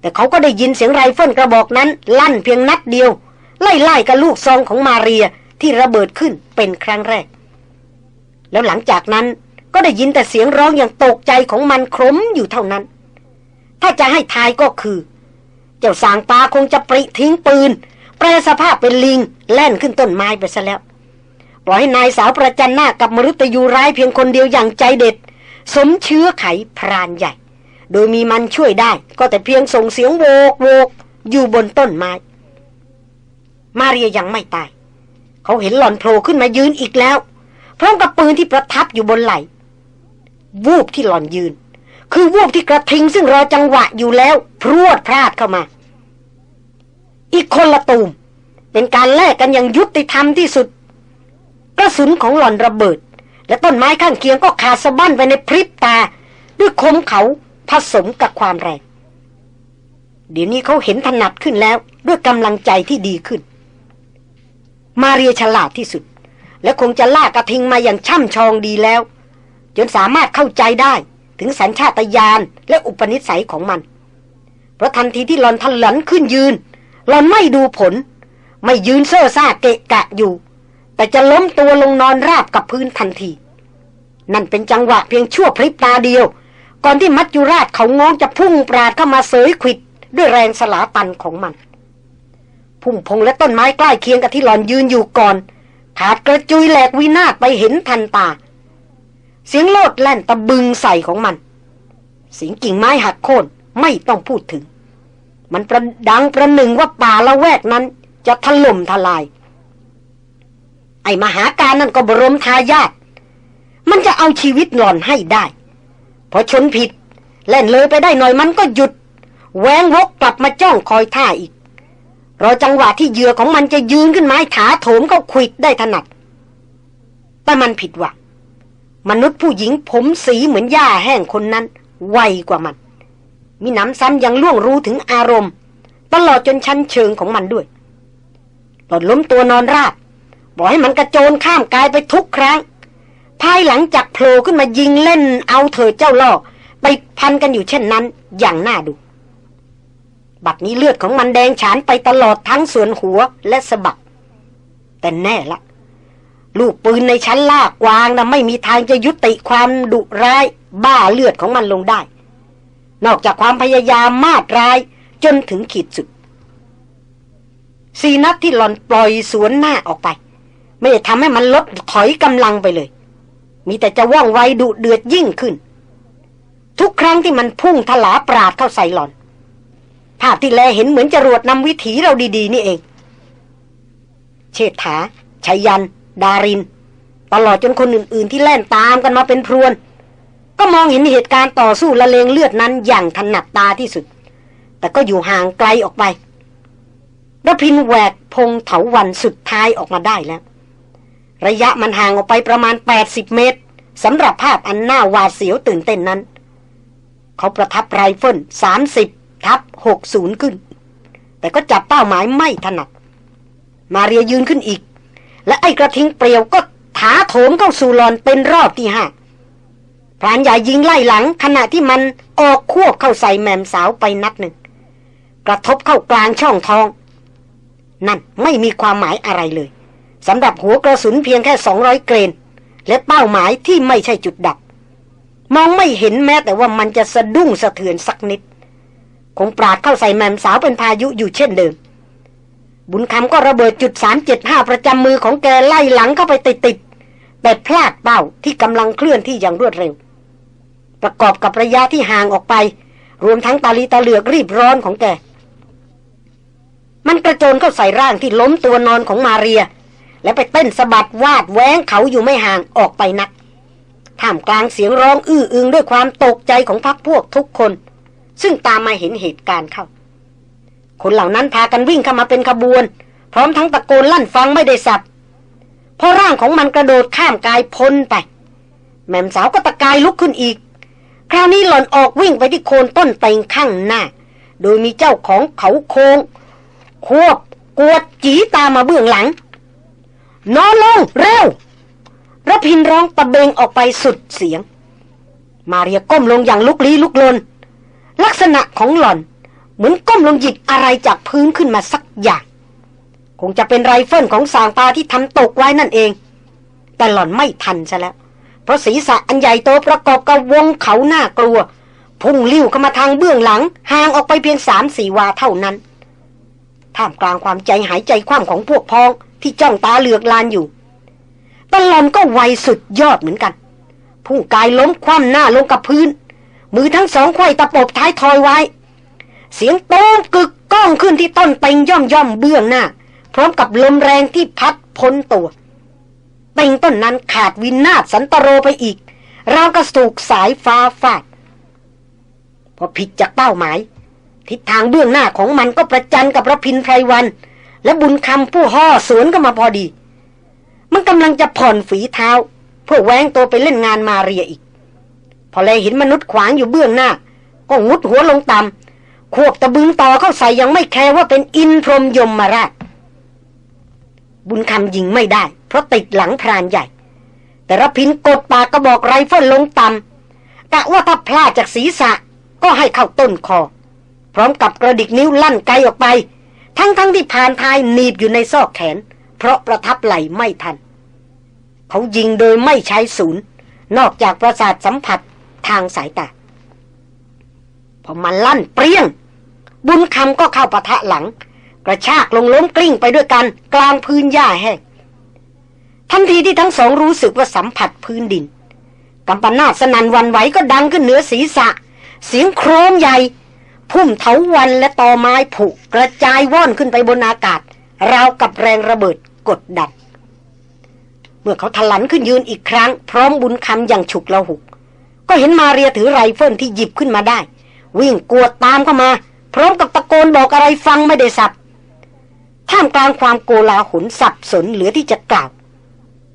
แต่เขาก็ได้ยินเสียงไรเฟิลกระบอกนั้น ลั่นเพียงนัดเดียว ไล่เลี่ยกับลูกซองของมาเรียที่ระเบิดขึ้นเป็นครั้งแรก แล้วหลังจากนั้นก็ได้ยินแต่เสียงร้องอย่างตกใจของมันครมอยู่เท่านั้น ถ้าจะให้ทายก็คือ เจ้าสางปลาคงจะปริทิ้งปืน แปลสภาพเป็นลิงแล่นขึ้นต้นไม้ไปซะแล้วปล่อยให้นายสาวประจันหน้ากับมรุตยูร้ายเพียงคนเดียวอย่างใจเด็ด สมเชื้อไขพรานใหญ่ โดยมีมันช่วยได้ ก็แต่เพียงส่งเสียงโวกโวกอยู่บนต้นไม้ มาเรียยังไม่ตาย เขาเห็นหล่อนโผล่ขึ้นมายืนอีกแล้ว พร้อมกับปืนที่ประทับอยู่บนไหล่วูบที่หล่อนยืน คือวูบที่กระทิงซึ่งรอจังหวะอยู่แล้ว พรวดพลาดเข้ามา อีกคนละตูม เป็นการแลกกันอย่างยุติธรรมที่สุด กระสุนของหล่อนระเบิด และต้นไม้ข้างเคียงก็ขาดสะบั้นไปในพริบตา ด้วยคมเขา ผสมกับความแรง เดี๋ยวนี้เขาเห็นถนัดขึ้นแล้ว ด้วยกำลังใจที่ดีขึ้น มาเรียฉลาดที่สุด และคงจะลากกระทิงมาอย่างช่ำชองดีแล้ว จนสามารถเข้าใจได้ถึงสัญชาตญาณและอุปนิสัยของมัน เพราะทันทีที่หลอนทันหลันขึ้นยืนหลอนไม่ดูผล ไม่ยืนเซ่อซ่าเกะกะอยู่ แต่จะล้มตัวลงนอนราบกับพื้นทันที นั่นเป็นจังหวะเพียงชั่วพริบตาเดียว ก่อนที่มัจจุราชเขางองจะพุ่งปราดเข้ามาเสยขิด ด้วยแรงสลาตันของมัน พุ่งพงและต้นไม้ใกล้เคียงกับที่หลอนยืนอยู่ก่อนขาดกระจุยแหลกวินาศไปเห็นทันตา เสียงโลดแล่นตะบึงใส่ของมัน เสียงกิ่งไม้หักโค่นไม่ต้องพูดถึง มันประดังประหนึ่งว่าป่าละแวกนั้นจะถล่มทลาย ไอ้มหาการนั่นก็บรมทายาทมันจะเอาชีวิตหล่อนให้ได้ พอชนผิด แล่นเลยไปได้หน่อยมันก็หยุด แหวงวกกลับมาจ้องคอยท่าอีก รอจังหวะที่เหยื่อของมันจะยืนขึ้นไม้ถาโถมเข้าควิดได้ถนัด แต่มันผิดหวังมนุษย์ผู้หญิงผมสีเหมือนหญ้าแห้งคนนั้น ไวกว่ามัน มีน้ำซ้ำยังล่วงรู้ถึงอารมณ์ ตลอดจนชั้นเชิงของมันด้วย หลดล้มตัวนอนราบบอกให้มันกระโจนข้ามกายไปทุกครั้ง ภายหลังจากโผล่ขึ้นมายิงเล่นเอาเธอเจ้าล่อไปพันกันอยู่เช่นนั้น อย่างน่าดู บัดนี้เลือดของมันแดงฉานไปตลอดทั้งส่วนหัวและสะบัก แต่แน่ละลูกปืนในชั้นลากกวางนะไม่มีทางจะยุติความดุร้ายบ้าเลือดของมันลงได้ นอกจากความพยายามมาดร้ายจนถึงขีดสุดสีนัดที่หลอนปล่อยสวนหน้าออกไป ไม่ได้ทำให้มันลดถอยกำลังไปเลย มีแต่จะว่องไวดุเดือดยิ่งขึ้น ทุกครั้งที่มันพุ่งถลาปราดเข้าใส่หลอน ภาพที่แลเห็นเหมือนจรวดนำวิถีเราดี ๆ นี่เอง เชษฐาชัยยัน ดาริน ตลอดจนคนอื่น ๆ ที่แล่นตามกันมาเป็นพรวน ก็มองเห็นเหตุการณ์ต่อสู้ละเลงเลือดนั้นอย่างถนัดตาที่สุด แต่ก็อยู่ห่างไกลออกไประพินแหวกพงเถาวันสุดท้ายออกมาได้แล้ว ระยะมันห่างออกไปประมาณ 80 เมตรสำหรับภาพอันน่าหวาดเสียวตื่นเต้นนั้น เขาประทับไรเฟิล30 ทับ 60 ขึ้น แต่ก็จับเป้าหมายไม่ถนัด มาเรียยืนขึ้นอีก และไอ้กระทิงเปรียวก็ถาโถมเข้าสู่ลอนเป็นรอบที่ห้าพรานใหญ่ยิงไล่หลังขณะที่มันออกควบเข้าใส่แมมสาวไปนัดหนึ่ง กระทบเข้ากลางช่องท้อง นั่นไม่มีความหมายอะไรเลย สำหรับหัวกระสุนเพียงแค่ 200 เกรน และเป้าหมายที่ไม่ใช่จุดดับ มองไม่เห็นแม้แต่ว่ามันจะสะดุ้งสะเทือนสักนิด คงปราดเข้าใส่แมมสาวเป็นพายุอยู่เช่นเดิม บุญคำก็ระเบิดจุด 375 ประจำมือของแกไล่หลังเข้าไปติดๆแต่พลาดเป้าที่กำลังเคลื่อนที่อย่างรวดเร็ว ประกอบกับระยะที่ห่างออกไป รวมทั้งตาลีตาเหลือกรีบร้อนของแกมันกระโจนเข้าใส่ร่างที่ล้มตัวนอนของมาเรีย และไปเต้นสะบัดวาดแหวงเขาอยู่ไม่ห่างออกไปนัก ท่ามกลางเสียงร้องอื้ออึงด้วยความตกใจของพักพวกทุกคน ซึ่งตามมาเห็นเหตุการณ์เข้า คนเหล่านั้นพากันวิ่งเข้ามาเป็นขบวน พร้อมทั้งตะโกนลั่นฟังไม่ได้สับพอร่างของมันกระโดดข้ามกายพ้นไป แม่มสาวก็ตะกายลุกขึ้นอีก คราวนี้หล่อนออกวิ่งไปที่โคนต้นเต็งข้างหน้า โดยมีเจ้าของเขาโคง ควบกวดจีตามาเบื้องหลัง นอนลงเร็วระพินร้องตะเบงออกไปสุดเสียง มาเรียก้มลงอย่างลุกลี้ลุกลน ลักษณะของหล่อน เหมือนก้มลงหยิบอะไรจากพื้นขึ้นมาสักอย่าง คงจะเป็นไรเฟิลของสางปาที่ทำตกไว้นั่นเอง แต่หล่อนไม่ทันซะแล้ว เพราะศีรษะอันใหญ่โตประกอบกับวงเขาหน้ากลัว พุ่งลิ้วเข้ามาทางเบื้องหลัง ห่างออกไปเพียงสามสี่วาเท่านั้น ท่ามกลางความใจหายใจคว่ำของพวกพ้อง ที่จ้องตาเหลือกลานอยู่ตลอนก็ไวสุดยอดเหมือนกันผู้กายล้มคว่ำหน้าลงกับพื้น มือทั้งสองไขว้ตะปบท้ายทอยไว้ เสียงโต้งกึกก้องขึ้นที่ต้นเต็งย่อมย่อมเบื้องหน้า พร้อมกับลมแรงที่พัดพ้นตัวเต็งต้นนั้นขาดวินาศสันตโรไปอีก ราวกระสูกสายฟ้าฟาด พอผิดจากเป้าหมาย ทิศทางเบื้องหน้าของมันก็ประจันกับระพินไพรวัน และบุญคำผู้ห่อสวนก็มาพอดี มันกำลังจะผ่อนฝีเท้า เพื่อแว้งตัวไปเล่นงานมาเรียอีก พอแลเห็นมนุษย์ขวางอยู่เบื้องหน้า ก็งุดหัวลงต่ำควบตะบึงต่อเข้าใส่ยังไม่แคร์ว่าเป็นอินทร์พรหมยมราชบุญคำยิงไม่ได้ เพราะติดหลังพรานใหญ่ แต่รพินทร์กดปากกระบอกไรเฟิลลงต่ำกะว่าถ้าพลาดจากศีรษะก็ให้เข้าต้นคอ พร้อมกับกระดิกนิ้วลั่นไกออกไป ทั้งๆทที่พานท้ายหนีบอยู่ในซอกแขน เพราะประทับไหลไม่ทัน เขายิงโดยไม่ใช้ศูนย์ นอกจากประสาทสัมผัสทางสายตาพอมันลั่นเปรี้ยง บุญคำก็เข้าปะทะหลัง กระชากลงล้มกลิ้งไปด้วยกัน กลางพื้นหญ้าแห้งทันทีที่ทั้งสองรู้สึกว่าสัมผัสพื้นดินกำปนาสนันวันไหวก็ดังขึ้นเหนือศีรษะ เสียงโครมใหญ่ พุ่มเถาวันและตอไม้ผุกระจายว่อนขึ้นไปบนอากาศ ราวกับแรงระเบิดกดดัน เมื่อเขาทลันขึ้นยืนอีกครั้ง พร้อมบุญคำอย่างฉุกละหุก ก็เห็นมาเรียถือไรเฟิลที่หยิบขึ้นมาได้ วิ่งกวดตามเข้ามา พร้อมกับตะโกนบอกอะไรฟังไม่ได้ศัพท์ท่ามกลางความโกลาหลสับสนเหลือที่จะกล่าว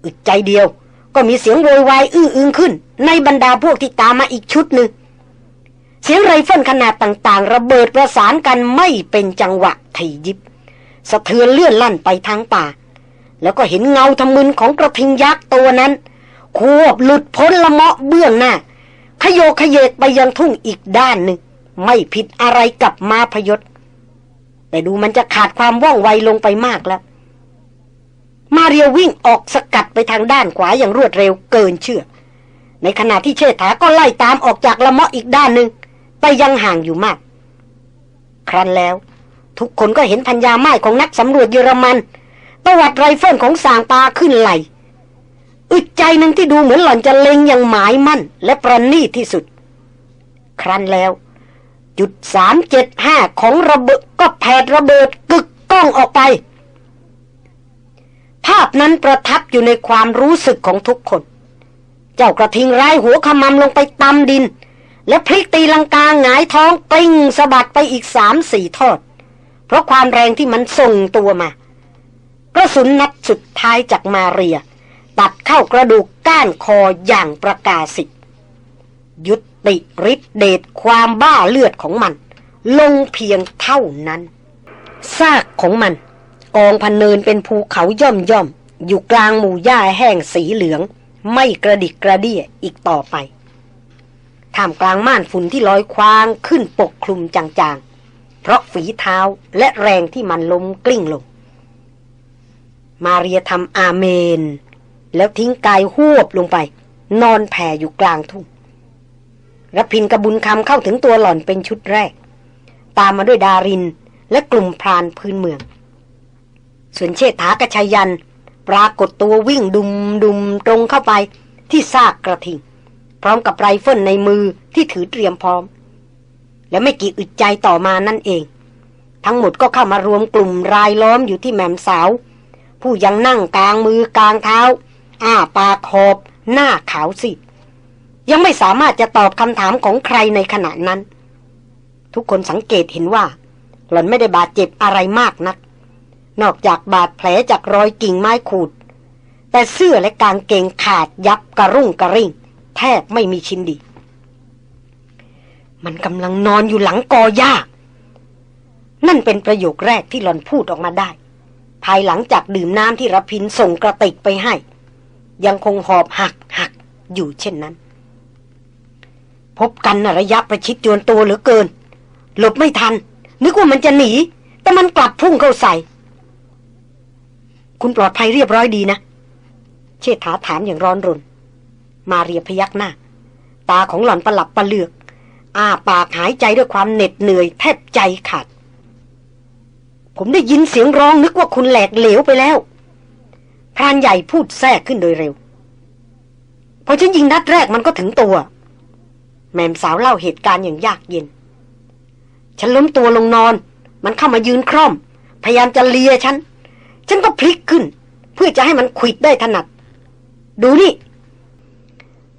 อึดใจเดียวก็มีเสียงโวยวายอื้ออึงขึ้น ในบรรดาพวกที่ตามมาอีกชุดหนึ่ง เสียงไรเฟิลขนาดต่างๆ ระเบิดประสานกันไม่เป็นจังหวะถี่ยิบ สะเทือนเลื่อนลั่นไปทั้งป่า แล้วก็เห็นเงาทำมึนของกระทิงยักษ์ตัวนั้น ควบหลุดพ้นละเมาะเบื้องหน้าขยโยขยเยกไปยังทุ่งอีกด้านหนึ่ง ไม่ผิดอะไรกับมาพยศ แต่ดูมันจะขาดความว่องไวลงไปมากแล้ว มาเรียววิ่งออกสกัดไปทางด้านขวาอย่างรวดเร็วเกินเชื่อ ในขณะที่เชษฐาก็ไล่ตามออกจากละเมาะอีกด้านหนึ่ง ไปยังห่างอยู่มาก ครั้นแล้ว ทุกคนก็เห็นพัญญาไม้ของนักสำรวจเยอรมันตวัดไรเฟิลของสางปาขึ้นไหลอึดใจหนึ่งที่ดูเหมือนหล่อนจะเล็งอย่างหมายมั่น และประณีตที่สุด ครั้นแล้ว จุดสามเจ็ดห้าของระเบิดก็แผดระเบิดกึกก้องออกไป ภาพนั้นประทับอยู่ในความรู้สึกของทุกคน เจ้ากระทิงร้ายหัวขมำลงไปตำดิน และพลิกตีลังกาหงายท้องกลิ้งสะบัดไปอีกสามสี่ทอด เพราะความแรงที่มันส่งตัวมากระสุนนัดสุดท้ายจากมาเรีย ตัดเข้ากระดูกก้านคออย่างประกาศสิยุติฤทธิเดชความบ้าเลือดของมัน ลงเพียงเท่านั้นซากของมัน กองพันเนินเป็นภูเขาย่อมย่อม อยู่กลางหมู่หญ้าแห้งสีเหลือง ไม่กระดิกกระเดี้ยอีกต่อไป ท่ามกลางม่านฝุ่นที่ลอยควางขึ้นปกคลุมจางๆ เพราะฝีเท้าและแรงที่มันล้มกลิ้งลง มาเรียทำอาเมน แล้วทิ้งกายหวบลงไป นอนแผ่อยู่กลางทุ่งรพินกระบุญคำเข้าถึงตัวหล่อนเป็นชุดแรก ตามมาด้วยดารินและกลุ่มพรานพื้นเมือง ส่วนเชษฐากระชยัน ปรากฏตัววิ่งดุมดุมตรงเข้าไปที่ซากกระทิง พร้อมกับไรเฟิลในมือที่ถือเตรียมพร้อม และไม่กี่อึดใจต่อมานั่นเอง ทั้งหมดก็เข้ามารวมกลุ่มรายล้อมอยู่ที่แม่มสาว ผู้ยังนั่งกลางมือกลางเท้า อ้าปากขอบหน้าขาวสิยังไม่สามารถจะตอบคำถามของใครในขณะนั้น ทุกคนสังเกตเห็นว่า หล่อนไม่ได้บาดเจ็บอะไรมากนัก นอกจากบาดแผลจากรอยกิ่งไม้ขูด แต่เสื้อและกางเกงขาดยับกระรุ่งกระริ่ง แทบไม่มีชิ้นดี มันกำลังนอนอยู่หลังกอหญ้า นั่นเป็นประโยคแรกที่หลอนพูดออกมาได้ ภายหลังจากดื่มน้ำที่รพินส่งกระติกไปให้ ยังคงหอบหักหักอยู่เช่นนั้น พบกันระยะประชิดจวนตัวเหลือเกิน หลบไม่ทัน นึกว่ามันจะหนี แต่มันกลับพุ่งเข้าใส่ คุณปลอดภัยเรียบร้อยดีนะ เชษฐาถามอย่างร้อนรน มาเรียพยักหน้า ตาของหล่อนประหลับประเลือก อ้าปากหายใจด้วยความเหน็ดเหนื่อยแทบใจขาด ผมได้ยินเสียงร้องนึกว่าคุณแหลกเหลวไปแล้ว พรานใหญ่พูดแทรกขึ้นโดยเร็ว พอฉันยิงนัดแรกมันก็ถึงตัว แม่สาวเล่าเหตุการณ์อย่างยากเย็น ฉันล้มตัวลงนอน มันเข้ามายืนคร่อม พยายามจะเลียฉัน ฉันก็พลิกขึ้น เพื่อจะให้มันขิดได้ถนัด ดูนี่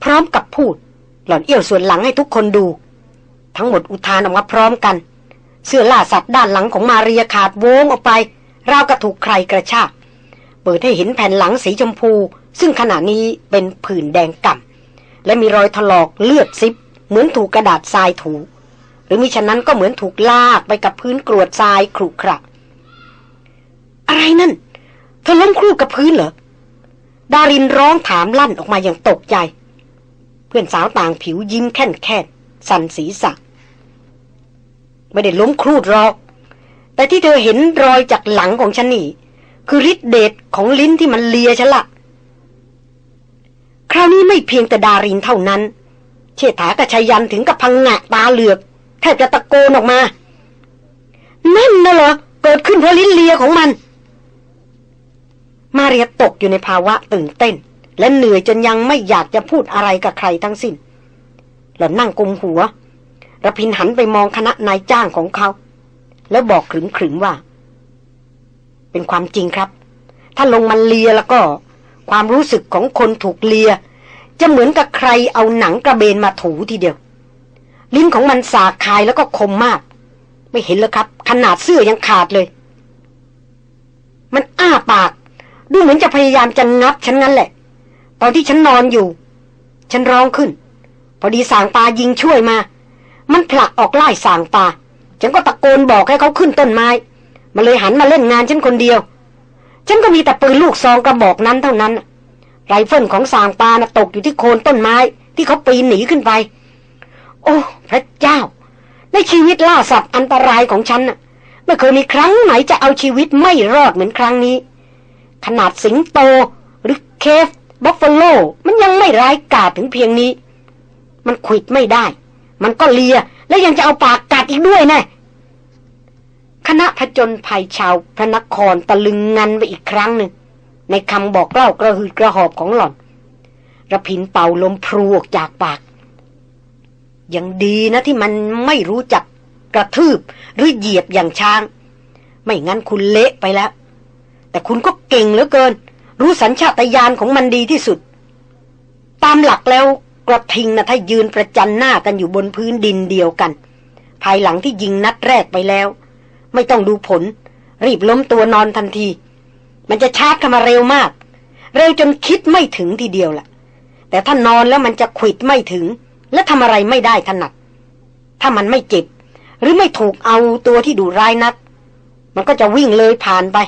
พร้อมกับพูด หล่อนเอี้ยวส่วนหลังให้ทุกคนดู ทั้งหมดอุทานออกมาพร้อมกัน เสื้อล่าสัตว์ด้านหลังของมาเรียขาดโวงออกไป ราวกระถูกใครกระชากเปิดให้เห็นแผ่นหลังสีชมพู ซึ่งขณะนี้เป็นผื่นแดงก่ำและมีรอยถลอกเลือดซิบ เหมือนถูกกระดาษทรายถู หรือมิฉะนั้นก็เหมือนถูกลากไปกับพื้นกรวดทรายครุขระอะไรนั่น เธอล้มครูกับพื้นเหรอดารินร้องถามลั่นออกมาอย่างตกใจ พื่อนสาวต่างผิวยิ้มแค่นแค่นสันศีสักไม่ได้ล้มครูดหรอก แต่ที่เธอเห็นรอยจากหลังของฉันนี่ คือฤทธิเดชของลิ้นที่มันเลียฉันละคราวนี้ไม่เพียงแต่ดารินเท่านั้น เชษฐากระชยันถึงกับพังงะตาเหลือกแทบจะตะโกนออกมา นั่นนะเหรอ เกิดขึ้นเพราะลิ้นเลียของมัน มาเรียตกอยู่ในภาวะตื่นเต้น และเหนื่อยจนยังไม่อยากจะพูดอะไรกับใครทั้งสิ้น หล่อนนั่งกุมหัวระพินหันไปมองคณะนายจ้างของเขา แล้วบอกขรึมๆว่า เป็นความจริงครับ ถ้าลงมันเลียแล้วก็ ความรู้สึกของคนถูกเลีย จะเหมือนกับใครเอาหนังกระเบนมาถูทีเดียว ลิ้นของมันสาคายแล้วก็คมมาก ไม่เห็นแล้วครับ ขนาดเสื้อยังขาดเลย มันอ้าปาก ดูเหมือนจะพยายามจะงับฉันงั้นแหละ อนที่ฉันนอนอยู่ ฉันร้องขึ้น พอดีสางปายิงช่วยมา มันผลักออกไล่สางปา ฉันก็ตะโกนบอกให้เขาขึ้นต้นไม้ มาเลยหันมาเล่นงานฉันคนเดียว ฉันก็มีแต่ปืนลูกซองกระบอกนั้นเท่านั้น ไรเฟิลของสางปานะตกอยู่ที่โคนต้นไม้ ที่เขาปีนหนีขึ้นไป โอ้ พระเจ้า ในชีวิตล่าสัตว์อันตรายของฉันน่ะไม่เคยมีครั้งไหนจะเอาชีวิตไม่รอดเหมือนครั้งนี้ ขนาดสิงโตหรือเคฟ บัฟฟาโลมันยังไม่ร้ายกาจถึงเพียงนี้ มันขิดไม่ได้ มันก็เลีย และยังจะเอาปากกัดอีกด้วยนะคณะผจญภัยชาวพระนครตะลึงงันไปอีกครั้งหนึ่ง ในคำบอกเล่ากระหืดกระหอบของหล่อนระพินเป่าลมพรูออกจากปาก ยังดีนะที่มันไม่รู้จักกระทืบหรือเหยียบอย่างช้าง ไม่งั้นคุณเละไปแล้ว แต่คุณก็เก่งเหลือเกิน รู้สัญชาตญาณของมันดีที่สุด ตามหลักแล้วกระทิงนะถ้ายืนประจันหน้ากันอยู่บนพื้นดินเดียวกัน ภายหลังที่ยิงนัดแรกไปแล้ว ไม่ต้องดูผล รีบล้มตัวนอนทันที มันจะชาร์จเข้ามาเร็วมาก เร็วจนคิดไม่ถึงทีเดียวล่ะ แต่ถ้านอนแล้วมันจะขิดไม่ถึง และทำอะไรไม่ได้ถนัด ถ้ามันไม่เจ็บ หรือไม่ถูกเอาตัวที่ดุร้ายนัก มันก็จะวิ่งเลยผ่านไป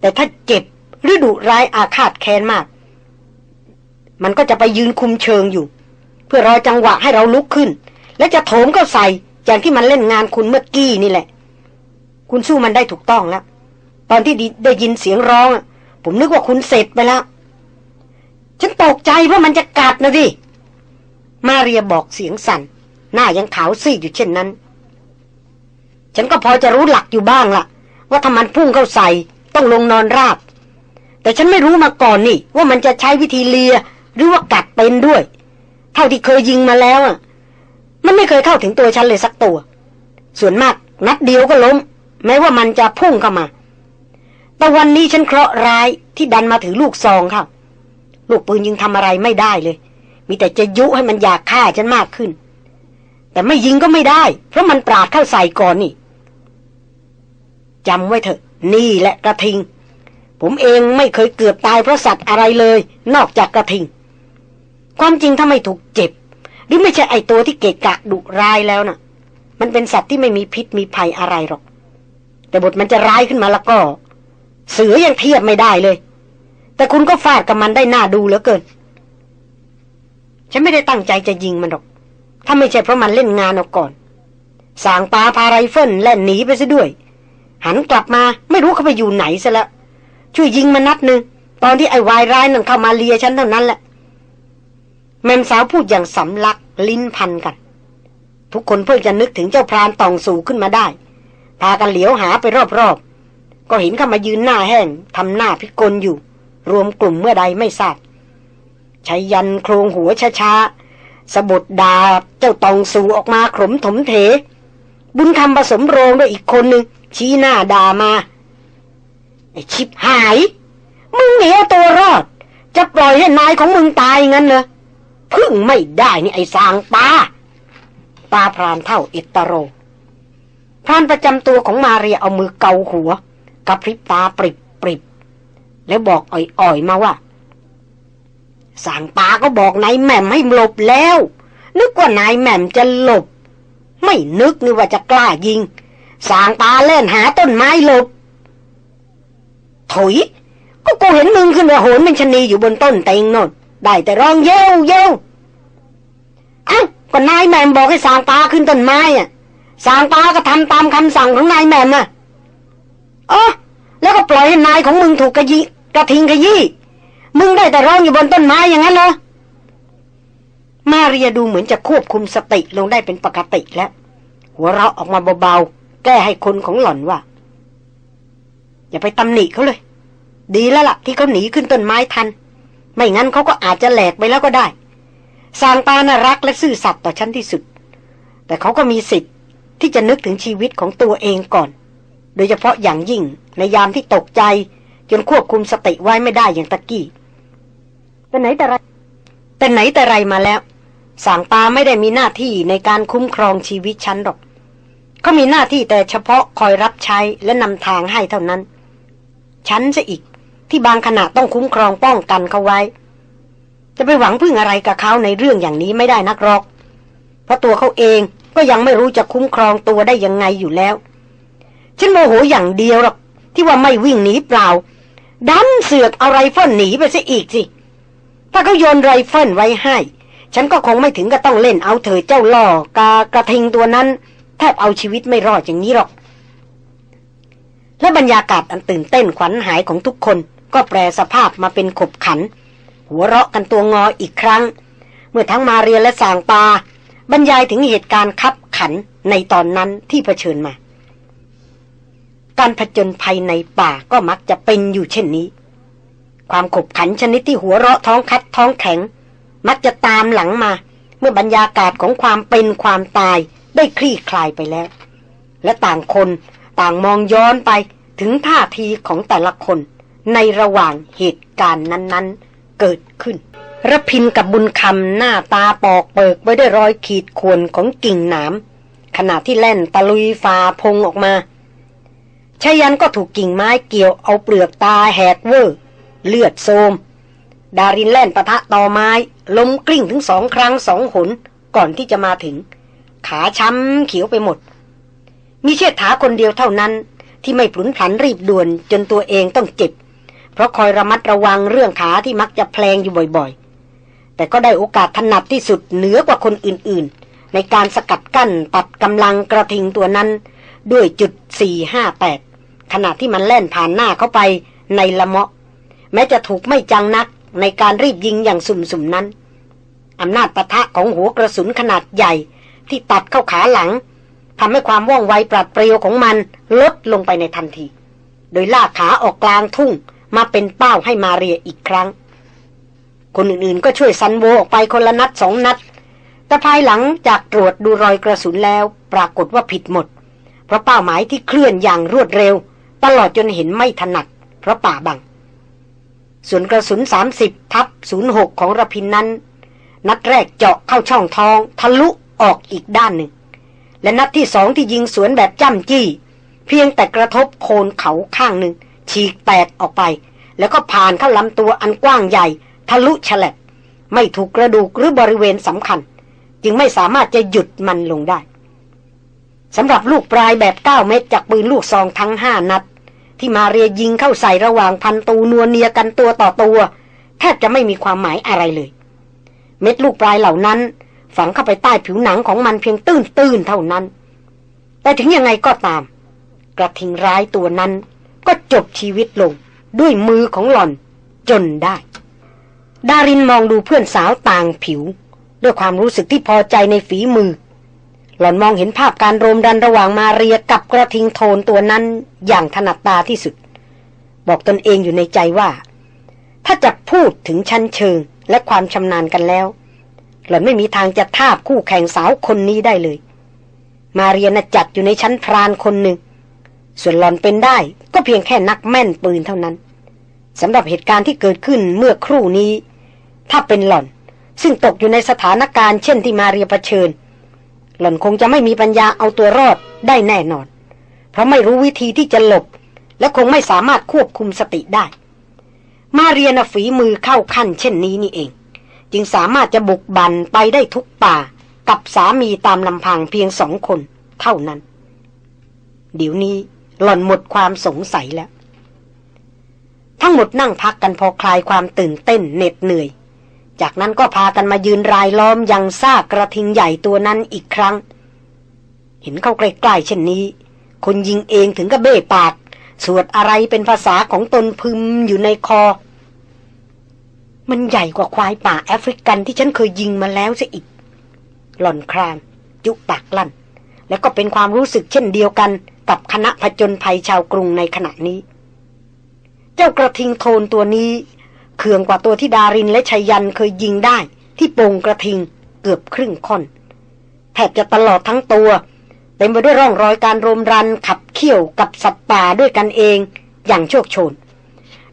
แต่ถ้าเจ็บ หรือดุร้ายอาฆาตแค้นมาก มันก็จะไปยืนคุมเชิงอยู่ เพื่อรอจังหวะให้เราลุกขึ้น และจะโถมเข้าใส่อย่างที่มันเล่นงานคุณเมื่อกี้นี่แหละ คุณสู้มันได้ถูกต้องแล้วตอนที่ได้ยินเสียงร้องผมนึกว่าคุณเสร็จไปแล้วฉันตกใจว่ามันจะกัดนะดิมาเรียบอกเสียงสัน่นหน้ายังขาวซีดอยู่เช่นนั้น ฉันก็พอจะรู้หลักอยู่บ้างละ่ะ ว่าถ้ามันพุ่งเข้าใส่ ต้องลงนอนราบ แต่ฉันไม่รู้มาก่อนนี่ ว่ามันจะใช้วิธีเลีย หรือว่ากัดเป็นด้วย เท่าที่เคยยิงมาแล้วอะ มันไม่เคยเข้าถึงตัวฉันเลยสักตัว ส่วนมากนัดเดียวก็ล้ม แม้ว่ามันจะพุ่งเข้ามา แต่วันนี้ฉันเคราะห์ร้ายที่ดันมาถือลูกซองค่ะลูกปืนยิงทำอะไรไม่ได้เลย มีแต่จะยุให้มันอยากฆ่าฉันมากขึ้น แต่ไม่ยิงก็ไม่ได้ เพราะมันปราดเข้าใส่ก่อนนี่จำไว้เถอะ นี่แหละกระทิง ผมเองไม่เคยเกือบตายเพราะสัตว์อะไรเลย นอกจากกระทิง ความจริงถ้าไม่ถูกเจ็บ หรือไม่ใช่ไอตัวที่เกะกะดุร้ายแล้วนะ่ะ มันเป็นสัตว์ที่ไม่มีพิษมีภัยอะไรหรอก แต่บทมันจะร้ายขึ้นมาแล้วก็ เสือยังเทียบไม่ได้เลย แต่คุณก็ฟาดกับมันได้น่าดูเหลือเกิน ฉันไม่ได้ตั้งใจจะยิงมันหรอก ถ้าไม่ใช่เพราะมันเล่นงานเอาก่อน สางปลาพาไรเฟิลแล่นหนีไปซะด้วย หันกลับมาไม่รู้เขาไปอยู่ไหนซะแล้ว ช่วยยิงมานัดหนึ่งตอนที่ไอ้วายร้ายนั่นเข้ามาเลียฉันเท่านั้นแหละ แม่สาวพูดอย่างสำลักลิ้นพันกัน ทุกคนเพิ่งจะนึกถึงเจ้าพรานตองสูขึ้นมาได้ พากันเหลียวหาไปรอบๆ ก็เห็นเข้ามายืนหน้าแห้งทำหน้าพิกลอยู่ รวมกลุ่มเมื่อใดไม่ทราบชายันโครงหัวช้าๆสะบดดาเจ้าตองสูออกมาขมถมเถ บุญคำผสมโรงด้วยอีกคนหนึ่งชี้หน้าด่ามา ไอชิบหาย มึงหนีตัวรอด จะปล่อยให้นายของมึงตายงั้นเหรอพึ่งไม่ได้นี่ไอสางปาปาพรานเท่าเอตโรพรานประจำตัวของมาเรียเอามือเกาหัวกับพริบตาปริบปริบแล้วบอกอ่อยๆมาว่าสางปาก็บอกนายแหม่มให้หลบแล้ว นึกว่านายแหม่มจะหลบ ไม่นึกนี่ว่าจะกล้ายิง สางปาเล่นหาต้นไม้หลบ ถอยก็กูเห็นมึงขึ้นมาโหนเป็นชนีอยู่บนต้นเตงนนได้แต่ร้องเย้วเย้วอ้าวก็นายแมมบอกให้สางปาขึ้นต้นไม้อะสางปาก็ทำตามคำสั่งของนายแมมอะอ๋อแล้วก็ปล่อยให้นายของมึงถูกกระยิกระทิงขยี้มึงได้แต่ร้องอยู่บนต้นไม้อย่างนั้นเหรอมาเรียดูเหมือนจะควบคุมสติลงได้เป็นปกติแล้ว หัวเราะออกมาเบาๆ แก้ให้คนของหล่อนว่า อย่าไปตำหนิเขาเลย ดีแล้วล่ะ ที่เขาหนีขึ้นต้นไม้ทัน ไม่งั้นเขาก็อาจจะแหลกไปแล้วก็ได้สางปาน่ารักและซื่อสัตย์ต่อฉันที่สุด แต่เขาก็มีสิทธิ์ที่จะนึกถึงชีวิตของตัวเองก่อน โดยเฉพาะอย่างยิ่งในยามที่ตกใจ จนควบคุมสติไว้ไม่ได้อย่างตะกี้ แต่ไหนแต่ไร แต่ไหนแต่ไรมาแล้วสางปาไม่ได้มีหน้าที่ในการคุ้มครองชีวิตฉันหรอก เขามีหน้าที่แต่เฉพาะคอยรับใช้และนำทางให้เท่านั้น ฉันจะอีก ที่บางขณะต้องคุ้มครองป้องกันเขาไว้ จะไปหวังพึ่งอะไรกับเขาในเรื่องอย่างนี้ไม่ได้นักหรอก เพราะตัวเขาเองก็ยังไม่รู้จะคุ้มครองตัวได้ยังไงอยู่แล้ว ฉันโมโหอย่างเดียวหรอกที่ว่าไม่วิ่งหนีเปล่า ดันเสือกเอาไรเฟิลหนีไปซะอีกสิ ถ้าเขาโยนไรเฟิลไว้ให้ ฉันก็คงไม่ถึงก็ต้องเล่นเอาเถิดเจ้าล่อกะกระทิงตัวนั้น แทบเอาชีวิตไม่รอดอย่างนี้หรอก และบรรยากาศอันตื่นเต้นขวัญหายของทุกคน ก็แปรสภาพมาเป็นขบขัน หัวเราะกันตัวงออีกครั้ง เมื่อทั้งมาเรียและสางปา บรรยายถึงเหตุการณ์คับขันในตอนนั้นที่เผชิญมา การผจญภัยในป่าก็มักจะเป็นอยู่เช่นนี้ ความขบขันชนิดที่หัวเราะท้องคัดท้องแข็ง มักจะตามหลังมา เมื่อบรรยากาศของความเป็นความตายได้คลี่คลายไปแล้ว และต่างคน ต่างมองย้อนไปถึงท่าทีของแต่ละคน ในระหว่างเหตุการณ์นั้นๆ เกิดขึ้นระพินกับบุญคำหน้าตาปอกเปิกไว้ด้วยรอยขีดข่วนของกิ่งหนามขณะที่แล่นตะลุยฟ้าพงออกมาชายันก็ถูกกิ่งไม้เกี่ยวเอาเปลือกตาแหกเวอร์ เลือดโซม ดารินแล่นปะทะต่อไม้ล้มกลิ้งถึงสองครั้งสองหน ก่อนที่จะมาถึง ขาช้ำเขียวไปหมด มีเชิดถาคนเดียวเท่านั้น ที่ไม่ผลุนผันรีบด่วนจนตัวเองต้องเจ็บ เพราะคอยระมัดระวังเรื่องขาที่มักจะแพลงอยู่บ่อยๆ แต่ก็ได้โอกาสถนัดที่สุดเหนือกว่าคนอื่นๆ ในการสกัดกั้นตัดกำลังกระทิงตัวนั้น ด้วยจุด 458 ขณะที่มันแล่นผ่านหน้าเข้าไปในละเมาะ แม้จะถูกไม่จังนักในการรีบยิงอย่างสุ่มๆนั้นอำนาจปะทะของหัวกระสุนขนาดใหญ่ที่ตัดเข้าขาหลัง ทำให้ความว่องไวปราดเปรียวของมันลดลงไปในทันที โดยลากขาออกกลางทุ่งมาเป็นเป้าให้มาเรียอีกครั้ง คนอื่นๆก็ช่วยซันโวออกไปคนละนัดสองนัด แต่ภายหลังจากตรวจดูรอยกระสุนแล้วปรากฏว่าผิดหมด เพราะเป้าหมายที่เคลื่อนอย่างรวดเร็ว ตลอดจนเห็นไม่ถนัด เพราะป่าบัง ส่วนกระสุน 30 ทับ 06 ของระพินนั้น นัดแรกเจาะเข้าช่องท้อง ทะลุออกอีกด้านหนึ่ง และนัดที่สองที่ยิงสวนแบบจ้ำจี้ เพียงแต่กระทบโคนเขาข้างหนึ่ง ฉีกแตกออกไป แล้วก็ผ่านเข้าลำตัวอันกว้างใหญ่ ทะลุฉลับไม่ถูกกระดูกหรือบริเวณสำคัญ จึงไม่สามารถจะหยุดมันลงได้สำหรับลูกปลายแบบ 9 เม็ดจากปืนลูกซองทั้งห้านัด ที่มาเรียยิงเข้าใส่ระหว่างพันตูนัวเนียกันตัวต่อตัว แทบจะไม่มีความหมายอะไรเลย เม็ดลูกปลายเหล่านั้น ฝังเข้าไปใต้ผิวหนังของมันเพียงตื้นตื้นเท่านั้น แต่ถึงยังไงก็ตาม กระทิงร้ายตัวนั้น ก็จบชีวิตลงด้วยมือของหล่อนจนได้ ดารินมองดูเพื่อนสาวต่างผิว ด้วยความรู้สึกที่พอใจในฝีมือ หล่อนมองเห็นภาพการโรมดันระหว่างมาเรียกับกระทิงโทนตัวนั้นอย่างถนัดตาที่สุด บอกตนเองอยู่ในใจว่า ถ้าจะพูดถึงชั้นเชิงและความชำนาญกันแล้ว หล่อนไม่มีทางจะทาบคู่แข่งสาวคนนี้ได้เลย มาเรียนจัดอยู่ในชั้นพรานคนหนึ่ง ส่วนหล่อนเป็นได้ก็เพียงแค่นักแม่นปืนเท่านั้นสำหรับเหตุการณ์ที่เกิดขึ้นเมื่อครู่นี้ ถ้าเป็นหล่อน ซึ่งตกอยู่ในสถานการณ์เช่นที่มาเรียเผชิญ หล่อนคงจะไม่มีปัญญาเอาตัวรอดได้แน่นอน เพราะไม่รู้วิธีที่จะหลบ และคงไม่สามารถควบคุมสติได้ มาเรียนฝีมือเข้าขั้นเช่นนี้นี่เอง จึงสามารถจะบุกบันไปได้ทุกป่า กับสามีตามลำพังเพียงสองคน เท่านั้น เดี๋ยวนี้หล่อนหมดความสงสัยแล้ว ทั้งหมดนั่งพักกันพอคลายความตื่นเต้นเหน็ดเหนื่อย จากนั้นก็พากันมายืนรายล้อมยังซากกระทิงใหญ่ตัวนั้นอีกครั้ง เห็นเข้าใกล้ๆเช่นนี้ คนยิงเองถึงกับเบ้ปาก สวดอะไรเป็นภาษาของตนพึมอยู่ในคอ มันใหญ่กว่าควายป่าแอฟริกันที่ฉันเคยยิงมาแล้วซะอีก หล่อนครางจุปากลั่น แล้วก็เป็นความรู้สึกเช่นเดียวกันกับคณะผจญภัยชาวกรุงในขณะนี้ เจ้ากระทิงโทนตัวนี้เขื่องกว่าตัวที่ดารินและชัยยันเคยยิงได้ ที่โป่งกระทิงเกือบครึ่งค่อนแทบจะตลอดทั้งตัว เต็มไปด้วยร่องรอยการรมรันขับเคี่ยวกับสัตว์ป่าด้วยกันเองอย่างโชคโชน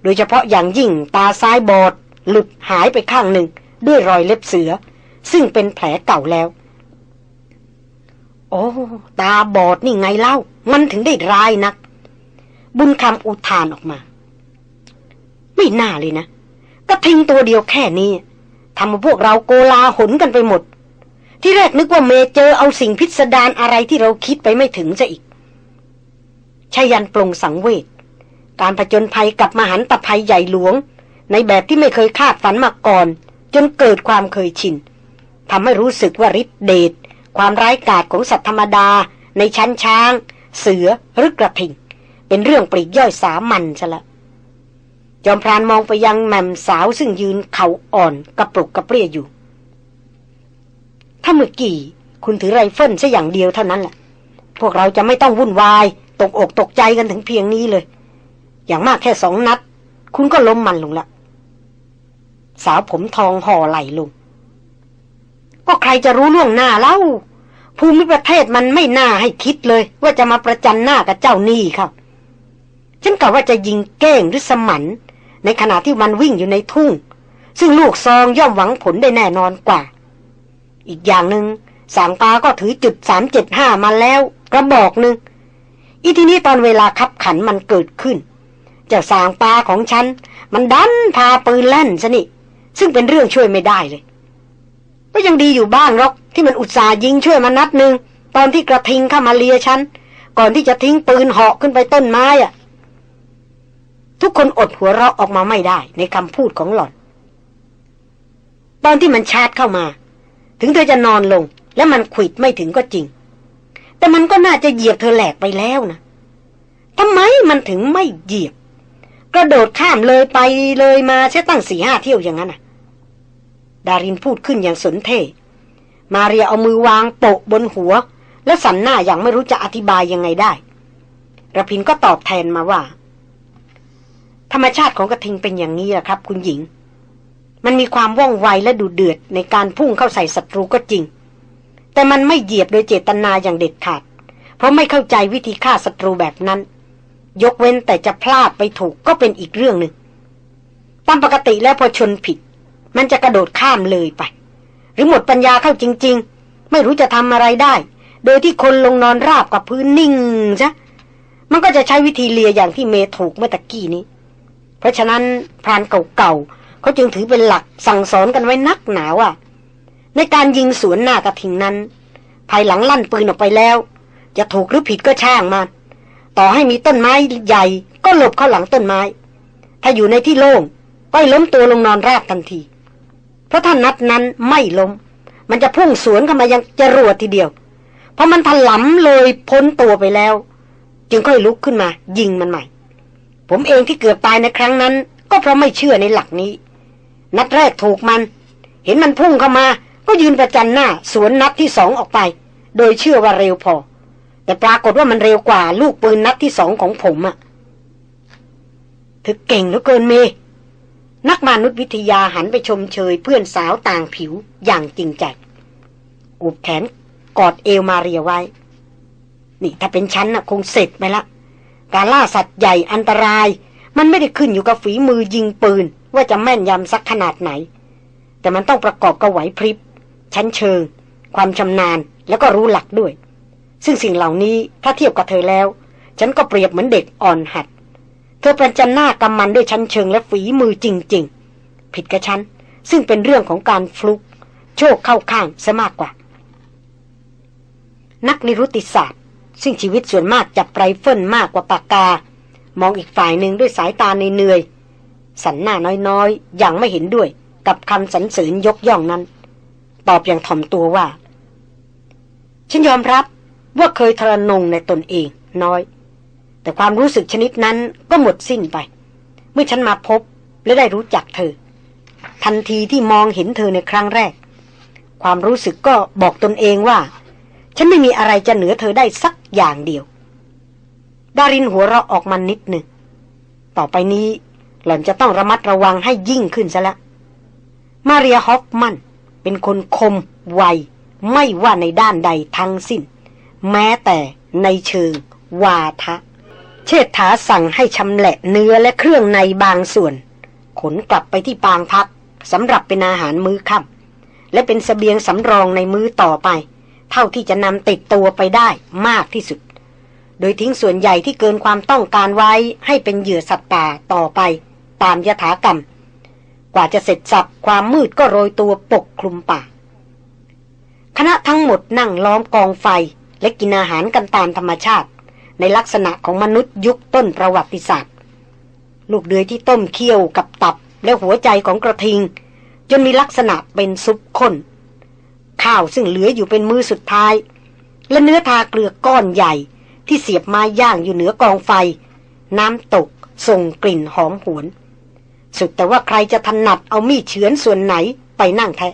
โดยเฉพาะอย่างยิ่งตาซ้ายบอด หลุดหายไปข้างหนึ่ง ด้วยรอยเล็บเสือ ซึ่งเป็นแผลเก่าแล้ว โอ้ตาบอดนี่ไงเล่า มันถึงได้ร้ายนัก บุญคำอุทานออกมา ไม่น่าเลยนะกระทิงตัวเดียวแค่นี้ทำมาพวกเราโกลาหนกันไปหมด ที่แรกนึกว่าเมเจอเอาสิ่งพิสดารอะไรที่เราคิดไปไม่ถึงซะอีกชายันปรงสังเวชการผจญภัยกับมหันตภัยใหญ่หลวง ในแบบที่ไม่เคยคาดฝันมาก่อน จนเกิดความเคยชินทำให้รู้สึกว่าฤทธิเดชความร้ายกาจของสัตว์ธรรมดา ในชั้นช้าง เสือหรือกระทิง เป็นเรื่องปลีกย่อยสามัญซะละจอมพรานมองไปยังแม่มสาวซึ่งยืนเข่าอ่อนกระปลุกกระเปรี้ยอยู่ ถ้าเมื่อกี้ คุณถือไรเฟิลซะอย่างเดียวเท่านั้นแหละพวกเราจะไม่ต้องวุ่นวาย ตกอกตกใจกันถึงเพียงนี้เลย อย่างมากแค่สองนัด คุณก็ล้มมันลงละ สาวผมทองห่อไหลลงก็ใครจะรู้ล่วงหน้าเล่า ภูมิประเทศมันไม่น่าให้คิดเลย ว่าจะมาประจันหน้ากับเจ้านี่ครับฉันกะว่าจะยิงเก้งหรือสมันในขณะที่มันวิ่งอยู่ในทุ่ง ซึ่งลูกซองย่อมหวังผลได้แน่นอนกว่า อีกอย่างหนึง่งสางปาก็ถือจุดสามเจ็ดห้ามาแล้วกระบอกหนึ่งอีทีนี้ตอนเวลาคับขันมันเกิดขึ้น เจ้าสางปาของฉัน มันดันพาปืนแล่นซะนี่ ซึ่งเป็นเรื่องช่วยไม่ได้เลย ก็ยังดีอยู่บ้างหรอก ที่มันอุตส่าห์ยิงช่วยมานัดหนึ่งตอนที่กระทิงเข้ามาเลียฉัน ก่อนที่จะทิ้งปืนเหาะขึ้นไปต้นไม้อะทุกคนอดหัวเราะออกมาไม่ได้ ในคำพูดของหล่อน ตอนที่มันชาร์จเข้ามา ถึงเธอจะนอนลง และมันขวิดไม่ถึงก็จริง แต่มันก็น่าจะเหยียบเธอแหลกไปแล้วนะทำไมมันถึงไม่เหยียบ กระโดดข้ามเลยไปเลยมาใช้ตั้งสี่ห้าเที่ยวอย่างนั้นน่ะ ดารินพูดขึ้นอย่างสนเท มาเรียเอามือวางโปะบนหัว และสันหน้าอย่างไม่รู้จะอธิบายยังไงได้ระพินก็ตอบแทนมาว่า ธรรมชาติของกระทิงเป็นอย่างนี้แหละครับ คุณหญิง มันมีความว่องไวและดุเดือดในการพุ่งเข้าใส่ศัตรูก็จริง แต่มันไม่เหยียบโดยเจตนาอย่างเด็ดขาด เพราะไม่เข้าใจวิธีฆ่าศัตรูแบบนั้น ยกเว้นแต่จะพลาดไปถูกก็เป็นอีกเรื่องหนึ่งตามปกติแล้วพอชนผิด มันจะกระโดดข้ามเลยไป หรือหมดปัญญาเข้าจริง ๆ ไม่รู้จะทำอะไรได้ โดยที่คนลงนอนราบกับพื้นนิ่งซะมันก็จะใช้วิธีเลียอย่างที่เมถูกเมื่อตะกี้นี้ เพราะฉะนั้นพรานเก่าๆเขาจึงถือเป็นหลักสั่งสอนกันไว้นักหนาว่า ในการยิงสวนหน้ากระทิงนั้น ภายหลังลั่นปืนออกไปแล้ว จะถูกหรือผิดก็ช่างมันต่อให้มีต้นไม้ใหญ่ก็หลบเข้าหลังต้นไม้ ถ้าอยู่ในที่โล่งก็ล้มตัวลงนอนราบทันที เพราะถ้านัดนั้นไม่ล้ม มันจะพุ่งสวนเข้ามายังจรวดทีเดียว เพราะมันถลำเลยพ้นตัวไปแล้ว จึงค่อยลุกขึ้นมา ยิงมันใหม่ ผมเองที่เกือบตายในครั้งนั้น ก็เพราะไม่เชื่อในหลักนี้ นัดแรกถูกมัน เห็นมันพุ่งเข้ามา ก็ยืนประจันหน้า สวนนัดที่สองออกไป โดยเชื่อว่าเร็วพอ แต่ปรากฏว่ามันเร็วกว่า ลูกปืนนัดที่สองของผมอะเธอเก่งเหลือเกินเม นักมนุษยวิทยาหันไปชมเชยเพื่อนสาวต่างผิวอย่างจริงใจอุบแขนกอดเอวมาเรียไว้ นี่ถ้าเป็นฉันน่ะคงเสร็จไปละ การล่าสัตว์ใหญ่อันตราย มันไม่ได้ขึ้นอยู่กับฝีมือยิงปืน ว่าจะแม่นยำสักขนาดไหน แต่มันต้องประกอบกับไหวพริบ ชั้นเชิง ความชำนาญแล้วก็รู้หลักด้วย ซึ่งสิ่งเหล่านี้ถ้าเทียบกับเธอแล้ว ฉันก็เปรียบเหมือนเด็กอ่อนหัด เธอประจันหน้ากำมันด้วยชั้นเชิงและฝีมือจริง ๆ ผิดกับฉัน ซึ่งเป็นเรื่องของการฟลุก โชคเข้าข้างซะมากกว่า นักนิรุติศาสตร์ ซึ่งชีวิตส่วนมากจับไรเฟิลมากกว่าปากกา มองอีกฝ่ายหนึ่งด้วยสายตาในเหนื่อยสันหน้าน้อยๆ อย่างไม่เห็นด้วยกับคำสรรเสริญยกย่องนั้น ตอบอย่างถ่อมตัวว่า ฉันยอมรับว่าเคยทรนงในตนเองน้อย แต่ความรู้สึกชนิดนั้นก็หมดสิ้นไป เมื่อฉันมาพบและได้รู้จักเธอ ทันทีที่มองเห็นเธอในครั้งแรก ความรู้สึกก็บอกตนเองว่า ฉันไม่มีอะไรจะเหนือเธอได้สักอย่างเดียว ดารินหัวเราะออกมานิดหนึ่ง ต่อไปนี้หล่อนจะต้องระมัดระวังให้ยิ่งขึ้นซะละ มาเรียฮอฟมันเป็นคนคมไวไม่ว่าในด้านใดทั้งสิ้น แม้แต่ในเชิงวาทะ เชษฐาสั่งให้ชำแหละเนื้อและเครื่องในบางส่วน ขนกลับไปที่ปางพักสำหรับเป็นอาหารมื้อค่ำและเป็นสเสบียงสำรองในมื้อต่อไป เท่าที่จะนำติดตัวไปได้มากที่สุด โดยทิ้งส่วนใหญ่ที่เกินความต้องการไว้ให้เป็นเหยื่อสัตว์ป่าต่อไป ตามยถากรรม กว่าจะเสร็จสับความมืดก็โรยตัวปกคลุมป่า คณะทั้งหมดนั่งล้อมกองไฟและกินอาหารกันตามธรรมชาติ ในลักษณะของมนุษย์ยุคต้นประวัติศาสตร์ ลูกเดือยที่ต้มเคี่ยวกับตับและหัวใจของกระทิง จนมีลักษณะเป็นซุปข้น ข้าวซึ่งเหลืออยู่เป็นมือสุดท้าย และเนื้อทาเกลือก้อนใหญ่ที่เสียบไม้ย่างอยู่เหนือกองไฟ น้ำตกส่งกลิ่นหอมหวน สุดแต่ว่าใครจะถนัดเอามีดเฉือนส่วนไหนไปนั่งแทะ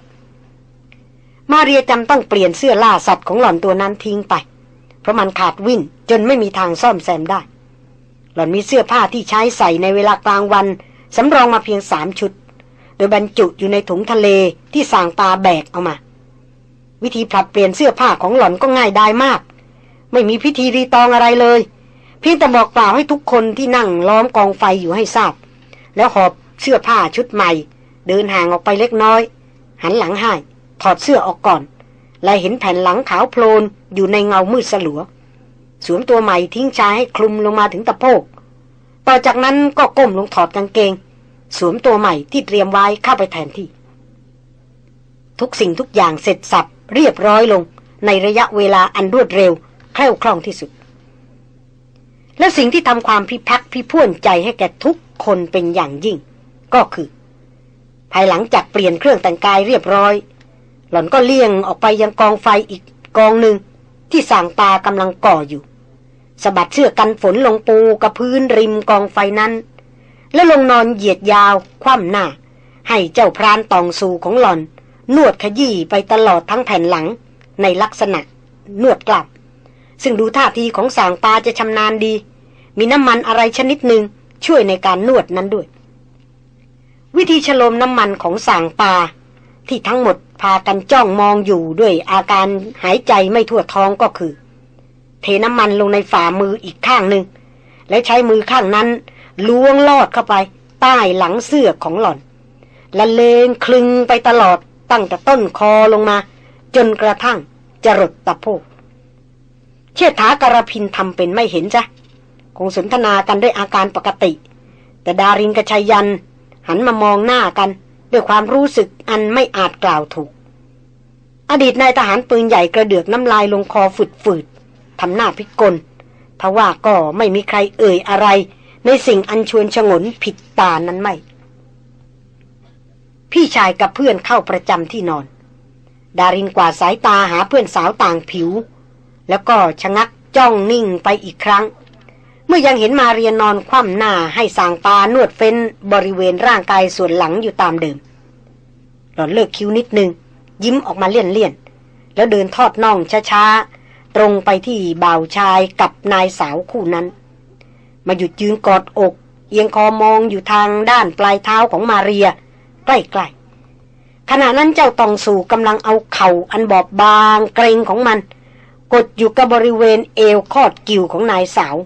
มาเรียจำต้องเปลี่ยนเสื้อล่าสัตว์ของหล่อนตัวนั้นทิ้งไป เพราะมันขาดวิ่นจนไม่มีทางซ่อมแซมได้ หล่อนมีเสื้อผ้าที่ใช้ใส่ในเวลากลางวันสำรองมาเพียงสามชุด โดยบรรจุอยู่ในถุงทะเลที่สางตาแบกเอามา วิธีผลัดเปลี่ยนเสื้อผ้าของหล่อนก็ง่ายได้มาก ไม่มีพิธีรีตองอะไรเลย เพียงแต่บอกกล่าวให้ทุกคนที่นั่งล้อมกองไฟอยู่ให้ทราบ แล้วหอบเสื้อผ้าชุดใหม่ เดินห่างออกไปเล็กน้อย หันหลังให้ถอดเสื้อออกก่อน และเห็นแผ่นหลังขาวโพลนอยู่ในเงามืดสลัว สวมตัวใหม่ทิ้งชายให้คลุมลงมาถึงตะโพก ต่อจากนั้นก็ก้มลงถอดกางเกง สวมตัวใหม่ที่เตรียมไว้เข้าไปแทนที่ ทุกสิ่งทุกอย่างเสร็จสับเรียบร้อยลง ในระยะเวลาอันรวดเร็วแคล่วคล่องที่สุด และสิ่งที่ทำความพิพักพิพ่วนใจให้แก่ทุกคนเป็นอย่างยิ่ง ก็คือ ภายหลังจากเปลี่ยนเครื่องแต่งกายเรียบร้อย หล่อนก็เลี่ยงออกไปยังกองไฟอีกกองหนึ่งที่สางตากำลังก่ออยู่สะบัดเสื้อกันฝนลงปูกับพื้นริมกองไฟนั้น แล้วลงนอนเหยียดยาวคว่ำหน้า ให้เจ้าพรานตองสูของหล่อน นวดขยี้ไปตลอดทั้งแผ่นหลังในลักษณะ นวดกลับ ซึ่งดูท่าทีของสางปาจะชำนาญดี มีน้ำมันอะไรชนิดหนึ่งช่วยในการนวดนั้นด้วย วิธีฉลมน้ำมันของสางปา ที่ทั้งหมดพากันจ้องมองอยู่ด้วยอาการหายใจไม่ทั่วท้องก็คือ เทน้ำมันลงในฝ่ามืออีกข้างหนึ่ง และใช้มือข้างนั้นล้วงลอดเข้าไป ใต้หลังเสื้อของหล่อน ละเลงคลึงไปตลอดตั้งแต่ต้นคอลงมา จนกระทั่งจรดตะโพก เชษฐากระพินทำเป็นไม่เห็นจ้ะคงสนทนากันด้วยอาการปกติ แต่ดารินกับชัยยัน หันมามองหน้ากัน ด้วยความรู้สึกอันไม่อาจกล่าวถูก อดีตนายทหารปืนใหญ่กระเดือกน้ำลายลงคอฝืดๆทำหน้าพิกลทว่าก็ไม่มีใครเอ่ยอะไร ในสิ่งอันชวนชงนผิดตานั้นไม่ พี่ชายกับเพื่อนเข้าประจำที่นอน ดารินกว่าสายตาหาเพื่อนสาวต่างผิว แล้วก็ชะงักจ้องนิ่งไปอีกครั้ง มื่อยังเห็นมาเรียนนอนคว่ำหน้าให้สางปานวดเฟ้นบริเวณร่างกายส่วนหลังอยู่ตามเดิม หล่อนเลิกคิ้วนิดนึง ยิ้มออกมาเลี่ยนๆแล้วเดินทอดน่องช้าๆ ตรงไปที่บ่าวชายกับนายสาวคู่นั้น มาหยุดยืนกอดอก เอียงคอมองอยู่ทางด้านปลายเท้าของมาเรีย ใกล้ๆขณะนั้นเจ้าตองสู่กำลังเอาเข่าอันบอบบางเกรงของมัน กดอยู่กับบริเวณเอวคอดกิ่วของนายสาว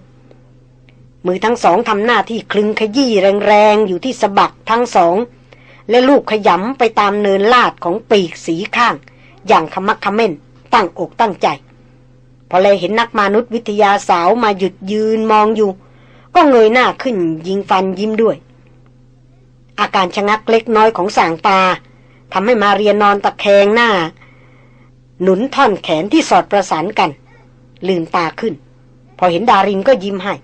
มือทั้งสองทำหน้าที่คลึงขยี้แรงๆ อยู่ที่สะบักทั้งสอง และลูกขยำไปตามเนินลาดของปีกสีข้าง อย่างขมักขม้น ตั้งอกตั้งใจ พอเลยเห็นนักมนุษยวิทยาสาวมาหยุดยืนมองอยู่ ก็เงยหน้าขึ้นยิงฟันยิ้มด้วย อาการชะงักเล็กน้อยของสางตาทำให้มาเรียนนอนตะแคงหน้า หนุนท่อนแขนที่สอดประสานกัน ลืมตาขึ้น พอเห็นดารินก็ยิ้มให้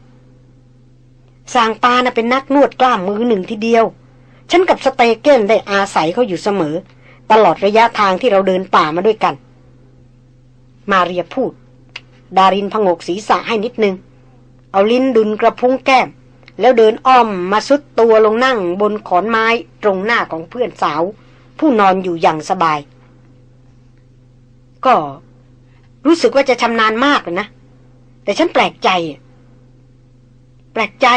สางปานะ่ะเป็นนักนวดกล้ามมือหนึ่งทีเดียว ฉันกับสเตเกนได้อาศัยเขาอยู่เสมอ ตลอดระยะทางที่เราเดินป่ามาด้วยกัน มาเรียพูด ดารินพงกศีรษะให้นิดนึง เอาลิ้นดุนกระพุ้งแก้ม แล้วเดินอ้อมมาสุดตัวลงนั่งบนขอนไม้ตรงหน้าของเพื่อนสาว ผู้นอนอยู่อย่างสบาย ก็รู้สึกว่าจะชำนาญมากนะ แต่ฉันแปลกใจ แปลกใจ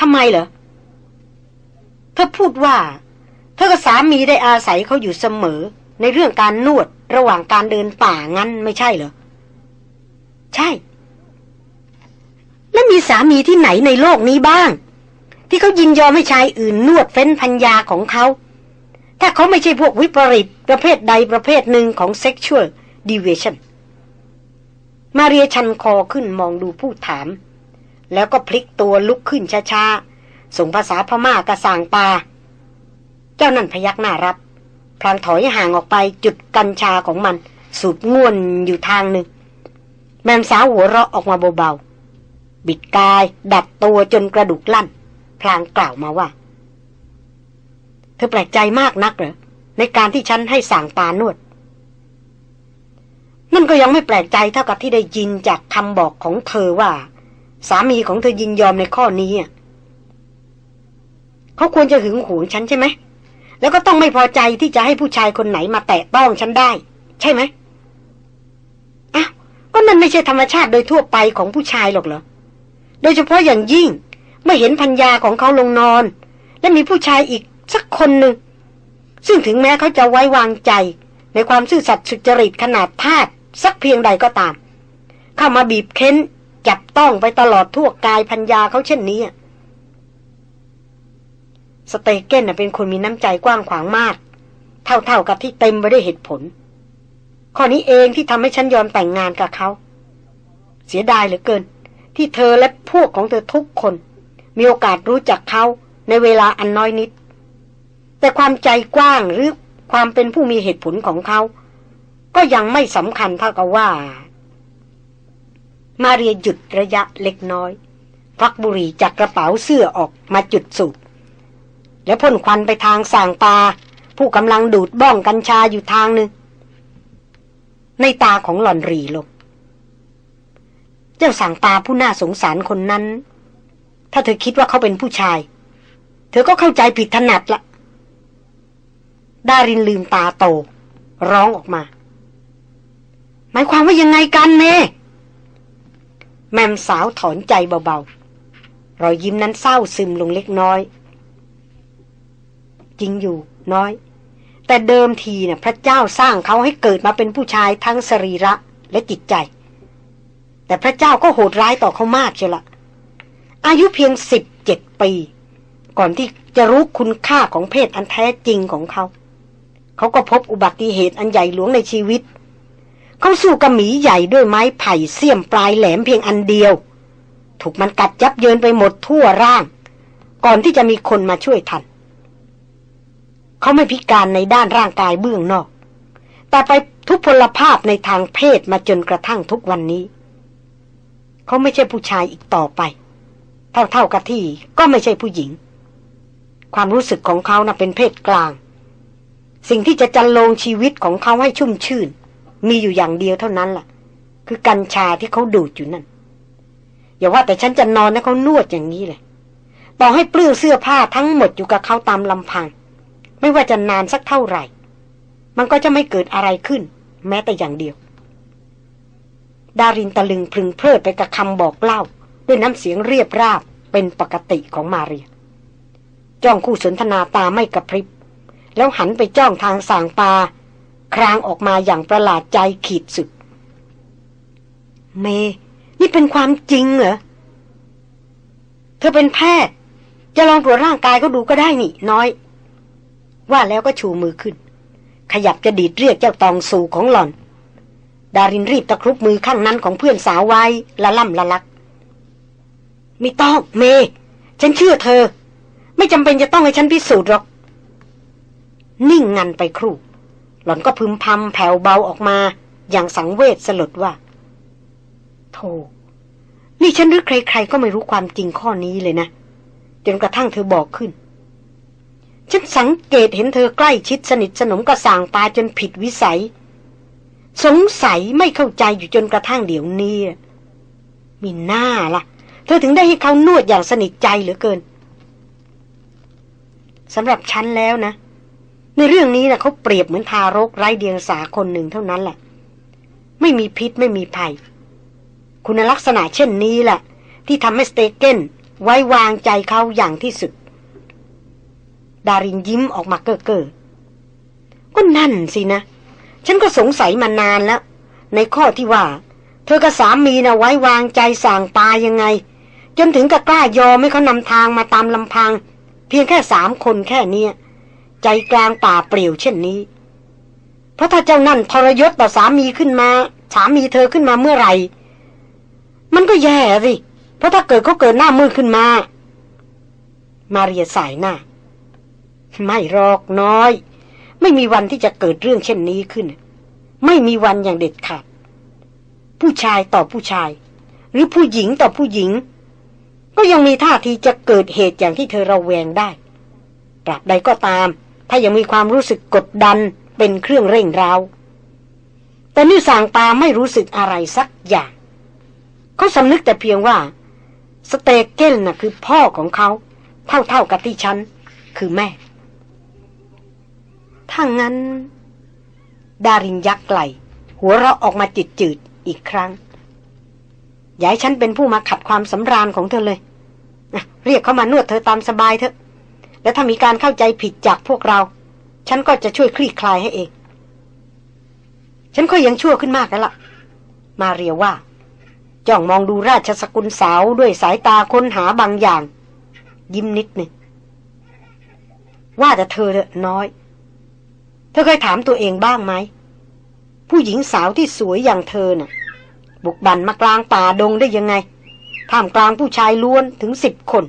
ทำไมเหรอ เธอพูดว่า เธอกับสามีได้อาศัยเขาอยู่เสมอ ในเรื่องการนวดระหว่างการเดินป่างั้นไม่ใช่เหรอ ใช่ แล้วมีสามีที่ไหนในโลกนี้บ้าง ที่เขายินยอมให้ชายอื่นนวดเฟ้นพัญญาของเขา ถ้าเขาไม่ใช่พวกวิปริตประเภทใดประเภทหนึ่งของ sexual deviation มาเรียชันคอขึ้นมองดูผู้ถาม แล้วก็พลิกตัวลุกขึ้นช้าๆ ส่งภาษาพม่ากระสางปา เจ้านั่นพยักหน้ารับ พลางถอยห่างออกไปจุดกัญชาของมัน สูบง่วนอยู่ทางหนึ่ง แมมสาวหัวเราะออกมาเบาๆ บิดกาย ดัดตัวจนกระดูกลั่น พลางกล่าวมาว่า เธอแปลกใจมากนักเหรอ ในการที่ฉันให้สั่งปานวดนั่นก็ยังไม่แปลกใจเท่ากับที่ได้ยินจากคำบอกของเธอว่า สามีของเธอยินยอมในข้อนี้เขาควรจะหึงหวงฉันใช่ไหม แล้วก็ต้องไม่พอใจที่จะให้ผู้ชายคนไหนมาแตะต้องฉันได้ ใช่ไหมอ้าวก็นั่นไม่ใช่ธรรมชาติโดยทั่วไปของผู้ชายหรอกเหรอ โดยเฉพาะอย่างยิ่งเมื่อเห็นพัญญาของเขาลงนอน และมีผู้ชายอีกสักคนหนึ่ง ซึ่งถึงแม้เขาจะไว้วางใจ ในความซื่อสัตย์สุจริตขนาดทาสสักเพียงใดก็ตาม เข้ามาบีบเค้น จับต้องไปตลอดทั่วกายพัญญาเขาเช่นนี้สเตเกนเป็นคนมีน้ำใจกว้างขวางมาก เท่าๆกับที่เต็มไปด้วยเหตุผล ข้อนี้เองที่ทำให้ฉันยอมแต่งงานกับเขา เสียดายเหลือเกิน ที่เธอและพวกของเธอทุกคน มีโอกาสรู้จักเขาในเวลาอันน้อยนิด แต่ความใจกว้างหรือความเป็นผู้มีเหตุผลของเขา ก็ยังไม่สำคัญเท่ากับว่า มาเรียหยุดระยะเล็กน้อยฟักบุหรี่จากกระเป๋าเสื้อออกมาจุดสูบแล้วพ่นควันไปทางส่างตา ผู้กำลังดูดบ้องกัญชาอยู่ทางหนึ่ง ในตาของหล่อนรีลงเจ้าสั่งตาผู้น่าสงสารคนนั้น ถ้าเธอคิดว่าเขาเป็นผู้ชาย เธอก็เข้าใจผิดถนัดละดารินลืมตาโต ร้องออกมา หมายความว่ายังไงกันเม แมมสาวถอนใจเบาๆ รอยยิ้มนั้นเศร้าซึมลงเล็กน้อย จริงอยู่น้อย แต่เดิมทีเนะ่ยพระเจ้าสร้างเขาให้เกิดมาเป็นผู้ชายทั้งสรีระและจิตใจ แต่พระเจ้าก็โหดร้ายต่อเขามากเชียวละอายุเพียงสิบเจ็ดปี ก่อนที่จะรู้คุณค่าของเพศอันแท้จริงของเขา เขาก็พบอุบัติเหตุอันใหญ่หลวงในชีวิต เขาสู้กับหมีใหญ่ด้วยไม้ไผ่เสียมปลายแหลมเพียงอันเดียว ถูกมันกัดยับเยินไปหมดทั่วร่าง ก่อนที่จะมีคนมาช่วยทัน เขาไม่พิการในด้านร่างกายเบื้องนอก แต่ไปทุพพลภาพในทางเพศมาจนกระทั่งทุกวันนี้ เขาไม่ใช่ผู้ชายอีกต่อไป เท่าๆกับที่ก็ไม่ใช่ผู้หญิง ความรู้สึกของเขานะ่ะเป็นเพศกลาง สิ่งที่จะจันลงชีวิตของเขาให้ชุ่มชื่น มีอยู่อย่างเดียวเท่านั้นล่ะ คือกัญชาที่เขาดูดอยู่นั่น อย่าว่าแต่ฉันจะนอนแล้วเขานวดอย่างนี้เลยต่อให้เปลื้อเสื้อผ้าทั้งหมดอยู่กับเขาตามลำพัง ไม่ว่าจะนานสักเท่าไหร่ มันก็จะไม่เกิดอะไรขึ้น แม้แต่อย่างเดียว ดารินตะลึงพึงเพลิดไปกับคำบอกเล่า ด้วยน้ำเสียงเรียบราบเป็นปกติของมาเรีย จ้องคู่สนทนาตาไม่กระพริบ แล้วหันไปจ้องทางสางปา ครางออกมาอย่างประหลาดใจขีดสุด เม นี่เป็นความจริงเหรอ เธอเป็นแพทย์ จะลองตรวจร่างกายก็ดูก็ได้นี่ น้อย ว่าแล้วก็ชูมือขึ้น ขยับจะดีดเรียกเจ้าตองสู่ของหล่อน ดารินรีบตะครุบมือข้างนั้นของเพื่อนสาวไว้ละล่ำละลัก ไม่ต้อง เม ฉันเชื่อเธอ ไม่จำเป็นจะต้องให้ฉันพิสูจน์หรอก นิ่งงันไปครู่ หล่อนก็พึมพำแผ่วเบาออกมา อย่างสังเวชสลดว่าโธ่นี่ฉันหรือใคร ๆ ก็ไม่รู้ความจริงข้อนี้เลยนะจนกระทั่งเธอบอกขึ้น ฉันสังเกตเห็นเธอใกล้ชิดสนิทสนมกับสางปาจนผิดวิสัย สงสัยไม่เข้าใจอยู่จนกระทั่งเดี๋ยวนี้ มีหน้าละ่ะ เธอถึงได้ให้เขานวดอย่างสนิทใจเหลือเกินสำหรับฉันแล้วนะ ในเรื่องนี้นะเขาเปรียบเหมือนทารกไร้เดียงสาคนหนึ่งเท่านั้นแหละ ไม่มีพิษไม่มีภัย คุณลักษณะเช่นนี้แหละ ที่ทำให้สเตเกนไว้วางใจเขาอย่างที่สุด ดารินยิ้มออกมาเก้อเก้อก็นั่นสินะ ฉันก็สงสัยมานานแล้ว ในข้อที่ว่า เธอกับสามีนะไว้วางใจสั่งปายังไง จนถึงกับกล้ายอมให้เขานำทางมาตามลำพัง เพียงแค่สามคนแค่เนี้ย ใจกลางป่าเปลี่ยวเช่นนี้ เพราะถ้าเจ้านั่นทรยศต่อสามีขึ้นมา สามีเธอขึ้นมาเมื่อไหร่ มันก็แย่สิ เพราะถ้าเกิดเขาเกิดหน้ามือขึ้นมา มาเรียสายหน้า ไม่รอกน้อย ไม่มีวันที่จะเกิดเรื่องเช่นนี้ขึ้น ไม่มีวันอย่างเด็ดขาด ผู้ชายต่อผู้ชาย หรือผู้หญิงต่อผู้หญิง ก็ยังมีท่าทีจะเกิดเหตุอย่างที่เธอระแวงได้ตราบใดก็ตาม ถ้ายังมีความรู้สึกกดดันเป็นเครื่องเร่งร้าวแต่นี่สางปาไม่รู้สึกอะไรสักอย่าง เขาสำนึกแต่เพียงว่า สเตเกลน่ะคือพ่อของเขา เท่าๆกับที่ฉัน คือแม่ ถ้างั้น ดารินยักไหลหัวเราะออกมาจิตจืดอีกครั้ง อย่าให้ฉันเป็นผู้มาขัดความสำราญของเธอเลย เรียกเขามานวดเธอตามสบายเถอะ และถ้ามีการเข้าใจผิดจากพวกเรา ฉันก็จะช่วยคลี่คลายให้เอง ฉันก็ยังชั่วขึ้นมากแล้วล่ะ มาเรียว่า จ้องมองดูราชสกุลสาวด้วยสายตาค้นหาบางอย่าง ยิ้มนิดหนึ่งว่าแต่เธอเน้อย เธอเคยถามตัวเองบ้างไหม ผู้หญิงสาวที่สวยอย่างเธอน่ะ บุกบันมากลางป่าดงได้ยังไงท่ามกลางผู้ชายล้วนถึงสิบคน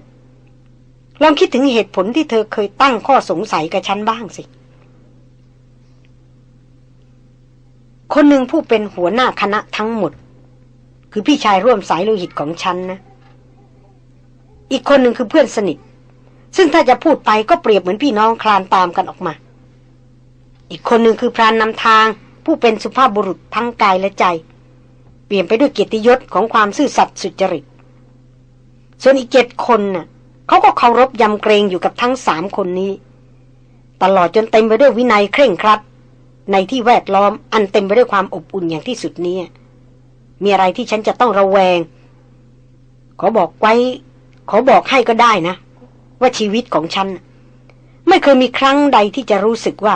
ลองคิดถึงเหตุผลที่เธอเคยตั้งข้อสงสัยกับฉันบ้างสิ คนหนึ่งผู้เป็นหัวหน้าคณะทั้งหมด คือพี่ชายร่วมสายโลหิตของฉันนะ อีกคนหนึ่งคือเพื่อนสนิท ซึ่งถ้าจะพูดไปก็เปรียบเหมือนพี่น้องคลานตามกันออกมา อีกคนหนึ่งคือพรานนำทาง ผู้เป็นสุภาพบุรุษทั้งกายและใจ เปลี่ยนไปด้วยเกียรติยศของความซื่อสัตย์สุจริต ส่วนอีกเจ็ดคนน่ะ เขาก็เคารพยำเกรงอยู่กับทั้งสามคนนี้ ตลอดจนเต็มไปด้วยวินัยเคร่งครัด ในที่แวดล้อมอันเต็มไปด้วยความอบอุ่นอย่างที่สุดนี้มีอะไรที่ฉันจะต้องระแวง ขอบอกไว้ ขอบอกให้ก็ได้นะ ว่าชีวิตของฉัน ไม่เคยมีครั้งใดที่จะรู้สึกว่า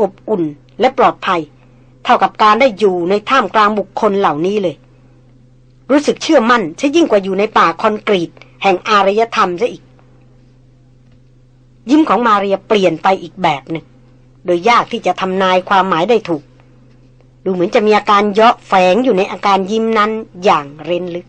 อบอุ่นและปลอดภัย เท่ากับการได้อยู่ในท่ามกลางบุคคลเหล่านี้เลย รู้สึกเชื่อมั่นใช่ยิ่งกว่าอยู่ในป่าคอนกรีต แห่งอารยธรรมซะอีก ยิ้มของมาเรียเปลี่ยนไปอีกแบบหนึ่งโดยยากที่จะทำนายความหมายได้ถูก ดูเหมือนจะมีอาการเยาะแฝงอยู่ในอาการยิ้มนั้นอย่างเร้นลึก